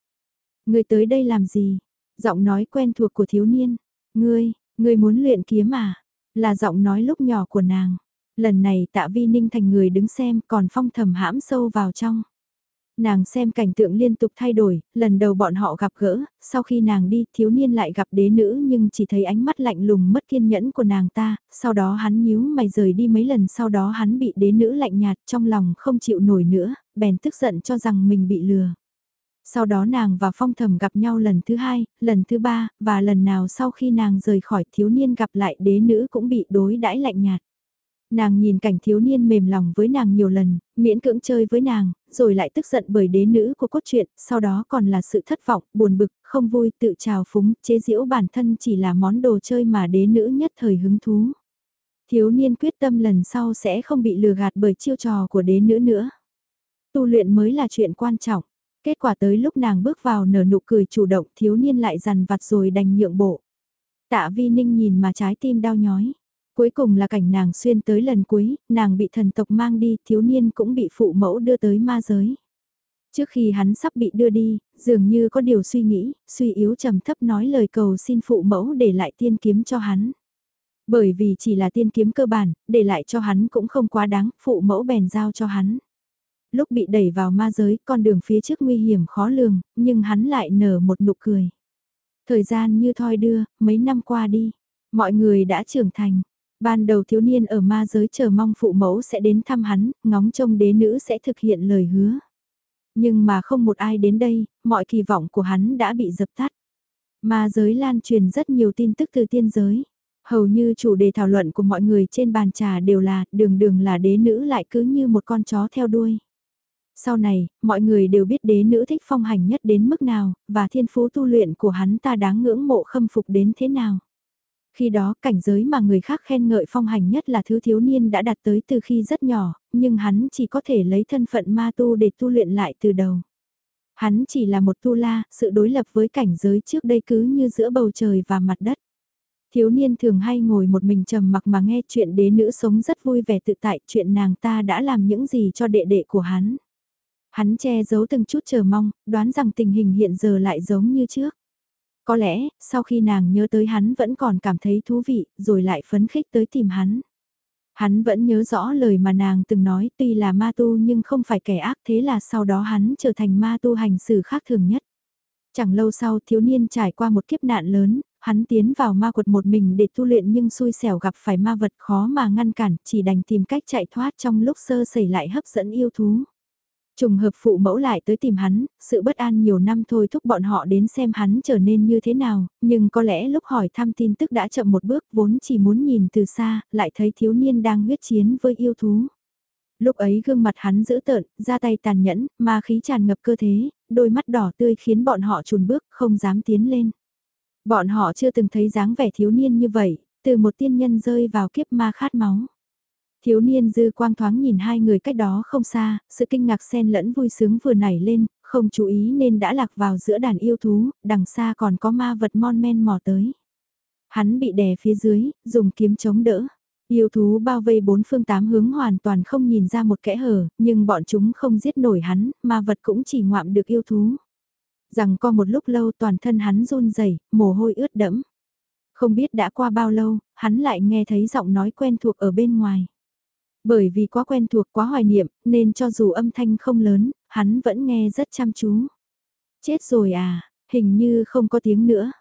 Người tới đây làm gì? Giọng nói quen thuộc của thiếu niên. Ngươi, ngươi muốn luyện kiếm à? Là giọng nói lúc nhỏ của nàng. Lần này tạ vi ninh thành người đứng xem còn phong thầm hãm sâu vào trong. Nàng xem cảnh tượng liên tục thay đổi, lần đầu bọn họ gặp gỡ, sau khi nàng đi thiếu niên lại gặp đế nữ nhưng chỉ thấy ánh mắt lạnh lùng mất kiên nhẫn của nàng ta, sau đó hắn nhíu mày rời đi mấy lần sau đó hắn bị đế nữ lạnh nhạt trong lòng không chịu nổi nữa, bèn tức giận cho rằng mình bị lừa. Sau đó nàng và phong thầm gặp nhau lần thứ hai, lần thứ ba, và lần nào sau khi nàng rời khỏi thiếu niên gặp lại đế nữ cũng bị đối đãi lạnh nhạt. Nàng nhìn cảnh thiếu niên mềm lòng với nàng nhiều lần, miễn cưỡng chơi với nàng, rồi lại tức giận bởi đế nữ của cốt truyện, sau đó còn là sự thất vọng, buồn bực, không vui, tự trào phúng, chế giễu bản thân chỉ là món đồ chơi mà đế nữ nhất thời hứng thú. Thiếu niên quyết tâm lần sau sẽ không bị lừa gạt bởi chiêu trò của đế nữ nữa. Tu luyện mới là chuyện quan trọng. Kết quả tới lúc nàng bước vào nở nụ cười chủ động thiếu niên lại dằn vặt rồi đành nhượng bộ. Tạ vi ninh nhìn mà trái tim đau nhói. Cuối cùng là cảnh nàng xuyên tới lần cuối, nàng bị thần tộc mang đi, thiếu niên cũng bị phụ mẫu đưa tới ma giới. Trước khi hắn sắp bị đưa đi, dường như có điều suy nghĩ, suy yếu trầm thấp nói lời cầu xin phụ mẫu để lại tiên kiếm cho hắn. Bởi vì chỉ là tiên kiếm cơ bản, để lại cho hắn cũng không quá đáng, phụ mẫu bèn giao cho hắn. Lúc bị đẩy vào ma giới, con đường phía trước nguy hiểm khó lường, nhưng hắn lại nở một nụ cười. Thời gian như thoi đưa, mấy năm qua đi, mọi người đã trưởng thành. Ban đầu thiếu niên ở ma giới chờ mong phụ mẫu sẽ đến thăm hắn, ngóng trông đế nữ sẽ thực hiện lời hứa. Nhưng mà không một ai đến đây, mọi kỳ vọng của hắn đã bị dập tắt. Ma giới lan truyền rất nhiều tin tức từ tiên giới. Hầu như chủ đề thảo luận của mọi người trên bàn trà đều là đường đường là đế nữ lại cứ như một con chó theo đuôi. Sau này, mọi người đều biết đế nữ thích phong hành nhất đến mức nào, và thiên phú tu luyện của hắn ta đáng ngưỡng mộ khâm phục đến thế nào. Khi đó cảnh giới mà người khác khen ngợi phong hành nhất là thứ thiếu niên đã đạt tới từ khi rất nhỏ, nhưng hắn chỉ có thể lấy thân phận ma tu để tu luyện lại từ đầu. Hắn chỉ là một tu la, sự đối lập với cảnh giới trước đây cứ như giữa bầu trời và mặt đất. Thiếu niên thường hay ngồi một mình trầm mặc mà nghe chuyện đế nữ sống rất vui vẻ tự tại chuyện nàng ta đã làm những gì cho đệ đệ của hắn. Hắn che giấu từng chút chờ mong, đoán rằng tình hình hiện giờ lại giống như trước. Có lẽ, sau khi nàng nhớ tới hắn vẫn còn cảm thấy thú vị, rồi lại phấn khích tới tìm hắn. Hắn vẫn nhớ rõ lời mà nàng từng nói tuy là ma tu nhưng không phải kẻ ác thế là sau đó hắn trở thành ma tu hành xử khác thường nhất. Chẳng lâu sau thiếu niên trải qua một kiếp nạn lớn, hắn tiến vào ma quật một mình để tu luyện nhưng xui xẻo gặp phải ma vật khó mà ngăn cản, chỉ đành tìm cách chạy thoát trong lúc sơ xảy lại hấp dẫn yêu thú. Trùng hợp phụ mẫu lại tới tìm hắn, sự bất an nhiều năm thôi thúc bọn họ đến xem hắn trở nên như thế nào, nhưng có lẽ lúc hỏi thăm tin tức đã chậm một bước vốn chỉ muốn nhìn từ xa, lại thấy thiếu niên đang huyết chiến với yêu thú. Lúc ấy gương mặt hắn dữ tợn, ra tay tàn nhẫn, ma khí tràn ngập cơ thế, đôi mắt đỏ tươi khiến bọn họ chùn bước, không dám tiến lên. Bọn họ chưa từng thấy dáng vẻ thiếu niên như vậy, từ một tiên nhân rơi vào kiếp ma khát máu. Thiếu niên dư quang thoáng nhìn hai người cách đó không xa, sự kinh ngạc xen lẫn vui sướng vừa nảy lên, không chú ý nên đã lạc vào giữa đàn yêu thú, đằng xa còn có ma vật mon men mò tới. Hắn bị đè phía dưới, dùng kiếm chống đỡ. Yêu thú bao vây bốn phương tám hướng hoàn toàn không nhìn ra một kẽ hở, nhưng bọn chúng không giết nổi hắn, ma vật cũng chỉ ngoạm được yêu thú. Rằng có một lúc lâu toàn thân hắn run rẩy, mồ hôi ướt đẫm. Không biết đã qua bao lâu, hắn lại nghe thấy giọng nói quen thuộc ở bên ngoài. Bởi vì quá quen thuộc quá hoài niệm, nên cho dù âm thanh không lớn, hắn vẫn nghe rất chăm chú. Chết rồi à, hình như không có tiếng nữa.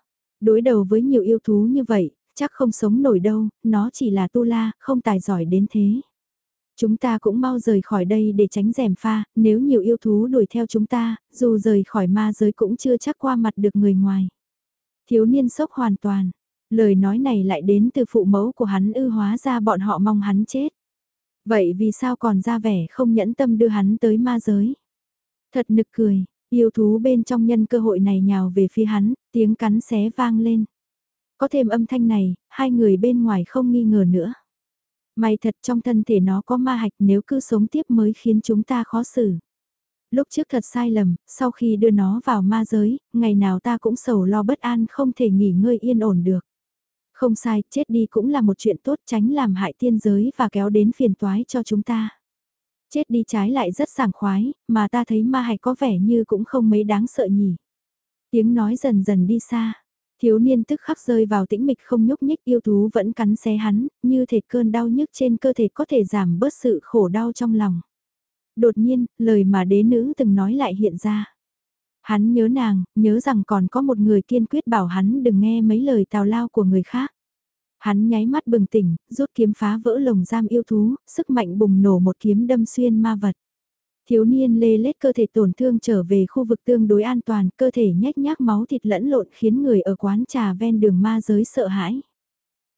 Đối đầu với nhiều yêu thú như vậy, chắc không sống nổi đâu, nó chỉ là tu la, không tài giỏi đến thế. Chúng ta cũng mau rời khỏi đây để tránh rèm pha, nếu nhiều yêu thú đuổi theo chúng ta, dù rời khỏi ma giới cũng chưa chắc qua mặt được người ngoài. Thiếu niên sốc hoàn toàn, lời nói này lại đến từ phụ mẫu của hắn ư hóa ra bọn họ mong hắn chết. Vậy vì sao còn ra vẻ không nhẫn tâm đưa hắn tới ma giới? Thật nực cười, yêu thú bên trong nhân cơ hội này nhào về phía hắn, tiếng cắn xé vang lên. Có thêm âm thanh này, hai người bên ngoài không nghi ngờ nữa. May thật trong thân thể nó có ma hạch nếu cứ sống tiếp mới khiến chúng ta khó xử. Lúc trước thật sai lầm, sau khi đưa nó vào ma giới, ngày nào ta cũng sầu lo bất an không thể nghỉ ngơi yên ổn được. Không sai, chết đi cũng là một chuyện tốt tránh làm hại tiên giới và kéo đến phiền toái cho chúng ta. Chết đi trái lại rất sảng khoái, mà ta thấy ma hạch có vẻ như cũng không mấy đáng sợ nhỉ. Tiếng nói dần dần đi xa, thiếu niên tức khắc rơi vào tĩnh mịch không nhúc nhích yêu thú vẫn cắn xé hắn, như thể cơn đau nhức trên cơ thể có thể giảm bớt sự khổ đau trong lòng. Đột nhiên, lời mà đế nữ từng nói lại hiện ra. Hắn nhớ nàng, nhớ rằng còn có một người kiên quyết bảo hắn đừng nghe mấy lời tào lao của người khác. Hắn nháy mắt bừng tỉnh, rút kiếm phá vỡ lồng giam yêu thú, sức mạnh bùng nổ một kiếm đâm xuyên ma vật. Thiếu niên lê lết cơ thể tổn thương trở về khu vực tương đối an toàn, cơ thể nhách nhác máu thịt lẫn lộn khiến người ở quán trà ven đường ma giới sợ hãi.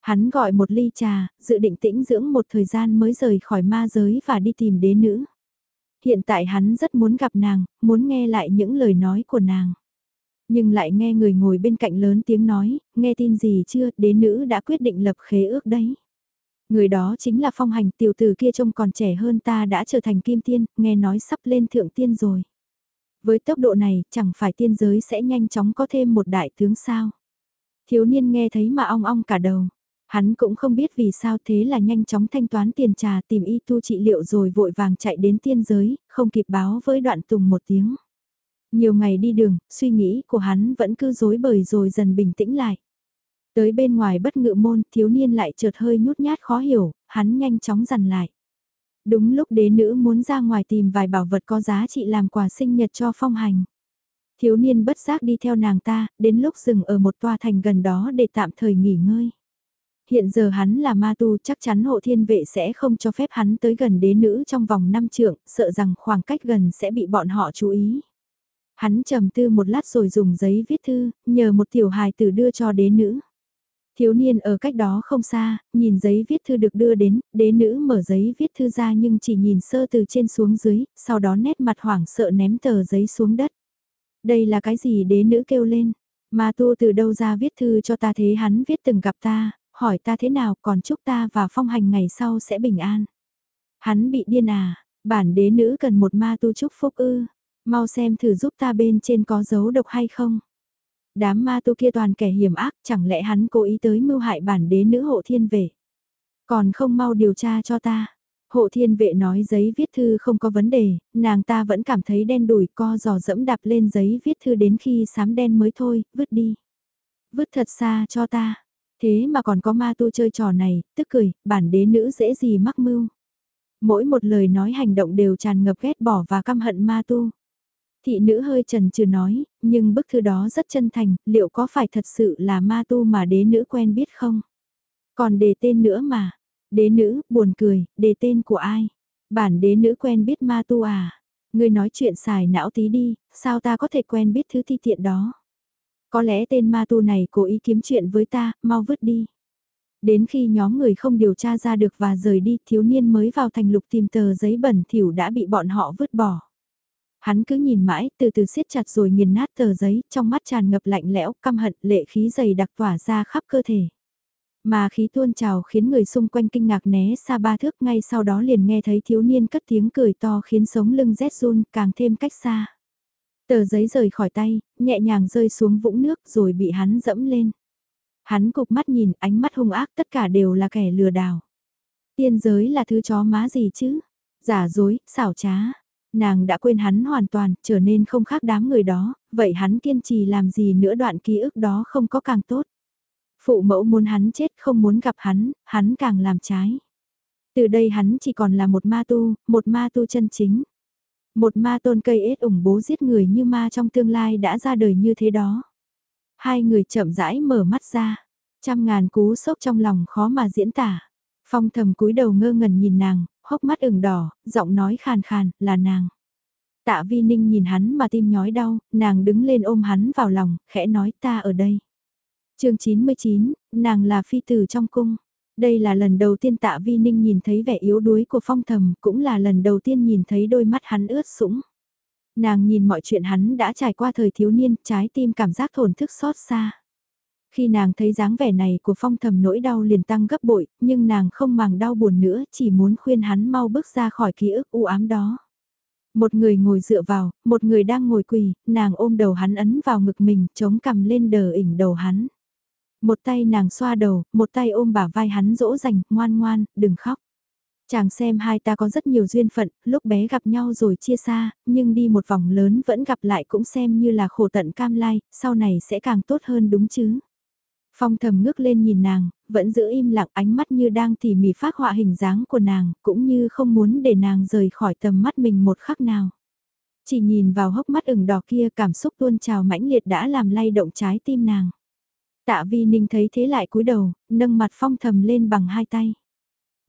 Hắn gọi một ly trà, dự định tĩnh dưỡng một thời gian mới rời khỏi ma giới và đi tìm đế nữ hiện tại hắn rất muốn gặp nàng, muốn nghe lại những lời nói của nàng. Nhưng lại nghe người ngồi bên cạnh lớn tiếng nói, nghe tin gì chưa, đế nữ đã quyết định lập khế ước đấy. Người đó chính là phong hành tiểu tử kia trông còn trẻ hơn ta đã trở thành kim tiên, nghe nói sắp lên thượng tiên rồi. Với tốc độ này, chẳng phải tiên giới sẽ nhanh chóng có thêm một đại tướng sao. Thiếu niên nghe thấy mà ong ong cả đầu. Hắn cũng không biết vì sao thế là nhanh chóng thanh toán tiền trà tìm y tu trị liệu rồi vội vàng chạy đến tiên giới, không kịp báo với đoạn tùng một tiếng. Nhiều ngày đi đường, suy nghĩ của hắn vẫn cứ dối bời rồi dần bình tĩnh lại. Tới bên ngoài bất ngự môn, thiếu niên lại chợt hơi nhút nhát khó hiểu, hắn nhanh chóng dằn lại. Đúng lúc đế nữ muốn ra ngoài tìm vài bảo vật có giá trị làm quà sinh nhật cho phong hành. Thiếu niên bất giác đi theo nàng ta, đến lúc dừng ở một tòa thành gần đó để tạm thời nghỉ ngơi. Hiện giờ hắn là ma tu chắc chắn hộ thiên vệ sẽ không cho phép hắn tới gần đế nữ trong vòng năm trượng, sợ rằng khoảng cách gần sẽ bị bọn họ chú ý. Hắn trầm tư một lát rồi dùng giấy viết thư, nhờ một tiểu hài tử đưa cho đế nữ. Thiếu niên ở cách đó không xa, nhìn giấy viết thư được đưa đến, đế nữ mở giấy viết thư ra nhưng chỉ nhìn sơ từ trên xuống dưới, sau đó nét mặt hoảng sợ ném tờ giấy xuống đất. Đây là cái gì đế nữ kêu lên, ma tu từ đâu ra viết thư cho ta thế hắn viết từng gặp ta, hỏi ta thế nào còn chúc ta và phong hành ngày sau sẽ bình an. Hắn bị điên à, bản đế nữ cần một ma tu chúc phúc ư, mau xem thử giúp ta bên trên có dấu độc hay không. Đám ma tu kia toàn kẻ hiểm ác, chẳng lẽ hắn cố ý tới mưu hại bản đế nữ hộ thiên vệ. Còn không mau điều tra cho ta. Hộ thiên vệ nói giấy viết thư không có vấn đề, nàng ta vẫn cảm thấy đen đùi co giò dẫm đạp lên giấy viết thư đến khi sám đen mới thôi, vứt đi. Vứt thật xa cho ta. Thế mà còn có ma tu chơi trò này, tức cười, bản đế nữ dễ gì mắc mưu. Mỗi một lời nói hành động đều tràn ngập ghét bỏ và căm hận ma tu. Thị nữ hơi trần trừ nói, nhưng bức thư đó rất chân thành, liệu có phải thật sự là ma tu mà đế nữ quen biết không? Còn đề tên nữa mà. Đế nữ, buồn cười, đề tên của ai? Bản đế nữ quen biết ma tu à? Ngươi nói chuyện xài não tí đi, sao ta có thể quen biết thứ thi tiện đó? Có lẽ tên ma tu này cố ý kiếm chuyện với ta, mau vứt đi. Đến khi nhóm người không điều tra ra được và rời đi, thiếu niên mới vào thành lục tìm tờ giấy bẩn thỉu đã bị bọn họ vứt bỏ. Hắn cứ nhìn mãi, từ từ siết chặt rồi nghiền nát tờ giấy, trong mắt tràn ngập lạnh lẽo, căm hận, lệ khí dày đặc tỏa ra khắp cơ thể. Mà khí tuôn trào khiến người xung quanh kinh ngạc né xa ba thước ngay sau đó liền nghe thấy thiếu niên cất tiếng cười to khiến sống lưng rét run càng thêm cách xa. Tờ giấy rời khỏi tay, nhẹ nhàng rơi xuống vũng nước rồi bị hắn dẫm lên. Hắn cục mắt nhìn ánh mắt hung ác tất cả đều là kẻ lừa đảo. Tiên giới là thứ chó má gì chứ? Giả dối, xảo trá. Nàng đã quên hắn hoàn toàn, trở nên không khác đám người đó, vậy hắn kiên trì làm gì nữa đoạn ký ức đó không có càng tốt. Phụ mẫu muốn hắn chết không muốn gặp hắn, hắn càng làm trái. Từ đây hắn chỉ còn là một ma tu, một ma tu chân chính. Một ma tôn cây ết ủng bố giết người như ma trong tương lai đã ra đời như thế đó. Hai người chậm rãi mở mắt ra, trăm ngàn cú sốc trong lòng khó mà diễn tả. Phong thầm cúi đầu ngơ ngẩn nhìn nàng, hốc mắt ửng đỏ, giọng nói khàn khàn, là nàng. Tạ vi ninh nhìn hắn mà tim nhói đau, nàng đứng lên ôm hắn vào lòng, khẽ nói ta ở đây. chương 99, nàng là phi tử trong cung. Đây là lần đầu tiên tạ vi ninh nhìn thấy vẻ yếu đuối của phong thầm, cũng là lần đầu tiên nhìn thấy đôi mắt hắn ướt sũng. Nàng nhìn mọi chuyện hắn đã trải qua thời thiếu niên, trái tim cảm giác thổn thức xót xa. Khi nàng thấy dáng vẻ này của phong thầm nỗi đau liền tăng gấp bội, nhưng nàng không màng đau buồn nữa, chỉ muốn khuyên hắn mau bước ra khỏi ký ức u ám đó. Một người ngồi dựa vào, một người đang ngồi quỳ, nàng ôm đầu hắn ấn vào ngực mình, chống cằm lên đờ ỉnh đầu hắn. Một tay nàng xoa đầu, một tay ôm bả vai hắn dỗ dành, ngoan ngoan, đừng khóc. Chàng xem hai ta có rất nhiều duyên phận, lúc bé gặp nhau rồi chia xa, nhưng đi một vòng lớn vẫn gặp lại cũng xem như là khổ tận cam lai, sau này sẽ càng tốt hơn đúng chứ. Phong thầm ngước lên nhìn nàng, vẫn giữ im lặng ánh mắt như đang tỉ mỉ phát họa hình dáng của nàng, cũng như không muốn để nàng rời khỏi tầm mắt mình một khắc nào. Chỉ nhìn vào hốc mắt ửng đỏ kia cảm xúc tuôn trào mãnh liệt đã làm lay động trái tim nàng. Tạ vi ninh thấy thế lại cúi đầu, nâng mặt phong thầm lên bằng hai tay.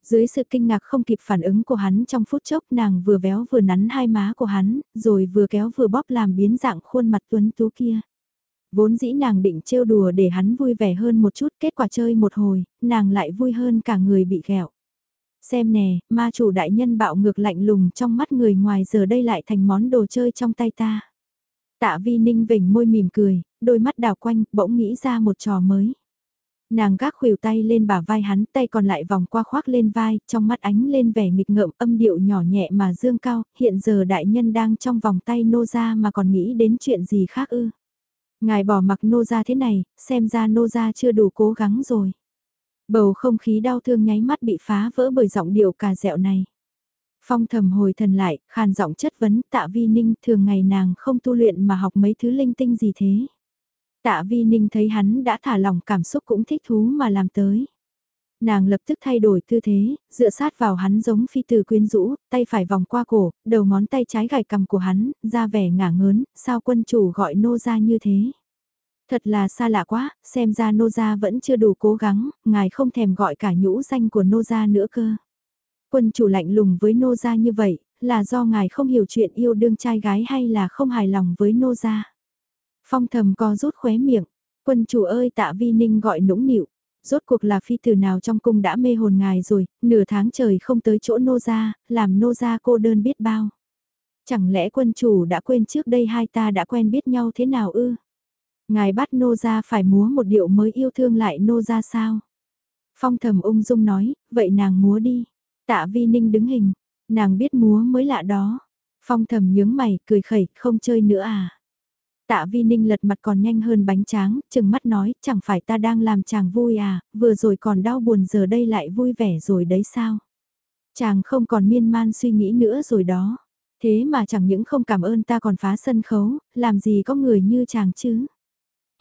Dưới sự kinh ngạc không kịp phản ứng của hắn trong phút chốc nàng vừa véo vừa nắn hai má của hắn, rồi vừa kéo vừa bóp làm biến dạng khuôn mặt tuấn tú kia. Vốn dĩ nàng định trêu đùa để hắn vui vẻ hơn một chút, kết quả chơi một hồi, nàng lại vui hơn cả người bị ghẹo. Xem nè, ma chủ đại nhân bạo ngược lạnh lùng trong mắt người ngoài giờ đây lại thành món đồ chơi trong tay ta. Tạ vi ninh vểnh môi mỉm cười, đôi mắt đào quanh, bỗng nghĩ ra một trò mới. Nàng gác khuỷu tay lên bả vai hắn, tay còn lại vòng qua khoác lên vai, trong mắt ánh lên vẻ nghịch ngợm âm điệu nhỏ nhẹ mà dương cao, hiện giờ đại nhân đang trong vòng tay nô ra mà còn nghĩ đến chuyện gì khác ư. Ngài bỏ mặc nô ra thế này, xem ra nô ra chưa đủ cố gắng rồi. Bầu không khí đau thương nháy mắt bị phá vỡ bởi giọng điệu cà dẹo này. Phong thầm hồi thần lại, khàn giọng chất vấn tạ vi ninh thường ngày nàng không tu luyện mà học mấy thứ linh tinh gì thế. Tạ vi ninh thấy hắn đã thả lỏng cảm xúc cũng thích thú mà làm tới. Nàng lập tức thay đổi tư thế, dựa sát vào hắn giống phi từ quyến rũ, tay phải vòng qua cổ, đầu ngón tay trái gài cầm của hắn, ra vẻ ngả ngớn, sao quân chủ gọi nô ra như thế. Thật là xa lạ quá, xem ra nô gia vẫn chưa đủ cố gắng, ngài không thèm gọi cả nhũ danh của nô gia nữa cơ. Quân chủ lạnh lùng với nô gia như vậy, là do ngài không hiểu chuyện yêu đương trai gái hay là không hài lòng với nô gia. Phong thầm co rút khóe miệng, quân chủ ơi tạ vi ninh gọi nũng nịu. Rốt cuộc là phi tử nào trong cung đã mê hồn ngài rồi, nửa tháng trời không tới chỗ nô gia, làm nô gia cô đơn biết bao. Chẳng lẽ quân chủ đã quên trước đây hai ta đã quen biết nhau thế nào ư? Ngài bắt nô gia phải múa một điệu mới yêu thương lại nô gia sao? Phong thầm ung dung nói, vậy nàng múa đi. Tạ vi ninh đứng hình, nàng biết múa mới lạ đó. Phong thầm nhướng mày, cười khẩy, không chơi nữa à? Tạ vi ninh lật mặt còn nhanh hơn bánh tráng, chừng mắt nói, chẳng phải ta đang làm chàng vui à, vừa rồi còn đau buồn giờ đây lại vui vẻ rồi đấy sao? Chàng không còn miên man suy nghĩ nữa rồi đó. Thế mà chẳng những không cảm ơn ta còn phá sân khấu, làm gì có người như chàng chứ?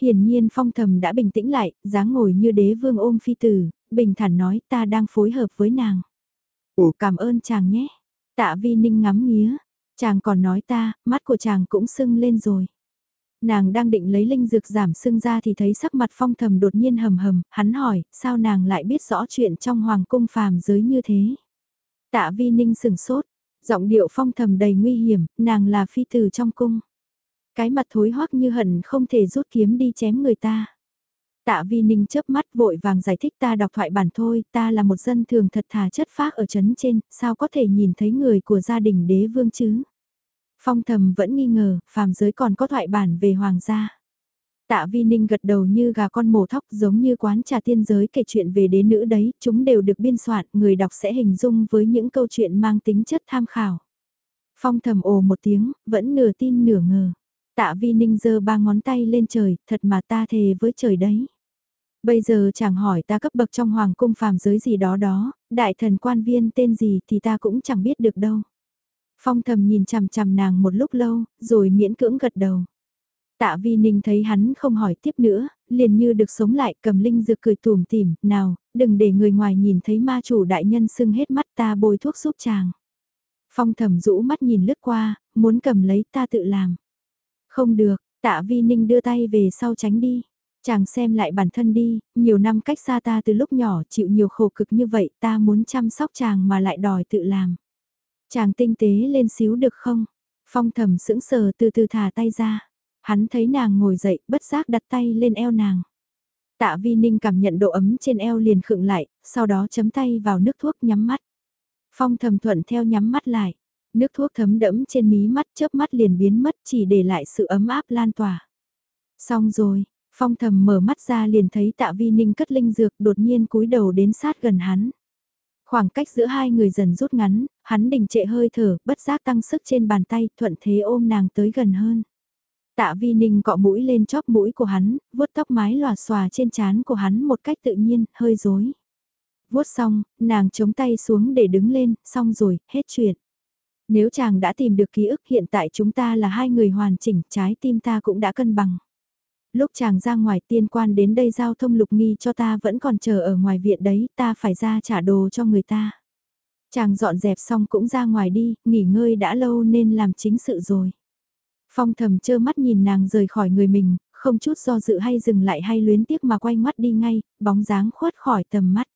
Hiển nhiên phong thầm đã bình tĩnh lại, dáng ngồi như đế vương ôm phi tử, bình thản nói ta đang phối hợp với nàng. Ủ cảm ơn chàng nhé. Tạ vi ninh ngắm nghía, chàng còn nói ta, mắt của chàng cũng sưng lên rồi. Nàng đang định lấy linh dược giảm sưng ra thì thấy sắc mặt phong thầm đột nhiên hầm hầm, hắn hỏi, sao nàng lại biết rõ chuyện trong hoàng cung phàm giới như thế. Tạ vi ninh sừng sốt, giọng điệu phong thầm đầy nguy hiểm, nàng là phi tử trong cung. Cái mặt thối hoắc như hận không thể rút kiếm đi chém người ta. Tạ Vi Ninh chớp mắt vội vàng giải thích ta đọc thoại bản thôi, ta là một dân thường thật thà chất phác ở chấn trên, sao có thể nhìn thấy người của gia đình đế vương chứ? Phong thầm vẫn nghi ngờ, phàm giới còn có thoại bản về hoàng gia. Tạ Vi Ninh gật đầu như gà con mổ thóc giống như quán trà tiên giới kể chuyện về đế nữ đấy, chúng đều được biên soạn, người đọc sẽ hình dung với những câu chuyện mang tính chất tham khảo. Phong thầm ồ một tiếng, vẫn nửa tin nửa ngờ. Tạ vi ninh giơ ba ngón tay lên trời, thật mà ta thề với trời đấy. Bây giờ chàng hỏi ta cấp bậc trong hoàng cung phàm giới gì đó đó, đại thần quan viên tên gì thì ta cũng chẳng biết được đâu. Phong thầm nhìn chằm chằm nàng một lúc lâu, rồi miễn cưỡng gật đầu. Tạ vi ninh thấy hắn không hỏi tiếp nữa, liền như được sống lại cầm linh dược cười tùm tìm, nào, đừng để người ngoài nhìn thấy ma chủ đại nhân sưng hết mắt ta bôi thuốc giúp chàng. Phong thầm rũ mắt nhìn lướt qua, muốn cầm lấy ta tự làm. Không được, tạ vi ninh đưa tay về sau tránh đi. Chàng xem lại bản thân đi, nhiều năm cách xa ta từ lúc nhỏ chịu nhiều khổ cực như vậy ta muốn chăm sóc chàng mà lại đòi tự làm. Chàng tinh tế lên xíu được không? Phong thầm sững sờ từ từ thả tay ra. Hắn thấy nàng ngồi dậy bất giác đặt tay lên eo nàng. Tạ vi ninh cảm nhận độ ấm trên eo liền khựng lại, sau đó chấm tay vào nước thuốc nhắm mắt. Phong thầm thuận theo nhắm mắt lại. Nước thuốc thấm đẫm trên mí mắt chớp mắt liền biến mất chỉ để lại sự ấm áp lan tỏa. Xong rồi, phong thầm mở mắt ra liền thấy tạ vi ninh cất linh dược đột nhiên cúi đầu đến sát gần hắn. Khoảng cách giữa hai người dần rút ngắn, hắn đình trệ hơi thở, bất giác tăng sức trên bàn tay, thuận thế ôm nàng tới gần hơn. Tạ vi ninh cọ mũi lên chóp mũi của hắn, vuốt tóc mái lòa xòa trên trán của hắn một cách tự nhiên, hơi dối. Vuốt xong, nàng chống tay xuống để đứng lên, xong rồi, hết chuyện. Nếu chàng đã tìm được ký ức hiện tại chúng ta là hai người hoàn chỉnh, trái tim ta cũng đã cân bằng. Lúc chàng ra ngoài tiên quan đến đây giao thông lục nghi cho ta vẫn còn chờ ở ngoài viện đấy, ta phải ra trả đồ cho người ta. Chàng dọn dẹp xong cũng ra ngoài đi, nghỉ ngơi đã lâu nên làm chính sự rồi. Phong thầm chơ mắt nhìn nàng rời khỏi người mình, không chút do dự hay dừng lại hay luyến tiếc mà quay mắt đi ngay, bóng dáng khuất khỏi tầm mắt.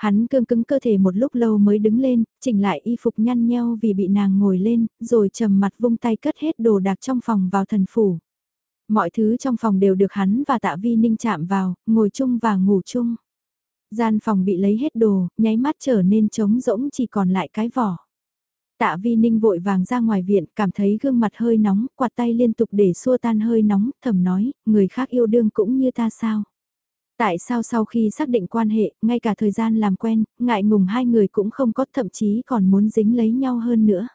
Hắn cương cứng cơ thể một lúc lâu mới đứng lên, chỉnh lại y phục nhăn nheo vì bị nàng ngồi lên, rồi trầm mặt vung tay cất hết đồ đạc trong phòng vào thần phủ. Mọi thứ trong phòng đều được hắn và tạ vi ninh chạm vào, ngồi chung và ngủ chung. Gian phòng bị lấy hết đồ, nháy mắt trở nên trống rỗng chỉ còn lại cái vỏ. Tạ vi ninh vội vàng ra ngoài viện, cảm thấy gương mặt hơi nóng, quạt tay liên tục để xua tan hơi nóng, thầm nói, người khác yêu đương cũng như ta sao. Tại sao sau khi xác định quan hệ, ngay cả thời gian làm quen, ngại ngùng hai người cũng không có thậm chí còn muốn dính lấy nhau hơn nữa.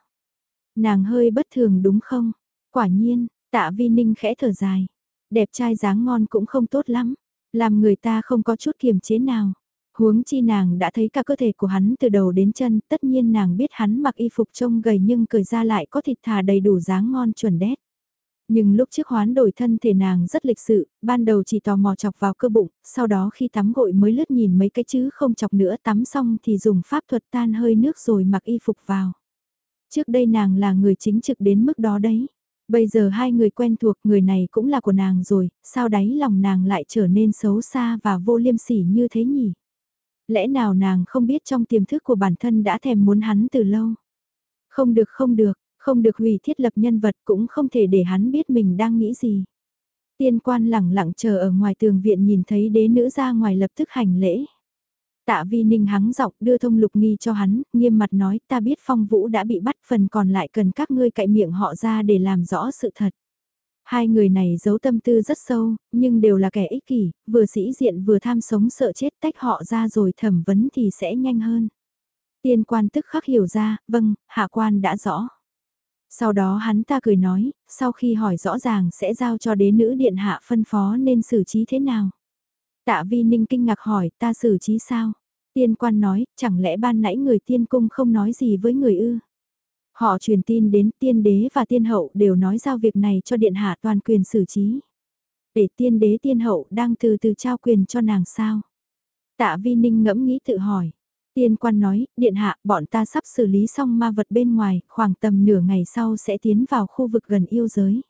Nàng hơi bất thường đúng không? Quả nhiên, tạ vi ninh khẽ thở dài. Đẹp trai dáng ngon cũng không tốt lắm. Làm người ta không có chút kiềm chế nào. Huống chi nàng đã thấy cả cơ thể của hắn từ đầu đến chân, tất nhiên nàng biết hắn mặc y phục trông gầy nhưng cởi ra lại có thịt thà đầy đủ dáng ngon chuẩn đét. Nhưng lúc trước hoán đổi thân thể nàng rất lịch sự, ban đầu chỉ tò mò chọc vào cơ bụng, sau đó khi tắm gội mới lướt nhìn mấy cái chứ không chọc nữa tắm xong thì dùng pháp thuật tan hơi nước rồi mặc y phục vào. Trước đây nàng là người chính trực đến mức đó đấy. Bây giờ hai người quen thuộc người này cũng là của nàng rồi, sao đáy lòng nàng lại trở nên xấu xa và vô liêm sỉ như thế nhỉ? Lẽ nào nàng không biết trong tiềm thức của bản thân đã thèm muốn hắn từ lâu? Không được không được, không được hủy thiết lập nhân vật cũng không thể để hắn biết mình đang nghĩ gì. Tiên quan lẳng lặng chờ ở ngoài tường viện nhìn thấy đế nữ ra ngoài lập tức hành lễ. Tạ vi ninh hắng giọng đưa thông lục nghi cho hắn, nghiêm mặt nói ta biết phong vũ đã bị bắt phần còn lại cần các ngươi cậy miệng họ ra để làm rõ sự thật. Hai người này giấu tâm tư rất sâu, nhưng đều là kẻ ích kỷ, vừa sĩ diện vừa tham sống sợ chết tách họ ra rồi thẩm vấn thì sẽ nhanh hơn. Tiên quan tức khắc hiểu ra, vâng, hạ quan đã rõ. Sau đó hắn ta cười nói, sau khi hỏi rõ ràng sẽ giao cho đế nữ điện hạ phân phó nên xử trí thế nào. Tạ vi ninh kinh ngạc hỏi ta xử trí sao? Tiên quan nói, chẳng lẽ ban nãy người tiên cung không nói gì với người ư? Họ truyền tin đến tiên đế và tiên hậu đều nói giao việc này cho điện hạ toàn quyền xử trí. Để tiên đế tiên hậu đang từ từ trao quyền cho nàng sao? Tạ vi ninh ngẫm nghĩ tự hỏi. Tiên quan nói, điện hạ, bọn ta sắp xử lý xong ma vật bên ngoài, khoảng tầm nửa ngày sau sẽ tiến vào khu vực gần yêu giới.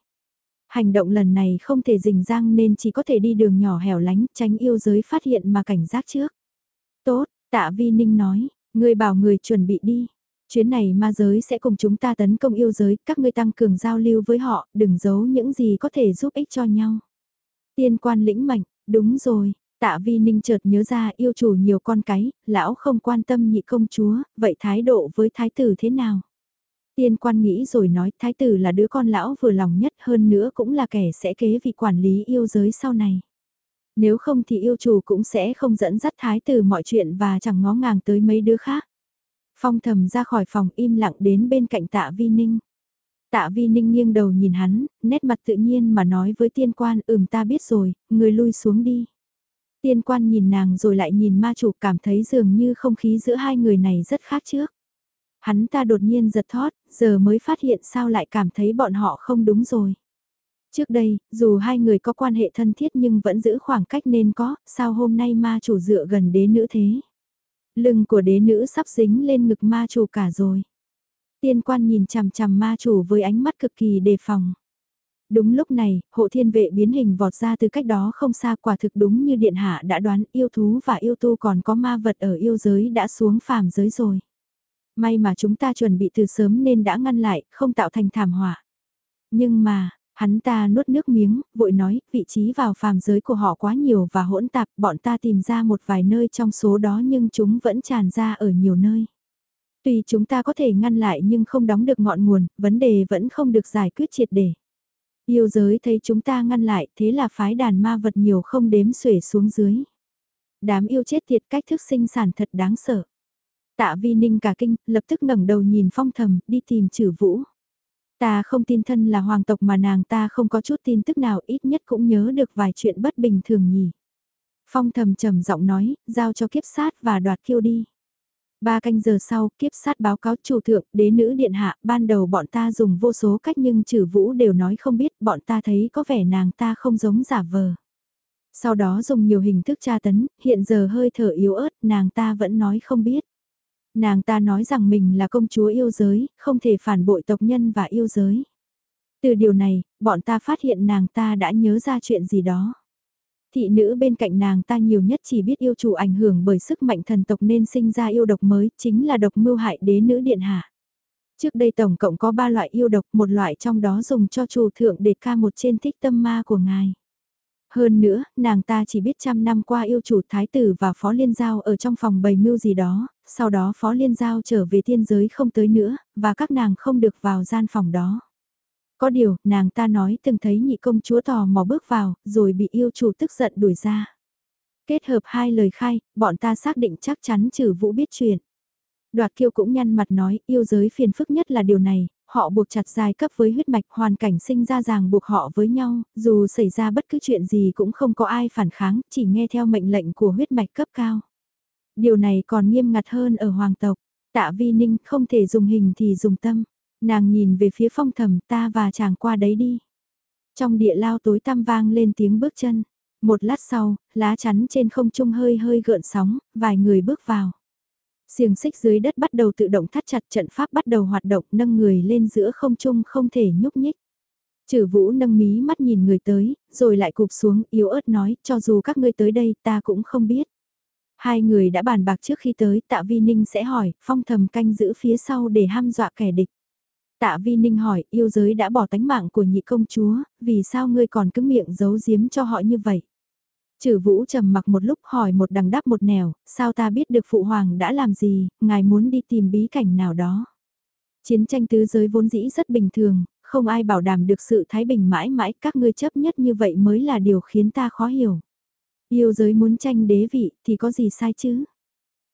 Hành động lần này không thể rình rang nên chỉ có thể đi đường nhỏ hẻo lánh, tránh yêu giới phát hiện mà cảnh giác trước. Tốt, tạ vi ninh nói, người bảo người chuẩn bị đi. Chuyến này ma giới sẽ cùng chúng ta tấn công yêu giới, các ngươi tăng cường giao lưu với họ, đừng giấu những gì có thể giúp ích cho nhau. Tiên quan lĩnh mạnh, đúng rồi, tạ vi ninh chợt nhớ ra yêu chủ nhiều con cái, lão không quan tâm nhị công chúa, vậy thái độ với thái tử thế nào? Tiên quan nghĩ rồi nói thái tử là đứa con lão vừa lòng nhất hơn nữa cũng là kẻ sẽ kế vị quản lý yêu giới sau này. Nếu không thì yêu chủ cũng sẽ không dẫn dắt thái tử mọi chuyện và chẳng ngó ngàng tới mấy đứa khác. Phong thầm ra khỏi phòng im lặng đến bên cạnh tạ vi ninh. Tạ vi ninh nghiêng đầu nhìn hắn, nét mặt tự nhiên mà nói với tiên quan ừm ta biết rồi, người lui xuống đi. Tiên quan nhìn nàng rồi lại nhìn ma chủ cảm thấy dường như không khí giữa hai người này rất khác trước. Hắn ta đột nhiên giật thót, giờ mới phát hiện sao lại cảm thấy bọn họ không đúng rồi. Trước đây, dù hai người có quan hệ thân thiết nhưng vẫn giữ khoảng cách nên có, sao hôm nay ma chủ dựa gần đế nữ thế. Lưng của đế nữ sắp dính lên ngực ma chủ cả rồi. Tiên quan nhìn chằm chằm ma chủ với ánh mắt cực kỳ đề phòng. Đúng lúc này, hộ thiên vệ biến hình vọt ra từ cách đó không xa quả thực đúng như điện hạ đã đoán yêu thú và yêu tu còn có ma vật ở yêu giới đã xuống phàm giới rồi. May mà chúng ta chuẩn bị từ sớm nên đã ngăn lại, không tạo thành thảm họa. Nhưng mà, hắn ta nuốt nước miếng, vội nói, vị trí vào phàm giới của họ quá nhiều và hỗn tạp, bọn ta tìm ra một vài nơi trong số đó nhưng chúng vẫn tràn ra ở nhiều nơi. Tuy chúng ta có thể ngăn lại nhưng không đóng được ngọn nguồn, vấn đề vẫn không được giải quyết triệt để. Yêu giới thấy chúng ta ngăn lại, thế là phái đàn ma vật nhiều không đếm xuể xuống dưới. Đám yêu chết tiệt cách thức sinh sản thật đáng sợ. Tạ vi ninh cả kinh, lập tức ngẩng đầu nhìn phong thầm, đi tìm trừ vũ. Ta không tin thân là hoàng tộc mà nàng ta không có chút tin tức nào ít nhất cũng nhớ được vài chuyện bất bình thường nhỉ. Phong thầm trầm giọng nói, giao cho kiếp sát và đoạt kiêu đi. Ba canh giờ sau, kiếp sát báo cáo chủ thượng, đế nữ điện hạ, ban đầu bọn ta dùng vô số cách nhưng trừ vũ đều nói không biết, bọn ta thấy có vẻ nàng ta không giống giả vờ. Sau đó dùng nhiều hình thức tra tấn, hiện giờ hơi thở yếu ớt, nàng ta vẫn nói không biết. Nàng ta nói rằng mình là công chúa yêu giới, không thể phản bội tộc nhân và yêu giới. Từ điều này, bọn ta phát hiện nàng ta đã nhớ ra chuyện gì đó. Thị nữ bên cạnh nàng ta nhiều nhất chỉ biết yêu chủ ảnh hưởng bởi sức mạnh thần tộc nên sinh ra yêu độc mới, chính là độc mưu hại đế nữ điện hạ. Trước đây tổng cộng có 3 loại yêu độc, một loại trong đó dùng cho chủ thượng để ca một trên thích tâm ma của ngài. Hơn nữa, nàng ta chỉ biết trăm năm qua yêu chủ thái tử và phó liên giao ở trong phòng bày mưu gì đó, sau đó phó liên giao trở về thiên giới không tới nữa, và các nàng không được vào gian phòng đó. Có điều, nàng ta nói từng thấy nhị công chúa tò mò bước vào, rồi bị yêu chủ tức giận đuổi ra. Kết hợp hai lời khai, bọn ta xác định chắc chắn trừ vũ biết chuyện. Đoạt kiêu cũng nhăn mặt nói, yêu giới phiền phức nhất là điều này, họ buộc chặt dài cấp với huyết mạch hoàn cảnh sinh ra ràng buộc họ với nhau, dù xảy ra bất cứ chuyện gì cũng không có ai phản kháng, chỉ nghe theo mệnh lệnh của huyết mạch cấp cao. Điều này còn nghiêm ngặt hơn ở hoàng tộc. Tạ vi ninh không thể dùng hình thì dùng tâm. Nàng nhìn về phía phong thầm ta và chàng qua đấy đi. Trong địa lao tối tăm vang lên tiếng bước chân. Một lát sau, lá chắn trên không trung hơi hơi gợn sóng, vài người bước vào. Xiềng xích dưới đất bắt đầu tự động thắt chặt trận pháp bắt đầu hoạt động nâng người lên giữa không trung không thể nhúc nhích. Trừ vũ nâng mí mắt nhìn người tới, rồi lại cụp xuống yếu ớt nói cho dù các ngươi tới đây ta cũng không biết. Hai người đã bàn bạc trước khi tới tạ vi ninh sẽ hỏi, phong thầm canh giữ phía sau để ham dọa kẻ địch. Tạ Vi Ninh hỏi, yêu giới đã bỏ tánh mạng của nhị công chúa, vì sao ngươi còn cứ miệng giấu giếm cho họ như vậy? Trừ Vũ trầm mặc một lúc hỏi một đằng đáp một nẻo, sao ta biết được phụ hoàng đã làm gì, ngài muốn đi tìm bí cảnh nào đó. Chiến tranh tứ giới vốn dĩ rất bình thường, không ai bảo đảm được sự thái bình mãi mãi, các ngươi chấp nhất như vậy mới là điều khiến ta khó hiểu. Yêu giới muốn tranh đế vị thì có gì sai chứ?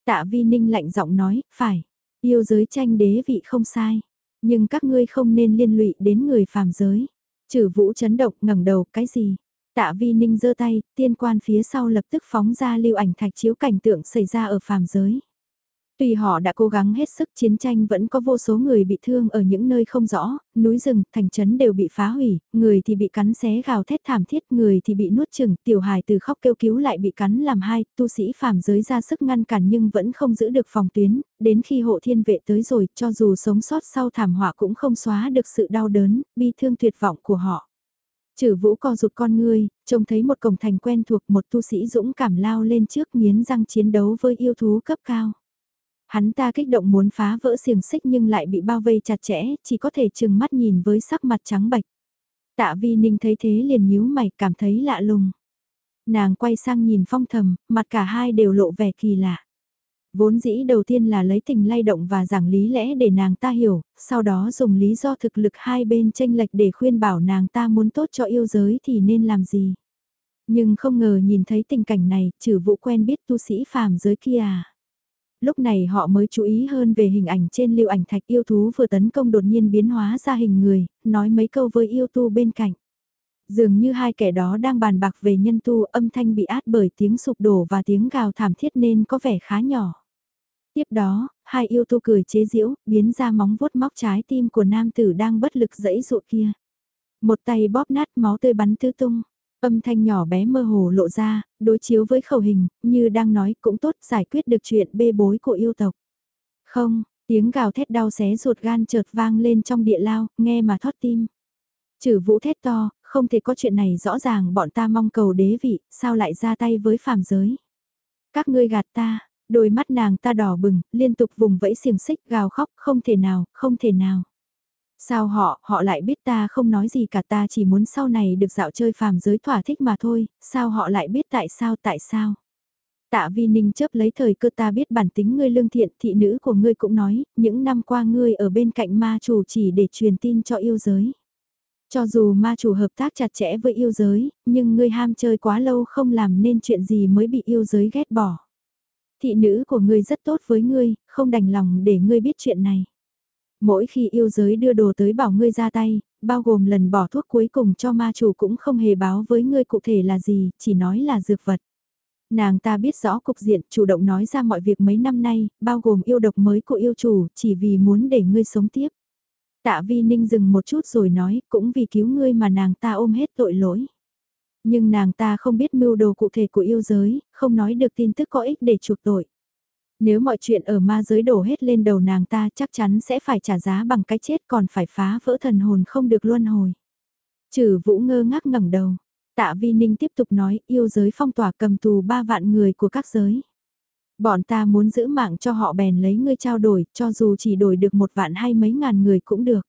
Tạ Vi Ninh lạnh giọng nói, phải, yêu giới tranh đế vị không sai. Nhưng các ngươi không nên liên lụy đến người phàm giới. Trừ vũ chấn động ngẩng đầu cái gì? Tạ vi ninh giơ tay, tiên quan phía sau lập tức phóng ra lưu ảnh thạch chiếu cảnh tượng xảy ra ở phàm giới. Tùy họ đã cố gắng hết sức chiến tranh vẫn có vô số người bị thương ở những nơi không rõ, núi rừng, thành trấn đều bị phá hủy, người thì bị cắn xé gào thét thảm thiết, người thì bị nuốt chừng, tiểu hài từ khóc kêu cứu lại bị cắn làm hai, tu sĩ phàm giới ra sức ngăn cản nhưng vẫn không giữ được phòng tuyến, đến khi hộ thiên vệ tới rồi, cho dù sống sót sau thảm họa cũng không xóa được sự đau đớn, bi thương tuyệt vọng của họ. Trừ vũ co rụt con ngươi, trông thấy một cổng thành quen thuộc một tu sĩ dũng cảm lao lên trước miến răng chiến đấu với yêu thú cấp cao. Hắn ta kích động muốn phá vỡ xiềng xích nhưng lại bị bao vây chặt chẽ, chỉ có thể chừng mắt nhìn với sắc mặt trắng bệch. Tạ vi ninh thấy thế liền nhíu mày cảm thấy lạ lùng. Nàng quay sang nhìn phong thầm, mặt cả hai đều lộ vẻ kỳ lạ. Vốn dĩ đầu tiên là lấy tình lay động và giảng lý lẽ để nàng ta hiểu, sau đó dùng lý do thực lực hai bên tranh lệch để khuyên bảo nàng ta muốn tốt cho yêu giới thì nên làm gì. Nhưng không ngờ nhìn thấy tình cảnh này, trừ vụ quen biết tu sĩ phàm giới kia à lúc này họ mới chú ý hơn về hình ảnh trên lưu ảnh thạch yêu thú vừa tấn công đột nhiên biến hóa ra hình người, nói mấy câu với yêu tu bên cạnh. Dường như hai kẻ đó đang bàn bạc về nhân tu âm thanh bị át bởi tiếng sụp đổ và tiếng gào thảm thiết nên có vẻ khá nhỏ. Tiếp đó, hai yêu tu cười chế giễu, biến ra móng vuốt móc trái tim của nam tử đang bất lực dẫy dụ kia. Một tay bóp nát máu tươi bắn tứ tung. Âm thanh nhỏ bé mơ hồ lộ ra, đối chiếu với khẩu hình, như đang nói cũng tốt giải quyết được chuyện bê bối của yêu tộc. Không, tiếng gào thét đau xé ruột gan chợt vang lên trong địa lao, nghe mà thoát tim. Chử vũ thét to, không thể có chuyện này rõ ràng bọn ta mong cầu đế vị, sao lại ra tay với phàm giới. Các ngươi gạt ta, đôi mắt nàng ta đỏ bừng, liên tục vùng vẫy xiềng xích gào khóc, không thể nào, không thể nào. Sao họ, họ lại biết ta không nói gì cả ta chỉ muốn sau này được dạo chơi phàm giới thỏa thích mà thôi, sao họ lại biết tại sao tại sao. Tạ Vi Ninh chớp lấy thời cơ ta biết bản tính ngươi lương thiện thị nữ của ngươi cũng nói, những năm qua ngươi ở bên cạnh ma chủ chỉ để truyền tin cho yêu giới. Cho dù ma chủ hợp tác chặt chẽ với yêu giới, nhưng ngươi ham chơi quá lâu không làm nên chuyện gì mới bị yêu giới ghét bỏ. Thị nữ của ngươi rất tốt với ngươi, không đành lòng để ngươi biết chuyện này. Mỗi khi yêu giới đưa đồ tới bảo ngươi ra tay, bao gồm lần bỏ thuốc cuối cùng cho ma chủ cũng không hề báo với ngươi cụ thể là gì, chỉ nói là dược vật. Nàng ta biết rõ cục diện, chủ động nói ra mọi việc mấy năm nay, bao gồm yêu độc mới của yêu chủ, chỉ vì muốn để ngươi sống tiếp. Tạ vi ninh dừng một chút rồi nói, cũng vì cứu ngươi mà nàng ta ôm hết tội lỗi. Nhưng nàng ta không biết mưu đồ cụ thể của yêu giới, không nói được tin tức có ích để chuộc tội. Nếu mọi chuyện ở ma giới đổ hết lên đầu nàng ta chắc chắn sẽ phải trả giá bằng cái chết còn phải phá vỡ thần hồn không được luân hồi. Trừ vũ ngơ ngác ngẩng đầu. Tạ Vi Ninh tiếp tục nói yêu giới phong tỏa cầm tù ba vạn người của các giới. Bọn ta muốn giữ mạng cho họ bèn lấy ngươi trao đổi cho dù chỉ đổi được một vạn hay mấy ngàn người cũng được.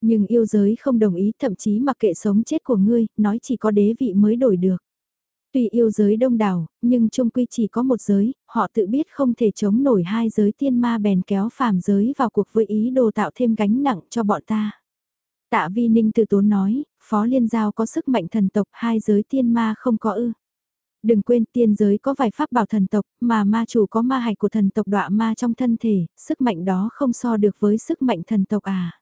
Nhưng yêu giới không đồng ý thậm chí mặc kệ sống chết của ngươi, nói chỉ có đế vị mới đổi được. Tuy yêu giới đông đảo, nhưng chung quy chỉ có một giới, họ tự biết không thể chống nổi hai giới tiên ma bèn kéo phàm giới vào cuộc với ý đồ tạo thêm gánh nặng cho bọn ta. Tạ Vi Ninh từ tốn nói, Phó Liên Giao có sức mạnh thần tộc, hai giới tiên ma không có ư. Đừng quên tiên giới có vài pháp bảo thần tộc, mà ma chủ có ma hạch của thần tộc đọa ma trong thân thể, sức mạnh đó không so được với sức mạnh thần tộc à.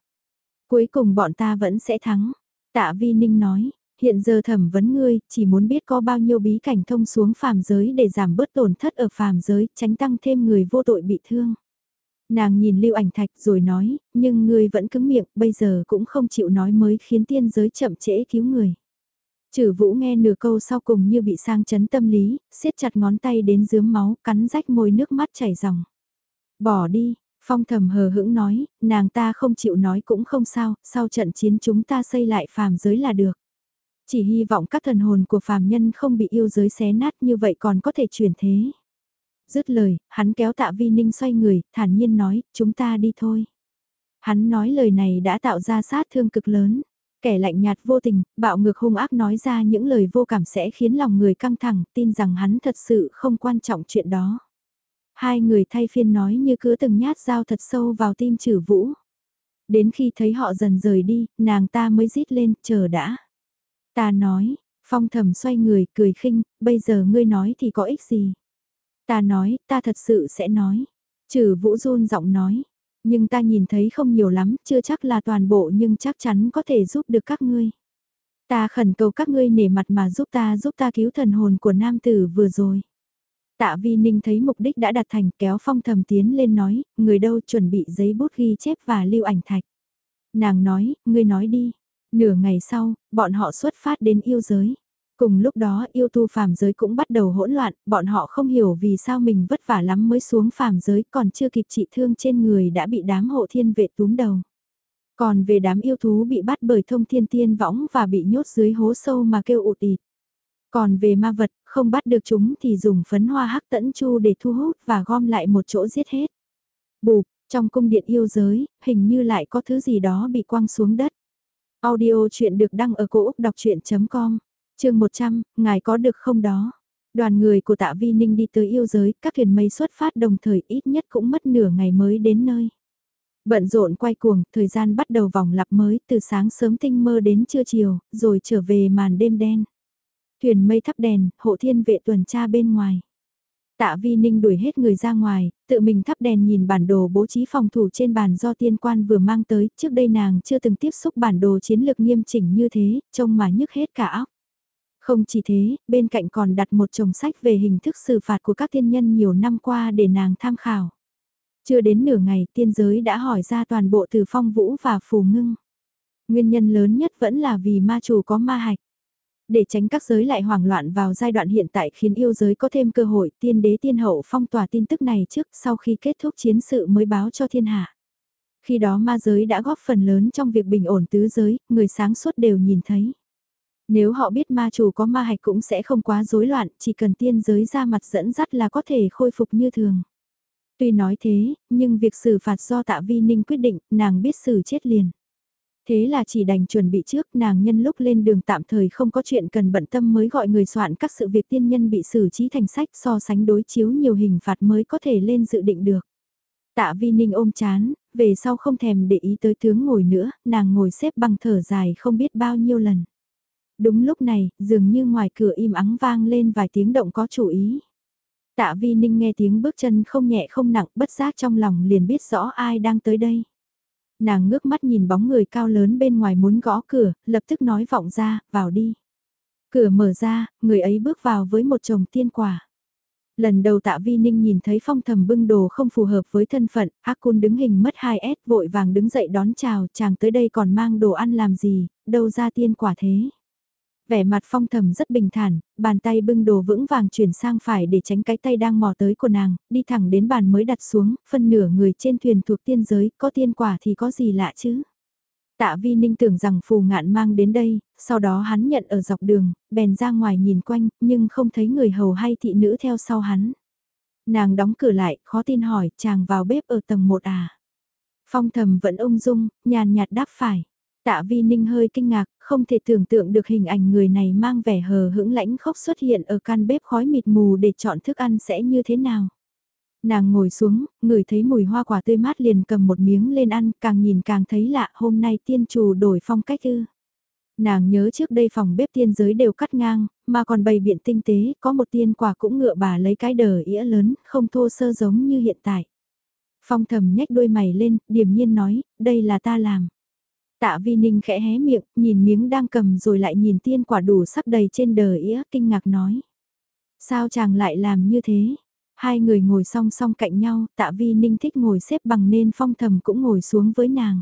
Cuối cùng bọn ta vẫn sẽ thắng. Tạ Vi Ninh nói, hiện giờ thẩm vấn ngươi, chỉ muốn biết có bao nhiêu bí cảnh thông xuống phàm giới để giảm bớt tổn thất ở phàm giới, tránh tăng thêm người vô tội bị thương. Nàng nhìn lưu ảnh thạch rồi nói, nhưng ngươi vẫn cứng miệng, bây giờ cũng không chịu nói mới khiến tiên giới chậm trễ cứu người. Trừ vũ nghe nửa câu sau cùng như bị sang chấn tâm lý, siết chặt ngón tay đến dướm máu, cắn rách môi nước mắt chảy ròng. Bỏ đi, phong thầm hờ hững nói, nàng ta không chịu nói cũng không sao, sau trận chiến chúng ta xây lại phàm giới là được. Chỉ hy vọng các thần hồn của phàm nhân không bị yêu giới xé nát như vậy còn có thể chuyển thế. Dứt lời, hắn kéo tạ vi ninh xoay người, thản nhiên nói, chúng ta đi thôi. Hắn nói lời này đã tạo ra sát thương cực lớn. Kẻ lạnh nhạt vô tình, bạo ngược hung ác nói ra những lời vô cảm sẽ khiến lòng người căng thẳng, tin rằng hắn thật sự không quan trọng chuyện đó. Hai người thay phiên nói như cứ từng nhát dao thật sâu vào tim trừ vũ. Đến khi thấy họ dần rời đi, nàng ta mới rít lên, chờ đã. Ta nói, phong thầm xoay người, cười khinh, bây giờ ngươi nói thì có ích gì. Ta nói, ta thật sự sẽ nói. Trừ vũ run giọng nói, nhưng ta nhìn thấy không nhiều lắm, chưa chắc là toàn bộ nhưng chắc chắn có thể giúp được các ngươi. Ta khẩn cầu các ngươi nể mặt mà giúp ta giúp ta cứu thần hồn của nam tử vừa rồi. Tạ Vi Ninh thấy mục đích đã đạt thành kéo phong thầm tiến lên nói, người đâu chuẩn bị giấy bút ghi chép và lưu ảnh thạch. Nàng nói, ngươi nói đi. Nửa ngày sau, bọn họ xuất phát đến yêu giới. Cùng lúc đó yêu tu phàm giới cũng bắt đầu hỗn loạn, bọn họ không hiểu vì sao mình vất vả lắm mới xuống phàm giới còn chưa kịp trị thương trên người đã bị đám hộ thiên vệ túm đầu. Còn về đám yêu thú bị bắt bởi thông thiên tiên võng và bị nhốt dưới hố sâu mà kêu ụt ịt. Còn về ma vật, không bắt được chúng thì dùng phấn hoa hắc tẫn chu để thu hút và gom lại một chỗ giết hết. Bụp, trong cung điện yêu giới, hình như lại có thứ gì đó bị quăng xuống đất. Audio chuyện được đăng ở cổ Úc đọc chuyện.com chương 100, ngài có được không đó? Đoàn người của tạ vi ninh đi tới yêu giới, các thuyền mây xuất phát đồng thời ít nhất cũng mất nửa ngày mới đến nơi. Bận rộn quay cuồng, thời gian bắt đầu vòng lặp mới từ sáng sớm tinh mơ đến trưa chiều, rồi trở về màn đêm đen. Thuyền mây thắp đèn, hộ thiên vệ tuần tra bên ngoài. Tạ Vi Ninh đuổi hết người ra ngoài, tự mình thắp đèn nhìn bản đồ bố trí phòng thủ trên bàn do tiên quan vừa mang tới, trước đây nàng chưa từng tiếp xúc bản đồ chiến lược nghiêm chỉnh như thế, trông mà nhức hết cả óc. Không chỉ thế, bên cạnh còn đặt một chồng sách về hình thức xử phạt của các tiên nhân nhiều năm qua để nàng tham khảo. Chưa đến nửa ngày tiên giới đã hỏi ra toàn bộ từ phong vũ và phù ngưng. Nguyên nhân lớn nhất vẫn là vì ma chủ có ma hạch. Để tránh các giới lại hoảng loạn vào giai đoạn hiện tại khiến yêu giới có thêm cơ hội tiên đế tiên hậu phong tỏa tin tức này trước sau khi kết thúc chiến sự mới báo cho thiên hạ. Khi đó ma giới đã góp phần lớn trong việc bình ổn tứ giới, người sáng suốt đều nhìn thấy. Nếu họ biết ma chủ có ma hạch cũng sẽ không quá rối loạn, chỉ cần tiên giới ra mặt dẫn dắt là có thể khôi phục như thường. Tuy nói thế, nhưng việc xử phạt do tạ vi ninh quyết định, nàng biết xử chết liền. Thế là chỉ đành chuẩn bị trước nàng nhân lúc lên đường tạm thời không có chuyện cần bận tâm mới gọi người soạn các sự việc tiên nhân bị xử trí thành sách so sánh đối chiếu nhiều hình phạt mới có thể lên dự định được. Tạ vi ninh ôm chán, về sau không thèm để ý tới tướng ngồi nữa, nàng ngồi xếp bằng thở dài không biết bao nhiêu lần. Đúng lúc này, dường như ngoài cửa im ắng vang lên vài tiếng động có chủ ý. Tạ Vi Ninh nghe tiếng bước chân không nhẹ không nặng, bất giác trong lòng liền biết rõ ai đang tới đây. Nàng ngước mắt nhìn bóng người cao lớn bên ngoài muốn gõ cửa, lập tức nói vọng ra, vào đi. Cửa mở ra, người ấy bước vào với một chồng tiên quả. Lần đầu tạ vi ninh nhìn thấy phong thầm bưng đồ không phù hợp với thân phận, ác cun đứng hình mất 2S vội vàng đứng dậy đón chào chàng tới đây còn mang đồ ăn làm gì, đâu ra tiên quả thế vẻ mặt phong thầm rất bình thản, bàn tay bưng đồ vững vàng chuyển sang phải để tránh cái tay đang mò tới của nàng, đi thẳng đến bàn mới đặt xuống, phân nửa người trên thuyền thuộc tiên giới, có tiên quả thì có gì lạ chứ. Tạ vi ninh tưởng rằng phù ngạn mang đến đây, sau đó hắn nhận ở dọc đường, bèn ra ngoài nhìn quanh, nhưng không thấy người hầu hay thị nữ theo sau hắn. Nàng đóng cửa lại, khó tin hỏi, chàng vào bếp ở tầng 1 à. Phong thầm vẫn ung dung, nhàn nhạt đáp phải. Tạ Vi Ninh hơi kinh ngạc, không thể tưởng tượng được hình ảnh người này mang vẻ hờ hững lãnh khốc xuất hiện ở căn bếp khói mịt mù để chọn thức ăn sẽ như thế nào. Nàng ngồi xuống, ngửi thấy mùi hoa quả tươi mát liền cầm một miếng lên ăn, càng nhìn càng thấy lạ hôm nay tiên chủ đổi phong cách ư. Nàng nhớ trước đây phòng bếp tiên giới đều cắt ngang, mà còn bày biện tinh tế, có một tiên quả cũng ngựa bà lấy cái đờ ĩa lớn, không thô sơ giống như hiện tại. Phong thầm nhếch đôi mày lên, điềm nhiên nói, đây là ta làm. Tạ Vi Ninh khẽ hé miệng, nhìn miếng đang cầm rồi lại nhìn tiên quả đủ sắc đầy trên đời ĩa, kinh ngạc nói. Sao chàng lại làm như thế? Hai người ngồi song song cạnh nhau, tạ Vi Ninh thích ngồi xếp bằng nên phong thầm cũng ngồi xuống với nàng.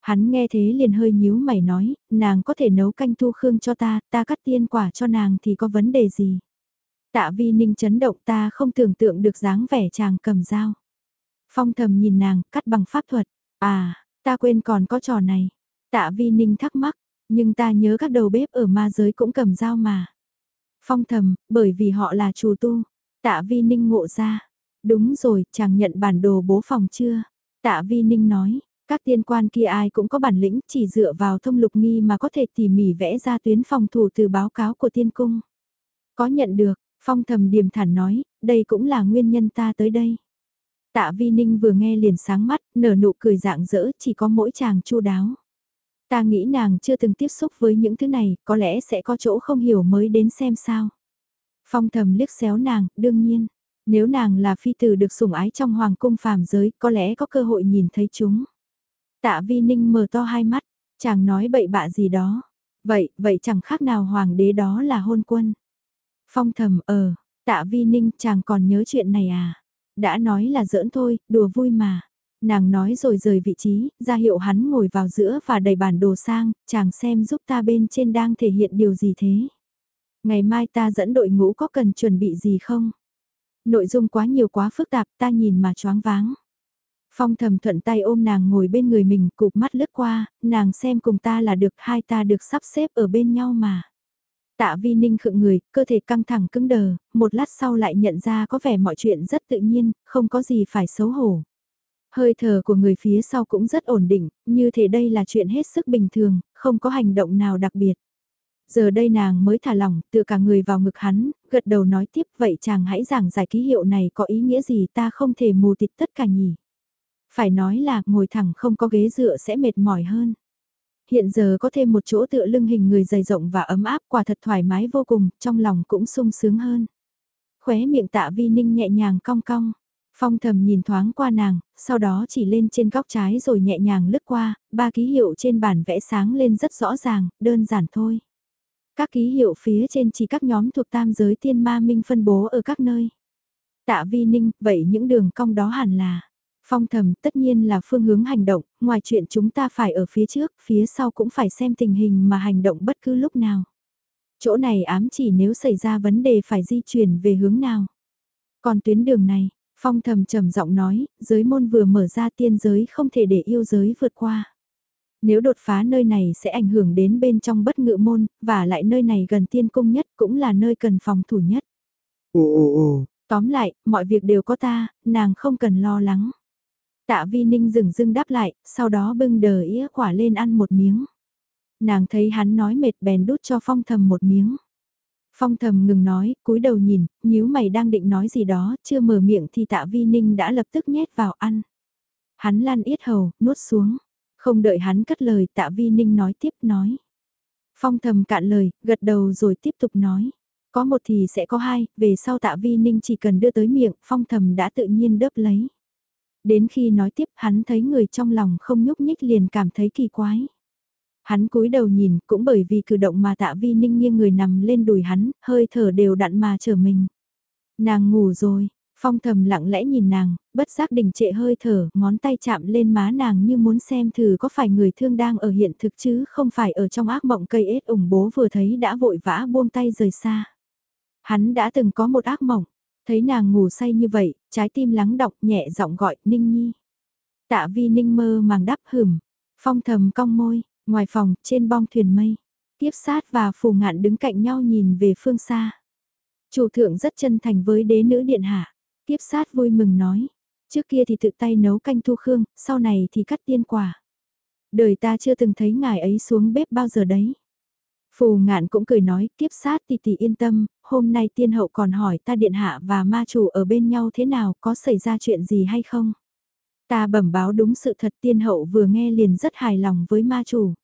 Hắn nghe thế liền hơi nhíu mày nói, nàng có thể nấu canh thu khương cho ta, ta cắt tiên quả cho nàng thì có vấn đề gì? Tạ vi ninh chấn động ta không tưởng tượng được dáng vẻ chàng cầm dao. Phong thầm nhìn nàng, cắt bằng pháp thuật. À, ta quên còn có trò này. Tạ vi ninh thắc mắc, nhưng ta nhớ các đầu bếp ở ma giới cũng cầm dao mà. Phong thầm, bởi vì họ là chủ tu. Tạ vi ninh ngộ ra. Đúng rồi, chàng nhận bản đồ bố phòng chưa? Tạ vi ninh nói, các tiên quan kia ai cũng có bản lĩnh chỉ dựa vào thông lục nghi mà có thể tỉ mỉ vẽ ra tuyến phòng thủ từ báo cáo của tiên cung. Có nhận được, phong thầm điềm thản nói, đây cũng là nguyên nhân ta tới đây. Tạ Vi Ninh vừa nghe liền sáng mắt, nở nụ cười dạng dỡ chỉ có mỗi chàng chu đáo. Ta nghĩ nàng chưa từng tiếp xúc với những thứ này, có lẽ sẽ có chỗ không hiểu mới đến xem sao. Phong thầm liếc xéo nàng, đương nhiên, nếu nàng là phi tử được sủng ái trong hoàng cung phàm giới, có lẽ có cơ hội nhìn thấy chúng. Tạ Vi Ninh mở to hai mắt, chàng nói bậy bạ gì đó. Vậy, vậy chẳng khác nào hoàng đế đó là hôn quân. Phong thầm ờ, tạ Vi Ninh chàng còn nhớ chuyện này à? Đã nói là giỡn thôi, đùa vui mà. Nàng nói rồi rời vị trí, ra hiệu hắn ngồi vào giữa và đầy bản đồ sang, chàng xem giúp ta bên trên đang thể hiện điều gì thế. Ngày mai ta dẫn đội ngũ có cần chuẩn bị gì không? Nội dung quá nhiều quá phức tạp ta nhìn mà choáng váng. Phong thầm thuận tay ôm nàng ngồi bên người mình cụp mắt lướt qua, nàng xem cùng ta là được hai ta được sắp xếp ở bên nhau mà. Tạ vi ninh khựng người, cơ thể căng thẳng cứng đờ, một lát sau lại nhận ra có vẻ mọi chuyện rất tự nhiên, không có gì phải xấu hổ. Hơi thở của người phía sau cũng rất ổn định, như thể đây là chuyện hết sức bình thường, không có hành động nào đặc biệt. Giờ đây nàng mới thả lỏng, tựa cả người vào ngực hắn, gật đầu nói tiếp vậy chàng hãy giảng giải ký hiệu này có ý nghĩa gì ta không thể mù tịt tất cả nhỉ. Phải nói là ngồi thẳng không có ghế dựa sẽ mệt mỏi hơn. Hiện giờ có thêm một chỗ tựa lưng hình người dày rộng và ấm áp quả thật thoải mái vô cùng, trong lòng cũng sung sướng hơn. Khóe miệng tạ vi ninh nhẹ nhàng cong cong. Phong thầm nhìn thoáng qua nàng, sau đó chỉ lên trên góc trái rồi nhẹ nhàng lướt qua, ba ký hiệu trên bản vẽ sáng lên rất rõ ràng, đơn giản thôi. Các ký hiệu phía trên chỉ các nhóm thuộc tam giới tiên ma minh phân bố ở các nơi. Tạ vi ninh, vậy những đường cong đó hẳn là Phong thầm tất nhiên là phương hướng hành động, ngoài chuyện chúng ta phải ở phía trước, phía sau cũng phải xem tình hình mà hành động bất cứ lúc nào. Chỗ này ám chỉ nếu xảy ra vấn đề phải di chuyển về hướng nào. Còn tuyến đường này, phong thầm trầm giọng nói, giới môn vừa mở ra tiên giới không thể để yêu giới vượt qua. Nếu đột phá nơi này sẽ ảnh hưởng đến bên trong bất ngự môn, và lại nơi này gần tiên cung nhất cũng là nơi cần phòng thủ nhất. Ồ ồ ồ. Tóm lại, mọi việc đều có ta, nàng không cần lo lắng. Tạ vi ninh dừng dưng đáp lại, sau đó bưng đờ ía quả lên ăn một miếng. Nàng thấy hắn nói mệt bèn đút cho phong thầm một miếng. Phong thầm ngừng nói, cúi đầu nhìn, nhíu mày đang định nói gì đó, chưa mở miệng thì tạ vi ninh đã lập tức nhét vào ăn. Hắn lăn yết hầu, nuốt xuống. Không đợi hắn cất lời tạ vi ninh nói tiếp nói. Phong thầm cạn lời, gật đầu rồi tiếp tục nói. Có một thì sẽ có hai, về sau tạ vi ninh chỉ cần đưa tới miệng, phong thầm đã tự nhiên đớp lấy. Đến khi nói tiếp hắn thấy người trong lòng không nhúc nhích liền cảm thấy kỳ quái. Hắn cúi đầu nhìn cũng bởi vì cử động mà tạ vi ninh nghiêng người nằm lên đùi hắn, hơi thở đều đặn mà trở mình. Nàng ngủ rồi, phong thầm lặng lẽ nhìn nàng, bất giác đình trệ hơi thở, ngón tay chạm lên má nàng như muốn xem thử có phải người thương đang ở hiện thực chứ không phải ở trong ác mộng cây ết ủng bố vừa thấy đã vội vã buông tay rời xa. Hắn đã từng có một ác mộng, Thấy nàng ngủ say như vậy, trái tim lắng đọc nhẹ giọng gọi Ninh Nhi. Tạ vi Ninh mơ màng đáp hửm, phong thầm cong môi, ngoài phòng, trên bong thuyền mây. Tiếp sát và phù ngạn đứng cạnh nhau nhìn về phương xa. Chủ thượng rất chân thành với đế nữ điện hạ. Tiếp sát vui mừng nói. Trước kia thì tự tay nấu canh thu khương, sau này thì cắt tiên quả. Đời ta chưa từng thấy ngài ấy xuống bếp bao giờ đấy. Phù ngạn cũng cười nói, kiếp sát tỷ tỷ yên tâm, hôm nay tiên hậu còn hỏi ta điện hạ và ma chủ ở bên nhau thế nào, có xảy ra chuyện gì hay không? Ta bẩm báo đúng sự thật tiên hậu vừa nghe liền rất hài lòng với ma chủ.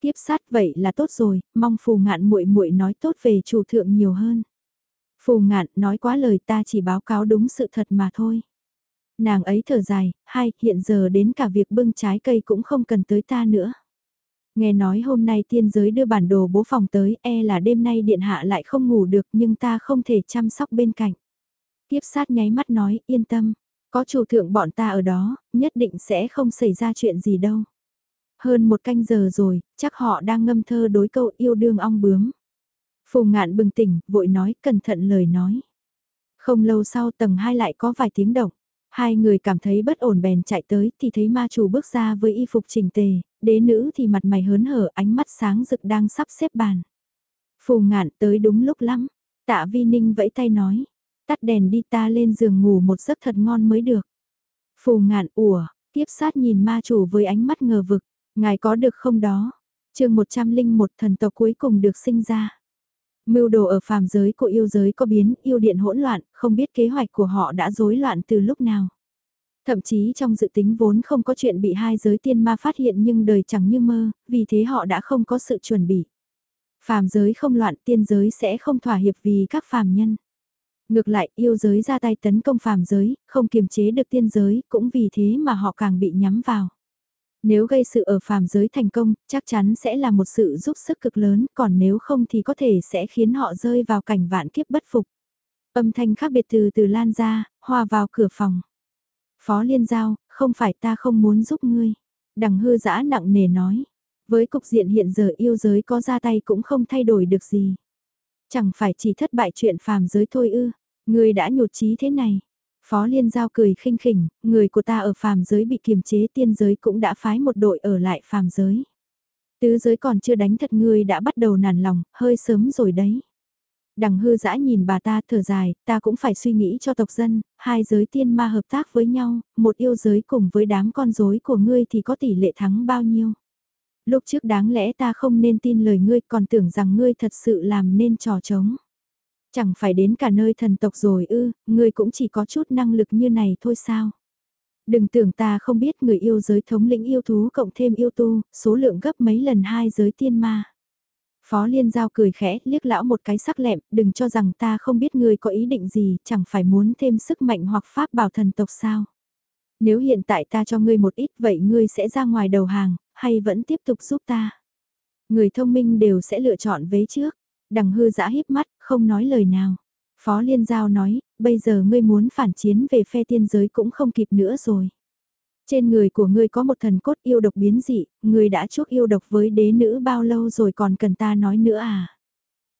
Kiếp sát vậy là tốt rồi, mong phù ngạn muội muội nói tốt về chủ thượng nhiều hơn. Phù ngạn nói quá lời ta chỉ báo cáo đúng sự thật mà thôi. Nàng ấy thở dài, hai, hiện giờ đến cả việc bưng trái cây cũng không cần tới ta nữa. Nghe nói hôm nay tiên giới đưa bản đồ bố phòng tới, e là đêm nay điện hạ lại không ngủ được nhưng ta không thể chăm sóc bên cạnh. Tiếp sát nháy mắt nói, yên tâm, có chủ thượng bọn ta ở đó, nhất định sẽ không xảy ra chuyện gì đâu. Hơn một canh giờ rồi, chắc họ đang ngâm thơ đối câu yêu đương ong bướm. Phù ngạn bừng tỉnh, vội nói, cẩn thận lời nói. Không lâu sau tầng hai lại có vài tiếng động. Hai người cảm thấy bất ổn bèn chạy tới thì thấy ma chủ bước ra với y phục chỉnh tề, đế nữ thì mặt mày hớn hở ánh mắt sáng rực đang sắp xếp bàn. Phù ngạn tới đúng lúc lắm, tạ vi ninh vẫy tay nói, tắt đèn đi ta lên giường ngủ một giấc thật ngon mới được. Phù ngạn ủa, tiếp sát nhìn ma chủ với ánh mắt ngờ vực, ngài có được không đó? chương 101 thần tộc cuối cùng được sinh ra. Mưu đồ ở phàm giới của yêu giới có biến, yêu điện hỗn loạn, không biết kế hoạch của họ đã rối loạn từ lúc nào. Thậm chí trong dự tính vốn không có chuyện bị hai giới tiên ma phát hiện nhưng đời chẳng như mơ, vì thế họ đã không có sự chuẩn bị. Phàm giới không loạn tiên giới sẽ không thỏa hiệp vì các phàm nhân. Ngược lại yêu giới ra tay tấn công phàm giới, không kiềm chế được tiên giới, cũng vì thế mà họ càng bị nhắm vào. Nếu gây sự ở phàm giới thành công, chắc chắn sẽ là một sự giúp sức cực lớn, còn nếu không thì có thể sẽ khiến họ rơi vào cảnh vạn kiếp bất phục. Âm thanh khác biệt từ từ lan ra, hòa vào cửa phòng. Phó Liên Giao, không phải ta không muốn giúp ngươi. Đằng hư giã nặng nề nói. Với cục diện hiện giờ yêu giới có ra tay cũng không thay đổi được gì. Chẳng phải chỉ thất bại chuyện phàm giới thôi ư. Ngươi đã nhột chí thế này. Phó Liên Giao cười khinh khỉnh, người của ta ở phàm giới bị kiềm chế tiên giới cũng đã phái một đội ở lại phàm giới. Tứ giới còn chưa đánh thật ngươi đã bắt đầu nản lòng, hơi sớm rồi đấy. Đằng hư dã nhìn bà ta thở dài, ta cũng phải suy nghĩ cho tộc dân, hai giới tiên ma hợp tác với nhau, một yêu giới cùng với đám con rối của ngươi thì có tỷ lệ thắng bao nhiêu. Lúc trước đáng lẽ ta không nên tin lời ngươi còn tưởng rằng ngươi thật sự làm nên trò trống. Chẳng phải đến cả nơi thần tộc rồi ư, ngươi cũng chỉ có chút năng lực như này thôi sao. Đừng tưởng ta không biết người yêu giới thống lĩnh yêu thú cộng thêm yêu tu, số lượng gấp mấy lần hai giới tiên ma. Phó Liên Giao cười khẽ, liếc lão một cái sắc lẹm, đừng cho rằng ta không biết ngươi có ý định gì, chẳng phải muốn thêm sức mạnh hoặc pháp bảo thần tộc sao. Nếu hiện tại ta cho ngươi một ít vậy ngươi sẽ ra ngoài đầu hàng, hay vẫn tiếp tục giúp ta. Người thông minh đều sẽ lựa chọn vế trước. Đằng hư giã híp mắt, không nói lời nào. Phó Liên Giao nói, bây giờ ngươi muốn phản chiến về phe tiên giới cũng không kịp nữa rồi. Trên người của ngươi có một thần cốt yêu độc biến dị, ngươi đã chuốc yêu độc với đế nữ bao lâu rồi còn cần ta nói nữa à?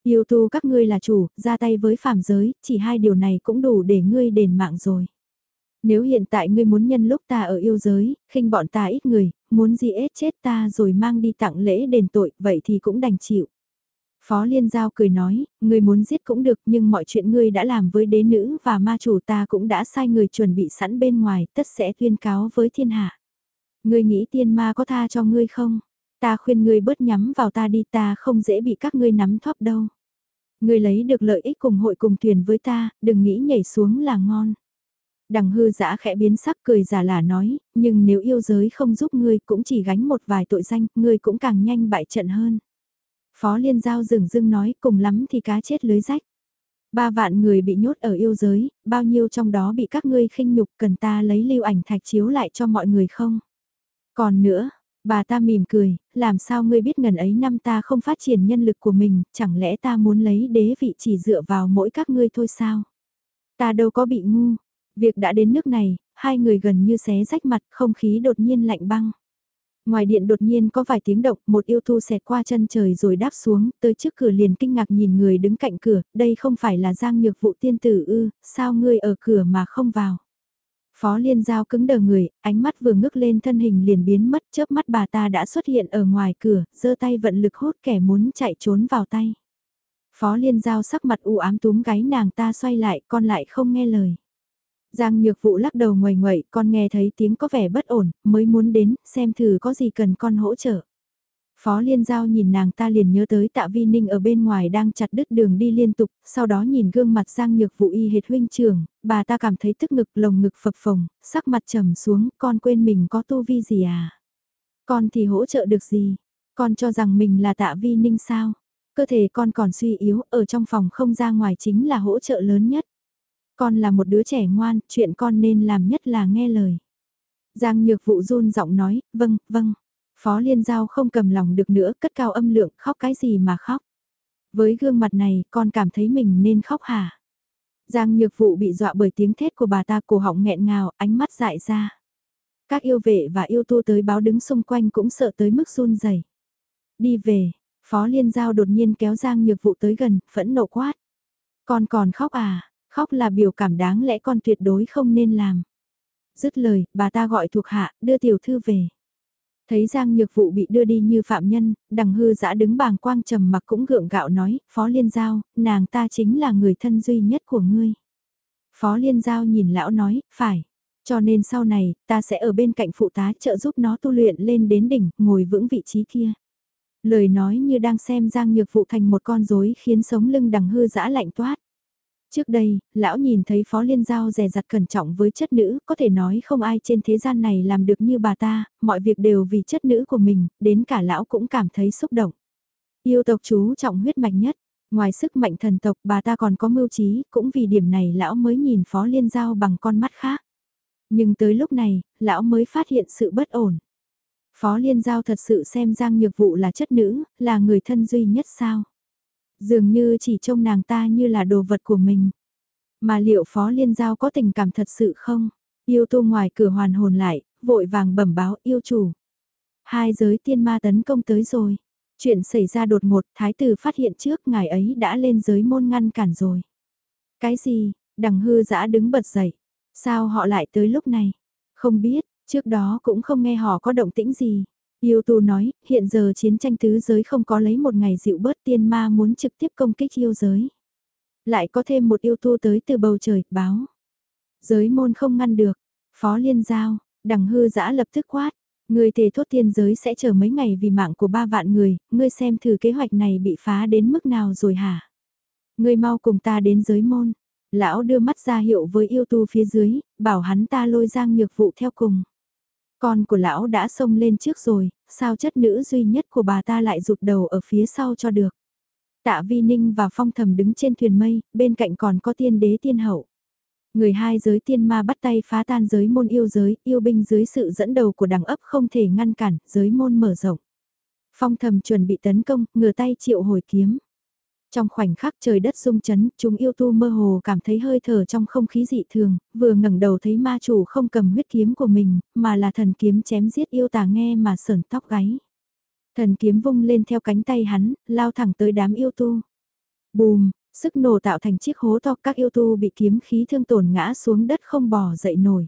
Yêu tu các ngươi là chủ, ra tay với phàm giới, chỉ hai điều này cũng đủ để ngươi đền mạng rồi. Nếu hiện tại ngươi muốn nhân lúc ta ở yêu giới, khinh bọn ta ít người, muốn gì ết chết ta rồi mang đi tặng lễ đền tội, vậy thì cũng đành chịu. Phó Liên Giao cười nói, ngươi muốn giết cũng được nhưng mọi chuyện ngươi đã làm với đế nữ và ma chủ ta cũng đã sai người chuẩn bị sẵn bên ngoài, tất sẽ tuyên cáo với thiên hạ. Ngươi nghĩ tiên ma có tha cho ngươi không? Ta khuyên ngươi bớt nhắm vào ta đi ta không dễ bị các ngươi nắm thóp đâu. Ngươi lấy được lợi ích cùng hội cùng thuyền với ta, đừng nghĩ nhảy xuống là ngon. Đằng hư giã khẽ biến sắc cười giả là nói, nhưng nếu yêu giới không giúp ngươi cũng chỉ gánh một vài tội danh, ngươi cũng càng nhanh bại trận hơn. Phó Liên Giao rừng rưng nói cùng lắm thì cá chết lưới rách. Ba vạn người bị nhốt ở yêu giới, bao nhiêu trong đó bị các ngươi khinh nhục cần ta lấy lưu ảnh thạch chiếu lại cho mọi người không? Còn nữa, bà ta mỉm cười, làm sao ngươi biết ngần ấy năm ta không phát triển nhân lực của mình, chẳng lẽ ta muốn lấy đế vị chỉ dựa vào mỗi các ngươi thôi sao? Ta đâu có bị ngu, việc đã đến nước này, hai người gần như xé rách mặt không khí đột nhiên lạnh băng. Ngoài điện đột nhiên có vài tiếng động, một yêu thu xẹt qua chân trời rồi đáp xuống, tới trước cửa liền kinh ngạc nhìn người đứng cạnh cửa, đây không phải là giang nhược vụ tiên tử ư, sao ngươi ở cửa mà không vào. Phó liên giao cứng đờ người, ánh mắt vừa ngước lên thân hình liền biến mất chớp mắt bà ta đã xuất hiện ở ngoài cửa, giơ tay vận lực hút kẻ muốn chạy trốn vào tay. Phó liên giao sắc mặt u ám túm gáy nàng ta xoay lại, con lại không nghe lời. Giang nhược vụ lắc đầu ngoài ngoậy, con nghe thấy tiếng có vẻ bất ổn, mới muốn đến, xem thử có gì cần con hỗ trợ. Phó Liên Giao nhìn nàng ta liền nhớ tới tạ vi ninh ở bên ngoài đang chặt đứt đường đi liên tục, sau đó nhìn gương mặt Giang nhược Vũ y hệt huynh trường, bà ta cảm thấy tức ngực lồng ngực phập phồng, sắc mặt trầm xuống, con quên mình có tu vi gì à? Con thì hỗ trợ được gì? Con cho rằng mình là tạ vi ninh sao? Cơ thể con còn suy yếu, ở trong phòng không ra ngoài chính là hỗ trợ lớn nhất. Con là một đứa trẻ ngoan, chuyện con nên làm nhất là nghe lời. Giang nhược vũ run giọng nói, vâng, vâng. Phó Liên Giao không cầm lòng được nữa, cất cao âm lượng, khóc cái gì mà khóc. Với gương mặt này, con cảm thấy mình nên khóc hả? Giang nhược vũ bị dọa bởi tiếng thét của bà ta cổ họng nghẹn ngào, ánh mắt dại ra. Các yêu vệ và yêu tu tới báo đứng xung quanh cũng sợ tới mức run rẩy. Đi về, Phó Liên Giao đột nhiên kéo Giang nhược vũ tới gần, phẫn nộ quát. Con còn khóc à, khóc là biểu cảm đáng lẽ con tuyệt đối không nên làm. Dứt lời, bà ta gọi thuộc hạ, đưa tiểu thư về. Thấy Giang Nhược Vụ bị đưa đi như phạm nhân, đằng hư dã đứng bàng quang trầm mặc cũng gượng gạo nói, Phó Liên Giao, nàng ta chính là người thân duy nhất của ngươi. Phó Liên Giao nhìn lão nói, phải. Cho nên sau này, ta sẽ ở bên cạnh phụ tá trợ giúp nó tu luyện lên đến đỉnh, ngồi vững vị trí kia. Lời nói như đang xem Giang Nhược Vụ thành một con rối khiến sống lưng đằng hư dã lạnh toát. Trước đây, lão nhìn thấy Phó Liên Giao rè rặt cẩn trọng với chất nữ, có thể nói không ai trên thế gian này làm được như bà ta, mọi việc đều vì chất nữ của mình, đến cả lão cũng cảm thấy xúc động. Yêu tộc chú trọng huyết mạch nhất, ngoài sức mạnh thần tộc bà ta còn có mưu trí, cũng vì điểm này lão mới nhìn Phó Liên Giao bằng con mắt khác. Nhưng tới lúc này, lão mới phát hiện sự bất ổn. Phó Liên Giao thật sự xem Giang Nhược Vụ là chất nữ, là người thân duy nhất sao? Dường như chỉ trông nàng ta như là đồ vật của mình. Mà liệu Phó Liên Giao có tình cảm thật sự không? Yêu tu ngoài cửa hoàn hồn lại, vội vàng bẩm báo yêu chủ. Hai giới tiên ma tấn công tới rồi. Chuyện xảy ra đột ngột, thái tử phát hiện trước ngài ấy đã lên giới môn ngăn cản rồi. Cái gì, đằng hư dã đứng bật dậy. Sao họ lại tới lúc này? Không biết, trước đó cũng không nghe họ có động tĩnh gì. Yêu tu nói, hiện giờ chiến tranh tứ giới không có lấy một ngày dịu bớt tiên ma muốn trực tiếp công kích yêu giới. Lại có thêm một yêu tu tới từ bầu trời, báo. Giới môn không ngăn được. Phó liên giao, đằng hư giã lập tức quát. Người thề thốt tiên giới sẽ chờ mấy ngày vì mạng của ba vạn người, ngươi xem thử kế hoạch này bị phá đến mức nào rồi hả? Ngươi mau cùng ta đến giới môn. Lão đưa mắt ra hiệu với yêu tu phía dưới, bảo hắn ta lôi giang nhược vụ theo cùng. Con của lão đã xông lên trước rồi, sao chất nữ duy nhất của bà ta lại rụt đầu ở phía sau cho được. Tạ Vi Ninh và Phong Thầm đứng trên thuyền mây, bên cạnh còn có tiên đế tiên hậu. Người hai giới tiên ma bắt tay phá tan giới môn yêu giới, yêu binh dưới sự dẫn đầu của đẳng ấp không thể ngăn cản, giới môn mở rộng. Phong thầm chuẩn bị tấn công, ngửa tay triệu hồi kiếm. Trong khoảnh khắc trời đất rung chấn, chúng yêu tu mơ hồ cảm thấy hơi thở trong không khí dị thường, vừa ngẩng đầu thấy ma chủ không cầm huyết kiếm của mình, mà là thần kiếm chém giết yêu tà nghe mà sờn tóc gáy. Thần kiếm vung lên theo cánh tay hắn, lao thẳng tới đám yêu tu. Bùm, sức nổ tạo thành chiếc hố to các yêu tu bị kiếm khí thương tổn ngã xuống đất không bò dậy nổi.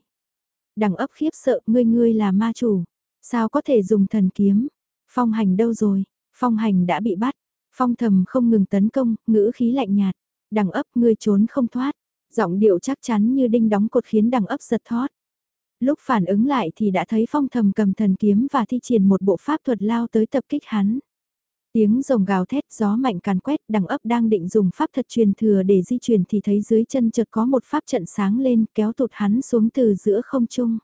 Đằng ấp khiếp sợ ngươi ngươi là ma chủ, sao có thể dùng thần kiếm, phong hành đâu rồi, phong hành đã bị bắt, Phong thầm không ngừng tấn công, ngữ khí lạnh nhạt. Đằng ấp ngươi trốn không thoát. Giọng điệu chắc chắn như đinh đóng cột khiến đằng ấp giật thoát. Lúc phản ứng lại thì đã thấy phong thầm cầm thần kiếm và thi triển một bộ pháp thuật lao tới tập kích hắn. Tiếng rồng gào thét gió mạnh càn quét đằng ấp đang định dùng pháp thuật truyền thừa để di chuyển thì thấy dưới chân chợt có một pháp trận sáng lên kéo tụt hắn xuống từ giữa không trung.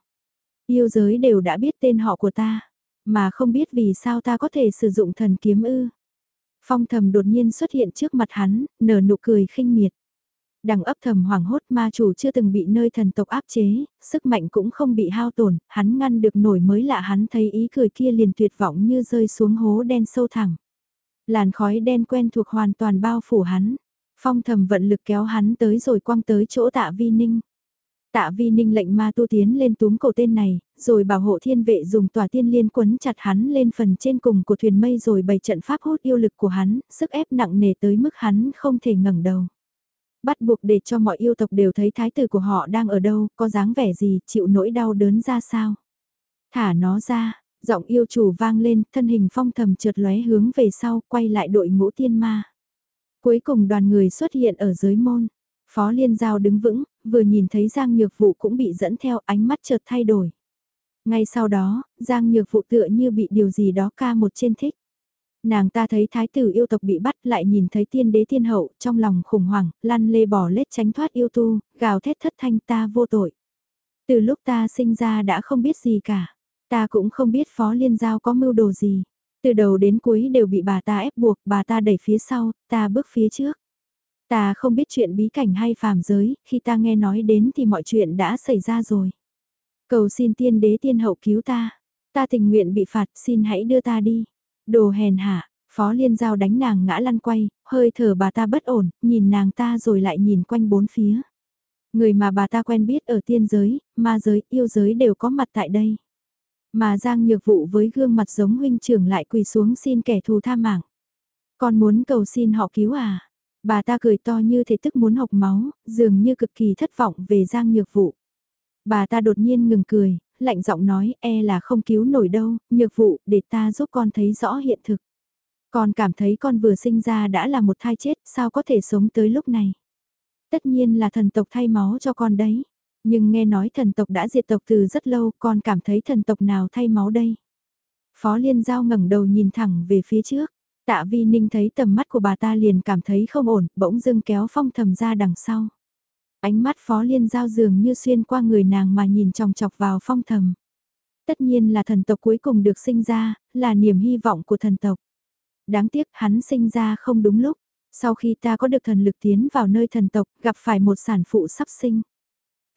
Yêu giới đều đã biết tên họ của ta, mà không biết vì sao ta có thể sử dụng thần kiếm ư. Phong thầm đột nhiên xuất hiện trước mặt hắn, nở nụ cười khinh miệt. Đằng ấp thầm hoảng hốt ma chủ chưa từng bị nơi thần tộc áp chế, sức mạnh cũng không bị hao tổn, hắn ngăn được nổi mới lạ hắn thấy ý cười kia liền tuyệt vọng như rơi xuống hố đen sâu thẳng. Làn khói đen quen thuộc hoàn toàn bao phủ hắn. Phong thầm vận lực kéo hắn tới rồi quăng tới chỗ tạ vi ninh. Tạ vi ninh lệnh ma tu tiến lên túm cổ tên này, rồi bảo hộ thiên vệ dùng tòa tiên liên quấn chặt hắn lên phần trên cùng của thuyền mây rồi bày trận pháp hút yêu lực của hắn, sức ép nặng nề tới mức hắn không thể ngẩng đầu. Bắt buộc để cho mọi yêu tộc đều thấy thái tử của họ đang ở đâu, có dáng vẻ gì, chịu nỗi đau đớn ra sao. Thả nó ra, giọng yêu chủ vang lên, thân hình phong thầm trượt lóe hướng về sau, quay lại đội ngũ tiên ma. Cuối cùng đoàn người xuất hiện ở dưới môn. Phó Liên Giao đứng vững, vừa nhìn thấy Giang Nhược Vụ cũng bị dẫn theo ánh mắt chợt thay đổi. Ngay sau đó, Giang Nhược Vụ tựa như bị điều gì đó ca một trên thích. Nàng ta thấy thái tử yêu tộc bị bắt lại nhìn thấy tiên đế tiên hậu trong lòng khủng hoảng, lăn lê bỏ lết tránh thoát yêu tu, gào thét thất thanh ta vô tội. Từ lúc ta sinh ra đã không biết gì cả, ta cũng không biết phó liên giao có mưu đồ gì. Từ đầu đến cuối đều bị bà ta ép buộc, bà ta đẩy phía sau, ta bước phía trước. Ta không biết chuyện bí cảnh hay phàm giới, khi ta nghe nói đến thì mọi chuyện đã xảy ra rồi. Cầu xin tiên đế tiên hậu cứu ta. Ta tình nguyện bị phạt, xin hãy đưa ta đi. Đồ hèn hạ, Phó Liên Giao đánh nàng ngã lăn quay, hơi thở bà ta bất ổn, nhìn nàng ta rồi lại nhìn quanh bốn phía. Người mà bà ta quen biết ở tiên giới, ma giới, yêu giới đều có mặt tại đây. Mà Giang Nhược Vụ với gương mặt giống huynh trưởng lại quỳ xuống xin kẻ thù tha mạng. Con muốn cầu xin họ cứu à? Bà ta cười to như thể tức muốn học máu, dường như cực kỳ thất vọng về Giang Nhược Vụ. Bà ta đột nhiên ngừng cười, lạnh giọng nói e là không cứu nổi đâu, Nhược Vụ để ta giúp con thấy rõ hiện thực. Con cảm thấy con vừa sinh ra đã là một thai chết, sao có thể sống tới lúc này? Tất nhiên là thần tộc thay máu cho con đấy. Nhưng nghe nói thần tộc đã diệt tộc từ rất lâu, con cảm thấy thần tộc nào thay máu đây? Phó Liên Giao ngẩng đầu nhìn thẳng về phía trước. Tạ Vi Ninh thấy tầm mắt của bà ta liền cảm thấy không ổn, bỗng dưng kéo phong thầm ra đằng sau. Ánh mắt Phó Liên Giao dường như xuyên qua người nàng mà nhìn chòng chọc vào phong thầm. Tất nhiên là thần tộc cuối cùng được sinh ra, là niềm hy vọng của thần tộc. Đáng tiếc hắn sinh ra không đúng lúc. Sau khi ta có được thần lực tiến vào nơi thần tộc, gặp phải một sản phụ sắp sinh.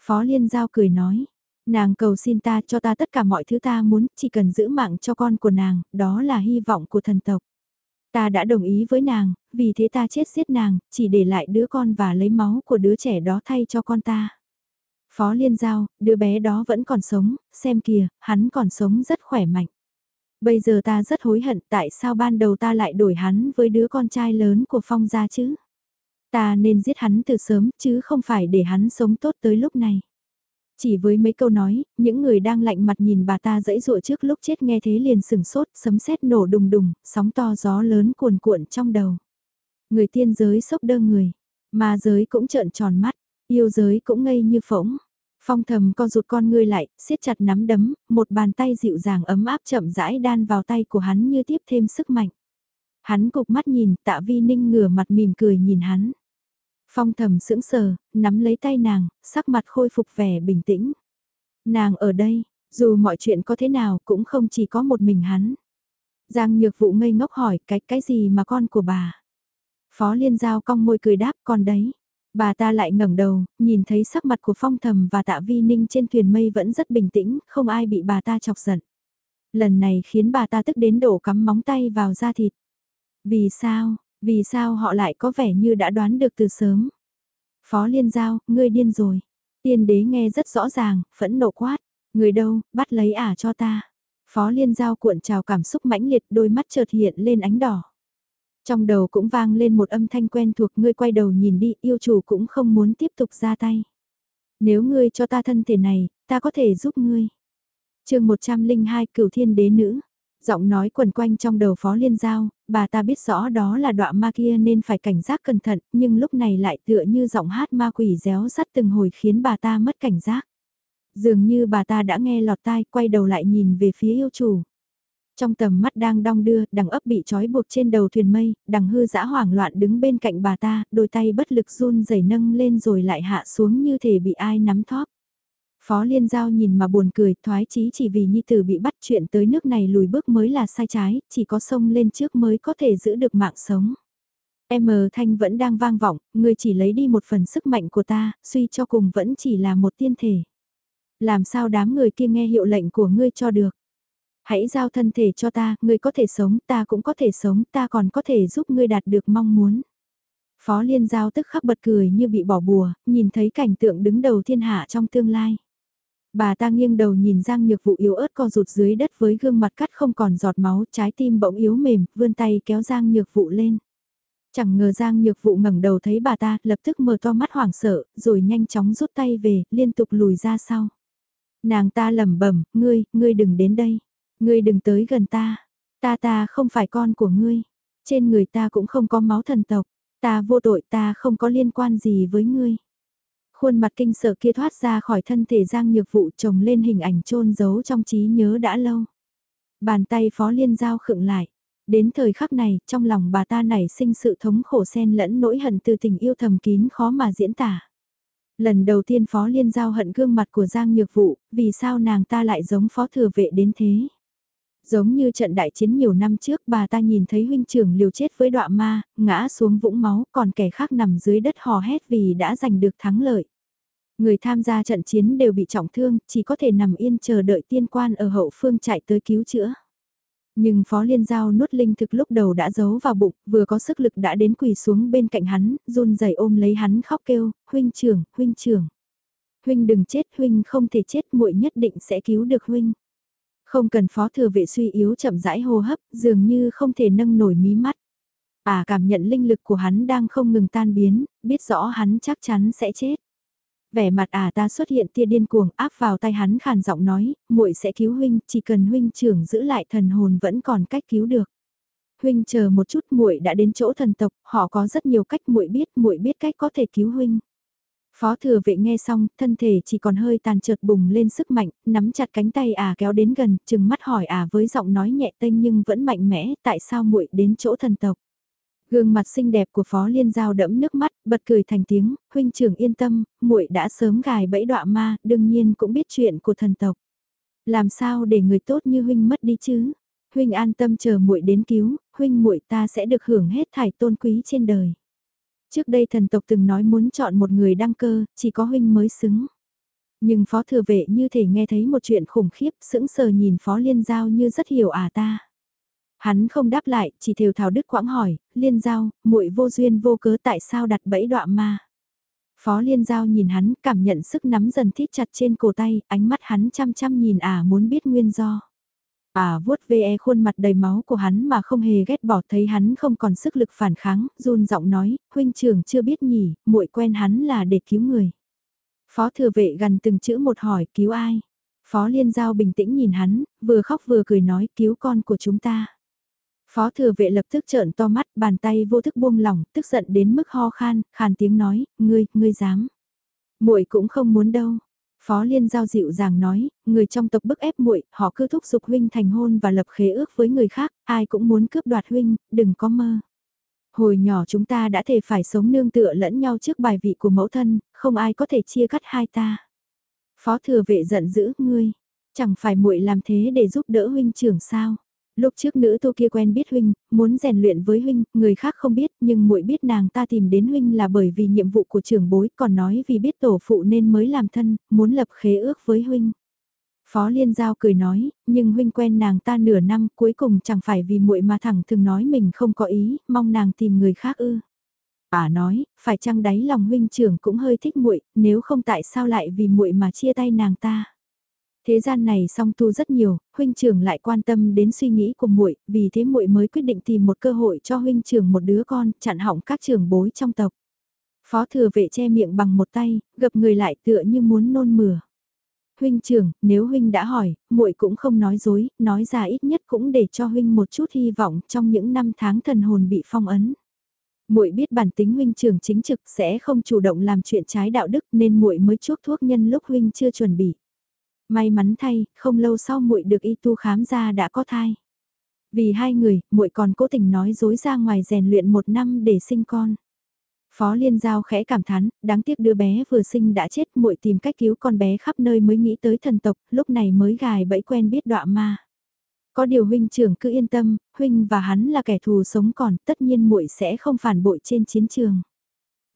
Phó Liên Giao cười nói, nàng cầu xin ta cho ta tất cả mọi thứ ta muốn, chỉ cần giữ mạng cho con của nàng, đó là hy vọng của thần tộc. Ta đã đồng ý với nàng, vì thế ta chết giết nàng, chỉ để lại đứa con và lấy máu của đứa trẻ đó thay cho con ta. Phó Liên Giao, đứa bé đó vẫn còn sống, xem kìa, hắn còn sống rất khỏe mạnh. Bây giờ ta rất hối hận tại sao ban đầu ta lại đổi hắn với đứa con trai lớn của Phong gia chứ. Ta nên giết hắn từ sớm chứ không phải để hắn sống tốt tới lúc này. Chỉ với mấy câu nói, những người đang lạnh mặt nhìn bà ta dẫy dụa trước lúc chết nghe thế liền sừng sốt, sấm sét nổ đùng đùng, sóng to gió lớn cuồn cuộn trong đầu. Người tiên giới sốc đơ người, mà giới cũng trợn tròn mắt, yêu giới cũng ngây như phỗng. Phong thầm co rụt con ngươi lại, siết chặt nắm đấm, một bàn tay dịu dàng ấm áp chậm rãi đan vào tay của hắn như tiếp thêm sức mạnh. Hắn cục mắt nhìn, tạ vi ninh ngửa mặt mỉm cười nhìn hắn. Phong thầm sững sờ, nắm lấy tay nàng, sắc mặt khôi phục vẻ bình tĩnh. Nàng ở đây, dù mọi chuyện có thế nào cũng không chỉ có một mình hắn. Giang nhược vụ ngây ngốc hỏi cái cái gì mà con của bà. Phó liên giao cong môi cười đáp con đấy. Bà ta lại ngẩng đầu, nhìn thấy sắc mặt của phong thầm và tạ vi ninh trên thuyền mây vẫn rất bình tĩnh, không ai bị bà ta chọc giận. Lần này khiến bà ta tức đến đổ cắm móng tay vào da thịt. Vì sao, vì sao họ lại có vẻ như đã đoán được từ sớm? Phó Liên Giao, ngươi điên rồi. Tiên đế nghe rất rõ ràng, phẫn nộ quát. Người đâu, bắt lấy ả cho ta. Phó Liên Giao cuộn trào cảm xúc mãnh liệt đôi mắt chợt hiện lên ánh đỏ. Trong đầu cũng vang lên một âm thanh quen thuộc ngươi quay đầu nhìn đi, yêu chủ cũng không muốn tiếp tục ra tay. Nếu ngươi cho ta thân thể này, ta có thể giúp ngươi. chương 102 cửu thiên đế nữ. Giọng nói quần quanh trong đầu phó liên giao, bà ta biết rõ đó là đọa ma kia nên phải cảnh giác cẩn thận, nhưng lúc này lại tựa như giọng hát ma quỷ réo sắt từng hồi khiến bà ta mất cảnh giác. Dường như bà ta đã nghe lọt tai quay đầu lại nhìn về phía yêu chủ. Trong tầm mắt đang đong đưa, đằng ấp bị trói buộc trên đầu thuyền mây, đằng hư dã hoảng loạn đứng bên cạnh bà ta, đôi tay bất lực run rẩy nâng lên rồi lại hạ xuống như thể bị ai nắm thóp. Phó Liên Giao nhìn mà buồn cười, thoái chí chỉ vì Nhi Tử bị bắt chuyện tới nước này lùi bước mới là sai trái, chỉ có sông lên trước mới có thể giữ được mạng sống. M Thanh vẫn đang vang vọng, người chỉ lấy đi một phần sức mạnh của ta, suy cho cùng vẫn chỉ là một tiên thể. Làm sao đám người kia nghe hiệu lệnh của ngươi cho được? Hãy giao thân thể cho ta, ngươi có thể sống, ta cũng có thể sống, ta còn có thể giúp ngươi đạt được mong muốn. Phó Liên Giao tức khắc bật cười như bị bỏ bùa, nhìn thấy cảnh tượng đứng đầu thiên hạ trong tương lai. Bà ta nghiêng đầu nhìn Giang Nhược vũ yếu ớt co rụt dưới đất với gương mặt cắt không còn giọt máu, trái tim bỗng yếu mềm, vươn tay kéo Giang Nhược vũ lên. Chẳng ngờ Giang Nhược vũ ngẩng đầu thấy bà ta, lập tức mở to mắt hoảng sợ, rồi nhanh chóng rút tay về, liên tục lùi ra sau. Nàng ta lẩm bẩm, ngươi, ngươi đừng đến đây, ngươi đừng tới gần ta, ta ta không phải con của ngươi, trên người ta cũng không có máu thần tộc, ta vô tội ta không có liên quan gì với ngươi khuôn mặt kinh sợ kia thoát ra khỏi thân thể Giang Nhược Vụ trồng lên hình ảnh trôn giấu trong trí nhớ đã lâu. Bàn tay Phó Liên Giao khựng lại. Đến thời khắc này, trong lòng bà ta nảy sinh sự thống khổ xen lẫn nỗi hận từ tình yêu thầm kín khó mà diễn tả. Lần đầu tiên Phó Liên Giao hận gương mặt của Giang Nhược Vụ, vì sao nàng ta lại giống Phó Thừa Vệ đến thế? Giống như trận đại chiến nhiều năm trước bà ta nhìn thấy huynh trưởng liều chết với đọa ma, ngã xuống vũng máu còn kẻ khác nằm dưới đất hò hét vì đã giành được thắng lợi. Người tham gia trận chiến đều bị trọng thương, chỉ có thể nằm yên chờ đợi tiên quan ở hậu phương chạy tới cứu chữa. Nhưng Phó Liên Giao nuốt linh thực lúc đầu đã giấu vào bụng, vừa có sức lực đã đến quỳ xuống bên cạnh hắn, run rẩy ôm lấy hắn khóc kêu, huynh trưởng, huynh trưởng. Huynh đừng chết, huynh không thể chết, muội nhất định sẽ cứu được huynh. Không cần phó thừa vệ suy yếu chậm rãi hô hấp, dường như không thể nâng nổi mí mắt. À cảm nhận linh lực của hắn đang không ngừng tan biến, biết rõ hắn chắc chắn sẽ chết. Vẻ mặt à ta xuất hiện tia điên cuồng áp vào tay hắn khàn giọng nói, muội sẽ cứu huynh, chỉ cần huynh trưởng giữ lại thần hồn vẫn còn cách cứu được. Huynh chờ một chút muội đã đến chỗ thần tộc, họ có rất nhiều cách muội biết, muội biết cách có thể cứu huynh. Phó thừa vệ nghe xong, thân thể chỉ còn hơi tàn trượt bùng lên sức mạnh, nắm chặt cánh tay à kéo đến gần, chừng mắt hỏi à với giọng nói nhẹ tênh nhưng vẫn mạnh mẽ, tại sao muội đến chỗ thần tộc. Gương mặt xinh đẹp của Phó Liên Giao đẫm nước mắt, bật cười thành tiếng, huynh trưởng yên tâm, muội đã sớm gài bẫy đọa ma, đương nhiên cũng biết chuyện của thần tộc. Làm sao để người tốt như huynh mất đi chứ? Huynh an tâm chờ muội đến cứu, huynh muội ta sẽ được hưởng hết thải tôn quý trên đời. Trước đây thần tộc từng nói muốn chọn một người đăng cơ, chỉ có huynh mới xứng. Nhưng phó thừa vệ như thể nghe thấy một chuyện khủng khiếp, sững sờ nhìn phó liên giao như rất hiểu à ta. Hắn không đáp lại, chỉ thều thảo đức quãng hỏi, liên giao, muội vô duyên vô cớ tại sao đặt bẫy đọa ma. Phó liên giao nhìn hắn, cảm nhận sức nắm dần thít chặt trên cổ tay, ánh mắt hắn chăm chăm nhìn à muốn biết nguyên do. À vuốt ve khuôn mặt đầy máu của hắn mà không hề ghét bỏ thấy hắn không còn sức lực phản kháng, run giọng nói, huynh trưởng chưa biết nhỉ, muội quen hắn là để cứu người. Phó thừa vệ gần từng chữ một hỏi cứu ai. Phó liên giao bình tĩnh nhìn hắn, vừa khóc vừa cười nói cứu con của chúng ta. Phó thừa vệ lập tức trợn to mắt, bàn tay vô thức buông lỏng, tức giận đến mức ho khan, khàn tiếng nói, ngươi, ngươi dám. muội cũng không muốn đâu. Phó Liên Giao dịu dàng nói, người trong tộc bức ép muội, họ cứ thúc giục huynh thành hôn và lập khế ước với người khác, ai cũng muốn cướp đoạt huynh, đừng có mơ. Hồi nhỏ chúng ta đã thể phải sống nương tựa lẫn nhau trước bài vị của mẫu thân, không ai có thể chia cắt hai ta. Phó thừa vệ giận dữ, ngươi, chẳng phải muội làm thế để giúp đỡ huynh trưởng sao? Lúc trước nữ tu kia quen biết huynh, muốn rèn luyện với huynh, người khác không biết, nhưng muội biết nàng ta tìm đến huynh là bởi vì nhiệm vụ của trưởng bối, còn nói vì biết tổ phụ nên mới làm thân, muốn lập khế ước với huynh. Phó Liên Giao cười nói, nhưng huynh quen nàng ta nửa năm, cuối cùng chẳng phải vì muội mà thẳng thường nói mình không có ý, mong nàng tìm người khác ư. À nói, phải chăng đáy lòng huynh trưởng cũng hơi thích muội, nếu không tại sao lại vì muội mà chia tay nàng ta. Thế gian này song tu rất nhiều, huynh trưởng lại quan tâm đến suy nghĩ của muội, vì thế muội mới quyết định tìm một cơ hội cho huynh trưởng một đứa con, chặn hỏng các trưởng bối trong tộc. Phó thừa vệ che miệng bằng một tay, gập người lại tựa như muốn nôn mửa. Huynh trưởng, nếu huynh đã hỏi, muội cũng không nói dối, nói ra ít nhất cũng để cho huynh một chút hy vọng trong những năm tháng thần hồn bị phong ấn. Muội biết bản tính huynh trưởng chính trực sẽ không chủ động làm chuyện trái đạo đức nên muội mới chuốc thuốc nhân lúc huynh chưa chuẩn bị. May mắn thay, không lâu sau muội được y tu khám ra đã có thai. Vì hai người, muội còn cố tình nói dối ra ngoài rèn luyện một năm để sinh con. Phó Liên Giao khẽ cảm thán, đáng tiếc đứa bé vừa sinh đã chết, muội tìm cách cứu con bé khắp nơi mới nghĩ tới thần tộc, lúc này mới gài bẫy quen biết đọa ma. Có điều huynh trưởng cứ yên tâm, huynh và hắn là kẻ thù sống còn, tất nhiên muội sẽ không phản bội trên chiến trường.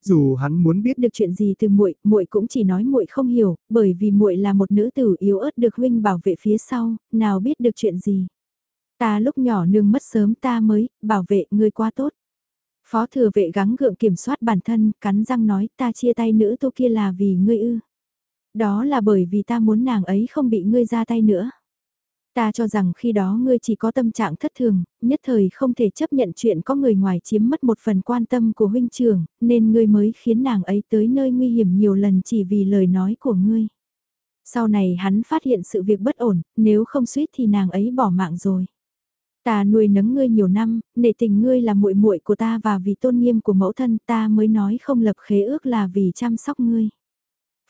Dù hắn muốn biết được chuyện gì từ muội, muội cũng chỉ nói muội không hiểu, bởi vì muội là một nữ tử yếu ớt được huynh bảo vệ phía sau, nào biết được chuyện gì. Ta lúc nhỏ nương mất sớm ta mới, bảo vệ ngươi quá tốt. Phó thừa vệ gắng gượng kiểm soát bản thân, cắn răng nói ta chia tay nữ tu kia là vì ngươi ư. Đó là bởi vì ta muốn nàng ấy không bị ngươi ra tay nữa. Ta cho rằng khi đó ngươi chỉ có tâm trạng thất thường, nhất thời không thể chấp nhận chuyện có người ngoài chiếm mất một phần quan tâm của huynh trưởng, nên ngươi mới khiến nàng ấy tới nơi nguy hiểm nhiều lần chỉ vì lời nói của ngươi. Sau này hắn phát hiện sự việc bất ổn, nếu không suýt thì nàng ấy bỏ mạng rồi. Ta nuôi nấng ngươi nhiều năm, nể tình ngươi là muội muội của ta và vì tôn nghiêm của mẫu thân ta mới nói không lập khế ước là vì chăm sóc ngươi.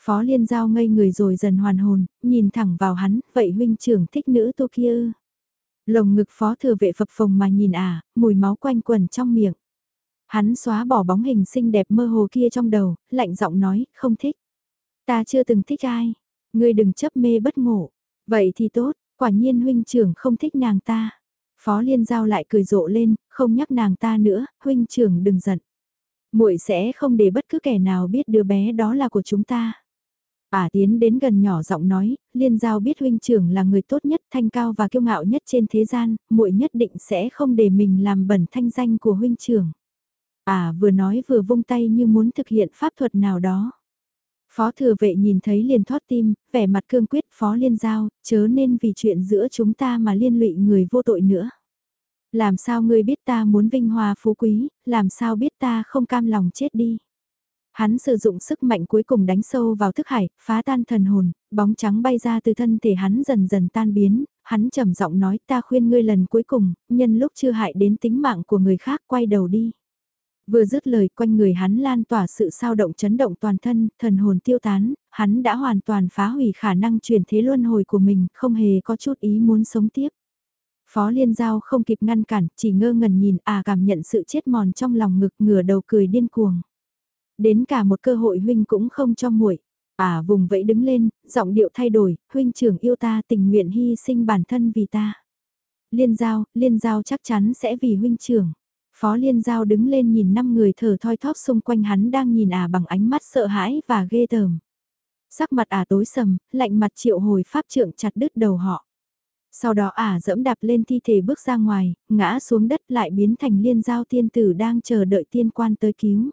Phó Liên Giao ngây người rồi dần hoàn hồn, nhìn thẳng vào hắn, vậy huynh trưởng thích nữ tô kia ư. Lồng ngực phó thừa vệ phập phồng mà nhìn à, mùi máu quanh quần trong miệng. Hắn xóa bỏ bóng hình xinh đẹp mơ hồ kia trong đầu, lạnh giọng nói, không thích. Ta chưa từng thích ai, ngươi đừng chấp mê bất ngộ. Vậy thì tốt, quả nhiên huynh trưởng không thích nàng ta. Phó Liên Giao lại cười rộ lên, không nhắc nàng ta nữa, huynh trưởng đừng giận. muội sẽ không để bất cứ kẻ nào biết đứa bé đó là của chúng ta. Ả tiến đến gần nhỏ giọng nói, liên giao biết huynh trưởng là người tốt nhất, thanh cao và kiêu ngạo nhất trên thế gian, muội nhất định sẽ không để mình làm bẩn thanh danh của huynh trưởng. Ả vừa nói vừa vung tay như muốn thực hiện pháp thuật nào đó. Phó thừa vệ nhìn thấy liền thoát tim, vẻ mặt cương quyết phó liên giao, chớ nên vì chuyện giữa chúng ta mà liên lụy người vô tội nữa. Làm sao ngươi biết ta muốn vinh hoa phú quý, làm sao biết ta không cam lòng chết đi. Hắn sử dụng sức mạnh cuối cùng đánh sâu vào thức hải, phá tan thần hồn, bóng trắng bay ra từ thân thể hắn dần dần tan biến, hắn trầm giọng nói ta khuyên ngươi lần cuối cùng, nhân lúc chưa hại đến tính mạng của người khác quay đầu đi. Vừa dứt lời quanh người hắn lan tỏa sự sao động chấn động toàn thân, thần hồn tiêu tán, hắn đã hoàn toàn phá hủy khả năng chuyển thế luân hồi của mình, không hề có chút ý muốn sống tiếp. Phó Liên Giao không kịp ngăn cản, chỉ ngơ ngẩn nhìn à cảm nhận sự chết mòn trong lòng ngực ngửa đầu cười điên cuồng. Đến cả một cơ hội huynh cũng không cho muội. À vùng vẫy đứng lên, giọng điệu thay đổi, huynh trưởng yêu ta tình nguyện hy sinh bản thân vì ta. Liên Giao, Liên Giao chắc chắn sẽ vì huynh trưởng. Phó Liên Giao đứng lên nhìn năm người thở thoi thóp xung quanh hắn đang nhìn à bằng ánh mắt sợ hãi và ghê tởm. Sắc mặt à tối sầm, lạnh mặt triệu hồi pháp trượng chặt đứt đầu họ. Sau đó ả à dẫm đạp lên thi thể bước ra ngoài, ngã xuống đất lại biến thành liên giao tiên tử đang chờ đợi tiên quan tới cứu.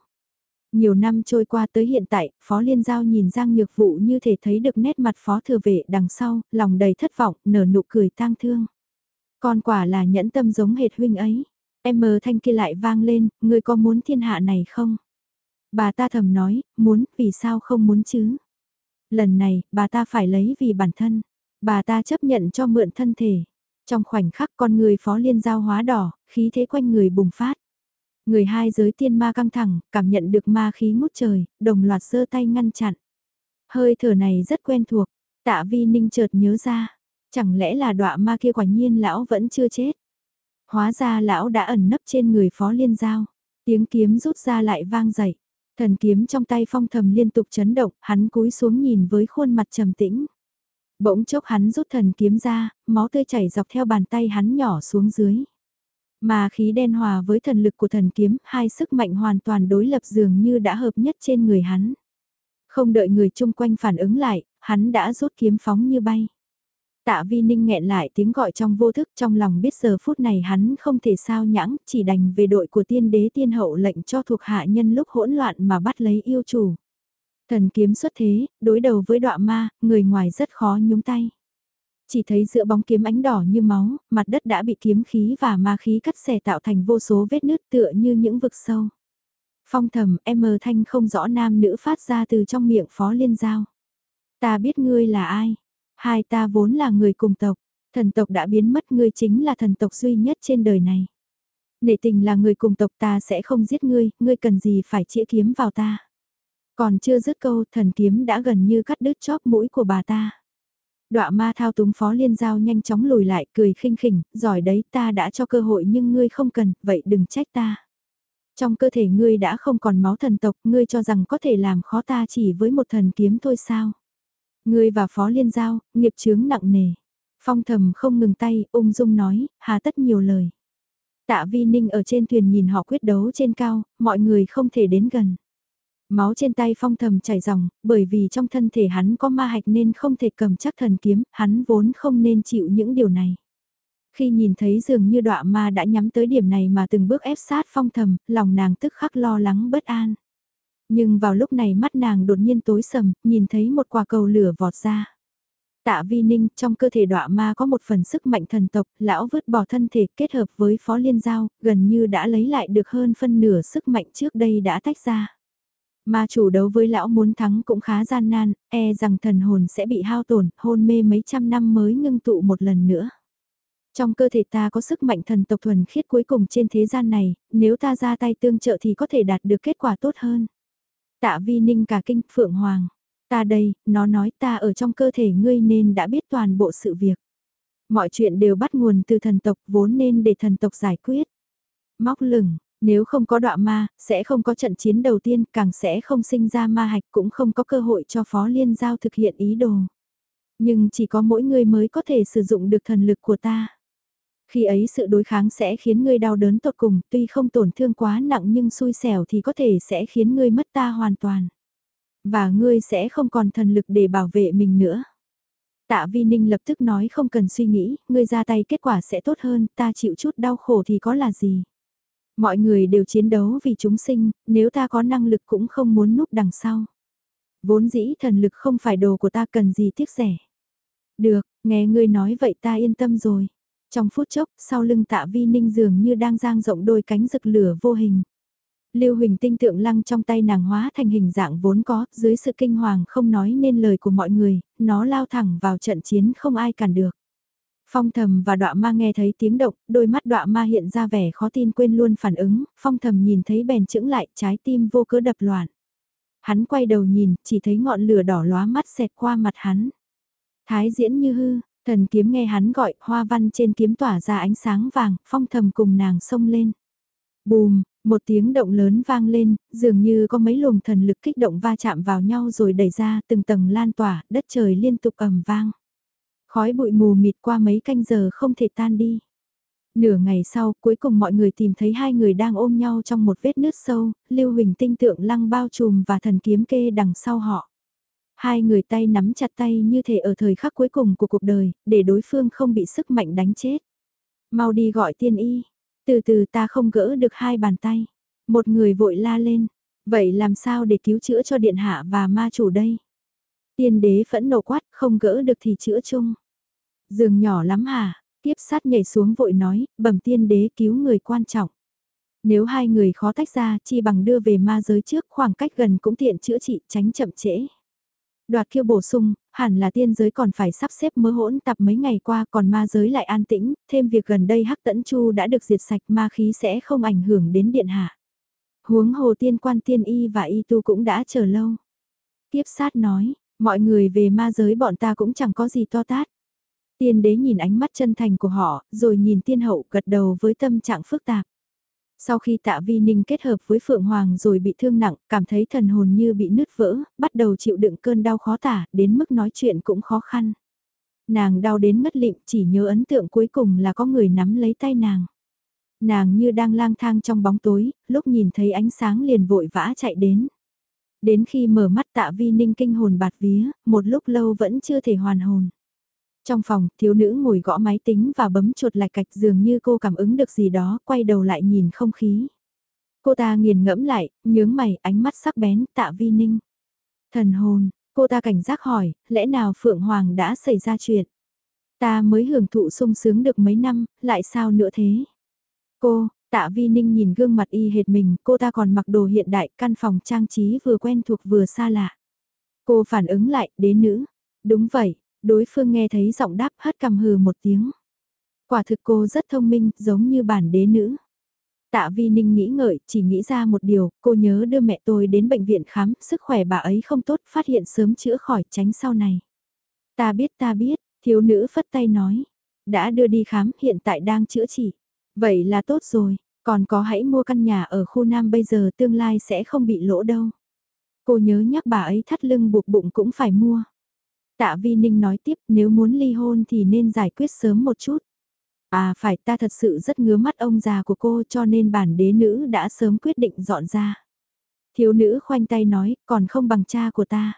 Nhiều năm trôi qua tới hiện tại, Phó Liên Giao nhìn Giang Nhược Vụ như thể thấy được nét mặt Phó Thừa Vệ đằng sau, lòng đầy thất vọng, nở nụ cười tang thương. Con quả là nhẫn tâm giống hệt huynh ấy. Em mờ thanh kia lại vang lên, người có muốn thiên hạ này không? Bà ta thầm nói, muốn, vì sao không muốn chứ? Lần này, bà ta phải lấy vì bản thân. Bà ta chấp nhận cho mượn thân thể. Trong khoảnh khắc con người phó liên giao hóa đỏ, khí thế quanh người bùng phát. Người hai giới tiên ma căng thẳng, cảm nhận được ma khí ngút trời, đồng loạt giơ tay ngăn chặn. Hơi thở này rất quen thuộc, tạ vi ninh chợt nhớ ra. Chẳng lẽ là đọa ma kia quả nhiên lão vẫn chưa chết. Hóa ra lão đã ẩn nấp trên người phó liên giao. Tiếng kiếm rút ra lại vang dậy. Thần kiếm trong tay phong thầm liên tục chấn động, hắn cúi xuống nhìn với khuôn mặt trầm tĩnh. Bỗng chốc hắn rút thần kiếm ra, máu tươi chảy dọc theo bàn tay hắn nhỏ xuống dưới. Mà khí đen hòa với thần lực của thần kiếm, hai sức mạnh hoàn toàn đối lập dường như đã hợp nhất trên người hắn. Không đợi người chung quanh phản ứng lại, hắn đã rút kiếm phóng như bay. Tạ Vi Ninh nghẹn lại tiếng gọi trong vô thức trong lòng biết giờ phút này hắn không thể sao nhãng, chỉ đành về đội của tiên đế tiên hậu lệnh cho thuộc hạ nhân lúc hỗn loạn mà bắt lấy yêu chủ. Thần kiếm xuất thế, đối đầu với đọa ma, người ngoài rất khó nhúng tay. Chỉ thấy giữa bóng kiếm ánh đỏ như máu, mặt đất đã bị kiếm khí và ma khí cắt xẻ tạo thành vô số vết nứt tựa như những vực sâu. Phong thầm em mơ thanh không rõ nam nữ phát ra từ trong miệng phó liên giao. Ta biết ngươi là ai? Hai ta vốn là người cùng tộc. Thần tộc đã biến mất ngươi chính là thần tộc duy nhất trên đời này. Nể tình là người cùng tộc ta sẽ không giết ngươi, ngươi cần gì phải chĩa kiếm vào ta. Còn chưa dứt câu thần kiếm đã gần như cắt đứt chóp mũi của bà ta. Đọa ma thao túng phó liên giao nhanh chóng lùi lại cười khinh khỉnh, giỏi đấy ta đã cho cơ hội nhưng ngươi không cần, vậy đừng trách ta. Trong cơ thể ngươi đã không còn máu thần tộc, ngươi cho rằng có thể làm khó ta chỉ với một thần kiếm thôi sao. Ngươi và phó liên giao, nghiệp chướng nặng nề. Phong thầm không ngừng tay, ung dung nói, hà tất nhiều lời. Tạ vi ninh ở trên thuyền nhìn họ quyết đấu trên cao, mọi người không thể đến gần. Máu trên tay phong thầm chảy ròng, bởi vì trong thân thể hắn có ma hạch nên không thể cầm chắc thần kiếm, hắn vốn không nên chịu những điều này. Khi nhìn thấy dường như đọa ma đã nhắm tới điểm này mà từng bước ép sát phong thầm, lòng nàng tức khắc lo lắng bất an. Nhưng vào lúc này mắt nàng đột nhiên tối sầm, nhìn thấy một quả cầu lửa vọt ra. Tạ vi ninh trong cơ thể đọa ma có một phần sức mạnh thần tộc, lão vứt bỏ thân thể kết hợp với phó liên giao, gần như đã lấy lại được hơn phân nửa sức mạnh trước đây đã tách ra. Ma chủ đấu với lão muốn thắng cũng khá gian nan, e rằng thần hồn sẽ bị hao tổn, hôn mê mấy trăm năm mới ngưng tụ một lần nữa. Trong cơ thể ta có sức mạnh thần tộc thuần khiết cuối cùng trên thế gian này, nếu ta ra tay tương trợ thì có thể đạt được kết quả tốt hơn. Tạ vi ninh cả kinh phượng hoàng. Ta đây, nó nói ta ở trong cơ thể ngươi nên đã biết toàn bộ sự việc. Mọi chuyện đều bắt nguồn từ thần tộc vốn nên để thần tộc giải quyết. Móc lửng, nếu không có đọa ma, sẽ không có trận chiến đầu tiên, càng sẽ không sinh ra ma hạch cũng không có cơ hội cho Phó Liên Giao thực hiện ý đồ. Nhưng chỉ có mỗi người mới có thể sử dụng được thần lực của ta. Khi ấy sự đối kháng sẽ khiến ngươi đau đớn tột cùng, tuy không tổn thương quá nặng nhưng xui xẻo thì có thể sẽ khiến ngươi mất ta hoàn toàn. Và ngươi sẽ không còn thần lực để bảo vệ mình nữa. Tạ Vi Ninh lập tức nói không cần suy nghĩ, ngươi ra tay kết quả sẽ tốt hơn, ta chịu chút đau khổ thì có là gì. Mọi người đều chiến đấu vì chúng sinh, nếu ta có năng lực cũng không muốn núp đằng sau. Vốn dĩ thần lực không phải đồ của ta cần gì tiếc rẻ. Được, nghe ngươi nói vậy ta yên tâm rồi. Trong phút chốc, sau lưng tạ vi ninh dường như đang giang rộng đôi cánh rực lửa vô hình. Lưu Huỳnh tinh tượng lăng trong tay nàng hóa thành hình dạng vốn có, dưới sự kinh hoàng không nói nên lời của mọi người, nó lao thẳng vào trận chiến không ai cản được. Phong thầm và đọa ma nghe thấy tiếng động, đôi mắt đọa ma hiện ra vẻ khó tin quên luôn phản ứng, phong thầm nhìn thấy bèn chững lại trái tim vô cớ đập loạn. Hắn quay đầu nhìn, chỉ thấy ngọn lửa đỏ lóa mắt xẹt qua mặt hắn. Thái diễn như hư, thần kiếm nghe hắn gọi, hoa văn trên kiếm tỏa ra ánh sáng vàng, phong thầm cùng nàng xông lên. Bùm, một tiếng động lớn vang lên, dường như có mấy luồng thần lực kích động va chạm vào nhau rồi đẩy ra từng tầng lan tỏa, đất trời liên tục ầm vang. Khói bụi mù mịt qua mấy canh giờ không thể tan đi. Nửa ngày sau, cuối cùng mọi người tìm thấy hai người đang ôm nhau trong một vết nước sâu, lưu huỳnh tinh tượng lăng bao trùm và thần kiếm kê đằng sau họ. Hai người tay nắm chặt tay như thể ở thời khắc cuối cùng của cuộc đời, để đối phương không bị sức mạnh đánh chết. Mau đi gọi tiên y, từ từ ta không gỡ được hai bàn tay. Một người vội la lên, vậy làm sao để cứu chữa cho điện hạ và ma chủ đây? Tiên đế phẫn nộ quát, không gỡ được thì chữa chung. Giường nhỏ lắm hả? Tiếp sát nhảy xuống vội nói, bẩm tiên đế cứu người quan trọng. Nếu hai người khó tách ra, chi bằng đưa về ma giới trước khoảng cách gần cũng tiện chữa trị, tránh chậm trễ. Đoạt kiêu bổ sung, hẳn là tiên giới còn phải sắp xếp mớ hỗn tập mấy ngày qua còn ma giới lại an tĩnh, thêm việc gần đây hắc tẫn chu đã được diệt sạch ma khí sẽ không ảnh hưởng đến điện hạ. Huống hồ tiên quan tiên y và y tu cũng đã chờ lâu. Tiếp sát nói, mọi người về ma giới bọn ta cũng chẳng có gì to tát. Tiên đế nhìn ánh mắt chân thành của họ, rồi nhìn tiên hậu gật đầu với tâm trạng phức tạp. Sau khi tạ vi ninh kết hợp với Phượng Hoàng rồi bị thương nặng, cảm thấy thần hồn như bị nứt vỡ, bắt đầu chịu đựng cơn đau khó tả, đến mức nói chuyện cũng khó khăn. Nàng đau đến ngất lịm chỉ nhớ ấn tượng cuối cùng là có người nắm lấy tay nàng. Nàng như đang lang thang trong bóng tối, lúc nhìn thấy ánh sáng liền vội vã chạy đến. Đến khi mở mắt tạ vi ninh kinh hồn bạt vía, một lúc lâu vẫn chưa thể hoàn hồn. Trong phòng, thiếu nữ ngồi gõ máy tính và bấm chuột lại cạch dường như cô cảm ứng được gì đó, quay đầu lại nhìn không khí. Cô ta nghiền ngẫm lại, nhướng mày, ánh mắt sắc bén, tạ vi ninh. Thần hồn, cô ta cảnh giác hỏi, lẽ nào Phượng Hoàng đã xảy ra chuyện? Ta mới hưởng thụ sung sướng được mấy năm, lại sao nữa thế? Cô, tạ vi ninh nhìn gương mặt y hệt mình, cô ta còn mặc đồ hiện đại, căn phòng trang trí vừa quen thuộc vừa xa lạ. Cô phản ứng lại, đế nữ. Đúng vậy, Đối phương nghe thấy giọng đáp hất cầm hừ một tiếng. Quả thực cô rất thông minh, giống như bản đế nữ. Tạ Vi Ninh nghĩ ngợi, chỉ nghĩ ra một điều, cô nhớ đưa mẹ tôi đến bệnh viện khám, sức khỏe bà ấy không tốt, phát hiện sớm chữa khỏi tránh sau này. Ta biết ta biết, thiếu nữ phất tay nói. Đã đưa đi khám, hiện tại đang chữa trị. Vậy là tốt rồi, còn có hãy mua căn nhà ở khu Nam bây giờ tương lai sẽ không bị lỗ đâu. Cô nhớ nhắc bà ấy thắt lưng buộc bụng cũng phải mua. Tạ Vi Ninh nói tiếp nếu muốn ly hôn thì nên giải quyết sớm một chút. À phải ta thật sự rất ngứa mắt ông già của cô cho nên bản đế nữ đã sớm quyết định dọn ra. Thiếu nữ khoanh tay nói còn không bằng cha của ta.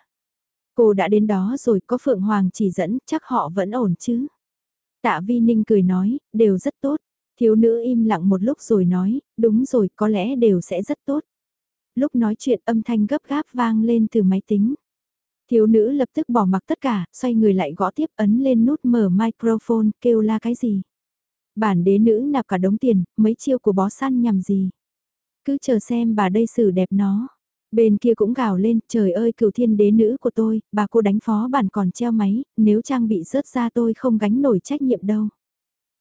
Cô đã đến đó rồi có Phượng Hoàng chỉ dẫn chắc họ vẫn ổn chứ. Tạ Vi Ninh cười nói đều rất tốt. Thiếu nữ im lặng một lúc rồi nói đúng rồi có lẽ đều sẽ rất tốt. Lúc nói chuyện âm thanh gấp gáp vang lên từ máy tính. Thiếu nữ lập tức bỏ mặc tất cả, xoay người lại gõ tiếp ấn lên nút mở microphone, kêu la cái gì. Bản đế nữ nạp cả đống tiền, mấy chiêu của bó săn nhằm gì. Cứ chờ xem bà đây xử đẹp nó. Bên kia cũng gào lên, trời ơi cửu thiên đế nữ của tôi, bà cô đánh phó bản còn treo máy, nếu trang bị rớt ra tôi không gánh nổi trách nhiệm đâu.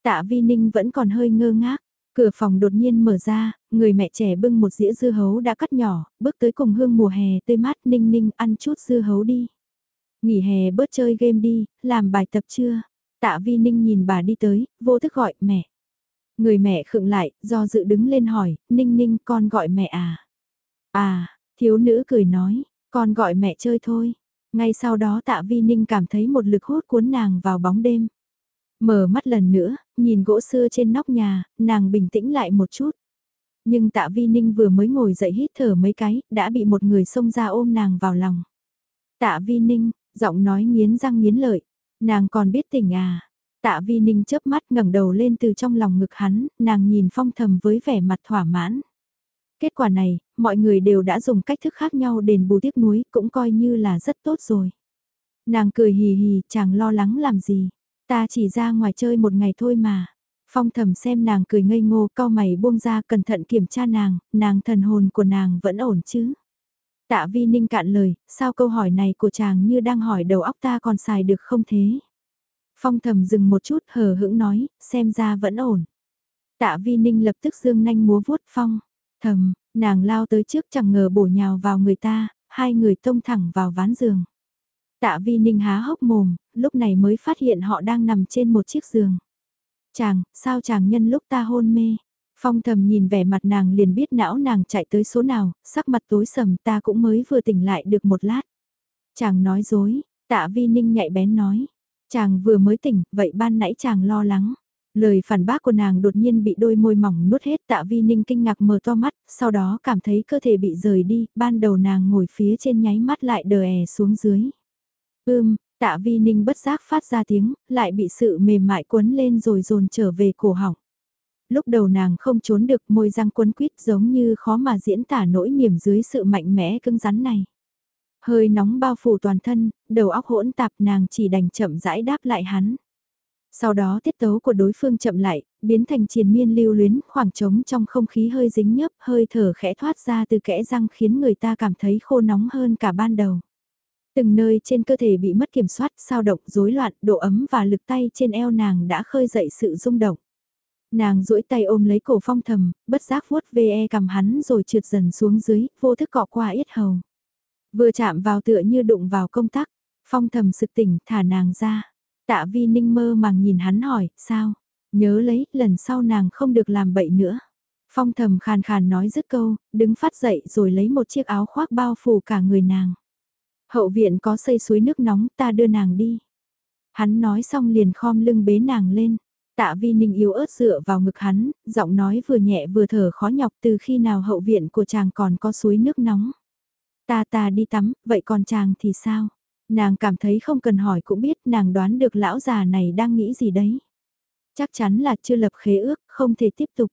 Tạ Vi Ninh vẫn còn hơi ngơ ngác, Cửa phòng đột nhiên mở ra, người mẹ trẻ bưng một dĩa dưa hấu đã cắt nhỏ, bước tới cùng hương mùa hè tươi mát ninh ninh ăn chút dưa hấu đi. Nghỉ hè bớt chơi game đi, làm bài tập chưa? Tạ vi ninh nhìn bà đi tới, vô thức gọi mẹ. Người mẹ khựng lại, do dự đứng lên hỏi, ninh ninh con gọi mẹ à? À, thiếu nữ cười nói, con gọi mẹ chơi thôi. Ngay sau đó tạ vi ninh cảm thấy một lực hút cuốn nàng vào bóng đêm. Mở mắt lần nữa, nhìn gỗ xưa trên nóc nhà, nàng bình tĩnh lại một chút. Nhưng tạ vi ninh vừa mới ngồi dậy hít thở mấy cái, đã bị một người xông ra ôm nàng vào lòng. Tạ Vi Ninh, giọng nói nghiến răng nghiến lợi, nàng còn biết tỉnh à. Tạ Vi Ninh chớp mắt ngẩng đầu lên từ trong lòng ngực hắn, nàng nhìn phong thầm với vẻ mặt thỏa mãn. Kết quả này, mọi người đều đã dùng cách thức khác nhau đền bù tiếc nuối, cũng coi như là rất tốt rồi. Nàng cười hì hì, chàng lo lắng làm gì, ta chỉ ra ngoài chơi một ngày thôi mà. Phong thầm xem nàng cười ngây ngô cao mày buông ra cẩn thận kiểm tra nàng, nàng thần hồn của nàng vẫn ổn chứ. Tạ vi ninh cạn lời, sao câu hỏi này của chàng như đang hỏi đầu óc ta còn xài được không thế? Phong thầm dừng một chút hờ hững nói, xem ra vẫn ổn. Tạ vi ninh lập tức dương nanh múa vuốt phong. Thầm, nàng lao tới trước chẳng ngờ bổ nhào vào người ta, hai người tông thẳng vào ván giường. Tạ vi ninh há hốc mồm, lúc này mới phát hiện họ đang nằm trên một chiếc giường. Chàng, sao chàng nhân lúc ta hôn mê? Phong thầm nhìn vẻ mặt nàng liền biết não nàng chạy tới số nào, sắc mặt tối sầm ta cũng mới vừa tỉnh lại được một lát. Chàng nói dối, tạ vi ninh nhạy bén nói. Chàng vừa mới tỉnh, vậy ban nãy chàng lo lắng. Lời phản bác của nàng đột nhiên bị đôi môi mỏng nuốt hết tạ vi ninh kinh ngạc mở to mắt, sau đó cảm thấy cơ thể bị rời đi, ban đầu nàng ngồi phía trên nháy mắt lại đờ è xuống dưới. Ưm, tạ vi ninh bất giác phát ra tiếng, lại bị sự mềm mại cuốn lên rồi dồn trở về cổ họng. Lúc đầu nàng không trốn được môi răng quấn quýt giống như khó mà diễn tả nỗi niềm dưới sự mạnh mẽ cứng rắn này. Hơi nóng bao phủ toàn thân, đầu óc hỗn tạp nàng chỉ đành chậm rãi đáp lại hắn. Sau đó tiết tấu của đối phương chậm lại, biến thành triền miên lưu luyến, khoảng trống trong không khí hơi dính nhấp, hơi thở khẽ thoát ra từ kẽ răng khiến người ta cảm thấy khô nóng hơn cả ban đầu. Từng nơi trên cơ thể bị mất kiểm soát, sao động, rối loạn, độ ấm và lực tay trên eo nàng đã khơi dậy sự rung động. Nàng duỗi tay ôm lấy cổ phong thầm, bất giác vuốt ve e cầm hắn rồi trượt dần xuống dưới, vô thức cọ qua yết hầu. Vừa chạm vào tựa như đụng vào công tắc, phong thầm sực tỉnh thả nàng ra. Tạ vi ninh mơ màng nhìn hắn hỏi, sao? Nhớ lấy, lần sau nàng không được làm bậy nữa. Phong thầm khàn khàn nói dứt câu, đứng phát dậy rồi lấy một chiếc áo khoác bao phủ cả người nàng. Hậu viện có xây suối nước nóng ta đưa nàng đi. Hắn nói xong liền khom lưng bế nàng lên. Tạ vi ninh yếu ớt dựa vào ngực hắn, giọng nói vừa nhẹ vừa thở khó nhọc từ khi nào hậu viện của chàng còn có suối nước nóng. Ta ta đi tắm, vậy còn chàng thì sao? Nàng cảm thấy không cần hỏi cũng biết nàng đoán được lão già này đang nghĩ gì đấy. Chắc chắn là chưa lập khế ước, không thể tiếp tục.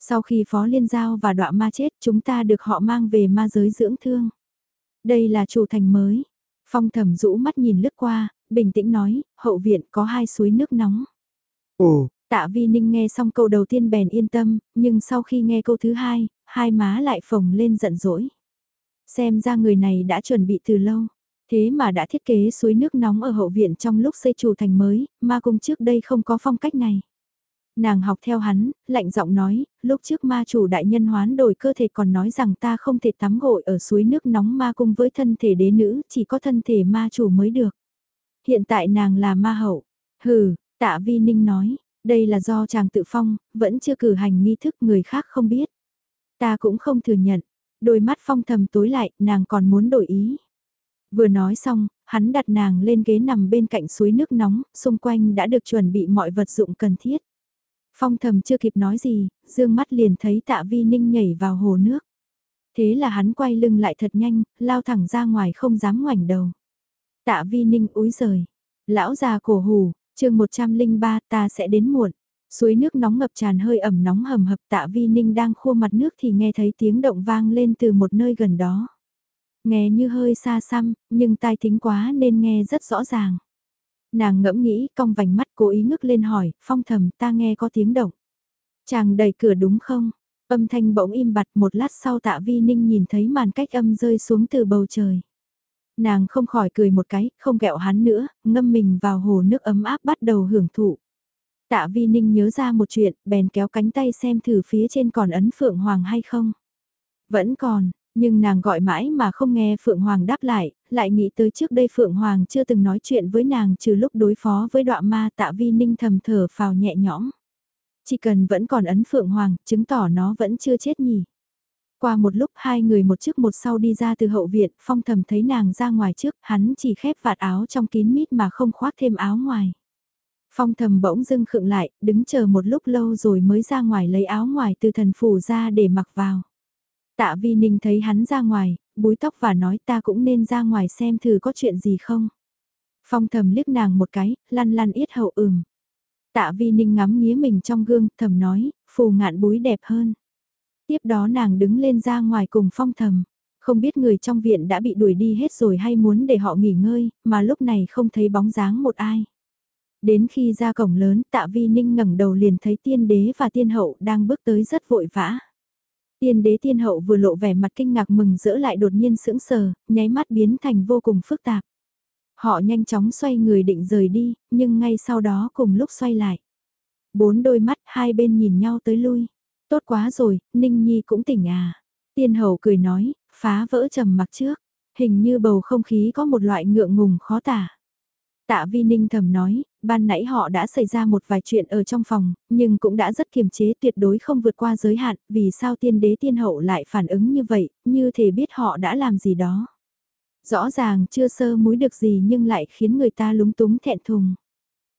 Sau khi Phó Liên Giao và Đoạ ma chết chúng ta được họ mang về ma giới dưỡng thương. Đây là chủ thành mới. Phong thẩm rũ mắt nhìn lướt qua, bình tĩnh nói, hậu viện có hai suối nước nóng. Ồ, tạ vi ninh nghe xong câu đầu tiên bèn yên tâm, nhưng sau khi nghe câu thứ hai, hai má lại phồng lên giận dỗi. Xem ra người này đã chuẩn bị từ lâu. Thế mà đã thiết kế suối nước nóng ở hậu viện trong lúc xây chủ thành mới, ma cung trước đây không có phong cách này. Nàng học theo hắn, lạnh giọng nói, lúc trước ma chủ đại nhân hoán đổi cơ thể còn nói rằng ta không thể tắm gội ở suối nước nóng ma cung với thân thể đế nữ, chỉ có thân thể ma chủ mới được. Hiện tại nàng là ma hậu. Hừ, tạ vi ninh nói, đây là do chàng tự phong, vẫn chưa cử hành nghi thức người khác không biết. Ta cũng không thừa nhận, đôi mắt phong thầm tối lại, nàng còn muốn đổi ý. Vừa nói xong, hắn đặt nàng lên ghế nằm bên cạnh suối nước nóng, xung quanh đã được chuẩn bị mọi vật dụng cần thiết. Phong thầm chưa kịp nói gì, dương mắt liền thấy tạ vi ninh nhảy vào hồ nước. Thế là hắn quay lưng lại thật nhanh, lao thẳng ra ngoài không dám ngoảnh đầu. Tạ vi ninh úi rời. Lão già cổ hù, chương 103 ta sẽ đến muộn. Suối nước nóng ngập tràn hơi ẩm nóng hầm hập tạ vi ninh đang khô mặt nước thì nghe thấy tiếng động vang lên từ một nơi gần đó. Nghe như hơi xa xăm, nhưng tai thính quá nên nghe rất rõ ràng. Nàng ngẫm nghĩ, cong vành mắt cố ý ngước lên hỏi, phong thầm ta nghe có tiếng động. Chàng đẩy cửa đúng không? Âm thanh bỗng im bặt một lát sau tạ vi ninh nhìn thấy màn cách âm rơi xuống từ bầu trời. Nàng không khỏi cười một cái, không gẹo hắn nữa, ngâm mình vào hồ nước ấm áp bắt đầu hưởng thụ. Tạ vi ninh nhớ ra một chuyện, bèn kéo cánh tay xem thử phía trên còn ấn phượng hoàng hay không. Vẫn còn, nhưng nàng gọi mãi mà không nghe Phượng Hoàng đáp lại, lại nghĩ tới trước đây Phượng Hoàng chưa từng nói chuyện với nàng trừ lúc đối phó với đoạn ma tạ vi ninh thầm thở phào nhẹ nhõm. Chỉ cần vẫn còn ấn Phượng Hoàng, chứng tỏ nó vẫn chưa chết nhỉ. Qua một lúc hai người một trước một sau đi ra từ hậu viện, phong thầm thấy nàng ra ngoài trước, hắn chỉ khép vạt áo trong kín mít mà không khoác thêm áo ngoài. Phong thầm bỗng dưng khựng lại, đứng chờ một lúc lâu rồi mới ra ngoài lấy áo ngoài từ thần phủ ra để mặc vào. Tạ Vi Ninh thấy hắn ra ngoài, búi tóc và nói ta cũng nên ra ngoài xem thử có chuyện gì không. Phong thầm liếc nàng một cái, lăn lăn yết hậu ừm. Tạ Vi Ninh ngắm nghía mình trong gương, thầm nói, phù ngạn búi đẹp hơn. Tiếp đó nàng đứng lên ra ngoài cùng phong thầm. Không biết người trong viện đã bị đuổi đi hết rồi hay muốn để họ nghỉ ngơi, mà lúc này không thấy bóng dáng một ai. Đến khi ra cổng lớn tạ vi ninh ngẩng đầu liền thấy tiên đế và tiên hậu đang bước tới rất vội vã. Tiên đế tiên hậu vừa lộ vẻ mặt kinh ngạc mừng rỡ lại đột nhiên sững sờ, nháy mắt biến thành vô cùng phức tạp. Họ nhanh chóng xoay người định rời đi, nhưng ngay sau đó cùng lúc xoay lại. Bốn đôi mắt hai bên nhìn nhau tới lui. Tốt quá rồi, Ninh Nhi cũng tỉnh à. Tiên hậu cười nói, phá vỡ trầm mặc trước. Hình như bầu không khí có một loại ngượng ngùng khó tả. Tạ Vi Ninh thầm nói, ban nãy họ đã xảy ra một vài chuyện ở trong phòng, nhưng cũng đã rất kiềm chế tuyệt đối không vượt qua giới hạn, vì sao tiên đế tiên hậu lại phản ứng như vậy, như thể biết họ đã làm gì đó. Rõ ràng chưa sơ múi được gì nhưng lại khiến người ta lúng túng thẹn thùng.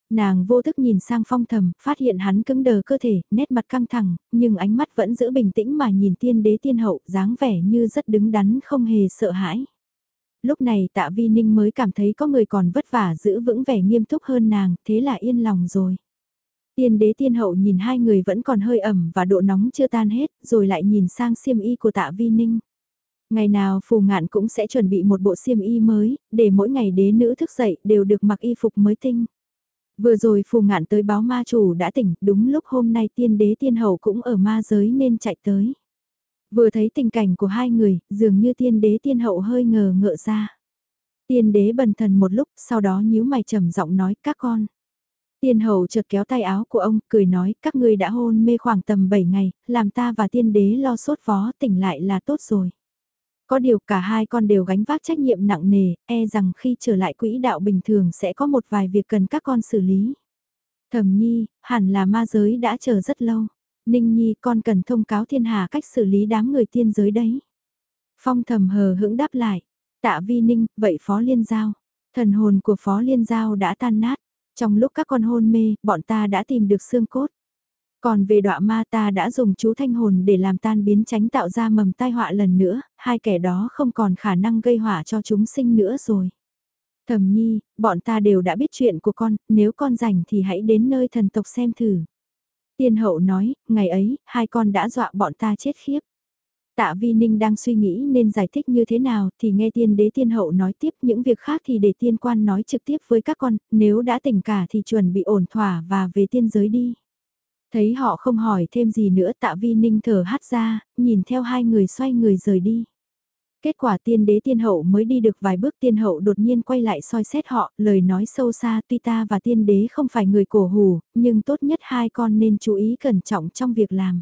Nàng vô thức nhìn sang phong thầm, phát hiện hắn cứng đờ cơ thể, nét mặt căng thẳng, nhưng ánh mắt vẫn giữ bình tĩnh mà nhìn tiên đế tiên hậu, dáng vẻ như rất đứng đắn không hề sợ hãi. Lúc này tạ vi ninh mới cảm thấy có người còn vất vả giữ vững vẻ nghiêm túc hơn nàng, thế là yên lòng rồi. Tiên đế tiên hậu nhìn hai người vẫn còn hơi ẩm và độ nóng chưa tan hết, rồi lại nhìn sang xiêm y của tạ vi ninh. Ngày nào phù ngạn cũng sẽ chuẩn bị một bộ xiêm y mới, để mỗi ngày đế nữ thức dậy đều được mặc y phục mới tinh. Vừa rồi phù ngạn tới báo ma chủ đã tỉnh, đúng lúc hôm nay tiên đế tiên hậu cũng ở ma giới nên chạy tới. Vừa thấy tình cảnh của hai người, dường như tiên đế tiên hậu hơi ngờ ngợ ra. Tiên đế bần thần một lúc, sau đó nhíu mày trầm giọng nói các con. Tiên hậu chợt kéo tay áo của ông, cười nói các ngươi đã hôn mê khoảng tầm 7 ngày, làm ta và tiên đế lo sốt vó tỉnh lại là tốt rồi. Có điều cả hai con đều gánh vác trách nhiệm nặng nề, e rằng khi trở lại quỹ đạo bình thường sẽ có một vài việc cần các con xử lý. Thẩm nhi, hẳn là ma giới đã chờ rất lâu. Ninh nhi con cần thông cáo thiên hà cách xử lý đám người tiên giới đấy. Phong thầm hờ hững đáp lại. Tạ vi ninh, vậy phó liên giao. Thần hồn của phó liên giao đã tan nát. Trong lúc các con hôn mê, bọn ta đã tìm được xương cốt. Còn về đọa ma ta đã dùng chú thanh hồn để làm tan biến tránh tạo ra mầm tai họa lần nữa, hai kẻ đó không còn khả năng gây họa cho chúng sinh nữa rồi. Thẩm nhi, bọn ta đều đã biết chuyện của con, nếu con rảnh thì hãy đến nơi thần tộc xem thử. Tiên hậu nói, ngày ấy, hai con đã dọa bọn ta chết khiếp. Tạ Vi Ninh đang suy nghĩ nên giải thích như thế nào thì nghe tiên đế tiên hậu nói tiếp những việc khác thì để tiên quan nói trực tiếp với các con, nếu đã tỉnh cả thì chuẩn bị ổn thỏa và về tiên giới đi. Thấy họ không hỏi thêm gì nữa tạ vi ninh thở hắt ra, nhìn theo hai người xoay người rời đi. Kết quả tiên đế tiên hậu mới đi được vài bước tiên hậu đột nhiên quay lại soi xét họ, lời nói sâu xa tuy ta và tiên đế không phải người cổ hủ, nhưng tốt nhất hai con nên chú ý cẩn trọng trong việc làm.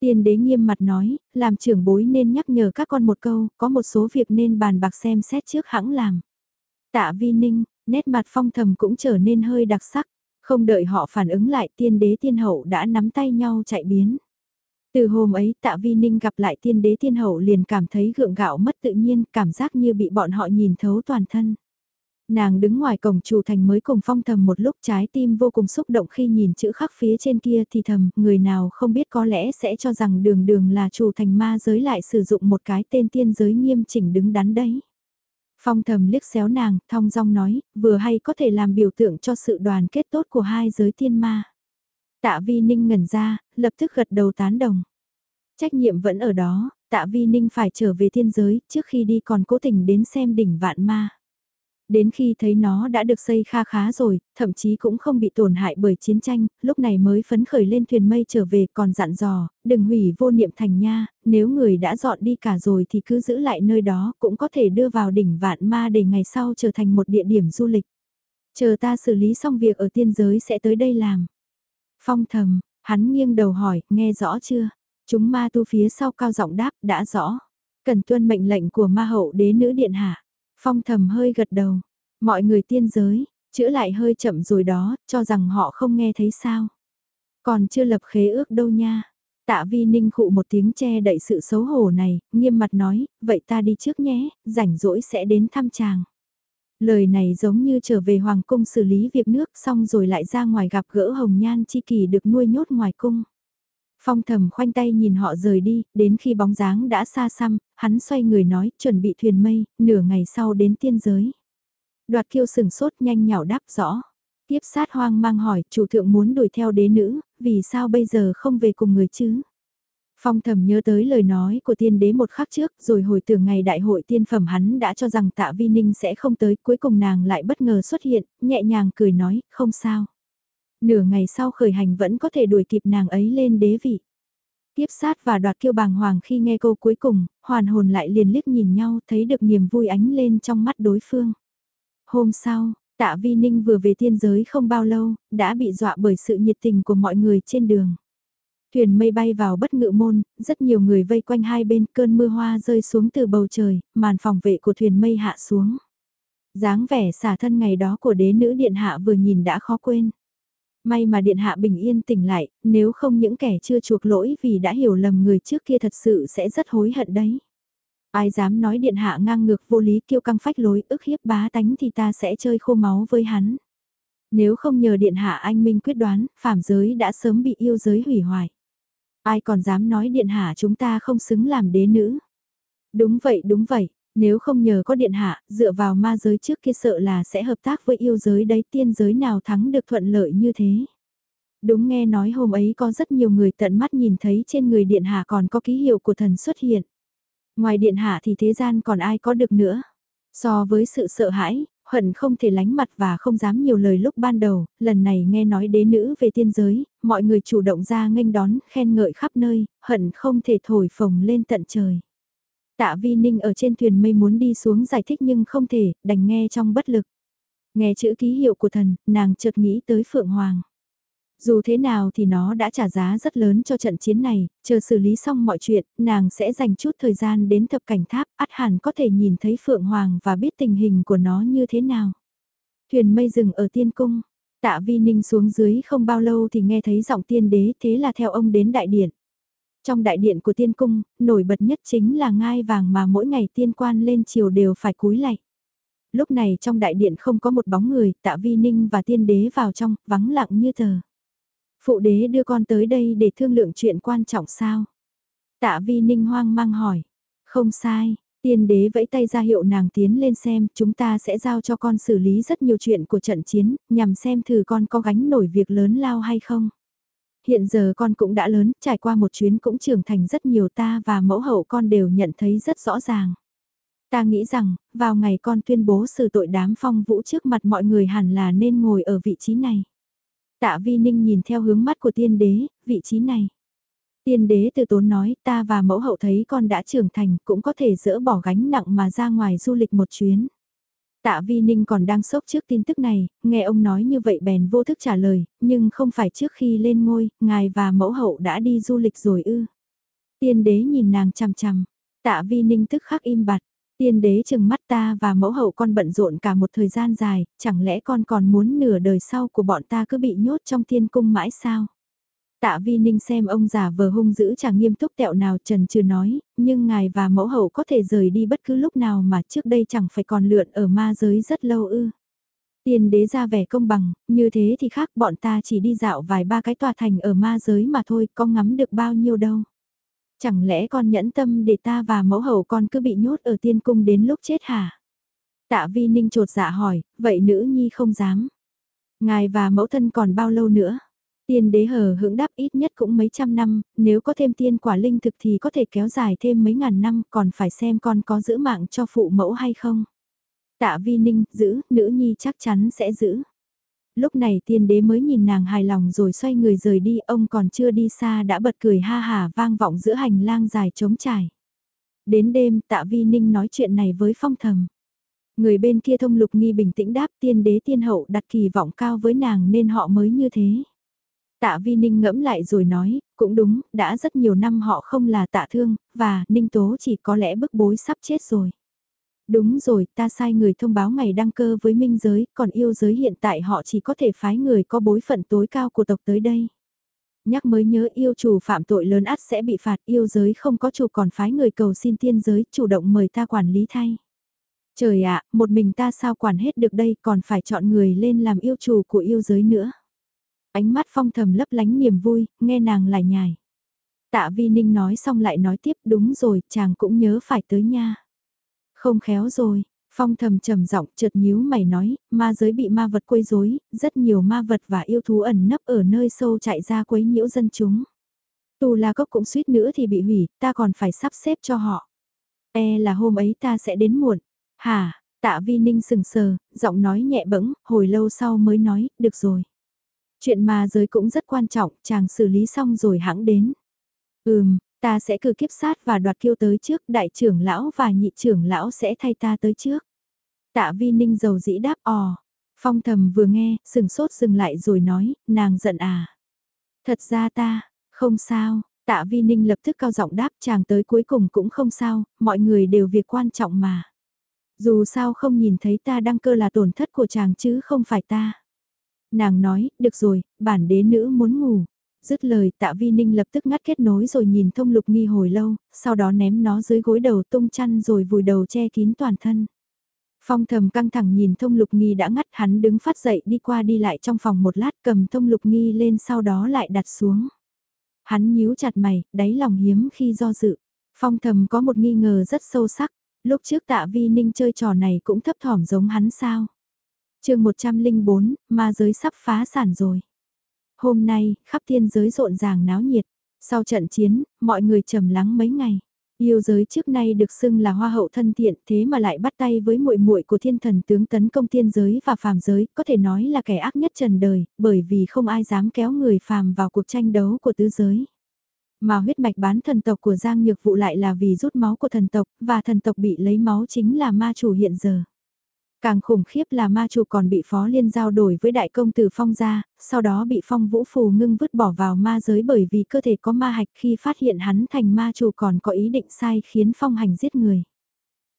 Tiên đế nghiêm mặt nói, làm trưởng bối nên nhắc nhở các con một câu, có một số việc nên bàn bạc xem xét trước hãng làm. Tạ vi ninh, nét mặt phong thầm cũng trở nên hơi đặc sắc. Không đợi họ phản ứng lại tiên đế tiên hậu đã nắm tay nhau chạy biến. Từ hôm ấy tạ vi ninh gặp lại tiên đế tiên hậu liền cảm thấy gượng gạo mất tự nhiên, cảm giác như bị bọn họ nhìn thấu toàn thân. Nàng đứng ngoài cổng chủ thành mới cùng phong thầm một lúc trái tim vô cùng xúc động khi nhìn chữ khắc phía trên kia thì thầm, người nào không biết có lẽ sẽ cho rằng đường đường là chủ thành ma giới lại sử dụng một cái tên tiên giới nghiêm chỉnh đứng đắn đấy. Phong thầm liếc xéo nàng, thong dong nói, vừa hay có thể làm biểu tượng cho sự đoàn kết tốt của hai giới tiên ma. Tạ vi ninh ngẩn ra, lập tức gật đầu tán đồng. Trách nhiệm vẫn ở đó, tạ vi ninh phải trở về thiên giới, trước khi đi còn cố tình đến xem đỉnh vạn ma. Đến khi thấy nó đã được xây kha khá rồi, thậm chí cũng không bị tổn hại bởi chiến tranh, lúc này mới phấn khởi lên thuyền mây trở về còn dặn dò, đừng hủy vô niệm thành nha, nếu người đã dọn đi cả rồi thì cứ giữ lại nơi đó cũng có thể đưa vào đỉnh vạn ma để ngày sau trở thành một địa điểm du lịch. Chờ ta xử lý xong việc ở tiên giới sẽ tới đây làm. Phong thầm, hắn nghiêng đầu hỏi, nghe rõ chưa? Chúng ma tu phía sau cao giọng đáp, đã rõ. Cần tuân mệnh lệnh của ma hậu đế nữ điện hạ. Phong thầm hơi gật đầu. Mọi người tiên giới, chữa lại hơi chậm rồi đó, cho rằng họ không nghe thấy sao. Còn chưa lập khế ước đâu nha. Tạ vi ninh khụ một tiếng che đậy sự xấu hổ này, nghiêm mặt nói, vậy ta đi trước nhé, rảnh rỗi sẽ đến thăm chàng. Lời này giống như trở về hoàng cung xử lý việc nước xong rồi lại ra ngoài gặp gỡ hồng nhan chi kỳ được nuôi nhốt ngoài cung. Phong thầm khoanh tay nhìn họ rời đi, đến khi bóng dáng đã xa xăm, hắn xoay người nói, chuẩn bị thuyền mây, nửa ngày sau đến tiên giới. Đoạt kiêu sừng sốt nhanh nhảo đáp rõ. Tiếp sát hoang mang hỏi, chủ thượng muốn đuổi theo đế nữ, vì sao bây giờ không về cùng người chứ? Phong thầm nhớ tới lời nói của tiên đế một khắc trước, rồi hồi tưởng ngày đại hội tiên phẩm hắn đã cho rằng tạ vi ninh sẽ không tới, cuối cùng nàng lại bất ngờ xuất hiện, nhẹ nhàng cười nói, không sao. Nửa ngày sau khởi hành vẫn có thể đuổi kịp nàng ấy lên đế vị. Tiếp sát và đoạt kiêu bàng hoàng khi nghe câu cuối cùng, hoàn hồn lại liền liếc nhìn nhau thấy được niềm vui ánh lên trong mắt đối phương. Hôm sau, tạ vi ninh vừa về tiên giới không bao lâu, đã bị dọa bởi sự nhiệt tình của mọi người trên đường. Thuyền mây bay vào bất ngự môn, rất nhiều người vây quanh hai bên cơn mưa hoa rơi xuống từ bầu trời, màn phòng vệ của thuyền mây hạ xuống. dáng vẻ xả thân ngày đó của đế nữ điện hạ vừa nhìn đã khó quên. May mà điện hạ bình yên tỉnh lại, nếu không những kẻ chưa chuộc lỗi vì đã hiểu lầm người trước kia thật sự sẽ rất hối hận đấy. Ai dám nói điện hạ ngang ngược vô lý kiêu căng phách lối ức hiếp bá tánh thì ta sẽ chơi khô máu với hắn. Nếu không nhờ điện hạ anh minh quyết đoán, phạm giới đã sớm bị yêu giới hủy hoại. Ai còn dám nói điện hạ chúng ta không xứng làm đế nữ. Đúng vậy đúng vậy, nếu không nhờ có điện hạ, dựa vào ma giới trước kia sợ là sẽ hợp tác với yêu giới đấy tiên giới nào thắng được thuận lợi như thế. Đúng nghe nói hôm ấy có rất nhiều người tận mắt nhìn thấy trên người điện hạ còn có ký hiệu của thần xuất hiện. Ngoài điện hạ thì thế gian còn ai có được nữa. So với sự sợ hãi, hận không thể lánh mặt và không dám nhiều lời lúc ban đầu, lần này nghe nói đế nữ về tiên giới, mọi người chủ động ra nghênh đón, khen ngợi khắp nơi, hận không thể thổi phồng lên tận trời. Tạ Vi Ninh ở trên thuyền mây muốn đi xuống giải thích nhưng không thể, đành nghe trong bất lực. Nghe chữ ký hiệu của thần, nàng chợt nghĩ tới Phượng Hoàng. Dù thế nào thì nó đã trả giá rất lớn cho trận chiến này, chờ xử lý xong mọi chuyện, nàng sẽ dành chút thời gian đến thập cảnh tháp, ắt hẳn có thể nhìn thấy Phượng Hoàng và biết tình hình của nó như thế nào. Thuyền mây rừng ở tiên cung, tạ vi ninh xuống dưới không bao lâu thì nghe thấy giọng tiên đế thế là theo ông đến đại điện. Trong đại điện của tiên cung, nổi bật nhất chính là ngai vàng mà mỗi ngày tiên quan lên chiều đều phải cúi lạy. Lúc này trong đại điện không có một bóng người, tạ vi ninh và tiên đế vào trong, vắng lặng như tờ. Phụ đế đưa con tới đây để thương lượng chuyện quan trọng sao? Tạ vi ninh hoang mang hỏi. Không sai, tiên đế vẫy tay ra hiệu nàng tiến lên xem, chúng ta sẽ giao cho con xử lý rất nhiều chuyện của trận chiến, nhằm xem thử con có gánh nổi việc lớn lao hay không. Hiện giờ con cũng đã lớn, trải qua một chuyến cũng trưởng thành rất nhiều ta và mẫu hậu con đều nhận thấy rất rõ ràng. Ta nghĩ rằng, vào ngày con tuyên bố xử tội đám phong vũ trước mặt mọi người hẳn là nên ngồi ở vị trí này. Tạ Vi Ninh nhìn theo hướng mắt của tiên đế, vị trí này. Tiên đế từ tốn nói ta và mẫu hậu thấy con đã trưởng thành cũng có thể dỡ bỏ gánh nặng mà ra ngoài du lịch một chuyến. Tạ Vi Ninh còn đang sốc trước tin tức này, nghe ông nói như vậy bèn vô thức trả lời, nhưng không phải trước khi lên ngôi, ngài và mẫu hậu đã đi du lịch rồi ư. Tiên đế nhìn nàng chằm chằm, tạ Vi Ninh tức khắc im bặt, Tiên đế chừng mắt ta và mẫu hậu con bận rộn cả một thời gian dài, chẳng lẽ con còn muốn nửa đời sau của bọn ta cứ bị nhốt trong tiên cung mãi sao? Tạ vi ninh xem ông già vờ hung dữ chẳng nghiêm túc tẹo nào trần chưa nói, nhưng ngài và mẫu hậu có thể rời đi bất cứ lúc nào mà trước đây chẳng phải còn lượn ở ma giới rất lâu ư. Tiên đế ra vẻ công bằng, như thế thì khác bọn ta chỉ đi dạo vài ba cái tòa thành ở ma giới mà thôi, có ngắm được bao nhiêu đâu. Chẳng lẽ con nhẫn tâm để ta và mẫu hầu con cứ bị nhốt ở tiên cung đến lúc chết hả? Tạ vi ninh trột dạ hỏi, vậy nữ nhi không dám. Ngài và mẫu thân còn bao lâu nữa? Tiên đế hờ hững đáp ít nhất cũng mấy trăm năm, nếu có thêm tiên quả linh thực thì có thể kéo dài thêm mấy ngàn năm, còn phải xem con có giữ mạng cho phụ mẫu hay không. Tạ vi ninh, giữ, nữ nhi chắc chắn sẽ giữ lúc này tiên đế mới nhìn nàng hài lòng rồi xoay người rời đi, ông còn chưa đi xa đã bật cười ha hà vang vọng giữa hành lang dài trống trải. Đến đêm tạ vi ninh nói chuyện này với phong thầm. Người bên kia thông lục nghi bình tĩnh đáp tiên đế tiên hậu đặt kỳ vọng cao với nàng nên họ mới như thế. Tạ Vi Ninh ngẫm lại rồi nói, cũng đúng, đã rất nhiều năm họ không là tạ thương, và Ninh Tố chỉ có lẽ bức bối sắp chết rồi. Đúng rồi, ta sai người thông báo ngày đăng cơ với minh giới, còn yêu giới hiện tại họ chỉ có thể phái người có bối phận tối cao của tộc tới đây. Nhắc mới nhớ yêu chủ phạm tội lớn ắt sẽ bị phạt, yêu giới không có chủ còn phái người cầu xin tiên giới chủ động mời ta quản lý thay. Trời ạ, một mình ta sao quản hết được đây còn phải chọn người lên làm yêu chủ của yêu giới nữa. Ánh mắt phong thầm lấp lánh niềm vui, nghe nàng lại nhài. Tạ Vi Ninh nói xong lại nói tiếp đúng rồi, chàng cũng nhớ phải tới nha. Không khéo rồi, Phong thầm trầm giọng chợt nhíu mày nói, ma giới bị ma vật quấy rối, rất nhiều ma vật và yêu thú ẩn nấp ở nơi sâu chạy ra quấy nhiễu dân chúng. tù La Cốc cũng suýt nữa thì bị hủy, ta còn phải sắp xếp cho họ. E là hôm ấy ta sẽ đến muộn. hà tạ vi ninh sừng sờ, giọng nói nhẹ bẫng, hồi lâu sau mới nói, được rồi. Chuyện ma giới cũng rất quan trọng, chàng xử lý xong rồi hãng đến. Ừm, ta sẽ cử kiếp sát và đoạt kiêu tới trước, đại trưởng lão và nhị trưởng lão sẽ thay ta tới trước. Tạ vi ninh dầu dĩ đáp ò. Phong thầm vừa nghe, sừng sốt dừng lại rồi nói, nàng giận à. Thật ra ta, không sao, tạ vi ninh lập tức cao giọng đáp chàng tới cuối cùng cũng không sao, mọi người đều việc quan trọng mà. Dù sao không nhìn thấy ta đăng cơ là tổn thất của chàng chứ không phải ta. Nàng nói, được rồi, bản đế nữ muốn ngủ. Dứt lời tạ vi ninh lập tức ngắt kết nối rồi nhìn thông lục nghi hồi lâu, sau đó ném nó dưới gối đầu tung chăn rồi vùi đầu che kín toàn thân. Phong thầm căng thẳng nhìn thông lục nghi đã ngắt hắn đứng phát dậy đi qua đi lại trong phòng một lát cầm thông lục nghi lên sau đó lại đặt xuống. Hắn nhíu chặt mày, đáy lòng hiếm khi do dự. Phong thầm có một nghi ngờ rất sâu sắc, lúc trước tạ vi ninh chơi trò này cũng thấp thỏm giống hắn sao. chương 104, ma giới sắp phá sản rồi. Hôm nay, khắp thiên giới rộn ràng náo nhiệt. Sau trận chiến, mọi người trầm lắng mấy ngày. Yêu giới trước nay được xưng là hoa hậu thân thiện, thế mà lại bắt tay với muội muội của thiên thần tướng tấn công thiên giới và phàm giới, có thể nói là kẻ ác nhất trần đời, bởi vì không ai dám kéo người phàm vào cuộc tranh đấu của tứ giới. Mà huyết mạch bán thần tộc của Giang Nhược Vụ lại là vì rút máu của thần tộc, và thần tộc bị lấy máu chính là ma chủ hiện giờ. Càng khủng khiếp là ma chủ còn bị phó liên giao đổi với đại công tử phong gia, sau đó bị phong vũ phù ngưng vứt bỏ vào ma giới bởi vì cơ thể có ma hạch khi phát hiện hắn thành ma chủ còn có ý định sai khiến phong hành giết người.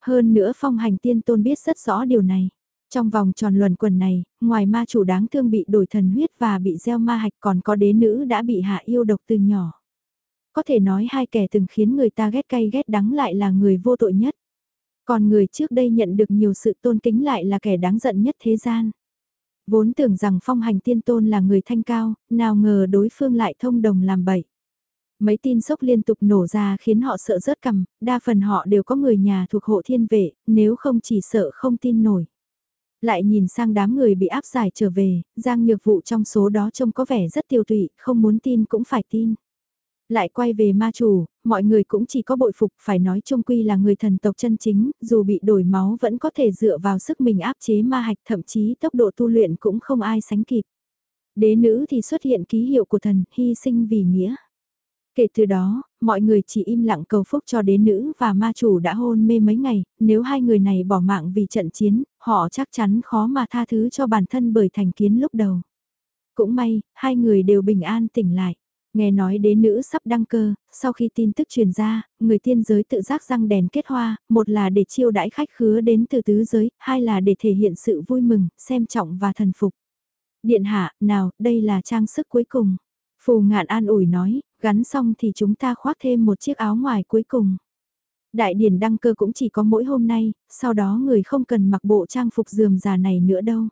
Hơn nữa phong hành tiên tôn biết rất rõ điều này. Trong vòng tròn luẩn quần này, ngoài ma chủ đáng thương bị đổi thần huyết và bị gieo ma hạch còn có đế nữ đã bị hạ yêu độc từ nhỏ. Có thể nói hai kẻ từng khiến người ta ghét cay ghét đắng lại là người vô tội nhất. Còn người trước đây nhận được nhiều sự tôn kính lại là kẻ đáng giận nhất thế gian. Vốn tưởng rằng phong hành tiên tôn là người thanh cao, nào ngờ đối phương lại thông đồng làm bậy. Mấy tin sốc liên tục nổ ra khiến họ sợ rớt cầm, đa phần họ đều có người nhà thuộc hộ thiên vệ, nếu không chỉ sợ không tin nổi. Lại nhìn sang đám người bị áp giải trở về, Giang Nhược Vụ trong số đó trông có vẻ rất tiêu tụy, không muốn tin cũng phải tin. Lại quay về ma chủ, mọi người cũng chỉ có bội phục phải nói chung quy là người thần tộc chân chính, dù bị đổi máu vẫn có thể dựa vào sức mình áp chế ma hạch thậm chí tốc độ tu luyện cũng không ai sánh kịp. Đế nữ thì xuất hiện ký hiệu của thần, hy sinh vì nghĩa. Kể từ đó, mọi người chỉ im lặng cầu phúc cho đế nữ và ma chủ đã hôn mê mấy ngày, nếu hai người này bỏ mạng vì trận chiến, họ chắc chắn khó mà tha thứ cho bản thân bởi thành kiến lúc đầu. Cũng may, hai người đều bình an tỉnh lại. Nghe nói đế nữ sắp đăng cơ, sau khi tin tức truyền ra, người tiên giới tự giác răng đèn kết hoa, một là để chiêu đãi khách khứa đến từ tứ giới, hai là để thể hiện sự vui mừng, xem trọng và thần phục. Điện hạ, nào, đây là trang sức cuối cùng. Phù ngạn an ủi nói, gắn xong thì chúng ta khoác thêm một chiếc áo ngoài cuối cùng. Đại điển đăng cơ cũng chỉ có mỗi hôm nay, sau đó người không cần mặc bộ trang phục dườm già này nữa đâu.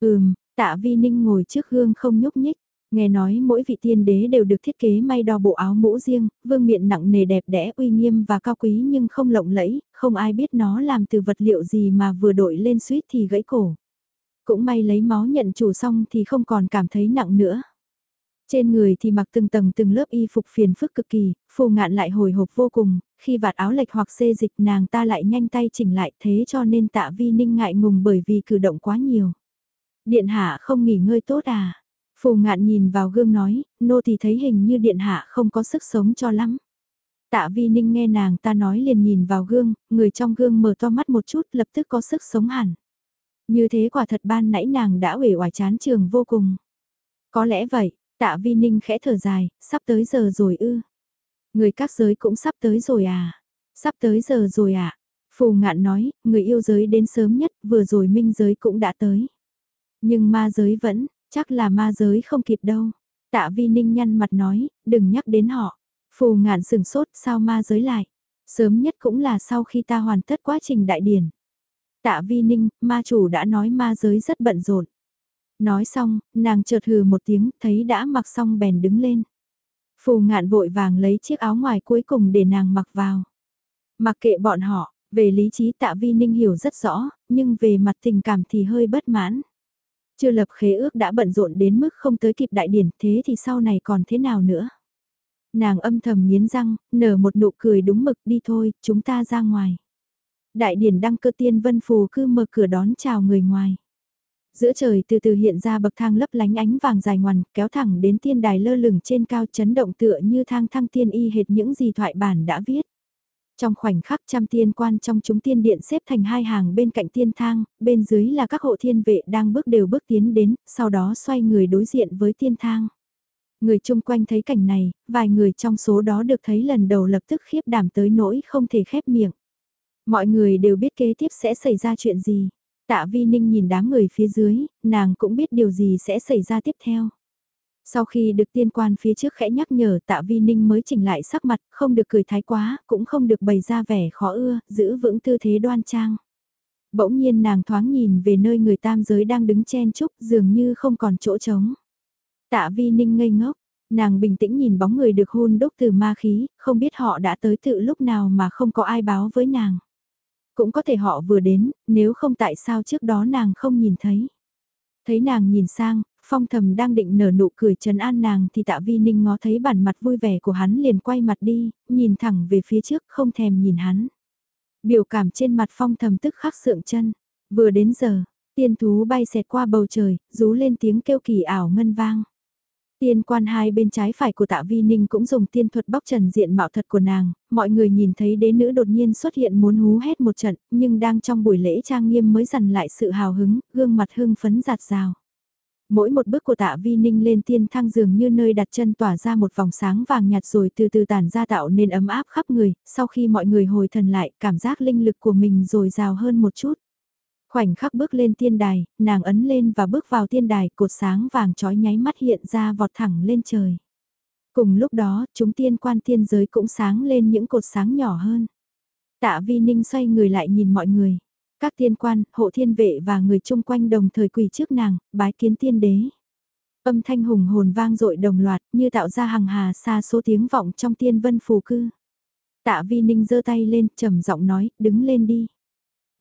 Ừm, tạ vi ninh ngồi trước gương không nhúc nhích. Nghe nói mỗi vị tiên đế đều được thiết kế may đo bộ áo mũ riêng, vương miện nặng nề đẹp đẽ uy nghiêm và cao quý nhưng không lộng lẫy, không ai biết nó làm từ vật liệu gì mà vừa đội lên suýt thì gãy cổ. Cũng may lấy máu nhận chủ xong thì không còn cảm thấy nặng nữa. Trên người thì mặc từng tầng từng lớp y phục phiền phức cực kỳ, phù ngạn lại hồi hộp vô cùng, khi vạt áo lệch hoặc xê dịch nàng ta lại nhanh tay chỉnh lại thế cho nên tạ vi ninh ngại ngùng bởi vì cử động quá nhiều. Điện hạ không nghỉ ngơi tốt à? Phù ngạn nhìn vào gương nói, nô thì thấy hình như điện hạ không có sức sống cho lắm. Tạ vi ninh nghe nàng ta nói liền nhìn vào gương, người trong gương mở to mắt một chút lập tức có sức sống hẳn. Như thế quả thật ban nãy nàng đã uể oải chán trường vô cùng. Có lẽ vậy, tạ vi ninh khẽ thở dài, sắp tới giờ rồi ư. Người các giới cũng sắp tới rồi à. Sắp tới giờ rồi à. Phù ngạn nói, người yêu giới đến sớm nhất, vừa rồi minh giới cũng đã tới. Nhưng ma giới vẫn, Chắc là ma giới không kịp đâu. Tạ vi ninh nhăn mặt nói, đừng nhắc đến họ. Phù ngạn sừng sốt sao ma giới lại. Sớm nhất cũng là sau khi ta hoàn tất quá trình đại điển. Tạ vi ninh, ma chủ đã nói ma giới rất bận rộn. Nói xong, nàng chợt hừ một tiếng, thấy đã mặc xong bèn đứng lên. Phù ngạn vội vàng lấy chiếc áo ngoài cuối cùng để nàng mặc vào. Mặc kệ bọn họ, về lý trí tạ vi ninh hiểu rất rõ, nhưng về mặt tình cảm thì hơi bất mãn. Chưa lập khế ước đã bận rộn đến mức không tới kịp đại điển thế thì sau này còn thế nào nữa. Nàng âm thầm nghiến răng, nở một nụ cười đúng mực đi thôi, chúng ta ra ngoài. Đại điển đăng cơ tiên vân phù cứ mở cửa đón chào người ngoài. Giữa trời từ từ hiện ra bậc thang lấp lánh ánh vàng dài ngoằn, kéo thẳng đến tiên đài lơ lửng trên cao chấn động tựa như thang thăng tiên y hệt những gì thoại bản đã viết. Trong khoảnh khắc trăm tiên quan trong chúng tiên điện xếp thành hai hàng bên cạnh tiên thang, bên dưới là các hộ thiên vệ đang bước đều bước tiến đến, sau đó xoay người đối diện với tiên thang. Người chung quanh thấy cảnh này, vài người trong số đó được thấy lần đầu lập tức khiếp đảm tới nỗi không thể khép miệng. Mọi người đều biết kế tiếp sẽ xảy ra chuyện gì. Tạ Vi Ninh nhìn đám người phía dưới, nàng cũng biết điều gì sẽ xảy ra tiếp theo. Sau khi được tiên quan phía trước khẽ nhắc nhở tạ vi ninh mới chỉnh lại sắc mặt, không được cười thái quá, cũng không được bày ra vẻ khó ưa, giữ vững tư thế đoan trang. Bỗng nhiên nàng thoáng nhìn về nơi người tam giới đang đứng chen chúc dường như không còn chỗ trống. Tạ vi ninh ngây ngốc, nàng bình tĩnh nhìn bóng người được hôn đúc từ ma khí, không biết họ đã tới tự lúc nào mà không có ai báo với nàng. Cũng có thể họ vừa đến, nếu không tại sao trước đó nàng không nhìn thấy. Thấy nàng nhìn sang, phong thầm đang định nở nụ cười trấn an nàng thì tạ vi ninh ngó thấy bản mặt vui vẻ của hắn liền quay mặt đi, nhìn thẳng về phía trước không thèm nhìn hắn. Biểu cảm trên mặt phong thầm tức khắc sượng chân, vừa đến giờ, tiên thú bay xẹt qua bầu trời, rú lên tiếng kêu kỳ ảo ngân vang. Tiên quan hai bên trái phải của tạ vi ninh cũng dùng tiên thuật bóc trần diện mạo thật của nàng, mọi người nhìn thấy đế nữ đột nhiên xuất hiện muốn hú hét một trận, nhưng đang trong buổi lễ trang nghiêm mới dằn lại sự hào hứng, gương mặt hưng phấn giạt rào. Mỗi một bước của tạ vi ninh lên tiên thang dường như nơi đặt chân tỏa ra một vòng sáng vàng nhạt rồi từ từ tản ra tạo nên ấm áp khắp người, sau khi mọi người hồi thần lại cảm giác linh lực của mình dồi rào hơn một chút. Khoảnh khắc bước lên tiên đài, nàng ấn lên và bước vào tiên đài, cột sáng vàng trói nháy mắt hiện ra vọt thẳng lên trời. Cùng lúc đó, chúng tiên quan tiên giới cũng sáng lên những cột sáng nhỏ hơn. Tạ vi ninh xoay người lại nhìn mọi người. Các tiên quan, hộ thiên vệ và người chung quanh đồng thời quỳ trước nàng, bái kiến tiên đế. Âm thanh hùng hồn vang dội đồng loạt như tạo ra hàng hà xa số tiếng vọng trong tiên vân phù cư. Tạ vi ninh giơ tay lên, trầm giọng nói, đứng lên đi.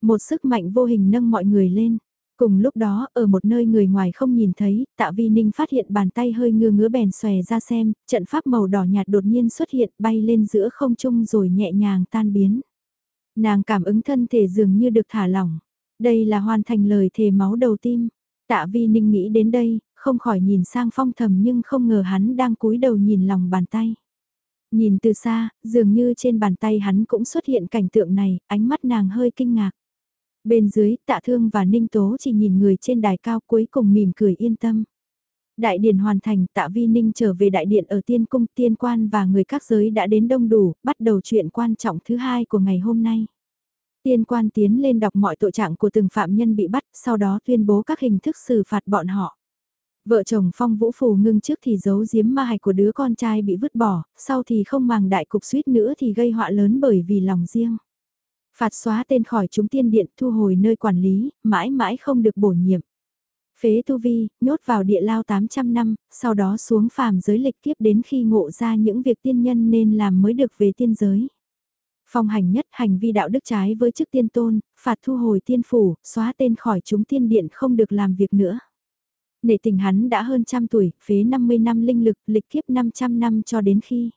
Một sức mạnh vô hình nâng mọi người lên. Cùng lúc đó, ở một nơi người ngoài không nhìn thấy, tạ vi ninh phát hiện bàn tay hơi ngứa ngứa bèn xòe ra xem, trận pháp màu đỏ nhạt đột nhiên xuất hiện bay lên giữa không trung rồi nhẹ nhàng tan biến. Nàng cảm ứng thân thể dường như được thả lỏng. Đây là hoàn thành lời thề máu đầu tim. Tạ vi ninh nghĩ đến đây, không khỏi nhìn sang phong thầm nhưng không ngờ hắn đang cúi đầu nhìn lòng bàn tay. Nhìn từ xa, dường như trên bàn tay hắn cũng xuất hiện cảnh tượng này, ánh mắt nàng hơi kinh ngạc. Bên dưới, tạ thương và ninh tố chỉ nhìn người trên đài cao cuối cùng mỉm cười yên tâm. Đại điện hoàn thành, tạ vi ninh trở về đại điện ở tiên cung tiên quan và người các giới đã đến đông đủ, bắt đầu chuyện quan trọng thứ hai của ngày hôm nay. Tiên quan tiến lên đọc mọi tội trạng của từng phạm nhân bị bắt, sau đó tuyên bố các hình thức xử phạt bọn họ. Vợ chồng Phong Vũ Phù ngưng trước thì giấu giếm ma hạch của đứa con trai bị vứt bỏ, sau thì không màng đại cục suýt nữa thì gây họa lớn bởi vì lòng riêng. Phạt xóa tên khỏi chúng tiên điện thu hồi nơi quản lý, mãi mãi không được bổ nhiệm. Phế tu vi, nhốt vào địa lao 800 năm, sau đó xuống phàm giới lịch kiếp đến khi ngộ ra những việc tiên nhân nên làm mới được về tiên giới. Phong hành nhất hành vi đạo đức trái với chức tiên tôn, phạt thu hồi tiên phủ, xóa tên khỏi chúng tiên điện không được làm việc nữa. Nể tình hắn đã hơn trăm tuổi, phế 50 năm linh lực, lịch kiếp 500 năm cho đến khi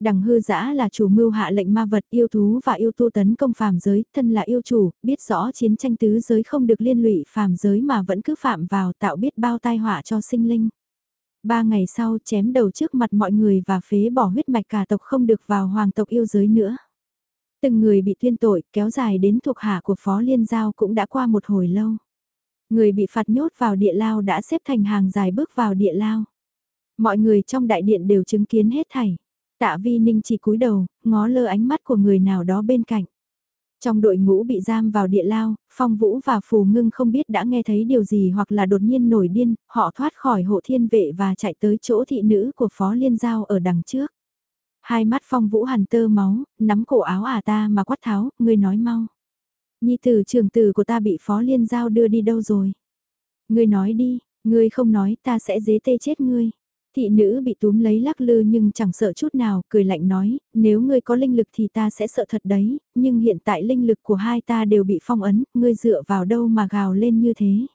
Đằng hư giã là chủ mưu hạ lệnh ma vật yêu thú và yêu tu tấn công phàm giới, thân là yêu chủ, biết rõ chiến tranh tứ giới không được liên lụy phàm giới mà vẫn cứ phạm vào tạo biết bao tai họa cho sinh linh. Ba ngày sau chém đầu trước mặt mọi người và phế bỏ huyết mạch cả tộc không được vào hoàng tộc yêu giới nữa. Từng người bị tuyên tội kéo dài đến thuộc hạ của Phó Liên Giao cũng đã qua một hồi lâu. Người bị phạt nhốt vào địa lao đã xếp thành hàng dài bước vào địa lao. Mọi người trong đại điện đều chứng kiến hết thảy. Tạ Vi Ninh chỉ cúi đầu, ngó lơ ánh mắt của người nào đó bên cạnh. Trong đội ngũ bị giam vào địa lao, Phong Vũ và Phù Ngưng không biết đã nghe thấy điều gì hoặc là đột nhiên nổi điên, họ thoát khỏi hộ thiên vệ và chạy tới chỗ thị nữ của Phó Liên Giao ở đằng trước. Hai mắt Phong Vũ hằn tơ máu, nắm cổ áo à ta mà quát tháo, ngươi nói mau. Nhi tử trường tử của ta bị Phó Liên Giao đưa đi đâu rồi? Ngươi nói đi, ngươi không nói ta sẽ dế tê chết ngươi. Thị nữ bị túm lấy lắc lư nhưng chẳng sợ chút nào, cười lạnh nói, nếu ngươi có linh lực thì ta sẽ sợ thật đấy, nhưng hiện tại linh lực của hai ta đều bị phong ấn, ngươi dựa vào đâu mà gào lên như thế.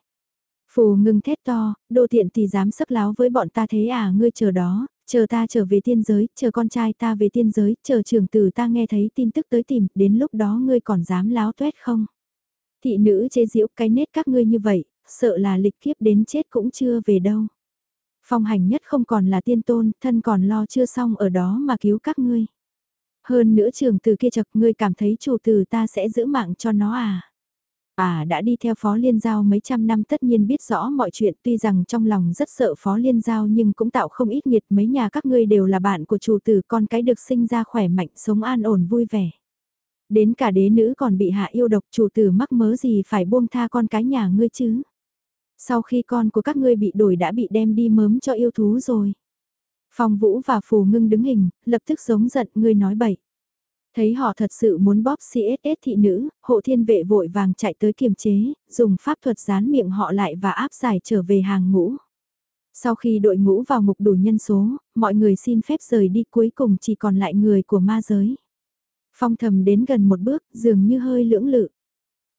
Phù ngưng thét to, đồ tiện thì dám sấp láo với bọn ta thế à ngươi chờ đó, chờ ta trở về tiên giới, chờ con trai ta về tiên giới, chờ trưởng tử ta nghe thấy tin tức tới tìm, đến lúc đó ngươi còn dám láo tuét không? Thị nữ chế giễu cái nết các ngươi như vậy, sợ là lịch kiếp đến chết cũng chưa về đâu. Phong hành nhất không còn là tiên tôn, thân còn lo chưa xong ở đó mà cứu các ngươi. Hơn nữa trường từ kia chật ngươi cảm thấy chủ tử ta sẽ giữ mạng cho nó à. À đã đi theo Phó Liên Giao mấy trăm năm tất nhiên biết rõ mọi chuyện tuy rằng trong lòng rất sợ Phó Liên Giao nhưng cũng tạo không ít nhiệt mấy nhà các ngươi đều là bạn của chủ tử con cái được sinh ra khỏe mạnh sống an ổn vui vẻ. Đến cả đế nữ còn bị hạ yêu độc chủ tử mắc mớ gì phải buông tha con cái nhà ngươi chứ. Sau khi con của các ngươi bị đổi đã bị đem đi mớm cho yêu thú rồi. Phong Vũ và Phù Ngưng đứng hình, lập tức giống giận ngươi nói bậy. Thấy họ thật sự muốn bóp CSS thị nữ, hộ thiên vệ vội vàng chạy tới kiềm chế, dùng pháp thuật dán miệng họ lại và áp giải trở về hàng ngũ. Sau khi đội ngũ vào ngục đủ nhân số, mọi người xin phép rời đi cuối cùng chỉ còn lại người của ma giới. Phong thầm đến gần một bước, dường như hơi lưỡng lự.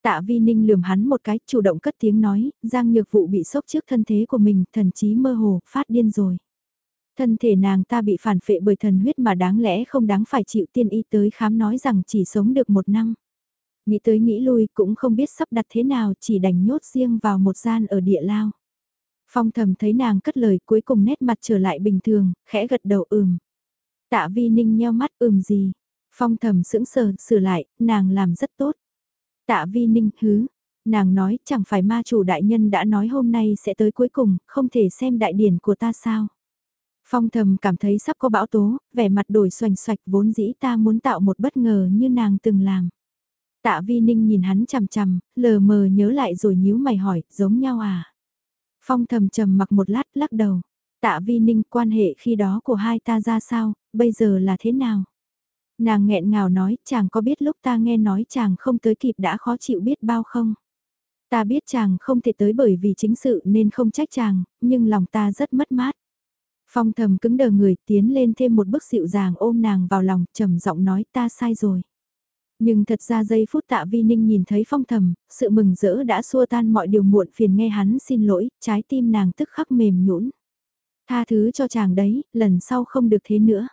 Tạ Vi Ninh lườm hắn một cái, chủ động cất tiếng nói, Giang Nhược Vụ bị sốc trước thân thế của mình, thần trí mơ hồ, phát điên rồi. Thân thể nàng ta bị phản phệ bởi thần huyết mà đáng lẽ không đáng phải chịu tiên y tới khám nói rằng chỉ sống được một năm. Nghĩ tới nghĩ lui cũng không biết sắp đặt thế nào chỉ đành nhốt riêng vào một gian ở địa lao. Phong thầm thấy nàng cất lời cuối cùng nét mặt trở lại bình thường, khẽ gật đầu ừm. Tạ vi ninh nheo mắt ừm gì. Phong thầm sững sờ, sửa lại, nàng làm rất tốt. Tạ vi ninh hứ, nàng nói chẳng phải ma chủ đại nhân đã nói hôm nay sẽ tới cuối cùng, không thể xem đại điển của ta sao. Phong thầm cảm thấy sắp có bão tố, vẻ mặt đổi xoành xoạch vốn dĩ ta muốn tạo một bất ngờ như nàng từng làm. Tạ vi ninh nhìn hắn chằm chằm, lờ mờ nhớ lại rồi nhíu mày hỏi, giống nhau à? Phong thầm trầm mặc một lát lắc đầu. Tạ vi ninh quan hệ khi đó của hai ta ra sao, bây giờ là thế nào? Nàng nghẹn ngào nói, chàng có biết lúc ta nghe nói chàng không tới kịp đã khó chịu biết bao không? Ta biết chàng không thể tới bởi vì chính sự nên không trách chàng, nhưng lòng ta rất mất mát. Phong thầm cứng đờ người tiến lên thêm một bước dịu dàng ôm nàng vào lòng, trầm giọng nói ta sai rồi. Nhưng thật ra giây phút tạ vi ninh nhìn thấy phong thầm, sự mừng rỡ đã xua tan mọi điều muộn phiền nghe hắn xin lỗi, trái tim nàng tức khắc mềm nhũn. Tha thứ cho chàng đấy, lần sau không được thế nữa.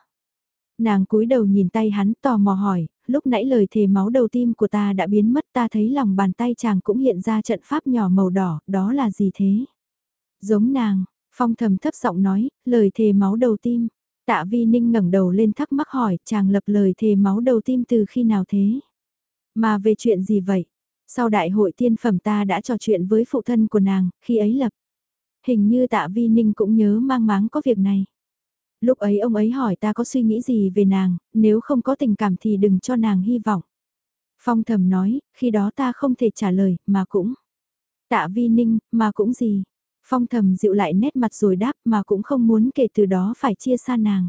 Nàng cúi đầu nhìn tay hắn tò mò hỏi, lúc nãy lời thề máu đầu tim của ta đã biến mất ta thấy lòng bàn tay chàng cũng hiện ra trận pháp nhỏ màu đỏ, đó là gì thế? Giống nàng, phong thầm thấp giọng nói, lời thề máu đầu tim. Tạ vi ninh ngẩng đầu lên thắc mắc hỏi, chàng lập lời thề máu đầu tim từ khi nào thế? Mà về chuyện gì vậy? Sau đại hội tiên phẩm ta đã trò chuyện với phụ thân của nàng, khi ấy lập. Hình như tạ vi ninh cũng nhớ mang máng có việc này. Lúc ấy ông ấy hỏi ta có suy nghĩ gì về nàng, nếu không có tình cảm thì đừng cho nàng hy vọng. Phong thầm nói, khi đó ta không thể trả lời, mà cũng. Tạ vi ninh, mà cũng gì. Phong thầm dịu lại nét mặt rồi đáp mà cũng không muốn kể từ đó phải chia xa nàng.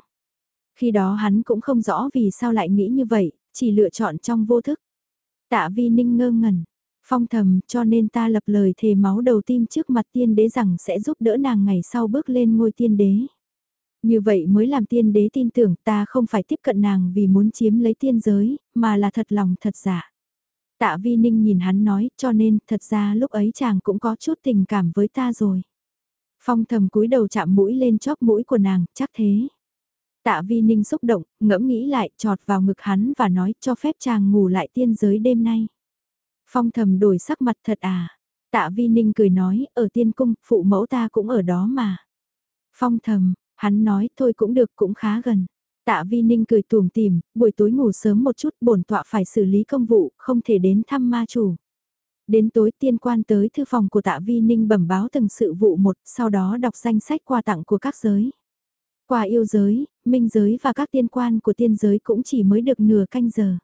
Khi đó hắn cũng không rõ vì sao lại nghĩ như vậy, chỉ lựa chọn trong vô thức. Tạ vi ninh ngơ ngẩn. Phong thầm cho nên ta lập lời thề máu đầu tim trước mặt tiên đế rằng sẽ giúp đỡ nàng ngày sau bước lên ngôi tiên đế. Như vậy mới làm tiên đế tin tưởng ta không phải tiếp cận nàng vì muốn chiếm lấy tiên giới, mà là thật lòng thật giả. Tạ Vi Ninh nhìn hắn nói, cho nên thật ra lúc ấy chàng cũng có chút tình cảm với ta rồi. Phong thầm cúi đầu chạm mũi lên chóp mũi của nàng, chắc thế. Tạ Vi Ninh xúc động, ngẫm nghĩ lại, trọt vào ngực hắn và nói cho phép chàng ngủ lại tiên giới đêm nay. Phong thầm đổi sắc mặt thật à. Tạ Vi Ninh cười nói, ở tiên cung, phụ mẫu ta cũng ở đó mà. Phong thầm, Hắn nói thôi cũng được cũng khá gần. Tạ Vi Ninh cười tùm tìm, buổi tối ngủ sớm một chút bổn tọa phải xử lý công vụ, không thể đến thăm ma chủ. Đến tối tiên quan tới thư phòng của tạ Vi Ninh bẩm báo từng sự vụ một, sau đó đọc danh sách quà tặng của các giới. Quà yêu giới, minh giới và các tiên quan của tiên giới cũng chỉ mới được nửa canh giờ.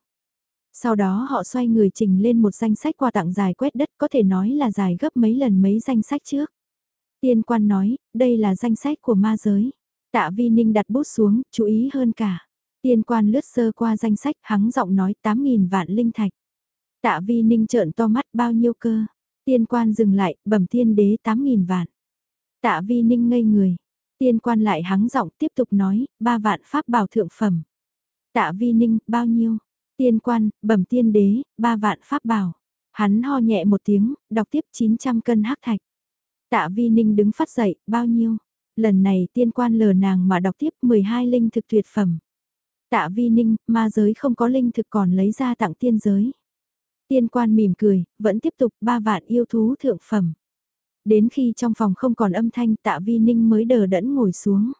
Sau đó họ xoay người trình lên một danh sách quà tặng dài quét đất có thể nói là dài gấp mấy lần mấy danh sách trước. Tiên quan nói, đây là danh sách của ma giới. Tạ Vi Ninh đặt bút xuống, chú ý hơn cả. Tiên quan lướt sơ qua danh sách, hắng giọng nói 8.000 vạn linh thạch. Tạ Vi Ninh trợn to mắt bao nhiêu cơ. Tiên quan dừng lại, bẩm tiên đế 8.000 vạn. Tạ Vi Ninh ngây người. Tiên quan lại hắng giọng tiếp tục nói, ba vạn pháp bảo thượng phẩm. Tạ vi ninh, bao nhiêu? Tiên quan, bẩm tiên đế, ba vạn pháp bảo. Hắn ho nhẹ một tiếng, đọc tiếp 900 cân hắc thạch. Tạ vi ninh đứng phát dậy, bao nhiêu? Lần này tiên quan lờ nàng mà đọc tiếp 12 linh thực tuyệt phẩm. Tạ vi ninh, ma giới không có linh thực còn lấy ra tặng tiên giới. Tiên quan mỉm cười, vẫn tiếp tục ba vạn yêu thú thượng phẩm. Đến khi trong phòng không còn âm thanh tạ vi ninh mới đờ đẫn ngồi xuống.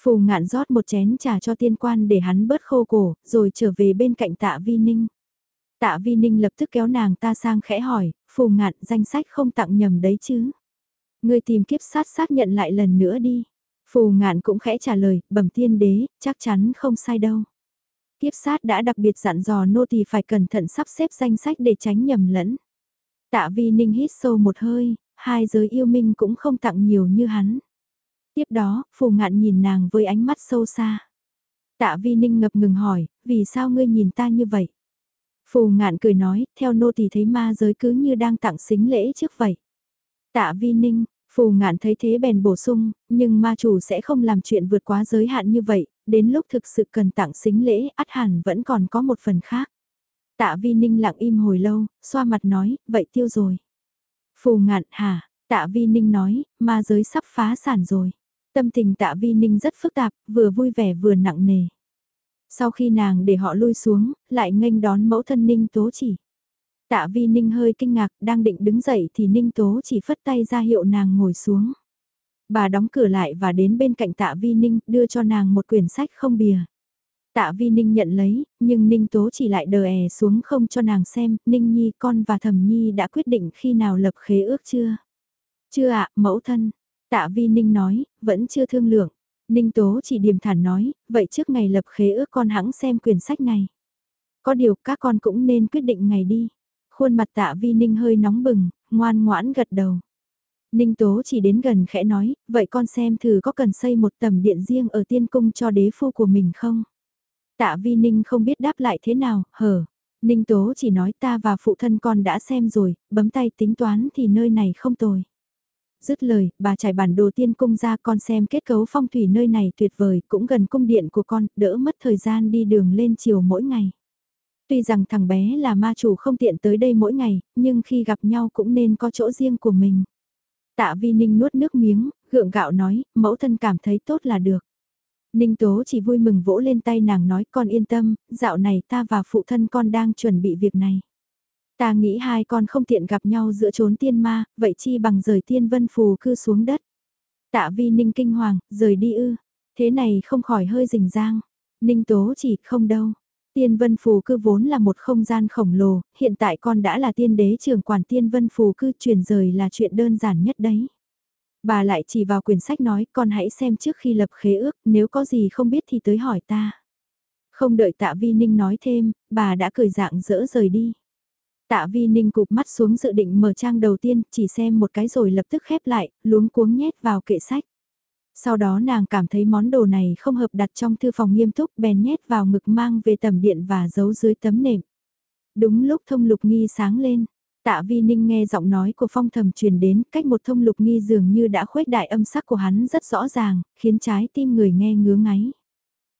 Phù ngạn rót một chén trà cho tiên quan để hắn bớt khô cổ, rồi trở về bên cạnh tạ vi ninh. Tạ vi ninh lập tức kéo nàng ta sang khẽ hỏi, phù ngạn danh sách không tặng nhầm đấy chứ. Người tìm kiếp sát xác nhận lại lần nữa đi. Phù ngạn cũng khẽ trả lời, bẩm tiên đế, chắc chắn không sai đâu. Kiếp sát đã đặc biệt dặn dò nô tỳ phải cẩn thận sắp xếp danh sách để tránh nhầm lẫn. Tạ vi ninh hít sâu một hơi, hai giới yêu minh cũng không tặng nhiều như hắn. Tiếp đó, phù ngạn nhìn nàng với ánh mắt sâu xa. Tạ vi ninh ngập ngừng hỏi, vì sao ngươi nhìn ta như vậy? Phù ngạn cười nói, theo nô tỳ thấy ma giới cứ như đang tặng xính lễ trước vậy. Tạ vi ninh, phù ngạn thấy thế bèn bổ sung, nhưng ma chủ sẽ không làm chuyện vượt quá giới hạn như vậy, đến lúc thực sự cần tặng xính lễ, ắt hẳn vẫn còn có một phần khác. Tạ vi ninh lặng im hồi lâu, xoa mặt nói, vậy tiêu rồi. Phù ngạn hả, tạ vi ninh nói, ma giới sắp phá sản rồi. Tâm tình tạ vi ninh rất phức tạp, vừa vui vẻ vừa nặng nề. Sau khi nàng để họ lui xuống, lại nghênh đón mẫu thân ninh tố chỉ. Tạ vi ninh hơi kinh ngạc, đang định đứng dậy thì ninh tố chỉ phất tay ra hiệu nàng ngồi xuống. Bà đóng cửa lại và đến bên cạnh tạ vi ninh, đưa cho nàng một quyển sách không bìa. Tạ Vi Ninh nhận lấy, nhưng Ninh Tố chỉ lại đờ è xuống không cho nàng xem, Ninh Nhi con và Thẩm Nhi đã quyết định khi nào lập khế ước chưa? Chưa ạ, mẫu thân. Tạ Vi Ninh nói, vẫn chưa thương lượng. Ninh Tố chỉ điềm thản nói, vậy trước ngày lập khế ước con hãng xem quyển sách này. Có điều các con cũng nên quyết định ngày đi. Khuôn mặt tạ Vi Ninh hơi nóng bừng, ngoan ngoãn gật đầu. Ninh Tố chỉ đến gần khẽ nói, vậy con xem thử có cần xây một tầm điện riêng ở tiên cung cho đế phu của mình không? Tạ Vi Ninh không biết đáp lại thế nào, hở. Ninh Tố chỉ nói ta và phụ thân con đã xem rồi, bấm tay tính toán thì nơi này không tồi. Dứt lời, bà trải bản đồ tiên cung ra con xem kết cấu phong thủy nơi này tuyệt vời, cũng gần cung điện của con, đỡ mất thời gian đi đường lên chiều mỗi ngày. Tuy rằng thằng bé là ma chủ không tiện tới đây mỗi ngày, nhưng khi gặp nhau cũng nên có chỗ riêng của mình. Tạ Vi Ninh nuốt nước miếng, gượng gạo nói, mẫu thân cảm thấy tốt là được. Ninh Tố chỉ vui mừng vỗ lên tay nàng nói con yên tâm, dạo này ta và phụ thân con đang chuẩn bị việc này. Ta nghĩ hai con không tiện gặp nhau giữa chốn tiên ma, vậy chi bằng rời tiên vân phù cư xuống đất. Tạ vi ninh kinh hoàng, rời đi ư, thế này không khỏi hơi rình rang. Ninh tố chỉ không đâu. Tiên vân phù cư vốn là một không gian khổng lồ, hiện tại con đã là tiên đế trưởng quản tiên vân phù cư chuyển rời là chuyện đơn giản nhất đấy. Bà lại chỉ vào quyển sách nói con hãy xem trước khi lập khế ước, nếu có gì không biết thì tới hỏi ta. Không đợi tạ vi ninh nói thêm, bà đã cười dạng dỡ rời đi. Tạ vi ninh cụp mắt xuống dự định mở trang đầu tiên, chỉ xem một cái rồi lập tức khép lại, luống cuống nhét vào kệ sách. Sau đó nàng cảm thấy món đồ này không hợp đặt trong thư phòng nghiêm túc bèn nhét vào ngực mang về tầm điện và giấu dưới tấm nệm. Đúng lúc thông lục nghi sáng lên, tạ vi ninh nghe giọng nói của phong thầm truyền đến cách một thông lục nghi dường như đã khuếch đại âm sắc của hắn rất rõ ràng, khiến trái tim người nghe ngứa ngáy.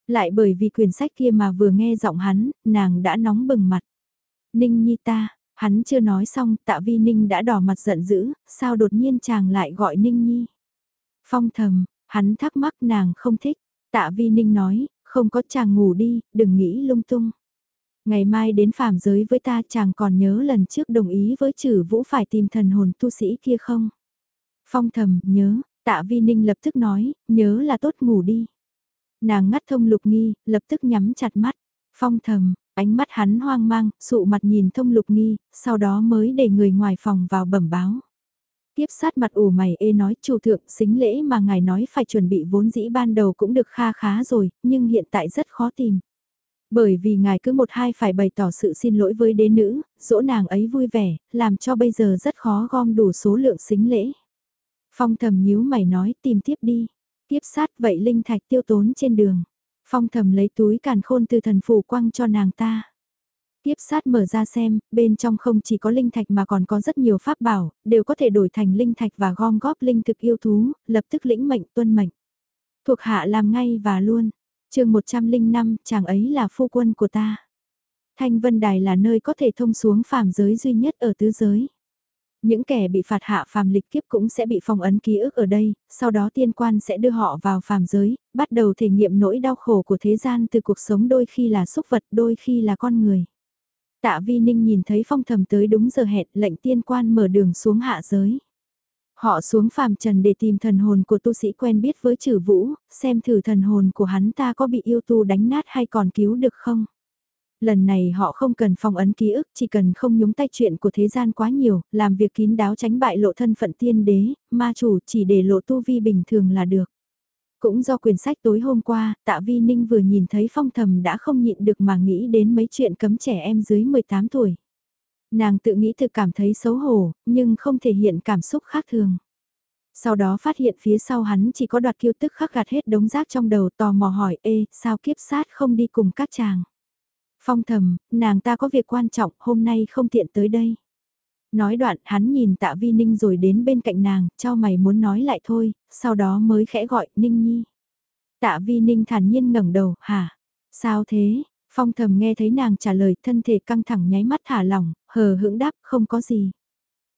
Lại bởi vì quyển sách kia mà vừa nghe giọng hắn, nàng đã nóng bừng mặt. Ninh nhi ta, hắn chưa nói xong, tạ vi ninh đã đỏ mặt giận dữ, sao đột nhiên chàng lại gọi ninh nhi. Phong thầm, hắn thắc mắc nàng không thích, tạ vi ninh nói, không có chàng ngủ đi, đừng nghĩ lung tung. Ngày mai đến phàm giới với ta chàng còn nhớ lần trước đồng ý với chử vũ phải tìm thần hồn tu sĩ kia không? Phong thầm, nhớ, tạ vi ninh lập tức nói, nhớ là tốt ngủ đi. Nàng ngắt thông lục nghi, lập tức nhắm chặt mắt. Phong thầm, ánh mắt hắn hoang mang, sụ mặt nhìn thông lục nghi, sau đó mới để người ngoài phòng vào bẩm báo. Tiếp sát mặt ủ mày ê nói chủ thượng xính lễ mà ngài nói phải chuẩn bị vốn dĩ ban đầu cũng được kha khá rồi, nhưng hiện tại rất khó tìm. Bởi vì ngài cứ một hai phải bày tỏ sự xin lỗi với đế nữ, dỗ nàng ấy vui vẻ, làm cho bây giờ rất khó gom đủ số lượng xính lễ. Phong thầm nhíu mày nói tìm tiếp đi. Tiếp sát vậy linh thạch tiêu tốn trên đường. Phong thầm lấy túi càn khôn từ thần phù quăng cho nàng ta. Tiếp sát mở ra xem, bên trong không chỉ có linh thạch mà còn có rất nhiều pháp bảo, đều có thể đổi thành linh thạch và gom góp linh thực yêu thú, lập tức lĩnh mệnh tuân mệnh. Thuộc hạ làm ngay và luôn. chương 105, chàng ấy là phu quân của ta. Thanh Vân Đài là nơi có thể thông xuống phàm giới duy nhất ở tứ giới. Những kẻ bị phạt hạ phàm lịch kiếp cũng sẽ bị phong ấn ký ức ở đây, sau đó tiên quan sẽ đưa họ vào phàm giới, bắt đầu thể nghiệm nỗi đau khổ của thế gian từ cuộc sống đôi khi là xúc vật đôi khi là con người. Tạ Vi Ninh nhìn thấy phong thầm tới đúng giờ hẹn lệnh tiên quan mở đường xuống hạ giới. Họ xuống phàm trần để tìm thần hồn của tu sĩ quen biết với trừ vũ, xem thử thần hồn của hắn ta có bị yêu tu đánh nát hay còn cứu được không. Lần này họ không cần phong ấn ký ức, chỉ cần không nhúng tay chuyện của thế gian quá nhiều, làm việc kín đáo tránh bại lộ thân phận tiên đế, ma chủ chỉ để lộ tu vi bình thường là được. Cũng do quyển sách tối hôm qua, tạ vi ninh vừa nhìn thấy phong thầm đã không nhịn được mà nghĩ đến mấy chuyện cấm trẻ em dưới 18 tuổi. Nàng tự nghĩ thực cảm thấy xấu hổ, nhưng không thể hiện cảm xúc khác thường. Sau đó phát hiện phía sau hắn chỉ có đoạt kiêu tức khắc gạt hết đống rác trong đầu tò mò hỏi ê, sao kiếp sát không đi cùng các chàng. Phong thầm, nàng ta có việc quan trọng, hôm nay không tiện tới đây. Nói đoạn, hắn nhìn tạ vi ninh rồi đến bên cạnh nàng, cho mày muốn nói lại thôi, sau đó mới khẽ gọi, ninh nhi. Tạ vi ninh thản nhiên ngẩng đầu, hả? Sao thế? Phong thầm nghe thấy nàng trả lời, thân thể căng thẳng nháy mắt thả lỏng, hờ hững đáp, không có gì.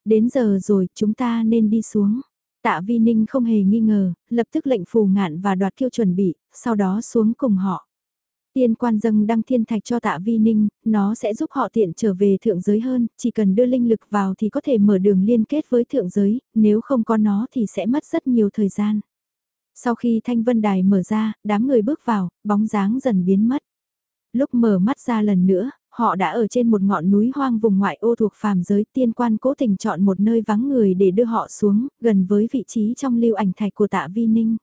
Đến giờ rồi, chúng ta nên đi xuống. Tạ Vi Ninh không hề nghi ngờ, lập tức lệnh phù ngạn và đoạt kiêu chuẩn bị, sau đó xuống cùng họ. Tiên quan dâng đăng thiên thạch cho tạ vi ninh, nó sẽ giúp họ tiện trở về thượng giới hơn, chỉ cần đưa linh lực vào thì có thể mở đường liên kết với thượng giới, nếu không có nó thì sẽ mất rất nhiều thời gian. Sau khi thanh vân đài mở ra, đám người bước vào, bóng dáng dần biến mất. Lúc mở mắt ra lần nữa, họ đã ở trên một ngọn núi hoang vùng ngoại ô thuộc phàm giới tiên quan cố tình chọn một nơi vắng người để đưa họ xuống, gần với vị trí trong lưu ảnh thạch của tạ vi ninh.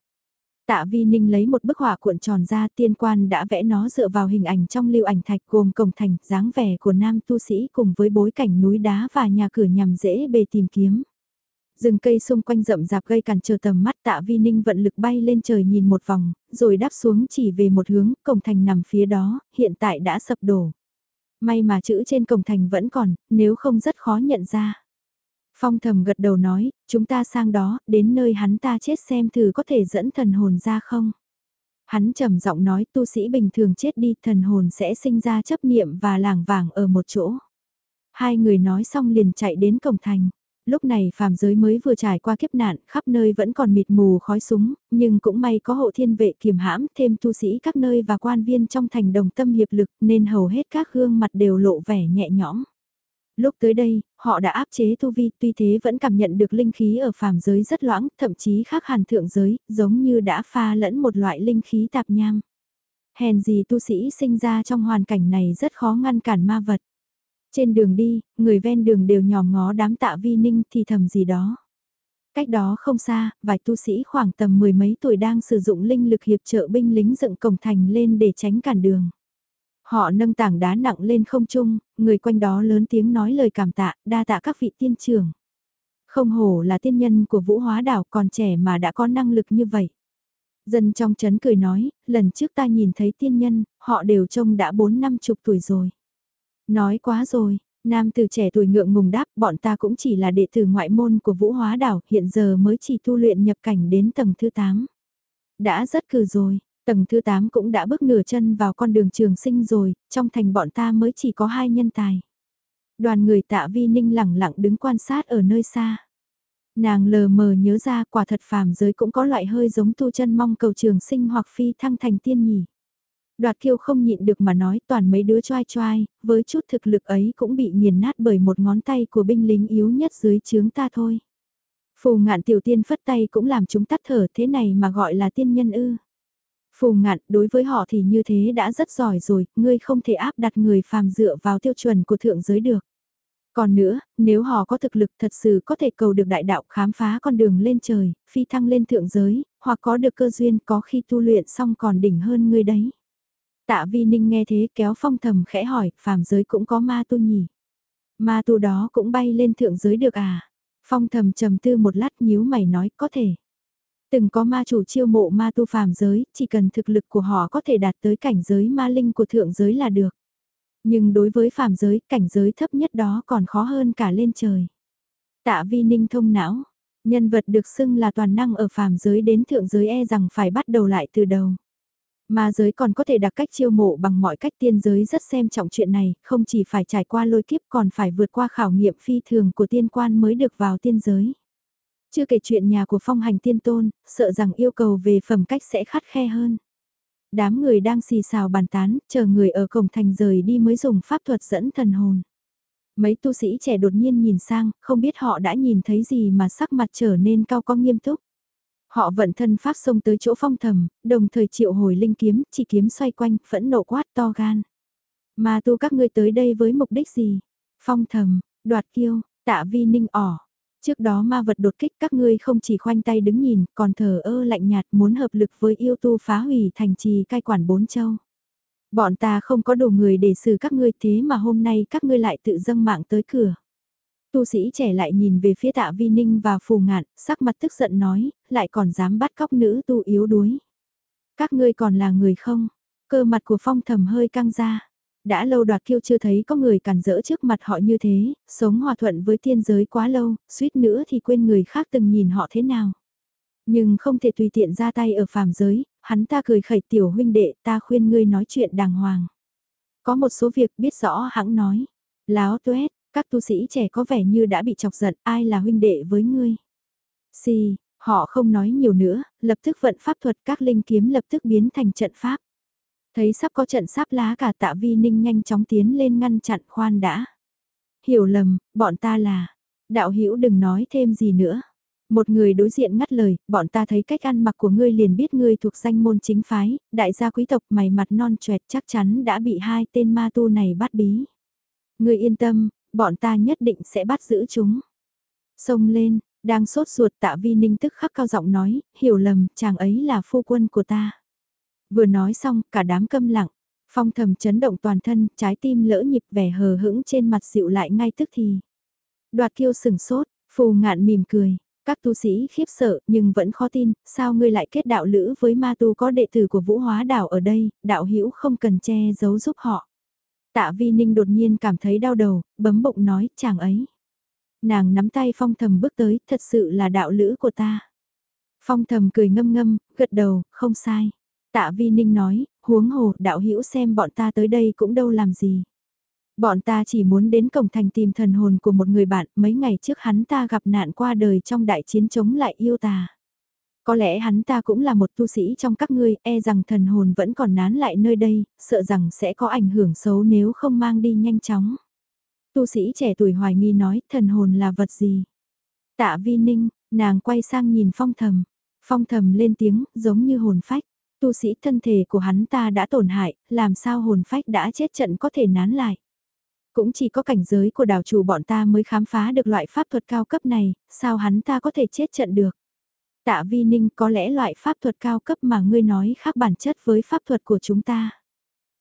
Tạ Vi Ninh lấy một bức họa cuộn tròn ra tiên quan đã vẽ nó dựa vào hình ảnh trong lưu ảnh thạch gồm cổng thành, dáng vẻ của nam tu sĩ cùng với bối cảnh núi đá và nhà cửa nhằm dễ bề tìm kiếm. Rừng cây xung quanh rậm rạp gây cản trở tầm mắt tạ vi ninh vận lực bay lên trời nhìn một vòng, rồi đáp xuống chỉ về một hướng, cổng thành nằm phía đó, hiện tại đã sập đổ. May mà chữ trên cổng thành vẫn còn, nếu không rất khó nhận ra. Phong thầm gật đầu nói, chúng ta sang đó, đến nơi hắn ta chết xem thử có thể dẫn thần hồn ra không. Hắn trầm giọng nói tu sĩ bình thường chết đi thần hồn sẽ sinh ra chấp niệm và làng vàng ở một chỗ. Hai người nói xong liền chạy đến cổng thành. Lúc này phàm giới mới vừa trải qua kiếp nạn, khắp nơi vẫn còn mịt mù khói súng, nhưng cũng may có hộ thiên vệ kiềm hãm thêm tu sĩ các nơi và quan viên trong thành đồng tâm hiệp lực nên hầu hết các gương mặt đều lộ vẻ nhẹ nhõm. Lúc tới đây, họ đã áp chế tu vi tuy thế vẫn cảm nhận được linh khí ở phàm giới rất loãng, thậm chí khác hàn thượng giới, giống như đã pha lẫn một loại linh khí tạp nham. Hèn gì tu sĩ sinh ra trong hoàn cảnh này rất khó ngăn cản ma vật. Trên đường đi, người ven đường đều nhòm ngó đám tạ vi ninh thì thầm gì đó. Cách đó không xa, vài tu sĩ khoảng tầm mười mấy tuổi đang sử dụng linh lực hiệp trợ binh lính dựng cổng thành lên để tránh cản đường. Họ nâng tảng đá nặng lên không trung, người quanh đó lớn tiếng nói lời cảm tạ, đa tạ các vị tiên trưởng. Không hổ là tiên nhân của vũ hóa đảo còn trẻ mà đã có năng lực như vậy. Dân trong chấn cười nói, lần trước ta nhìn thấy tiên nhân, họ đều trông đã bốn năm chục tuổi rồi. Nói quá rồi, nam từ trẻ tuổi ngượng ngùng đáp bọn ta cũng chỉ là đệ tử ngoại môn của vũ hóa đảo, hiện giờ mới chỉ tu luyện nhập cảnh đến tầng thứ 8. Đã rất cử rồi, Tầng thứ 8 cũng đã bước nửa chân vào con đường trường sinh rồi, trong thành bọn ta mới chỉ có hai nhân tài. Đoàn người tạ vi ninh lẳng lặng đứng quan sát ở nơi xa. Nàng lờ mờ nhớ ra quả thật phàm giới cũng có loại hơi giống tu chân mong cầu trường sinh hoặc phi thăng thành tiên nhỉ. Đoạt kiêu không nhịn được mà nói toàn mấy đứa choai choai, với chút thực lực ấy cũng bị nghiền nát bởi một ngón tay của binh lính yếu nhất dưới chướng ta thôi. Phù ngạn tiểu tiên phất tay cũng làm chúng tắt thở thế này mà gọi là tiên nhân ư. Phù ngạn, đối với họ thì như thế đã rất giỏi rồi, ngươi không thể áp đặt người phàm dựa vào tiêu chuẩn của thượng giới được. Còn nữa, nếu họ có thực lực thật sự có thể cầu được đại đạo khám phá con đường lên trời, phi thăng lên thượng giới, hoặc có được cơ duyên có khi tu luyện xong còn đỉnh hơn ngươi đấy. Tạ vi ninh nghe thế kéo phong thầm khẽ hỏi, phàm giới cũng có ma tu nhỉ? Ma tu đó cũng bay lên thượng giới được à? Phong thầm trầm tư một lát nhíu mày nói có thể. Từng có ma chủ chiêu mộ ma tu phàm giới, chỉ cần thực lực của họ có thể đạt tới cảnh giới ma linh của thượng giới là được. Nhưng đối với phàm giới, cảnh giới thấp nhất đó còn khó hơn cả lên trời. Tạ vi ninh thông não, Nhân vật được xưng là toàn năng ở phàm giới đến thượng giới e rằng phải bắt đầu lại từ đầu. ma giới còn có thể đặt cách chiêu mộ bằng mọi cách tiên giới rất xem trọng chuyện này, không chỉ phải trải qua lôi kiếp còn phải vượt qua khảo nghiệm phi thường của tiên quan mới được vào tiên giới. Chưa kể chuyện nhà của phong hành tiên tôn, sợ rằng yêu cầu về phẩm cách sẽ khắt khe hơn. Đám người đang xì xào bàn tán, chờ người ở cổng thành rời đi mới dùng pháp thuật dẫn thần hồn. Mấy tu sĩ trẻ đột nhiên nhìn sang, không biết họ đã nhìn thấy gì mà sắc mặt trở nên cao có nghiêm túc. Họ vận thân pháp xông tới chỗ phong thầm, đồng thời triệu hồi linh kiếm, chỉ kiếm xoay quanh, phẫn nộ quát to gan. Mà tu các ngươi tới đây với mục đích gì? Phong thầm, đoạt kiêu, tạ vi ninh ỏ. Trước đó ma vật đột kích các ngươi không chỉ khoanh tay đứng nhìn, còn thờ ơ lạnh nhạt muốn hợp lực với yêu tu phá hủy thành trì cai quản bốn châu. Bọn ta không có đủ người để xử các ngươi thế mà hôm nay các ngươi lại tự dâng mạng tới cửa. Tu sĩ trẻ lại nhìn về phía tạ vi ninh và phù ngạn, sắc mặt tức giận nói, lại còn dám bắt cóc nữ tu yếu đuối. Các ngươi còn là người không? Cơ mặt của phong thầm hơi căng ra. Đã lâu đoạt kiêu chưa thấy có người cản rỡ trước mặt họ như thế, sống hòa thuận với thiên giới quá lâu, suýt nữa thì quên người khác từng nhìn họ thế nào. Nhưng không thể tùy tiện ra tay ở phàm giới, hắn ta cười khẩy tiểu huynh đệ ta khuyên ngươi nói chuyện đàng hoàng. Có một số việc biết rõ hãng nói. Láo tuét, các tu sĩ trẻ có vẻ như đã bị chọc giận ai là huynh đệ với ngươi. Xì, họ không nói nhiều nữa, lập tức vận pháp thuật các linh kiếm lập tức biến thành trận pháp. Thấy sắp có trận sáp lá cả tạ vi ninh nhanh chóng tiến lên ngăn chặn khoan đã. Hiểu lầm, bọn ta là, đạo hữu đừng nói thêm gì nữa. Một người đối diện ngắt lời, bọn ta thấy cách ăn mặc của ngươi liền biết ngươi thuộc danh môn chính phái, đại gia quý tộc mày mặt non chuệt chắc chắn đã bị hai tên ma tu này bắt bí. Ngươi yên tâm, bọn ta nhất định sẽ bắt giữ chúng. Xông lên, đang sốt ruột tạ vi ninh tức khắc cao giọng nói, hiểu lầm, chàng ấy là phu quân của ta. Vừa nói xong, cả đám câm lặng, phong thầm chấn động toàn thân, trái tim lỡ nhịp vẻ hờ hững trên mặt dịu lại ngay tức thì. Đoạt kiêu sừng sốt, phù ngạn mỉm cười, các tu sĩ khiếp sợ nhưng vẫn khó tin, sao ngươi lại kết đạo lữ với ma tu có đệ tử của vũ hóa đảo ở đây, đạo hữu không cần che giấu giúp họ. Tạ Vi Ninh đột nhiên cảm thấy đau đầu, bấm bụng nói, chàng ấy. Nàng nắm tay phong thầm bước tới, thật sự là đạo lữ của ta. Phong thầm cười ngâm ngâm, gật đầu, không sai. Tạ Vi Ninh nói, huống hồ, đạo hữu xem bọn ta tới đây cũng đâu làm gì. Bọn ta chỉ muốn đến cổng thành tìm thần hồn của một người bạn, mấy ngày trước hắn ta gặp nạn qua đời trong đại chiến chống lại yêu tà. Có lẽ hắn ta cũng là một tu sĩ trong các ngươi, e rằng thần hồn vẫn còn nán lại nơi đây, sợ rằng sẽ có ảnh hưởng xấu nếu không mang đi nhanh chóng. Tu sĩ trẻ tuổi hoài nghi nói, thần hồn là vật gì? Tạ vi ninh, nàng quay sang nhìn phong thầm. Phong thầm lên tiếng, giống như hồn phách. Tu sĩ thân thể của hắn ta đã tổn hại, làm sao hồn phách đã chết trận có thể nán lại. Cũng chỉ có cảnh giới của đảo chủ bọn ta mới khám phá được loại pháp thuật cao cấp này, sao hắn ta có thể chết trận được. Tạ Vi Ninh có lẽ loại pháp thuật cao cấp mà ngươi nói khác bản chất với pháp thuật của chúng ta.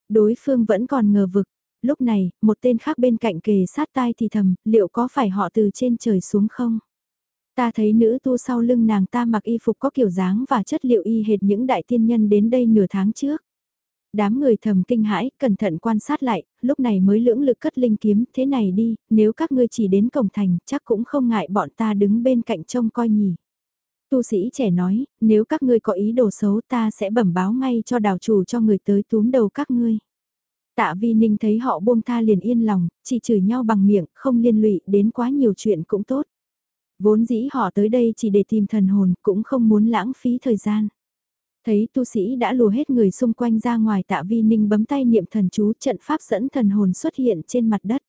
Đối phương vẫn còn ngờ vực, lúc này, một tên khác bên cạnh kề sát tai thì thầm, liệu có phải họ từ trên trời xuống không? Ta thấy nữ tu sau lưng nàng ta mặc y phục có kiểu dáng và chất liệu y hệt những đại tiên nhân đến đây nửa tháng trước. Đám người thầm kinh hãi, cẩn thận quan sát lại, lúc này mới lưỡng lực cất linh kiếm, thế này đi, nếu các ngươi chỉ đến cổng thành, chắc cũng không ngại bọn ta đứng bên cạnh trông coi nhỉ. Tu sĩ trẻ nói, nếu các ngươi có ý đồ xấu ta sẽ bẩm báo ngay cho đào chủ cho người tới túm đầu các ngươi. Tạ Vi Ninh thấy họ buông tha liền yên lòng, chỉ chửi nhau bằng miệng, không liên lụy đến quá nhiều chuyện cũng tốt. Vốn dĩ họ tới đây chỉ để tìm thần hồn, cũng không muốn lãng phí thời gian. Thấy tu sĩ đã lùa hết người xung quanh ra ngoài tạ vi ninh bấm tay niệm thần chú trận pháp dẫn thần hồn xuất hiện trên mặt đất.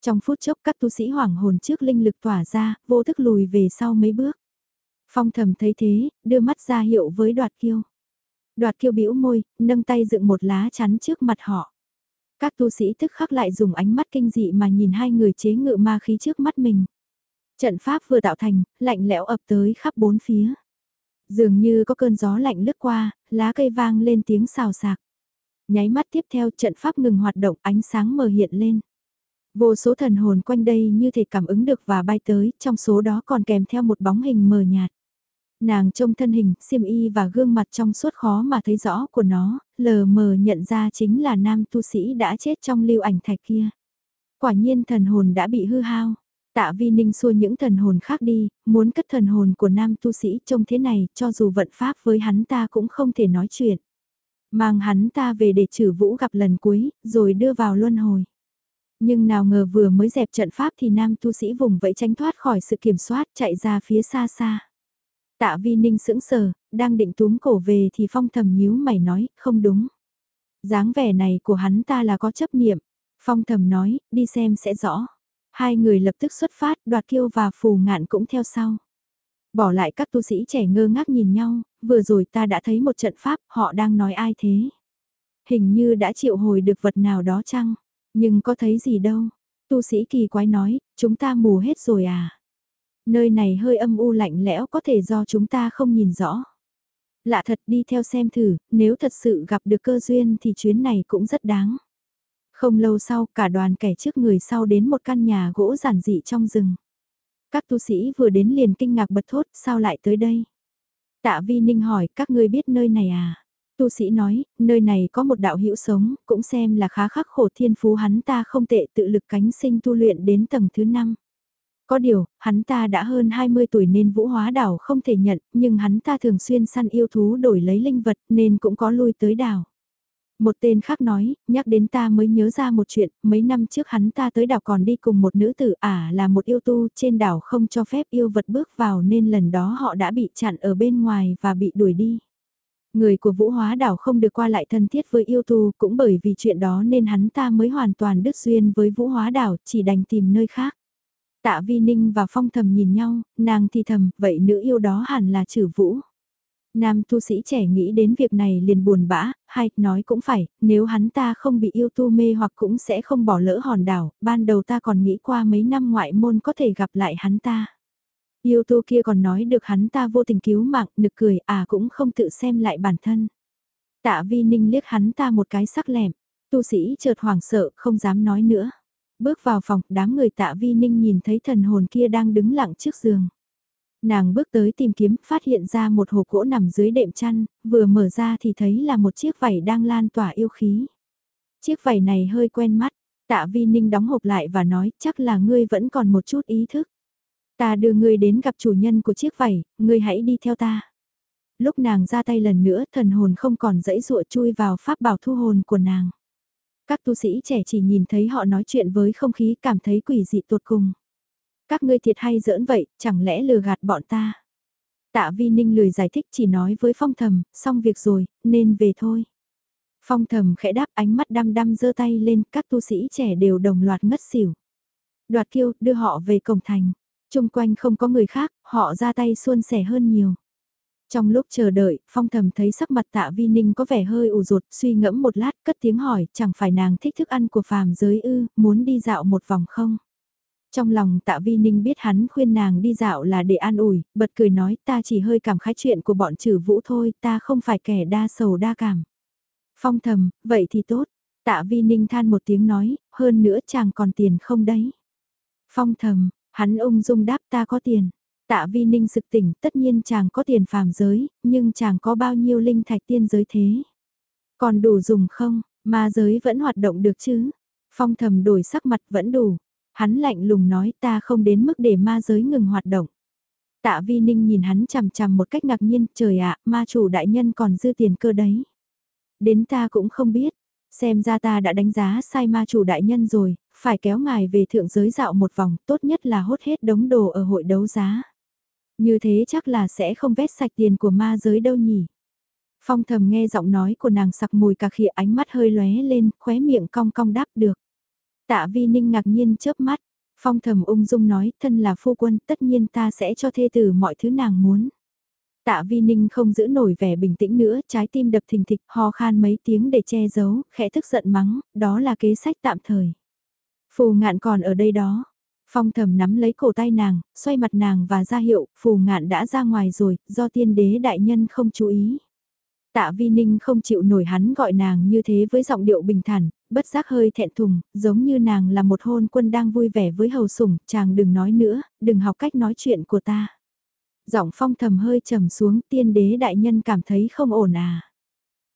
Trong phút chốc các tu sĩ hoảng hồn trước linh lực tỏa ra, vô thức lùi về sau mấy bước. Phong thầm thấy thế, đưa mắt ra hiệu với đoạt kiêu. Đoạt kiêu bĩu môi, nâng tay dựng một lá chắn trước mặt họ. Các tu sĩ tức khắc lại dùng ánh mắt kinh dị mà nhìn hai người chế ngự ma khí trước mắt mình. Trận pháp vừa tạo thành, lạnh lẽo ập tới khắp bốn phía. Dường như có cơn gió lạnh lướt qua, lá cây vang lên tiếng xào xạc. Nháy mắt tiếp theo trận pháp ngừng hoạt động ánh sáng mờ hiện lên. Vô số thần hồn quanh đây như thể cảm ứng được và bay tới, trong số đó còn kèm theo một bóng hình mờ nhạt. Nàng trông thân hình, xiêm y và gương mặt trong suốt khó mà thấy rõ của nó, lờ mờ nhận ra chính là nam tu sĩ đã chết trong lưu ảnh thạch kia. Quả nhiên thần hồn đã bị hư hao. Tạ Vi Ninh xua những thần hồn khác đi, muốn cất thần hồn của nam tu sĩ trông thế này, cho dù vận pháp với hắn ta cũng không thể nói chuyện. Mang hắn ta về để trừ vũ gặp lần cuối, rồi đưa vào luân hồi. Nhưng nào ngờ vừa mới dẹp trận pháp thì nam tu sĩ vùng vẫy tránh thoát khỏi sự kiểm soát chạy ra phía xa xa. Tạ Vi Ninh sững sờ, đang định túm cổ về thì phong thầm nhíu mày nói, không đúng. dáng vẻ này của hắn ta là có chấp niệm. Phong thầm nói, đi xem sẽ rõ. Hai người lập tức xuất phát, đoạt kiêu và phù ngạn cũng theo sau. Bỏ lại các tu sĩ trẻ ngơ ngác nhìn nhau, vừa rồi ta đã thấy một trận pháp, họ đang nói ai thế? Hình như đã triệu hồi được vật nào đó chăng? Nhưng có thấy gì đâu? Tu sĩ kỳ quái nói, chúng ta mù hết rồi à? Nơi này hơi âm u lạnh lẽo có thể do chúng ta không nhìn rõ. Lạ thật đi theo xem thử, nếu thật sự gặp được cơ duyên thì chuyến này cũng rất đáng. Không lâu sau, cả đoàn kẻ trước người sau đến một căn nhà gỗ giản dị trong rừng. Các tu sĩ vừa đến liền kinh ngạc bật thốt, sao lại tới đây? Tạ Vi Ninh hỏi, các ngươi biết nơi này à? Tu sĩ nói, nơi này có một đạo hữu sống, cũng xem là khá khắc khổ thiên phú hắn ta không tệ tự lực cánh sinh tu luyện đến tầng thứ 5. Có điều, hắn ta đã hơn 20 tuổi nên vũ hóa đảo không thể nhận, nhưng hắn ta thường xuyên săn yêu thú đổi lấy linh vật nên cũng có lui tới đảo. Một tên khác nói, nhắc đến ta mới nhớ ra một chuyện, mấy năm trước hắn ta tới đảo còn đi cùng một nữ tử ả à là một yêu tu trên đảo không cho phép yêu vật bước vào nên lần đó họ đã bị chặn ở bên ngoài và bị đuổi đi. Người của vũ hóa đảo không được qua lại thân thiết với yêu tu cũng bởi vì chuyện đó nên hắn ta mới hoàn toàn đứt duyên với vũ hóa đảo chỉ đành tìm nơi khác. Tạ Vi Ninh và Phong Thầm nhìn nhau, nàng thì thầm, vậy nữ yêu đó hẳn là trừ vũ. Nam tu sĩ trẻ nghĩ đến việc này liền buồn bã, hay, nói cũng phải, nếu hắn ta không bị yêu tu mê hoặc cũng sẽ không bỏ lỡ hòn đảo, ban đầu ta còn nghĩ qua mấy năm ngoại môn có thể gặp lại hắn ta. Yêu tu kia còn nói được hắn ta vô tình cứu mạng, nực cười, à cũng không tự xem lại bản thân. Tạ vi ninh liếc hắn ta một cái sắc lẻm, tu sĩ chợt hoảng sợ, không dám nói nữa. Bước vào phòng, đám người tạ vi ninh nhìn thấy thần hồn kia đang đứng lặng trước giường. Nàng bước tới tìm kiếm, phát hiện ra một hộp gỗ nằm dưới đệm chăn, vừa mở ra thì thấy là một chiếc vảy đang lan tỏa yêu khí. Chiếc vảy này hơi quen mắt, tạ vi ninh đóng hộp lại và nói chắc là ngươi vẫn còn một chút ý thức. Ta đưa ngươi đến gặp chủ nhân của chiếc vảy, ngươi hãy đi theo ta. Lúc nàng ra tay lần nữa thần hồn không còn dãy dụa chui vào pháp bảo thu hồn của nàng. Các tu sĩ trẻ chỉ nhìn thấy họ nói chuyện với không khí cảm thấy quỷ dị tột cùng. Các ngươi thiệt hay giỡn vậy, chẳng lẽ lừa gạt bọn ta? Tạ Vi Ninh lười giải thích chỉ nói với phong thầm, xong việc rồi, nên về thôi. Phong thầm khẽ đáp ánh mắt đăm đăm giơ tay lên, các tu sĩ trẻ đều đồng loạt ngất xỉu. Đoạt kiêu, đưa họ về cổng thành. Trung quanh không có người khác, họ ra tay suôn sẻ hơn nhiều. Trong lúc chờ đợi, phong thầm thấy sắc mặt tạ vi ninh có vẻ hơi ủ rột, suy ngẫm một lát, cất tiếng hỏi, chẳng phải nàng thích thức ăn của phàm giới ư, muốn đi dạo một vòng không? Trong lòng tạ vi ninh biết hắn khuyên nàng đi dạo là để an ủi, bật cười nói ta chỉ hơi cảm khái chuyện của bọn trừ vũ thôi, ta không phải kẻ đa sầu đa cảm. Phong thầm, vậy thì tốt. Tạ vi ninh than một tiếng nói, hơn nữa chàng còn tiền không đấy. Phong thầm, hắn ung dung đáp ta có tiền. Tạ vi ninh sực tỉnh, tất nhiên chàng có tiền phàm giới, nhưng chàng có bao nhiêu linh thạch tiên giới thế? Còn đủ dùng không, ma giới vẫn hoạt động được chứ? Phong thầm đổi sắc mặt vẫn đủ. Hắn lạnh lùng nói ta không đến mức để ma giới ngừng hoạt động. Tạ vi ninh nhìn hắn chằm chằm một cách ngạc nhiên, trời ạ, ma chủ đại nhân còn dư tiền cơ đấy. Đến ta cũng không biết, xem ra ta đã đánh giá sai ma chủ đại nhân rồi, phải kéo ngài về thượng giới dạo một vòng, tốt nhất là hốt hết đống đồ ở hội đấu giá. Như thế chắc là sẽ không vét sạch tiền của ma giới đâu nhỉ. Phong thầm nghe giọng nói của nàng sặc mùi cà khịa ánh mắt hơi lóe lên, khóe miệng cong cong đáp được. Tạ vi ninh ngạc nhiên chớp mắt, phong thầm ung dung nói, thân là phu quân, tất nhiên ta sẽ cho thê tử mọi thứ nàng muốn. Tạ vi ninh không giữ nổi vẻ bình tĩnh nữa, trái tim đập thình thịch, ho khan mấy tiếng để che giấu, khẽ thức giận mắng, đó là kế sách tạm thời. Phù ngạn còn ở đây đó. Phong thầm nắm lấy cổ tay nàng, xoay mặt nàng và ra hiệu, phù ngạn đã ra ngoài rồi, do tiên đế đại nhân không chú ý. Tạ Vi Ninh không chịu nổi hắn gọi nàng như thế với giọng điệu bình thản, bất giác hơi thẹn thùng, giống như nàng là một hôn quân đang vui vẻ với hầu sủng, chàng đừng nói nữa, đừng học cách nói chuyện của ta. Giọng phong thầm hơi trầm xuống tiên đế đại nhân cảm thấy không ổn à.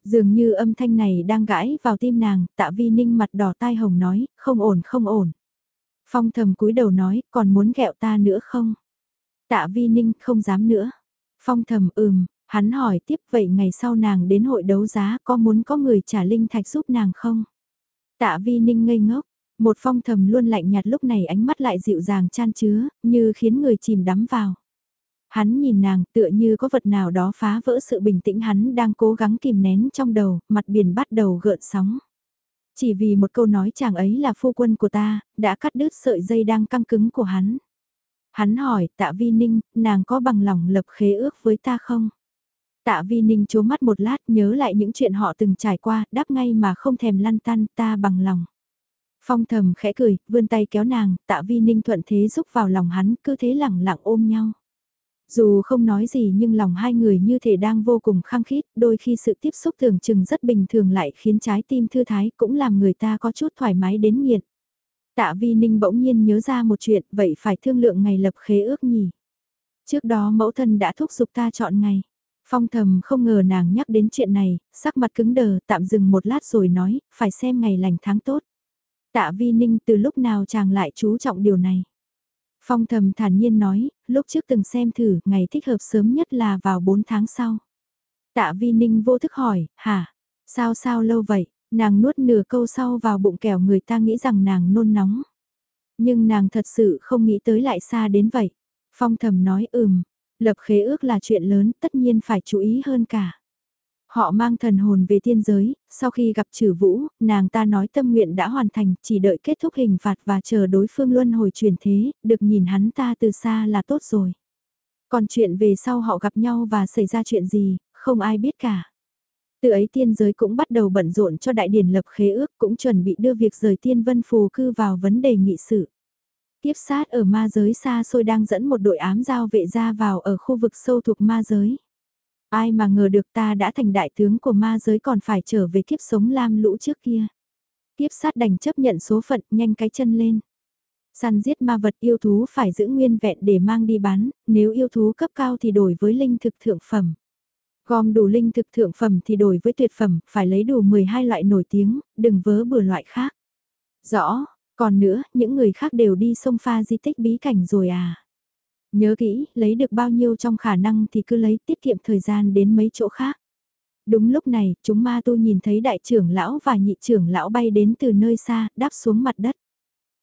Dường như âm thanh này đang gãi vào tim nàng, tạ vi ninh mặt đỏ tai hồng nói, không ổn không ổn. Phong thầm cúi đầu nói, còn muốn gẹo ta nữa không? Tạ vi ninh không dám nữa. Phong thầm ừm, hắn hỏi tiếp vậy ngày sau nàng đến hội đấu giá có muốn có người trả linh thạch giúp nàng không? Tạ vi ninh ngây ngốc, một phong thầm luôn lạnh nhạt lúc này ánh mắt lại dịu dàng chan chứa, như khiến người chìm đắm vào. Hắn nhìn nàng tựa như có vật nào đó phá vỡ sự bình tĩnh hắn đang cố gắng kìm nén trong đầu, mặt biển bắt đầu gợn sóng. Chỉ vì một câu nói chàng ấy là phu quân của ta, đã cắt đứt sợi dây đang căng cứng của hắn. Hắn hỏi tạ vi ninh, nàng có bằng lòng lập khế ước với ta không? Tạ vi ninh chố mắt một lát nhớ lại những chuyện họ từng trải qua, đáp ngay mà không thèm lăn tăn, ta bằng lòng. Phong thầm khẽ cười, vươn tay kéo nàng, tạ vi ninh thuận thế giúp vào lòng hắn, cứ thế lẳng lặng ôm nhau. Dù không nói gì nhưng lòng hai người như thể đang vô cùng khăng khít, đôi khi sự tiếp xúc thường chừng rất bình thường lại khiến trái tim thư thái cũng làm người ta có chút thoải mái đến nghiện. Tạ Vi Ninh bỗng nhiên nhớ ra một chuyện, vậy phải thương lượng ngày lập khế ước nhỉ. Trước đó mẫu thân đã thúc giục ta chọn ngày. Phong thầm không ngờ nàng nhắc đến chuyện này, sắc mặt cứng đờ, tạm dừng một lát rồi nói, phải xem ngày lành tháng tốt. Tạ Vi Ninh từ lúc nào chàng lại chú trọng điều này. Phong thầm thản nhiên nói, lúc trước từng xem thử, ngày thích hợp sớm nhất là vào 4 tháng sau. Tạ Vi Ninh vô thức hỏi, hả? Sao sao lâu vậy? Nàng nuốt nửa câu sau vào bụng kẻo người ta nghĩ rằng nàng nôn nóng. Nhưng nàng thật sự không nghĩ tới lại xa đến vậy. Phong thầm nói ừm, lập khế ước là chuyện lớn tất nhiên phải chú ý hơn cả. Họ mang thần hồn về thiên giới, sau khi gặp trừ vũ, nàng ta nói tâm nguyện đã hoàn thành, chỉ đợi kết thúc hình phạt và chờ đối phương luân hồi chuyển thế, được nhìn hắn ta từ xa là tốt rồi. Còn chuyện về sau họ gặp nhau và xảy ra chuyện gì, không ai biết cả. Từ ấy tiên giới cũng bắt đầu bận rộn cho đại điển lập khế ước cũng chuẩn bị đưa việc rời tiên vân phù cư vào vấn đề nghị sự. Tiếp sát ở ma giới xa xôi đang dẫn một đội ám giao vệ ra vào ở khu vực sâu thuộc ma giới. Ai mà ngờ được ta đã thành đại tướng của ma giới còn phải trở về kiếp sống lam lũ trước kia. Tiếp sát đành chấp nhận số phận nhanh cái chân lên. Săn giết ma vật yêu thú phải giữ nguyên vẹn để mang đi bán, nếu yêu thú cấp cao thì đổi với linh thực thượng phẩm. Gom đủ linh thực thượng phẩm thì đổi với tuyệt phẩm, phải lấy đủ 12 loại nổi tiếng, đừng vớ bừa loại khác. Rõ, còn nữa, những người khác đều đi sông pha di tích bí cảnh rồi à. Nhớ kỹ, lấy được bao nhiêu trong khả năng thì cứ lấy tiết kiệm thời gian đến mấy chỗ khác. Đúng lúc này, chúng ma tu nhìn thấy đại trưởng lão và nhị trưởng lão bay đến từ nơi xa, đáp xuống mặt đất.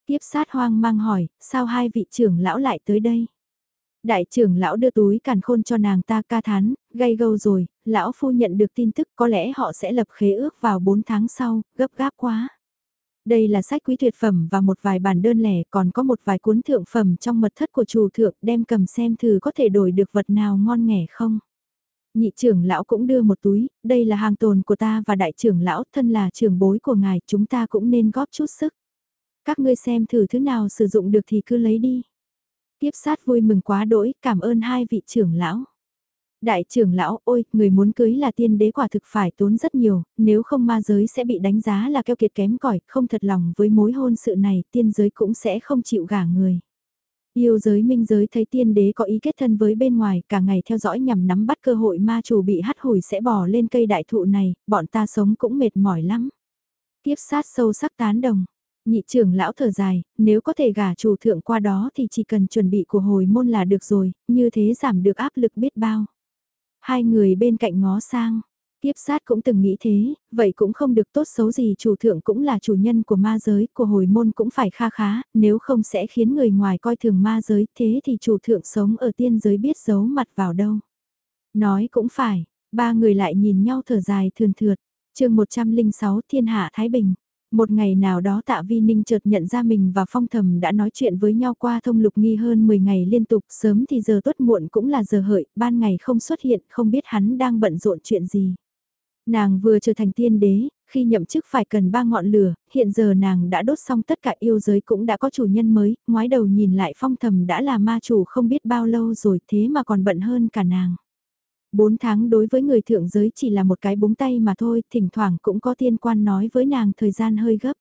Tiếp sát hoang mang hỏi, sao hai vị trưởng lão lại tới đây? Đại trưởng lão đưa túi càn khôn cho nàng ta ca thán, gây gâu rồi, lão phu nhận được tin tức có lẽ họ sẽ lập khế ước vào 4 tháng sau, gấp gáp quá. Đây là sách quý tuyệt phẩm và một vài bản đơn lẻ còn có một vài cuốn thượng phẩm trong mật thất của chủ thượng đem cầm xem thử có thể đổi được vật nào ngon nghẻ không. Nhị trưởng lão cũng đưa một túi, đây là hàng tồn của ta và đại trưởng lão thân là trưởng bối của ngài chúng ta cũng nên góp chút sức. Các ngươi xem thử thứ nào sử dụng được thì cứ lấy đi. Tiếp sát vui mừng quá đỗi, cảm ơn hai vị trưởng lão. Đại trưởng lão, ôi, người muốn cưới là tiên đế quả thực phải tốn rất nhiều, nếu không ma giới sẽ bị đánh giá là keo kiệt kém cỏi không thật lòng với mối hôn sự này, tiên giới cũng sẽ không chịu gả người. Yêu giới minh giới thấy tiên đế có ý kết thân với bên ngoài, cả ngày theo dõi nhằm nắm bắt cơ hội ma chủ bị hắt hủi sẽ bỏ lên cây đại thụ này, bọn ta sống cũng mệt mỏi lắm. Kiếp sát sâu sắc tán đồng, Nhị trưởng lão thở dài, nếu có thể gả chủ thượng qua đó thì chỉ cần chuẩn bị của hồi môn là được rồi, như thế giảm được áp lực biết bao. Hai người bên cạnh ngó sang, tiếp sát cũng từng nghĩ thế, vậy cũng không được tốt xấu gì chủ thượng cũng là chủ nhân của ma giới, của hồi môn cũng phải kha khá, nếu không sẽ khiến người ngoài coi thường ma giới, thế thì chủ thượng sống ở tiên giới biết giấu mặt vào đâu. Nói cũng phải, ba người lại nhìn nhau thở dài thườn thượt, chương 106 thiên hạ Thái Bình. Một ngày nào đó tạ vi ninh chợt nhận ra mình và phong thầm đã nói chuyện với nhau qua thông lục nghi hơn 10 ngày liên tục, sớm thì giờ tuất muộn cũng là giờ hợi, ban ngày không xuất hiện, không biết hắn đang bận rộn chuyện gì. Nàng vừa trở thành tiên đế, khi nhậm chức phải cần ba ngọn lửa, hiện giờ nàng đã đốt xong tất cả yêu giới cũng đã có chủ nhân mới, ngoái đầu nhìn lại phong thầm đã là ma chủ không biết bao lâu rồi thế mà còn bận hơn cả nàng. Bốn tháng đối với người thượng giới chỉ là một cái búng tay mà thôi, thỉnh thoảng cũng có tiên quan nói với nàng thời gian hơi gấp.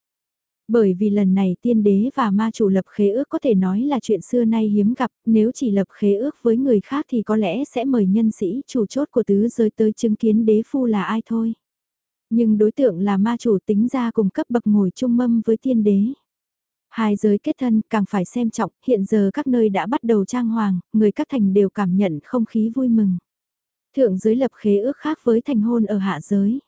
Bởi vì lần này tiên đế và ma chủ lập khế ước có thể nói là chuyện xưa nay hiếm gặp, nếu chỉ lập khế ước với người khác thì có lẽ sẽ mời nhân sĩ chủ chốt của tứ giới tới chứng kiến đế phu là ai thôi. Nhưng đối tượng là ma chủ tính ra cùng cấp bậc ngồi chung mâm với tiên đế. Hai giới kết thân càng phải xem trọng, hiện giờ các nơi đã bắt đầu trang hoàng, người các thành đều cảm nhận không khí vui mừng. Thượng giới lập khế ước khác với thành hôn ở hạ giới.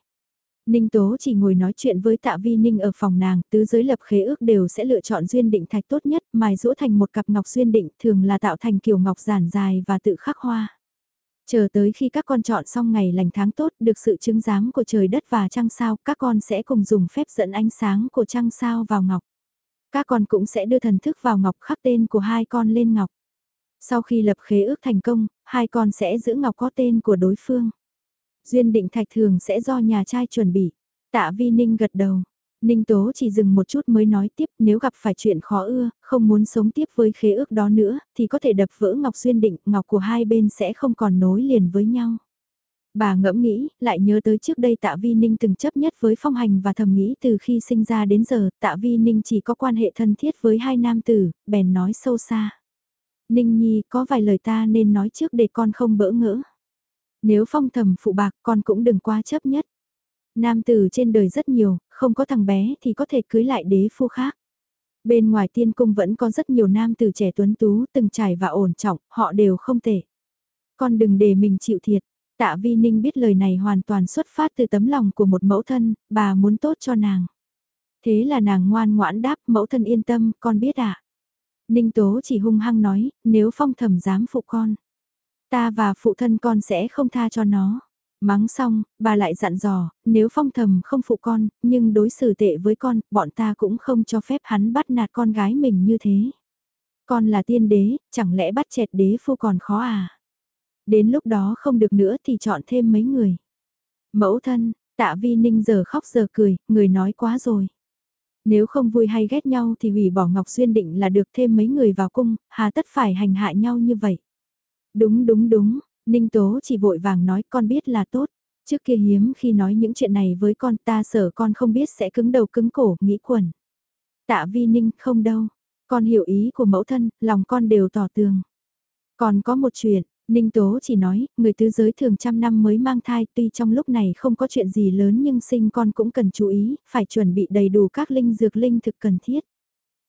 Ninh Tố chỉ ngồi nói chuyện với Tạ Vi Ninh ở phòng nàng, tứ giới lập khế ước đều sẽ lựa chọn duyên định thạch tốt nhất, mài rũ thành một cặp ngọc duyên định, thường là tạo thành kiểu ngọc giản dài và tự khắc hoa. Chờ tới khi các con chọn xong ngày lành tháng tốt, được sự chứng giám của trời đất và trăng sao, các con sẽ cùng dùng phép dẫn ánh sáng của trăng sao vào ngọc. Các con cũng sẽ đưa thần thức vào ngọc khắc tên của hai con lên ngọc. Sau khi lập khế ước thành công, hai con sẽ giữ ngọc có tên của đối phương. Duyên định thạch thường sẽ do nhà trai chuẩn bị. Tạ Vi Ninh gật đầu. Ninh Tố chỉ dừng một chút mới nói tiếp nếu gặp phải chuyện khó ưa, không muốn sống tiếp với khế ước đó nữa, thì có thể đập vỡ ngọc duyên định, ngọc của hai bên sẽ không còn nối liền với nhau. Bà ngẫm nghĩ, lại nhớ tới trước đây Tạ Vi Ninh từng chấp nhất với phong hành và thầm nghĩ từ khi sinh ra đến giờ, Tạ Vi Ninh chỉ có quan hệ thân thiết với hai nam tử, bèn nói sâu xa. Ninh Nhi có vài lời ta nên nói trước để con không bỡ ngỡ. Nếu phong thầm phụ bạc con cũng đừng quá chấp nhất. Nam tử trên đời rất nhiều, không có thằng bé thì có thể cưới lại đế phu khác. Bên ngoài tiên cung vẫn có rất nhiều nam tử trẻ tuấn tú từng trải và ổn trọng, họ đều không tệ. Con đừng để mình chịu thiệt. Tạ Vi Ninh biết lời này hoàn toàn xuất phát từ tấm lòng của một mẫu thân, bà muốn tốt cho nàng. Thế là nàng ngoan ngoãn đáp mẫu thân yên tâm, con biết ạ. À? Ninh Tố chỉ hung hăng nói, nếu phong Thẩm dám phụ con. Ta và phụ thân con sẽ không tha cho nó. Mắng xong, bà lại dặn dò, nếu phong thầm không phụ con, nhưng đối xử tệ với con, bọn ta cũng không cho phép hắn bắt nạt con gái mình như thế. Con là tiên đế, chẳng lẽ bắt chẹt đế phu còn khó à? Đến lúc đó không được nữa thì chọn thêm mấy người. Mẫu thân, tạ vi ninh giờ khóc giờ cười, người nói quá rồi. Nếu không vui hay ghét nhau thì hủy bỏ Ngọc Xuyên định là được thêm mấy người vào cung, hà tất phải hành hạ nhau như vậy. Đúng đúng đúng, Ninh Tố chỉ vội vàng nói con biết là tốt. Trước kia hiếm khi nói những chuyện này với con ta sợ con không biết sẽ cứng đầu cứng cổ, nghĩ quẩn. Tạ vi ninh không đâu, con hiểu ý của mẫu thân, lòng con đều tỏ tường. Còn có một chuyện, Ninh Tố chỉ nói, người tứ giới thường trăm năm mới mang thai tuy trong lúc này không có chuyện gì lớn nhưng sinh con cũng cần chú ý, phải chuẩn bị đầy đủ các linh dược linh thực cần thiết.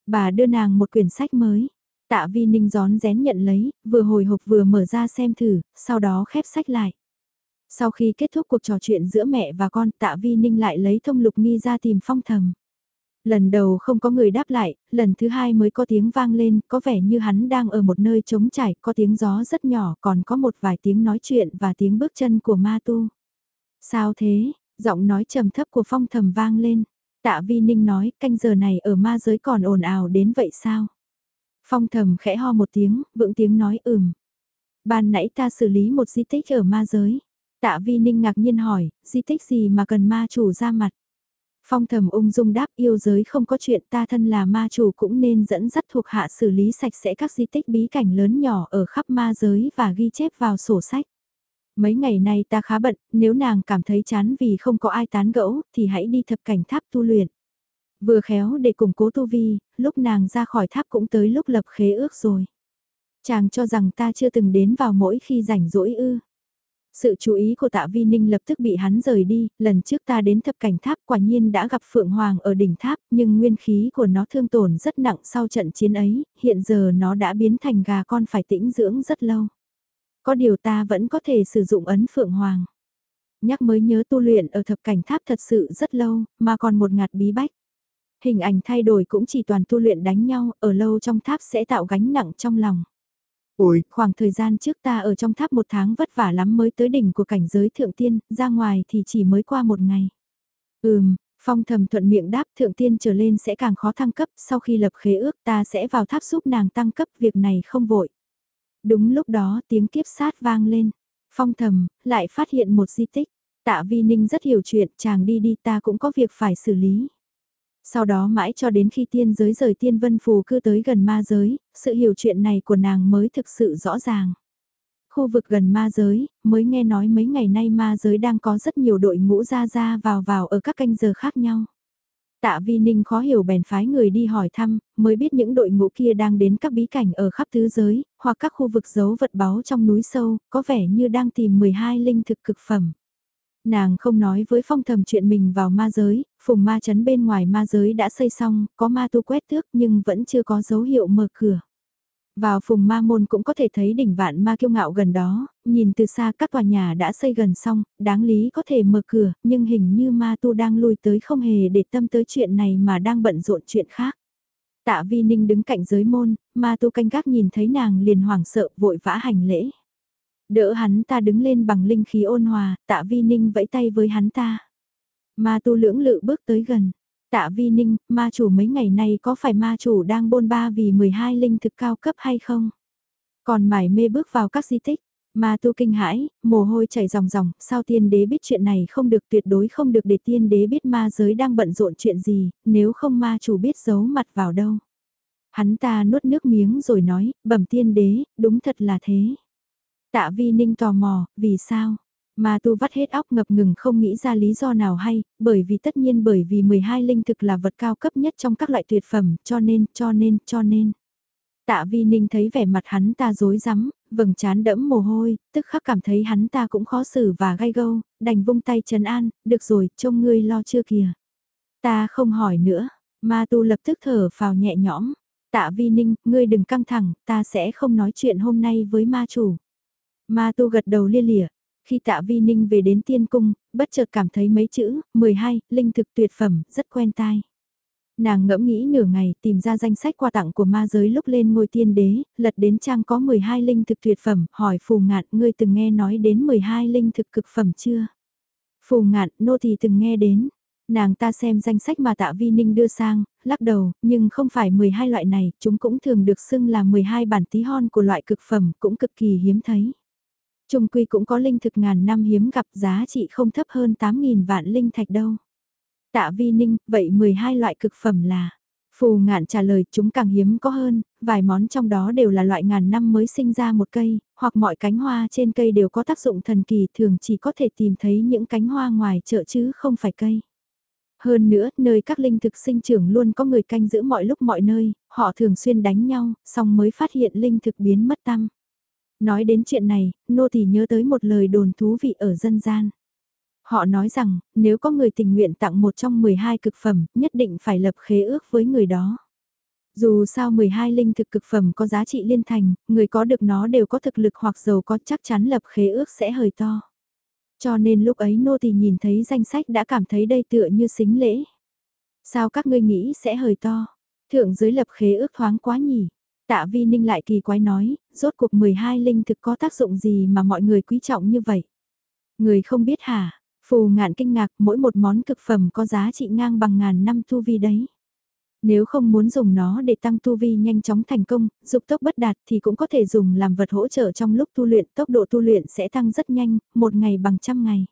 Bà đưa nàng một quyển sách mới, Tạ Vi Ninh gión rén nhận lấy, vừa hồi hộp vừa mở ra xem thử, sau đó khép sách lại. Sau khi kết thúc cuộc trò chuyện giữa mẹ và con, Tạ Vi Ninh lại lấy thông lục nghi ra tìm phong thầm. Lần đầu không có người đáp lại, lần thứ hai mới có tiếng vang lên, có vẻ như hắn đang ở một nơi trống trải, có tiếng gió rất nhỏ, còn có một vài tiếng nói chuyện và tiếng bước chân của ma tu. Sao thế? Giọng nói trầm thấp của phong thầm vang lên. Tạ Vi Ninh nói, canh giờ này ở ma giới còn ồn ào đến vậy sao? Phong thầm khẽ ho một tiếng, vững tiếng nói ừm. Ban nãy ta xử lý một di tích ở ma giới. Tạ Vi Ninh ngạc nhiên hỏi, di tích gì mà cần ma chủ ra mặt? Phong thầm ung dung đáp yêu giới không có chuyện ta thân là ma chủ cũng nên dẫn dắt thuộc hạ xử lý sạch sẽ các di tích bí cảnh lớn nhỏ ở khắp ma giới và ghi chép vào sổ sách. Mấy ngày nay ta khá bận, nếu nàng cảm thấy chán vì không có ai tán gẫu thì hãy đi thập cảnh tháp tu luyện. Vừa khéo để củng cố tu vi, lúc nàng ra khỏi tháp cũng tới lúc lập khế ước rồi. Chàng cho rằng ta chưa từng đến vào mỗi khi rảnh rỗi ư. Sự chú ý của tạ vi ninh lập tức bị hắn rời đi, lần trước ta đến thập cảnh tháp quả nhiên đã gặp Phượng Hoàng ở đỉnh tháp, nhưng nguyên khí của nó thương tổn rất nặng sau trận chiến ấy, hiện giờ nó đã biến thành gà con phải tĩnh dưỡng rất lâu. Có điều ta vẫn có thể sử dụng ấn Phượng Hoàng. Nhắc mới nhớ tu luyện ở thập cảnh tháp thật sự rất lâu, mà còn một ngạt bí bách. Hình ảnh thay đổi cũng chỉ toàn tu luyện đánh nhau, ở lâu trong tháp sẽ tạo gánh nặng trong lòng. Ôi, khoảng thời gian trước ta ở trong tháp một tháng vất vả lắm mới tới đỉnh của cảnh giới thượng tiên, ra ngoài thì chỉ mới qua một ngày. Ừm, phong thầm thuận miệng đáp thượng tiên trở lên sẽ càng khó thăng cấp, sau khi lập khế ước ta sẽ vào tháp giúp nàng tăng cấp, việc này không vội. Đúng lúc đó tiếng kiếp sát vang lên, phong thầm, lại phát hiện một di tích. Tạ Vi Ninh rất hiểu chuyện, chàng đi đi ta cũng có việc phải xử lý. Sau đó mãi cho đến khi tiên giới rời tiên vân phù cư tới gần ma giới, sự hiểu chuyện này của nàng mới thực sự rõ ràng. Khu vực gần ma giới, mới nghe nói mấy ngày nay ma giới đang có rất nhiều đội ngũ ra ra vào vào ở các canh giờ khác nhau. Tạ Vi Ninh khó hiểu bèn phái người đi hỏi thăm, mới biết những đội ngũ kia đang đến các bí cảnh ở khắp tứ giới, hoặc các khu vực giấu vật báu trong núi sâu, có vẻ như đang tìm 12 linh thực cực phẩm. Nàng không nói với phong thầm chuyện mình vào ma giới, phùng ma chấn bên ngoài ma giới đã xây xong, có ma tu quét tước nhưng vẫn chưa có dấu hiệu mở cửa. Vào phùng ma môn cũng có thể thấy đỉnh vạn ma kiêu ngạo gần đó, nhìn từ xa các tòa nhà đã xây gần xong, đáng lý có thể mở cửa, nhưng hình như ma tu đang lui tới không hề để tâm tới chuyện này mà đang bận rộn chuyện khác. Tạ Vi Ninh đứng cạnh giới môn, ma tu canh gác nhìn thấy nàng liền hoảng sợ vội vã hành lễ. Đỡ hắn ta đứng lên bằng linh khí ôn hòa, tạ Vi Ninh vẫy tay với hắn ta. Ma tu lưỡng lự bước tới gần. Tạ Vi Ninh, ma chủ mấy ngày nay có phải ma chủ đang bôn ba vì 12 linh thực cao cấp hay không? Còn mải mê bước vào các di tích, ma tu kinh hãi, mồ hôi chảy ròng ròng, sao tiên đế biết chuyện này không được tuyệt đối không được để tiên đế biết ma giới đang bận rộn chuyện gì, nếu không ma chủ biết giấu mặt vào đâu. Hắn ta nuốt nước miếng rồi nói, bẩm tiên đế, đúng thật là thế. Tạ vi ninh tò mò, vì sao? Mà tu vắt hết óc ngập ngừng không nghĩ ra lý do nào hay, bởi vì tất nhiên bởi vì 12 linh thực là vật cao cấp nhất trong các loại tuyệt phẩm, cho nên, cho nên, cho nên. Tạ vi ninh thấy vẻ mặt hắn ta dối rắm vầng chán đẫm mồ hôi, tức khắc cảm thấy hắn ta cũng khó xử và gai gâu, đành vung tay trấn an, được rồi, trông ngươi lo chưa kìa. Ta không hỏi nữa, ma tu lập tức thở phào nhẹ nhõm. Tạ vi ninh, ngươi đừng căng thẳng, ta sẽ không nói chuyện hôm nay với ma chủ. Ma tu gật đầu lia lịa, khi tạ vi ninh về đến tiên cung, bất chợt cảm thấy mấy chữ, 12, linh thực tuyệt phẩm, rất quen tai. Nàng ngẫm nghĩ nửa ngày tìm ra danh sách quà tặng của ma giới lúc lên ngôi tiên đế, lật đến trang có 12 linh thực tuyệt phẩm, hỏi phù ngạn ngươi từng nghe nói đến 12 linh thực cực phẩm chưa? Phù ngạn, nô thì từng nghe đến. Nàng ta xem danh sách mà tạ vi ninh đưa sang, lắc đầu, nhưng không phải 12 loại này, chúng cũng thường được xưng là 12 bản tí hon của loại cực phẩm, cũng cực kỳ hiếm thấy. Trung quy cũng có linh thực ngàn năm hiếm gặp giá trị không thấp hơn 8.000 vạn linh thạch đâu. Tạ vi ninh, vậy 12 loại cực phẩm là... Phù ngạn trả lời chúng càng hiếm có hơn, vài món trong đó đều là loại ngàn năm mới sinh ra một cây, hoặc mọi cánh hoa trên cây đều có tác dụng thần kỳ thường chỉ có thể tìm thấy những cánh hoa ngoài chợ chứ không phải cây. Hơn nữa, nơi các linh thực sinh trưởng luôn có người canh giữ mọi lúc mọi nơi, họ thường xuyên đánh nhau, xong mới phát hiện linh thực biến mất tâm. Nói đến chuyện này, nô thì nhớ tới một lời đồn thú vị ở dân gian. Họ nói rằng, nếu có người tình nguyện tặng một trong 12 cực phẩm, nhất định phải lập khế ước với người đó. Dù sao 12 linh thực cực phẩm có giá trị liên thành, người có được nó đều có thực lực hoặc giàu có chắc chắn lập khế ước sẽ hơi to. Cho nên lúc ấy nô thì nhìn thấy danh sách đã cảm thấy đây tựa như xính lễ. Sao các ngươi nghĩ sẽ hơi to? Thượng dưới lập khế ước thoáng quá nhỉ? Tạ vi ninh lại kỳ quái nói, rốt cuộc 12 linh thực có tác dụng gì mà mọi người quý trọng như vậy? Người không biết hả? Phù ngạn kinh ngạc mỗi một món cực phẩm có giá trị ngang bằng ngàn năm tu vi đấy. Nếu không muốn dùng nó để tăng tu vi nhanh chóng thành công, dục tốc bất đạt thì cũng có thể dùng làm vật hỗ trợ trong lúc tu luyện, tốc độ tu luyện sẽ tăng rất nhanh, một ngày bằng trăm ngày.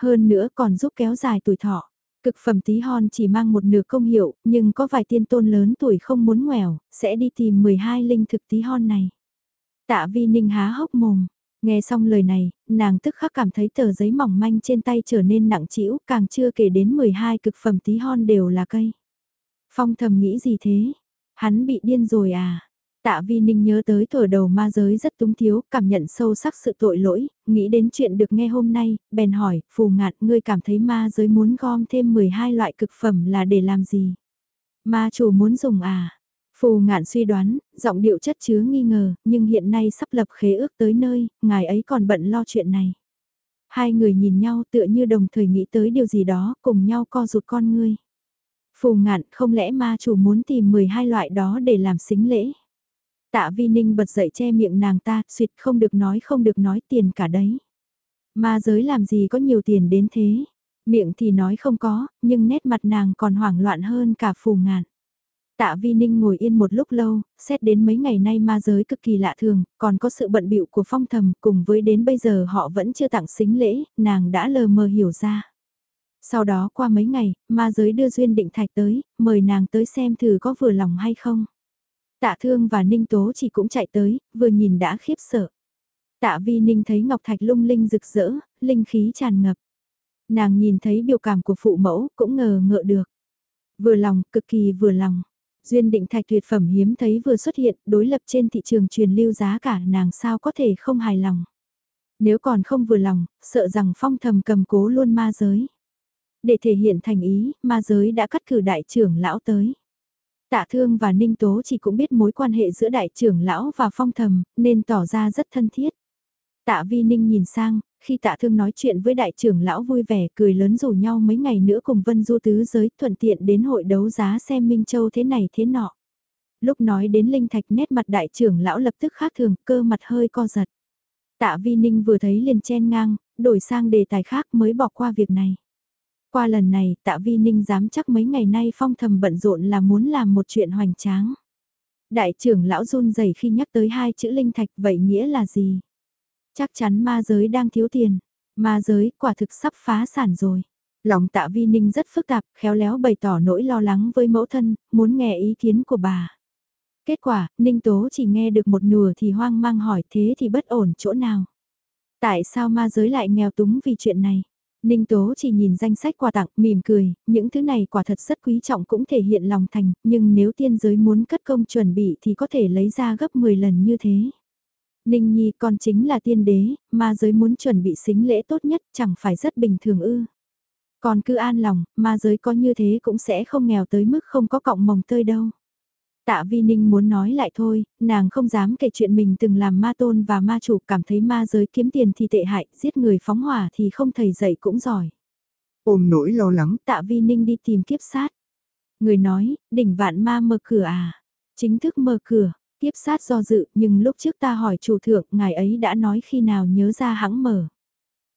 Hơn nữa còn giúp kéo dài tuổi thọ. Cực phẩm tí hon chỉ mang một nửa công hiệu, nhưng có vài tiên tôn lớn tuổi không muốn nghèo sẽ đi tìm 12 linh thực tí hon này. Tạ vi ninh há hốc mồm, nghe xong lời này, nàng tức khắc cảm thấy tờ giấy mỏng manh trên tay trở nên nặng trĩu, càng chưa kể đến 12 cực phẩm tí hon đều là cây. Phong thầm nghĩ gì thế? Hắn bị điên rồi à? Tạ Vi Ninh nhớ tới thổi đầu ma giới rất túng thiếu, cảm nhận sâu sắc sự tội lỗi, nghĩ đến chuyện được nghe hôm nay, bèn hỏi, phù ngạn, ngươi cảm thấy ma giới muốn gom thêm 12 loại cực phẩm là để làm gì? Ma chủ muốn dùng à? Phù ngạn suy đoán, giọng điệu chất chứa nghi ngờ, nhưng hiện nay sắp lập khế ước tới nơi, ngài ấy còn bận lo chuyện này. Hai người nhìn nhau tựa như đồng thời nghĩ tới điều gì đó, cùng nhau co rụt con ngươi. Phù ngạn không lẽ ma chủ muốn tìm 12 loại đó để làm xính lễ? Tạ Vi Ninh bật dậy che miệng nàng ta, suyệt không được nói không được nói tiền cả đấy. Ma giới làm gì có nhiều tiền đến thế? Miệng thì nói không có, nhưng nét mặt nàng còn hoảng loạn hơn cả phù ngạn. Tạ Vi Ninh ngồi yên một lúc lâu, xét đến mấy ngày nay ma giới cực kỳ lạ thường, còn có sự bận bịu của phong thầm, cùng với đến bây giờ họ vẫn chưa tặng xính lễ, nàng đã lờ mờ hiểu ra. Sau đó qua mấy ngày, ma giới đưa Duyên Định Thạch tới, mời nàng tới xem thử có vừa lòng hay không. Tạ Thương và Ninh Tố chỉ cũng chạy tới, vừa nhìn đã khiếp sợ. Tạ Vi Ninh thấy Ngọc Thạch lung linh rực rỡ, linh khí tràn ngập. Nàng nhìn thấy biểu cảm của phụ mẫu, cũng ngờ ngợ được. Vừa lòng, cực kỳ vừa lòng. Duyên định thạch tuyệt phẩm hiếm thấy vừa xuất hiện, đối lập trên thị trường truyền lưu giá cả nàng sao có thể không hài lòng. Nếu còn không vừa lòng, sợ rằng phong thầm cầm cố luôn ma giới. Để thể hiện thành ý, ma giới đã cắt cử đại trưởng lão tới. Tạ Thương và Ninh Tố chỉ cũng biết mối quan hệ giữa đại trưởng lão và phong thầm, nên tỏ ra rất thân thiết. Tạ Vi Ninh nhìn sang, khi tạ thương nói chuyện với đại trưởng lão vui vẻ cười lớn rủ nhau mấy ngày nữa cùng Vân Du Tứ giới thuận tiện đến hội đấu giá xem Minh Châu thế này thế nọ. Lúc nói đến Linh Thạch nét mặt đại trưởng lão lập tức khác thường, cơ mặt hơi co giật. Tạ Vi Ninh vừa thấy liền chen ngang, đổi sang đề tài khác mới bỏ qua việc này. Qua lần này, tạ Vi Ninh dám chắc mấy ngày nay phong thầm bận rộn là muốn làm một chuyện hoành tráng. Đại trưởng lão run rẩy khi nhắc tới hai chữ linh thạch vậy nghĩa là gì? Chắc chắn ma giới đang thiếu tiền. Ma giới quả thực sắp phá sản rồi. Lòng tạ vi ninh rất phức tạp, khéo léo bày tỏ nỗi lo lắng với mẫu thân, muốn nghe ý kiến của bà. Kết quả, Ninh Tố chỉ nghe được một nửa thì hoang mang hỏi thế thì bất ổn chỗ nào. Tại sao ma giới lại nghèo túng vì chuyện này? Ninh Tố chỉ nhìn danh sách quà tặng, mỉm cười, những thứ này quả thật rất quý trọng cũng thể hiện lòng thành, nhưng nếu tiên giới muốn cất công chuẩn bị thì có thể lấy ra gấp 10 lần như thế. Ninh Nhi con chính là tiên đế, ma giới muốn chuẩn bị xính lễ tốt nhất chẳng phải rất bình thường ư. Còn cứ an lòng, ma giới có như thế cũng sẽ không nghèo tới mức không có cọng mồng tơi đâu. Tạ Vi Ninh muốn nói lại thôi, nàng không dám kể chuyện mình từng làm ma tôn và ma chủ cảm thấy ma giới kiếm tiền thì tệ hại, giết người phóng hỏa thì không thầy dạy cũng giỏi. Ôm nỗi lo lắng, Tạ Vi Ninh đi tìm kiếp sát. Người nói, đỉnh vạn ma mở cửa à? Chính thức mở cửa, Tiếp sát do dự, nhưng lúc trước ta hỏi chủ thượng, ngài ấy đã nói khi nào nhớ ra hãng mở.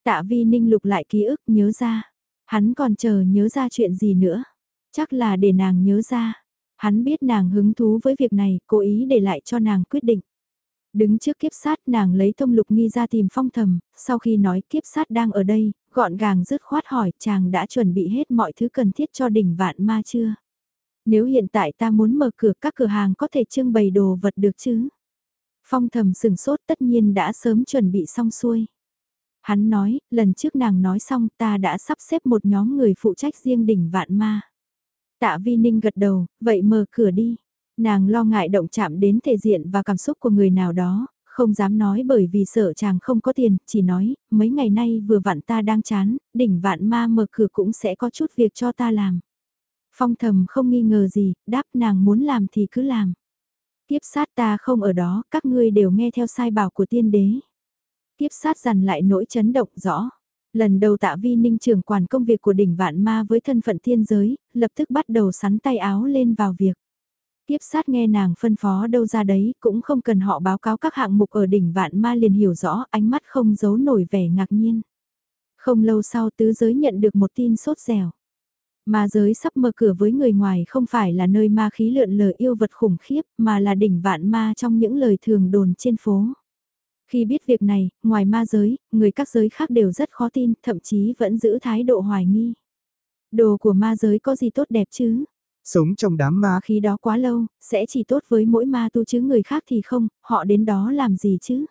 Tạ vi ninh lục lại ký ức nhớ ra. Hắn còn chờ nhớ ra chuyện gì nữa. Chắc là để nàng nhớ ra. Hắn biết nàng hứng thú với việc này, cố ý để lại cho nàng quyết định. Đứng trước kiếp sát nàng lấy thông lục nghi ra tìm phong thầm, sau khi nói kiếp sát đang ở đây, gọn gàng dứt khoát hỏi chàng đã chuẩn bị hết mọi thứ cần thiết cho đỉnh vạn ma chưa? Nếu hiện tại ta muốn mở cửa các cửa hàng có thể trưng bày đồ vật được chứ? Phong thầm sừng sốt tất nhiên đã sớm chuẩn bị xong xuôi. Hắn nói, lần trước nàng nói xong ta đã sắp xếp một nhóm người phụ trách riêng đỉnh vạn ma. Tạ Vi Ninh gật đầu, vậy mở cửa đi. Nàng lo ngại động chạm đến thể diện và cảm xúc của người nào đó, không dám nói bởi vì sợ chàng không có tiền, chỉ nói, mấy ngày nay vừa vặn ta đang chán, đỉnh vạn ma mở cửa cũng sẽ có chút việc cho ta làm. Phong thầm không nghi ngờ gì, đáp nàng muốn làm thì cứ làm. Tiếp sát ta không ở đó, các ngươi đều nghe theo sai bảo của tiên đế. Tiếp sát dằn lại nỗi chấn động rõ. Lần đầu tạ vi ninh trưởng quản công việc của đỉnh vạn ma với thân phận thiên giới, lập tức bắt đầu sắn tay áo lên vào việc. Tiếp sát nghe nàng phân phó đâu ra đấy, cũng không cần họ báo cáo các hạng mục ở đỉnh vạn ma liền hiểu rõ, ánh mắt không giấu nổi vẻ ngạc nhiên. Không lâu sau tứ giới nhận được một tin sốt dẻo. Ma giới sắp mở cửa với người ngoài không phải là nơi ma khí lượn lờ yêu vật khủng khiếp mà là đỉnh vạn ma trong những lời thường đồn trên phố. Khi biết việc này, ngoài ma giới, người các giới khác đều rất khó tin, thậm chí vẫn giữ thái độ hoài nghi. Đồ của ma giới có gì tốt đẹp chứ? Sống trong đám ma khí đó quá lâu, sẽ chỉ tốt với mỗi ma tu chứ người khác thì không, họ đến đó làm gì chứ?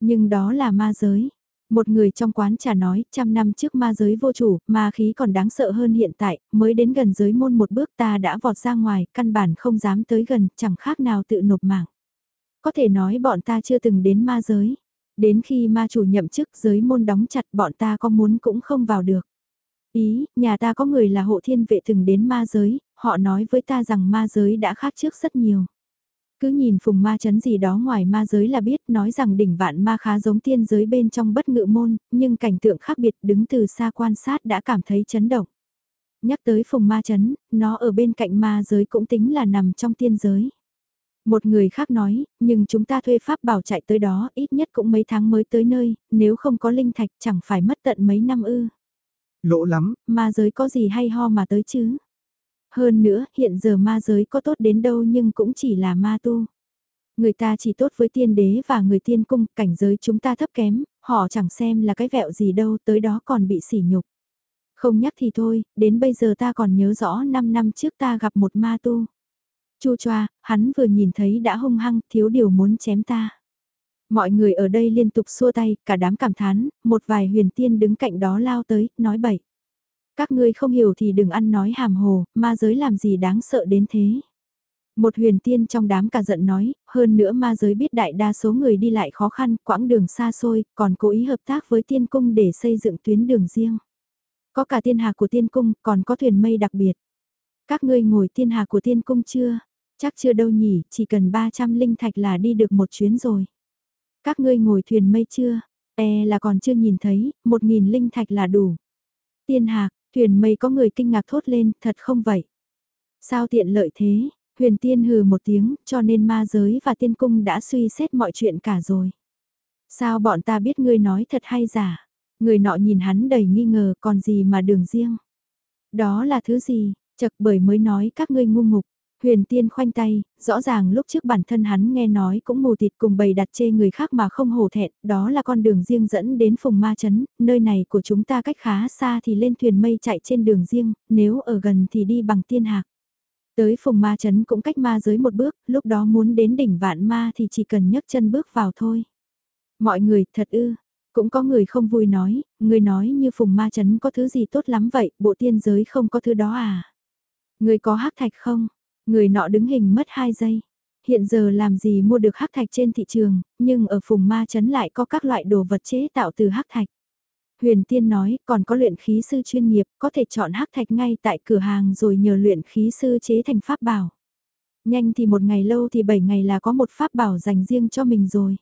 Nhưng đó là ma giới. Một người trong quán trà nói, trăm năm trước ma giới vô chủ, ma khí còn đáng sợ hơn hiện tại, mới đến gần giới môn một bước ta đã vọt ra ngoài, căn bản không dám tới gần, chẳng khác nào tự nộp mạng. Có thể nói bọn ta chưa từng đến ma giới. Đến khi ma chủ nhậm chức giới môn đóng chặt bọn ta có muốn cũng không vào được. Ý, nhà ta có người là hộ thiên vệ từng đến ma giới, họ nói với ta rằng ma giới đã khác trước rất nhiều. Cứ nhìn phùng ma chấn gì đó ngoài ma giới là biết nói rằng đỉnh vạn ma khá giống tiên giới bên trong bất ngự môn, nhưng cảnh tượng khác biệt đứng từ xa quan sát đã cảm thấy chấn động. Nhắc tới phùng ma chấn, nó ở bên cạnh ma giới cũng tính là nằm trong tiên giới. Một người khác nói, nhưng chúng ta thuê pháp bảo chạy tới đó ít nhất cũng mấy tháng mới tới nơi, nếu không có linh thạch chẳng phải mất tận mấy năm ư. Lỗ lắm, ma giới có gì hay ho mà tới chứ. Hơn nữa, hiện giờ ma giới có tốt đến đâu nhưng cũng chỉ là ma tu. Người ta chỉ tốt với tiên đế và người tiên cung, cảnh giới chúng ta thấp kém, họ chẳng xem là cái vẹo gì đâu, tới đó còn bị sỉ nhục. Không nhắc thì thôi, đến bây giờ ta còn nhớ rõ 5 năm trước ta gặp một ma tu. Chu choa, hắn vừa nhìn thấy đã hung hăng, thiếu điều muốn chém ta. Mọi người ở đây liên tục xua tay, cả đám cảm thán, một vài huyền tiên đứng cạnh đó lao tới, nói bậy. Các ngươi không hiểu thì đừng ăn nói hàm hồ, ma giới làm gì đáng sợ đến thế. Một huyền tiên trong đám cả giận nói, hơn nữa ma giới biết đại đa số người đi lại khó khăn, quãng đường xa xôi, còn cố ý hợp tác với tiên cung để xây dựng tuyến đường riêng. Có cả tiên hạc của tiên cung, còn có thuyền mây đặc biệt. Các ngươi ngồi tiên hạc của tiên cung chưa? Chắc chưa đâu nhỉ, chỉ cần 300 linh thạch là đi được một chuyến rồi. Các ngươi ngồi thuyền mây chưa? E là còn chưa nhìn thấy, 1.000 linh thạch là đủ. Tiên hạc, thuyền mây có người kinh ngạc thốt lên, thật không vậy? Sao tiện lợi thế? Huyền tiên hừ một tiếng, cho nên ma giới và tiên cung đã suy xét mọi chuyện cả rồi. Sao bọn ta biết ngươi nói thật hay giả? Người nọ nhìn hắn đầy nghi ngờ còn gì mà đường riêng. Đó là thứ gì? Chật bởi mới nói các ngươi ngu ngục. Huyền tiên khoanh tay, rõ ràng lúc trước bản thân hắn nghe nói cũng mù tịt cùng bầy đặt chê người khác mà không hổ thẹn, đó là con đường riêng dẫn đến phùng ma chấn, nơi này của chúng ta cách khá xa thì lên thuyền mây chạy trên đường riêng, nếu ở gần thì đi bằng tiên hạc. Tới phùng ma chấn cũng cách ma giới một bước, lúc đó muốn đến đỉnh vạn ma thì chỉ cần nhấc chân bước vào thôi. Mọi người thật ư, cũng có người không vui nói, người nói như phùng ma chấn có thứ gì tốt lắm vậy, bộ tiên giới không có thứ đó à. Người có hắc thạch không? Người nọ đứng hình mất 2 giây. Hiện giờ làm gì mua được hắc thạch trên thị trường, nhưng ở phùng ma chấn lại có các loại đồ vật chế tạo từ hắc thạch. Huyền Tiên nói, còn có luyện khí sư chuyên nghiệp, có thể chọn hắc thạch ngay tại cửa hàng rồi nhờ luyện khí sư chế thành pháp bảo. Nhanh thì một ngày lâu thì bảy ngày là có một pháp bảo dành riêng cho mình rồi.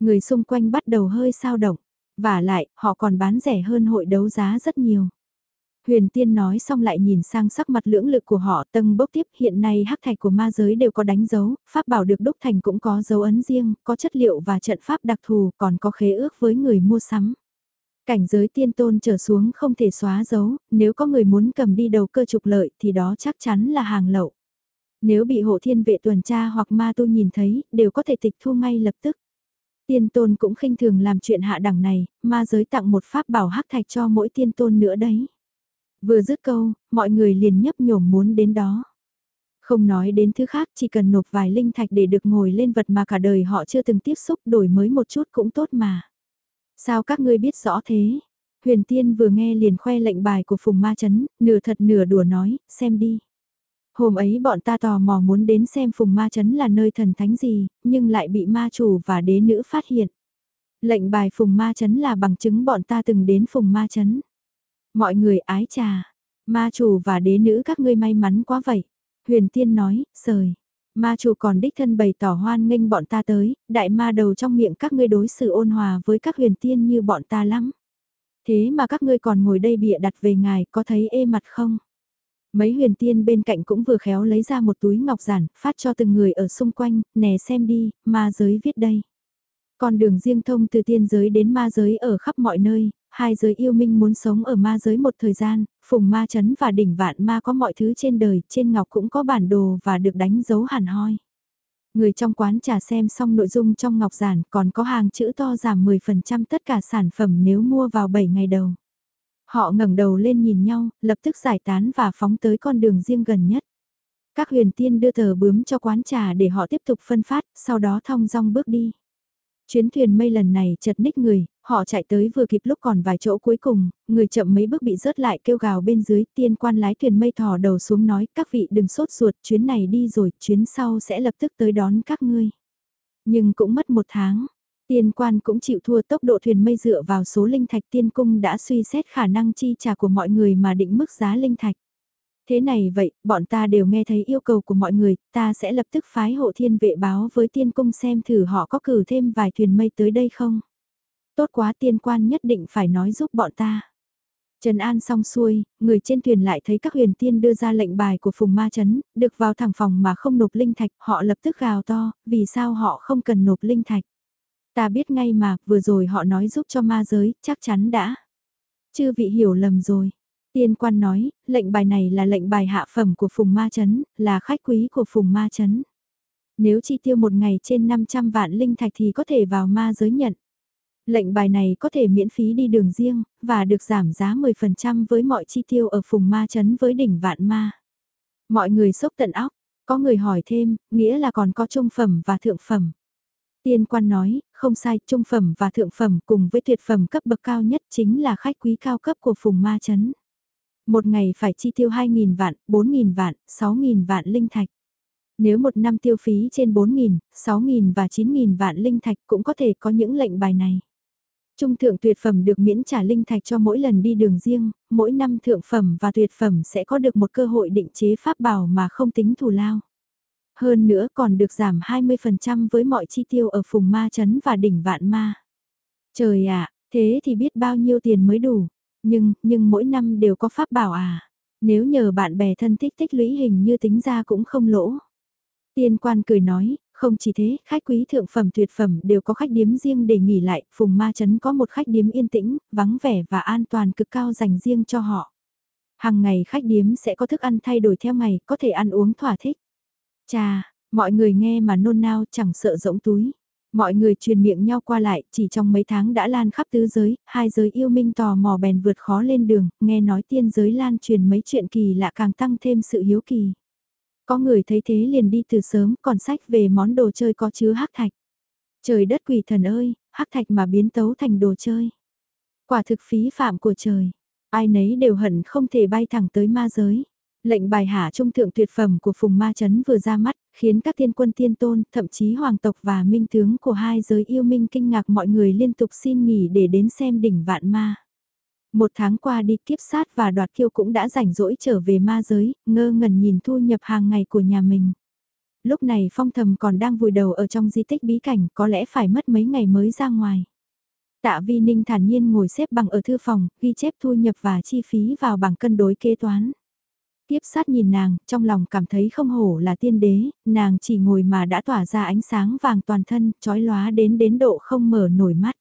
Người xung quanh bắt đầu hơi sao động, và lại, họ còn bán rẻ hơn hội đấu giá rất nhiều. Huyền Tiên nói xong lại nhìn sang sắc mặt lưỡng lực của họ tầng bốc tiếp hiện nay hắc thạch của ma giới đều có đánh dấu, pháp bảo được đúc thành cũng có dấu ấn riêng, có chất liệu và trận pháp đặc thù còn có khế ước với người mua sắm. Cảnh giới tiên tôn trở xuống không thể xóa dấu, nếu có người muốn cầm đi đầu cơ trục lợi thì đó chắc chắn là hàng lậu. Nếu bị hộ thiên vệ tuần tra hoặc ma tu nhìn thấy, đều có thể tịch thu ngay lập tức. Tiên tôn cũng khinh thường làm chuyện hạ đẳng này, ma giới tặng một pháp bảo hắc thạch cho mỗi tiên tôn nữa đấy. Vừa dứt câu, mọi người liền nhấp nhổm muốn đến đó. Không nói đến thứ khác, chỉ cần nộp vài linh thạch để được ngồi lên vật mà cả đời họ chưa từng tiếp xúc đổi mới một chút cũng tốt mà. Sao các ngươi biết rõ thế? Huyền Tiên vừa nghe liền khoe lệnh bài của Phùng Ma Chấn, nửa thật nửa đùa nói, xem đi. Hôm ấy bọn ta tò mò muốn đến xem Phùng Ma Chấn là nơi thần thánh gì, nhưng lại bị ma chủ và đế nữ phát hiện. Lệnh bài Phùng Ma Chấn là bằng chứng bọn ta từng đến Phùng Ma Chấn. Mọi người ái trà, ma chủ và đế nữ các ngươi may mắn quá vậy. Huyền Tiên nói, sời. Ma chủ còn đích thân bày tỏ hoan nghênh bọn ta tới, đại ma đầu trong miệng các ngươi đối xử ôn hòa với các huyền tiên như bọn ta lắm. Thế mà các ngươi còn ngồi đây bịa đặt về ngài có thấy ê mặt không? Mấy huyền tiên bên cạnh cũng vừa khéo lấy ra một túi ngọc giản, phát cho từng người ở xung quanh, nè xem đi, ma giới viết đây. Con đường riêng thông từ tiên giới đến ma giới ở khắp mọi nơi, hai giới yêu minh muốn sống ở ma giới một thời gian, phùng ma chấn và đỉnh vạn ma có mọi thứ trên đời, trên ngọc cũng có bản đồ và được đánh dấu hẳn hoi. Người trong quán trà xem xong nội dung trong ngọc giản còn có hàng chữ to giảm 10% tất cả sản phẩm nếu mua vào 7 ngày đầu. Họ ngẩng đầu lên nhìn nhau, lập tức giải tán và phóng tới con đường riêng gần nhất. Các huyền tiên đưa tờ bướm cho quán trà để họ tiếp tục phân phát, sau đó thong dong bước đi. Chuyến thuyền mây lần này chật ních người, họ chạy tới vừa kịp lúc còn vài chỗ cuối cùng, người chậm mấy bước bị rớt lại kêu gào bên dưới, tiên quan lái thuyền mây thò đầu xuống nói các vị đừng sốt ruột, chuyến này đi rồi, chuyến sau sẽ lập tức tới đón các ngươi. Nhưng cũng mất một tháng, tiên quan cũng chịu thua tốc độ thuyền mây dựa vào số linh thạch tiên cung đã suy xét khả năng chi trả của mọi người mà định mức giá linh thạch. Thế này vậy, bọn ta đều nghe thấy yêu cầu của mọi người, ta sẽ lập tức phái hộ thiên vệ báo với tiên cung xem thử họ có cử thêm vài thuyền mây tới đây không. Tốt quá tiên quan nhất định phải nói giúp bọn ta. Trần An xong xuôi, người trên thuyền lại thấy các huyền tiên đưa ra lệnh bài của Phùng Ma Trấn, được vào thẳng phòng mà không nộp linh thạch, họ lập tức gào to, vì sao họ không cần nộp linh thạch. Ta biết ngay mà, vừa rồi họ nói giúp cho ma giới, chắc chắn đã. Chư vị hiểu lầm rồi. Tiên quan nói, lệnh bài này là lệnh bài hạ phẩm của Phùng Ma Trấn, là khách quý của Phùng Ma Trấn. Nếu chi tiêu một ngày trên 500 vạn linh thạch thì có thể vào ma giới nhận. Lệnh bài này có thể miễn phí đi đường riêng, và được giảm giá 10% với mọi chi tiêu ở Phùng Ma chấn với đỉnh vạn ma. Mọi người sốc tận óc, có người hỏi thêm, nghĩa là còn có trung phẩm và thượng phẩm. Tiên quan nói, không sai, trung phẩm và thượng phẩm cùng với tuyệt phẩm cấp bậc cao nhất chính là khách quý cao cấp của Phùng Ma chấn. Một ngày phải chi tiêu 2.000 vạn, 4.000 vạn, 6.000 vạn linh thạch. Nếu một năm tiêu phí trên 4.000, 6.000 và 9.000 vạn linh thạch cũng có thể có những lệnh bài này. Trung thượng tuyệt phẩm được miễn trả linh thạch cho mỗi lần đi đường riêng, mỗi năm thượng phẩm và tuyệt phẩm sẽ có được một cơ hội định chế pháp bảo mà không tính thù lao. Hơn nữa còn được giảm 20% với mọi chi tiêu ở phùng ma chấn và đỉnh vạn ma. Trời ạ, thế thì biết bao nhiêu tiền mới đủ. Nhưng, nhưng mỗi năm đều có pháp bảo à. Nếu nhờ bạn bè thân thích tích lũy hình như tính ra cũng không lỗ. Tiên quan cười nói, không chỉ thế, khách quý thượng phẩm tuyệt phẩm đều có khách điếm riêng để nghỉ lại, Phùng Ma Trấn có một khách điếm yên tĩnh, vắng vẻ và an toàn cực cao dành riêng cho họ. Hàng ngày khách điếm sẽ có thức ăn thay đổi theo ngày, có thể ăn uống thỏa thích. Chà, mọi người nghe mà nôn nao chẳng sợ rỗng túi. Mọi người truyền miệng nhau qua lại, chỉ trong mấy tháng đã lan khắp tứ giới, hai giới yêu minh tò mò bèn vượt khó lên đường, nghe nói tiên giới lan truyền mấy chuyện kỳ lạ càng tăng thêm sự hiếu kỳ. Có người thấy thế liền đi từ sớm, còn sách về món đồ chơi có chứa hắc thạch. Trời đất quỷ thần ơi, hắc thạch mà biến tấu thành đồ chơi. Quả thực phí phạm của trời. Ai nấy đều hận không thể bay thẳng tới ma giới. Lệnh bài hạ trung thượng tuyệt phẩm của Phùng Ma Chấn vừa ra mắt, khiến các tiên quân tiên tôn, thậm chí hoàng tộc và minh tướng của hai giới yêu minh kinh ngạc mọi người liên tục xin nghỉ để đến xem đỉnh vạn ma. Một tháng qua đi kiếp sát và đoạt kiêu cũng đã rảnh rỗi trở về ma giới, ngơ ngẩn nhìn thu nhập hàng ngày của nhà mình. Lúc này phong thầm còn đang vùi đầu ở trong di tích bí cảnh có lẽ phải mất mấy ngày mới ra ngoài. Tạ Vi Ninh thản nhiên ngồi xếp bằng ở thư phòng, ghi chép thu nhập và chi phí vào bảng cân đối kế toán. Tiếp sát nhìn nàng, trong lòng cảm thấy không hổ là tiên đế, nàng chỉ ngồi mà đã tỏa ra ánh sáng vàng toàn thân, chói lóa đến đến độ không mở nổi mắt.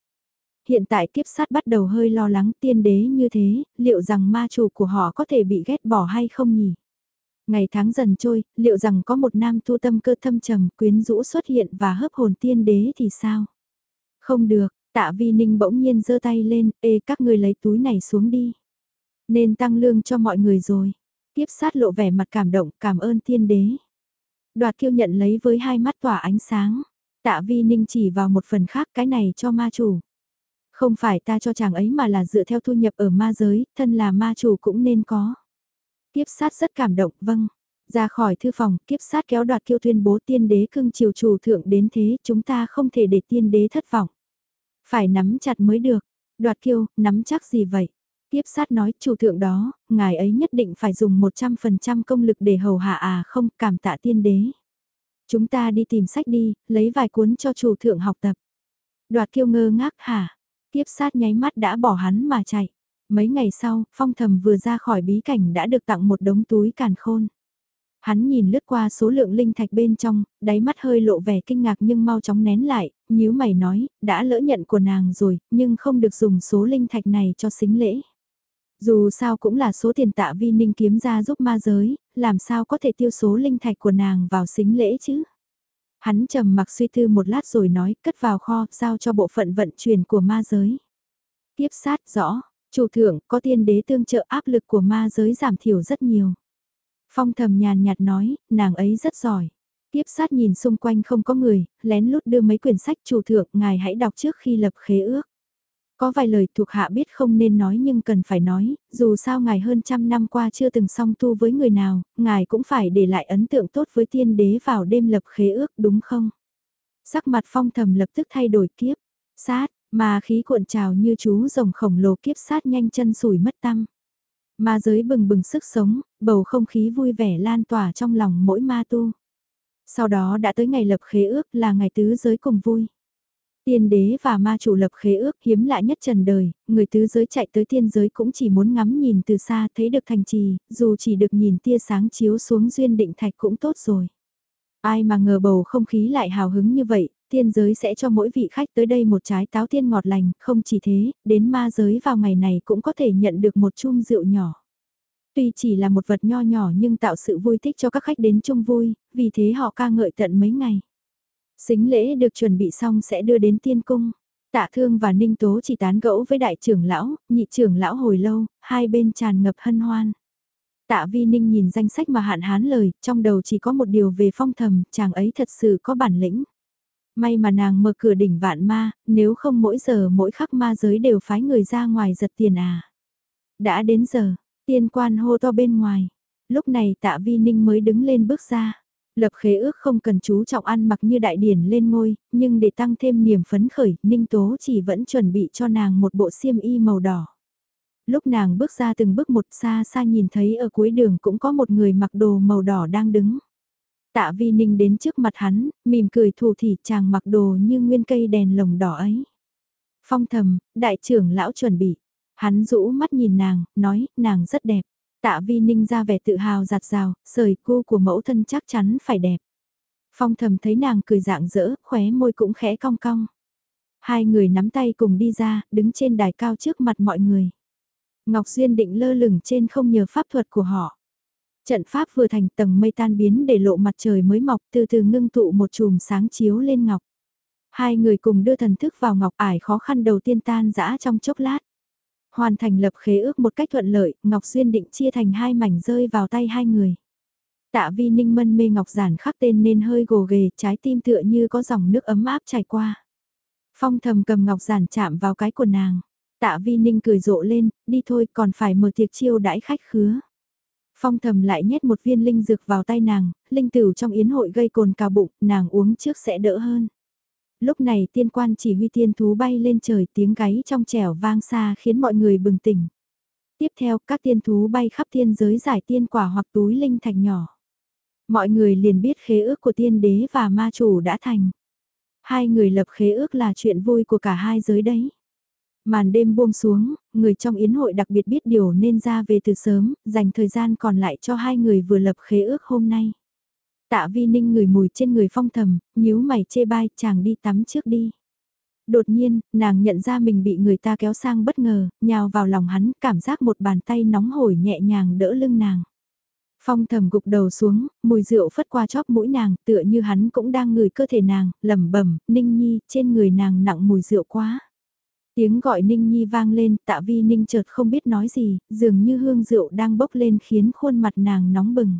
Hiện tại kiếp sát bắt đầu hơi lo lắng tiên đế như thế, liệu rằng ma chủ của họ có thể bị ghét bỏ hay không nhỉ? Ngày tháng dần trôi, liệu rằng có một nam tu tâm cơ thâm trầm quyến rũ xuất hiện và hấp hồn tiên đế thì sao? Không được, tạ vi ninh bỗng nhiên giơ tay lên, ê các người lấy túi này xuống đi. Nên tăng lương cho mọi người rồi. Tiếp sát lộ vẻ mặt cảm động, cảm ơn tiên đế. Đoạt kiêu nhận lấy với hai mắt tỏa ánh sáng. Tạ vi ninh chỉ vào một phần khác cái này cho ma chủ. Không phải ta cho chàng ấy mà là dựa theo thu nhập ở ma giới, thân là ma chủ cũng nên có. Kiếp sát rất cảm động, vâng. Ra khỏi thư phòng, kiếp sát kéo đoạt kiêu tuyên bố tiên đế cưng chiều chủ thượng đến thế, chúng ta không thể để tiên đế thất vọng. Phải nắm chặt mới được. Đoạt kiêu, nắm chắc gì vậy? Tiếp sát nói chủ thượng đó, ngài ấy nhất định phải dùng 100% công lực để hầu hạ à không cảm tạ tiên đế. Chúng ta đi tìm sách đi, lấy vài cuốn cho chủ thượng học tập. Đoạt kiêu ngơ ngác hả? Tiếp sát nháy mắt đã bỏ hắn mà chạy. Mấy ngày sau, phong thầm vừa ra khỏi bí cảnh đã được tặng một đống túi càn khôn. Hắn nhìn lướt qua số lượng linh thạch bên trong, đáy mắt hơi lộ vẻ kinh ngạc nhưng mau chóng nén lại, nhíu mày nói, đã lỡ nhận của nàng rồi, nhưng không được dùng số linh thạch này cho xính lễ. Dù sao cũng là số tiền tạ vi ninh kiếm ra giúp ma giới, làm sao có thể tiêu số linh thạch của nàng vào xính lễ chứ? Hắn trầm mặc suy tư một lát rồi nói cất vào kho, giao cho bộ phận vận chuyển của ma giới. Tiếp sát rõ, chủ thượng có tiên đế tương trợ áp lực của ma giới giảm thiểu rất nhiều. Phong thầm nhàn nhạt nói, nàng ấy rất giỏi. Tiếp sát nhìn xung quanh không có người, lén lút đưa mấy quyển sách chủ thượng, ngài hãy đọc trước khi lập khế ước. Có vài lời thuộc hạ biết không nên nói nhưng cần phải nói, dù sao ngài hơn trăm năm qua chưa từng song tu với người nào, ngài cũng phải để lại ấn tượng tốt với tiên đế vào đêm lập khế ước đúng không? Sắc mặt phong thầm lập tức thay đổi kiếp, sát, mà khí cuộn trào như chú rồng khổng lồ kiếp sát nhanh chân sủi mất tăng. Ma giới bừng bừng sức sống, bầu không khí vui vẻ lan tỏa trong lòng mỗi ma tu. Sau đó đã tới ngày lập khế ước là ngày tứ giới cùng vui. Tiên đế và ma chủ lập khế ước hiếm lạ nhất trần đời, người tứ giới chạy tới tiên giới cũng chỉ muốn ngắm nhìn từ xa thấy được thành trì, dù chỉ được nhìn tia sáng chiếu xuống duyên định thạch cũng tốt rồi. Ai mà ngờ bầu không khí lại hào hứng như vậy, tiên giới sẽ cho mỗi vị khách tới đây một trái táo tiên ngọt lành, không chỉ thế, đến ma giới vào ngày này cũng có thể nhận được một chung rượu nhỏ. Tuy chỉ là một vật nho nhỏ nhưng tạo sự vui thích cho các khách đến chung vui, vì thế họ ca ngợi tận mấy ngày. Xính lễ được chuẩn bị xong sẽ đưa đến tiên cung. Tạ Thương và Ninh Tố chỉ tán gẫu với đại trưởng lão, nhị trưởng lão hồi lâu, hai bên tràn ngập hân hoan. Tạ Vi Ninh nhìn danh sách mà hạn hán lời, trong đầu chỉ có một điều về phong thầm, chàng ấy thật sự có bản lĩnh. May mà nàng mở cửa đỉnh vạn ma, nếu không mỗi giờ mỗi khắc ma giới đều phái người ra ngoài giật tiền à. Đã đến giờ, tiên quan hô to bên ngoài. Lúc này tạ Vi Ninh mới đứng lên bước ra. Lập khế ước không cần chú trọng ăn mặc như đại điển lên ngôi, nhưng để tăng thêm niềm phấn khởi, Ninh Tố chỉ vẫn chuẩn bị cho nàng một bộ xiêm y màu đỏ. Lúc nàng bước ra từng bước một xa xa nhìn thấy ở cuối đường cũng có một người mặc đồ màu đỏ đang đứng. Tạ Vi Ninh đến trước mặt hắn, mỉm cười thù thì chàng mặc đồ như nguyên cây đèn lồng đỏ ấy. Phong thầm, đại trưởng lão chuẩn bị. Hắn rũ mắt nhìn nàng, nói, nàng rất đẹp. Tạ Vi Ninh ra vẻ tự hào giặt rào, sời cô của mẫu thân chắc chắn phải đẹp. Phong thầm thấy nàng cười dạng dỡ, khóe môi cũng khẽ cong cong. Hai người nắm tay cùng đi ra, đứng trên đài cao trước mặt mọi người. Ngọc Duyên định lơ lửng trên không nhờ pháp thuật của họ. Trận pháp vừa thành tầng mây tan biến để lộ mặt trời mới mọc từ từ ngưng tụ một chùm sáng chiếu lên Ngọc. Hai người cùng đưa thần thức vào Ngọc ải khó khăn đầu tiên tan dã trong chốc lát. Hoàn thành lập khế ước một cách thuận lợi, Ngọc Duyên định chia thành hai mảnh rơi vào tay hai người. Tạ vi ninh mân mê Ngọc giản khắc tên nên hơi gồ ghề, trái tim tựa như có dòng nước ấm áp chảy qua. Phong thầm cầm Ngọc giản chạm vào cái của nàng. Tạ vi ninh cười rộ lên, đi thôi còn phải mở tiệc chiêu đãi khách khứa. Phong thầm lại nhét một viên linh dược vào tay nàng, linh tử trong yến hội gây cồn cào bụng, nàng uống trước sẽ đỡ hơn. Lúc này tiên quan chỉ huy tiên thú bay lên trời tiếng gáy trong trẻo vang xa khiến mọi người bừng tỉnh. Tiếp theo các tiên thú bay khắp thiên giới giải tiên quả hoặc túi linh thạch nhỏ. Mọi người liền biết khế ước của tiên đế và ma chủ đã thành. Hai người lập khế ước là chuyện vui của cả hai giới đấy. Màn đêm buông xuống, người trong yến hội đặc biệt biết điều nên ra về từ sớm, dành thời gian còn lại cho hai người vừa lập khế ước hôm nay. Tạ vi ninh người mùi trên người phong thầm, nhíu mày chê bai, chàng đi tắm trước đi. Đột nhiên, nàng nhận ra mình bị người ta kéo sang bất ngờ, nhào vào lòng hắn, cảm giác một bàn tay nóng hổi nhẹ nhàng đỡ lưng nàng. Phong thầm gục đầu xuống, mùi rượu phất qua chóp mũi nàng, tựa như hắn cũng đang ngửi cơ thể nàng, lẩm bẩm, ninh nhi, trên người nàng nặng mùi rượu quá. Tiếng gọi ninh nhi vang lên, tạ vi ninh chợt không biết nói gì, dường như hương rượu đang bốc lên khiến khuôn mặt nàng nóng bừng.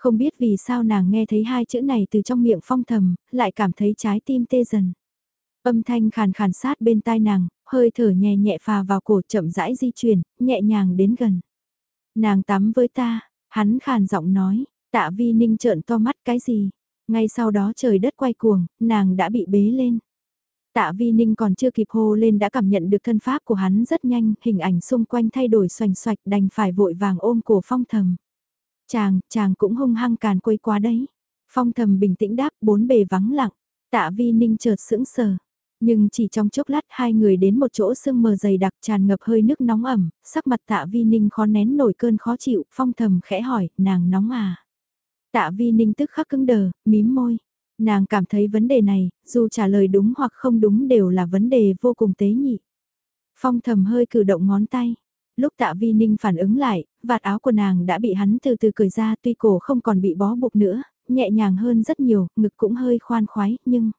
Không biết vì sao nàng nghe thấy hai chữ này từ trong miệng phong thầm, lại cảm thấy trái tim tê dần. Âm thanh khàn khàn sát bên tai nàng, hơi thở nhẹ nhẹ phà vào cổ chậm rãi di chuyển, nhẹ nhàng đến gần. Nàng tắm với ta, hắn khàn giọng nói, tạ vi ninh trợn to mắt cái gì. Ngay sau đó trời đất quay cuồng, nàng đã bị bế lên. Tạ Vi Ninh còn chưa kịp hô lên đã cảm nhận được thân pháp của hắn rất nhanh, hình ảnh xung quanh thay đổi xoành xoạch đành phải vội vàng ôm cổ phong thầm. Chàng, chàng cũng hung hăng càn quấy quá đấy. Phong thầm bình tĩnh đáp bốn bề vắng lặng, tạ vi ninh chợt sững sờ. Nhưng chỉ trong chốc lát hai người đến một chỗ sương mờ dày đặc tràn ngập hơi nước nóng ẩm, sắc mặt tạ vi ninh khó nén nổi cơn khó chịu, phong thầm khẽ hỏi, nàng nóng à. Tạ vi ninh tức khắc cứng đờ, mím môi. Nàng cảm thấy vấn đề này, dù trả lời đúng hoặc không đúng đều là vấn đề vô cùng tế nhị. Phong thầm hơi cử động ngón tay. Lúc tạ vi ninh phản ứng lại, vạt áo của nàng đã bị hắn từ từ cởi ra tuy cổ không còn bị bó buộc nữa, nhẹ nhàng hơn rất nhiều, ngực cũng hơi khoan khoái, nhưng...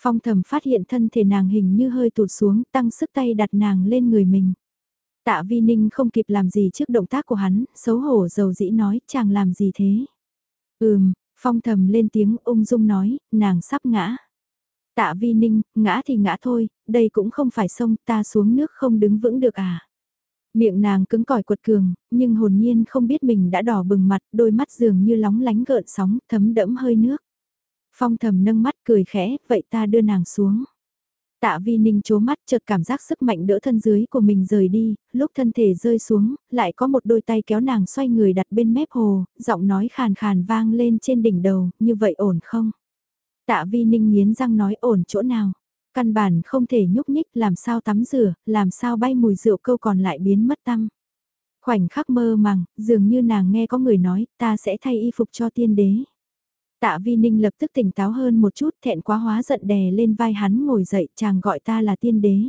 Phong thầm phát hiện thân thể nàng hình như hơi tụt xuống, tăng sức tay đặt nàng lên người mình. Tạ vi ninh không kịp làm gì trước động tác của hắn, xấu hổ dầu dĩ nói, chàng làm gì thế? Ừm, phong thầm lên tiếng ung dung nói, nàng sắp ngã. Tạ vi ninh, ngã thì ngã thôi, đây cũng không phải sông, ta xuống nước không đứng vững được à. Miệng nàng cứng cỏi quật cường, nhưng hồn nhiên không biết mình đã đỏ bừng mặt, đôi mắt dường như lóng lánh gợn sóng, thấm đẫm hơi nước. Phong thầm nâng mắt cười khẽ, vậy ta đưa nàng xuống. Tạ vi ninh chố mắt chợt cảm giác sức mạnh đỡ thân dưới của mình rời đi, lúc thân thể rơi xuống, lại có một đôi tay kéo nàng xoay người đặt bên mép hồ, giọng nói khàn khàn vang lên trên đỉnh đầu, như vậy ổn không? Tạ vi ninh nghiến răng nói ổn chỗ nào? Căn bản không thể nhúc nhích làm sao tắm rửa, làm sao bay mùi rượu câu còn lại biến mất tăng. Khoảnh khắc mơ màng, dường như nàng nghe có người nói, ta sẽ thay y phục cho tiên đế. Tạ Vi Ninh lập tức tỉnh táo hơn một chút thẹn quá hóa giận đè lên vai hắn ngồi dậy chàng gọi ta là tiên đế.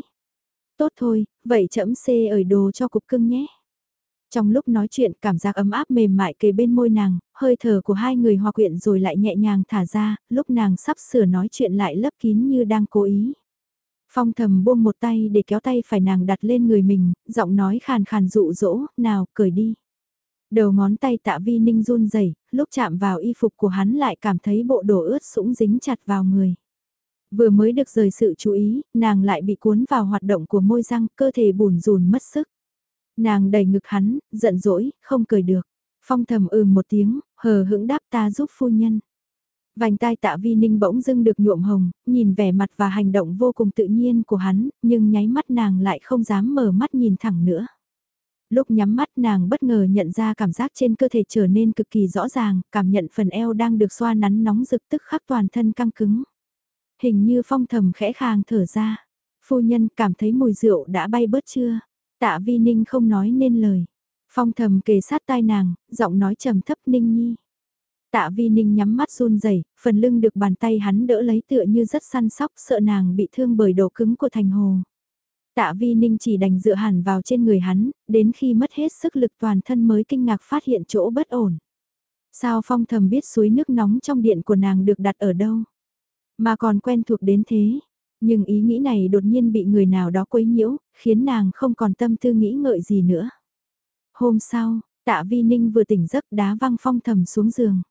Tốt thôi, vậy chậm xê ở đồ cho cục cưng nhé. Trong lúc nói chuyện cảm giác ấm áp mềm mại kề bên môi nàng, hơi thở của hai người hòa quyện rồi lại nhẹ nhàng thả ra, lúc nàng sắp sửa nói chuyện lại lấp kín như đang cố ý. Phong thầm buông một tay để kéo tay phải nàng đặt lên người mình, giọng nói khàn khàn dụ dỗ, nào, cởi đi. Đầu ngón tay tạ vi ninh run rẩy lúc chạm vào y phục của hắn lại cảm thấy bộ đồ ướt sũng dính chặt vào người. Vừa mới được rời sự chú ý, nàng lại bị cuốn vào hoạt động của môi răng, cơ thể bùn rùn mất sức. Nàng đầy ngực hắn, giận dỗi, không cười được. Phong thầm ừ một tiếng, hờ hững đáp ta giúp phu nhân. Vành tai tạ vi ninh bỗng dưng được nhuộm hồng, nhìn vẻ mặt và hành động vô cùng tự nhiên của hắn, nhưng nháy mắt nàng lại không dám mở mắt nhìn thẳng nữa. Lúc nhắm mắt nàng bất ngờ nhận ra cảm giác trên cơ thể trở nên cực kỳ rõ ràng, cảm nhận phần eo đang được xoa nắn nóng rực tức khắc toàn thân căng cứng. Hình như phong thầm khẽ khàng thở ra. Phu nhân cảm thấy mùi rượu đã bay bớt chưa? Tạ vi ninh không nói nên lời. Phong thầm kề sát tai nàng, giọng nói trầm thấp ninh nhi. Tạ vi ninh nhắm mắt run rẩy phần lưng được bàn tay hắn đỡ lấy tựa như rất săn sóc sợ nàng bị thương bởi độ cứng của thành hồ. Tạ vi ninh chỉ đành dựa hẳn vào trên người hắn, đến khi mất hết sức lực toàn thân mới kinh ngạc phát hiện chỗ bất ổn. Sao phong thầm biết suối nước nóng trong điện của nàng được đặt ở đâu? Mà còn quen thuộc đến thế. Nhưng ý nghĩ này đột nhiên bị người nào đó quấy nhiễu, khiến nàng không còn tâm tư nghĩ ngợi gì nữa. Hôm sau, tạ vi ninh vừa tỉnh giấc đá văng phong thầm xuống giường.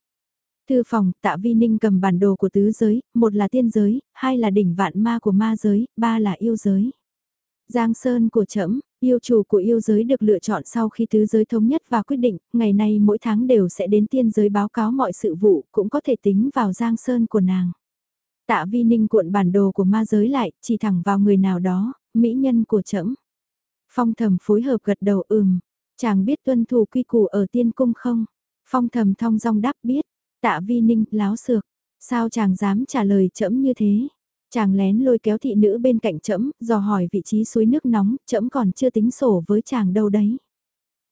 Thư phòng, tạ vi ninh cầm bản đồ của tứ giới, một là tiên giới, hai là đỉnh vạn ma của ma giới, ba là yêu giới. Giang Sơn của trẫm yêu chủ của yêu giới được lựa chọn sau khi tứ giới thống nhất và quyết định, ngày nay mỗi tháng đều sẽ đến tiên giới báo cáo mọi sự vụ, cũng có thể tính vào Giang Sơn của nàng. Tạ vi ninh cuộn bản đồ của ma giới lại, chỉ thẳng vào người nào đó, mỹ nhân của trẫm Phong thầm phối hợp gật đầu ừm, chàng biết tuân thủ quy củ ở tiên cung không? Phong thầm thong dong đáp biết, tạ vi ninh, láo sược, sao chàng dám trả lời trẫm như thế? Chàng lén lôi kéo thị nữ bên cạnh trẫm, dò hỏi vị trí suối nước nóng, trẫm còn chưa tính sổ với chàng đâu đấy.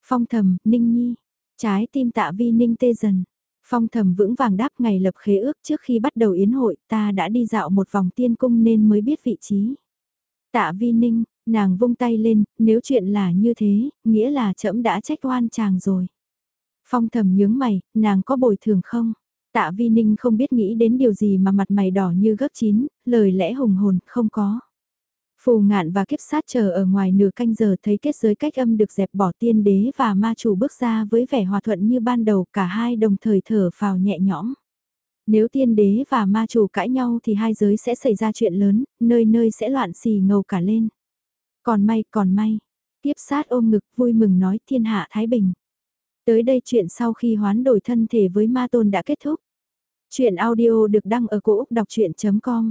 Phong thầm, ninh nhi, trái tim tạ vi ninh tê dần. Phong thầm vững vàng đáp ngày lập khế ước trước khi bắt đầu yến hội ta đã đi dạo một vòng tiên cung nên mới biết vị trí. Tạ vi ninh, nàng vung tay lên, nếu chuyện là như thế, nghĩa là trẫm đã trách oan chàng rồi. Phong thầm nhướng mày, nàng có bồi thường không? Tạ Vi Ninh không biết nghĩ đến điều gì mà mặt mày đỏ như gấp chín, lời lẽ hùng hồn, không có. Phù ngạn và kiếp sát chờ ở ngoài nửa canh giờ thấy kết giới cách âm được dẹp bỏ tiên đế và ma chủ bước ra với vẻ hòa thuận như ban đầu cả hai đồng thời thở phào nhẹ nhõm. Nếu tiên đế và ma chủ cãi nhau thì hai giới sẽ xảy ra chuyện lớn, nơi nơi sẽ loạn xì ngầu cả lên. Còn may, còn may. kiếp sát ôm ngực vui mừng nói thiên hạ Thái Bình. Tới đây chuyện sau khi hoán đổi thân thể với ma tôn đã kết thúc. Chuyện audio được đăng ở cổ Úc đọc chuyện.com.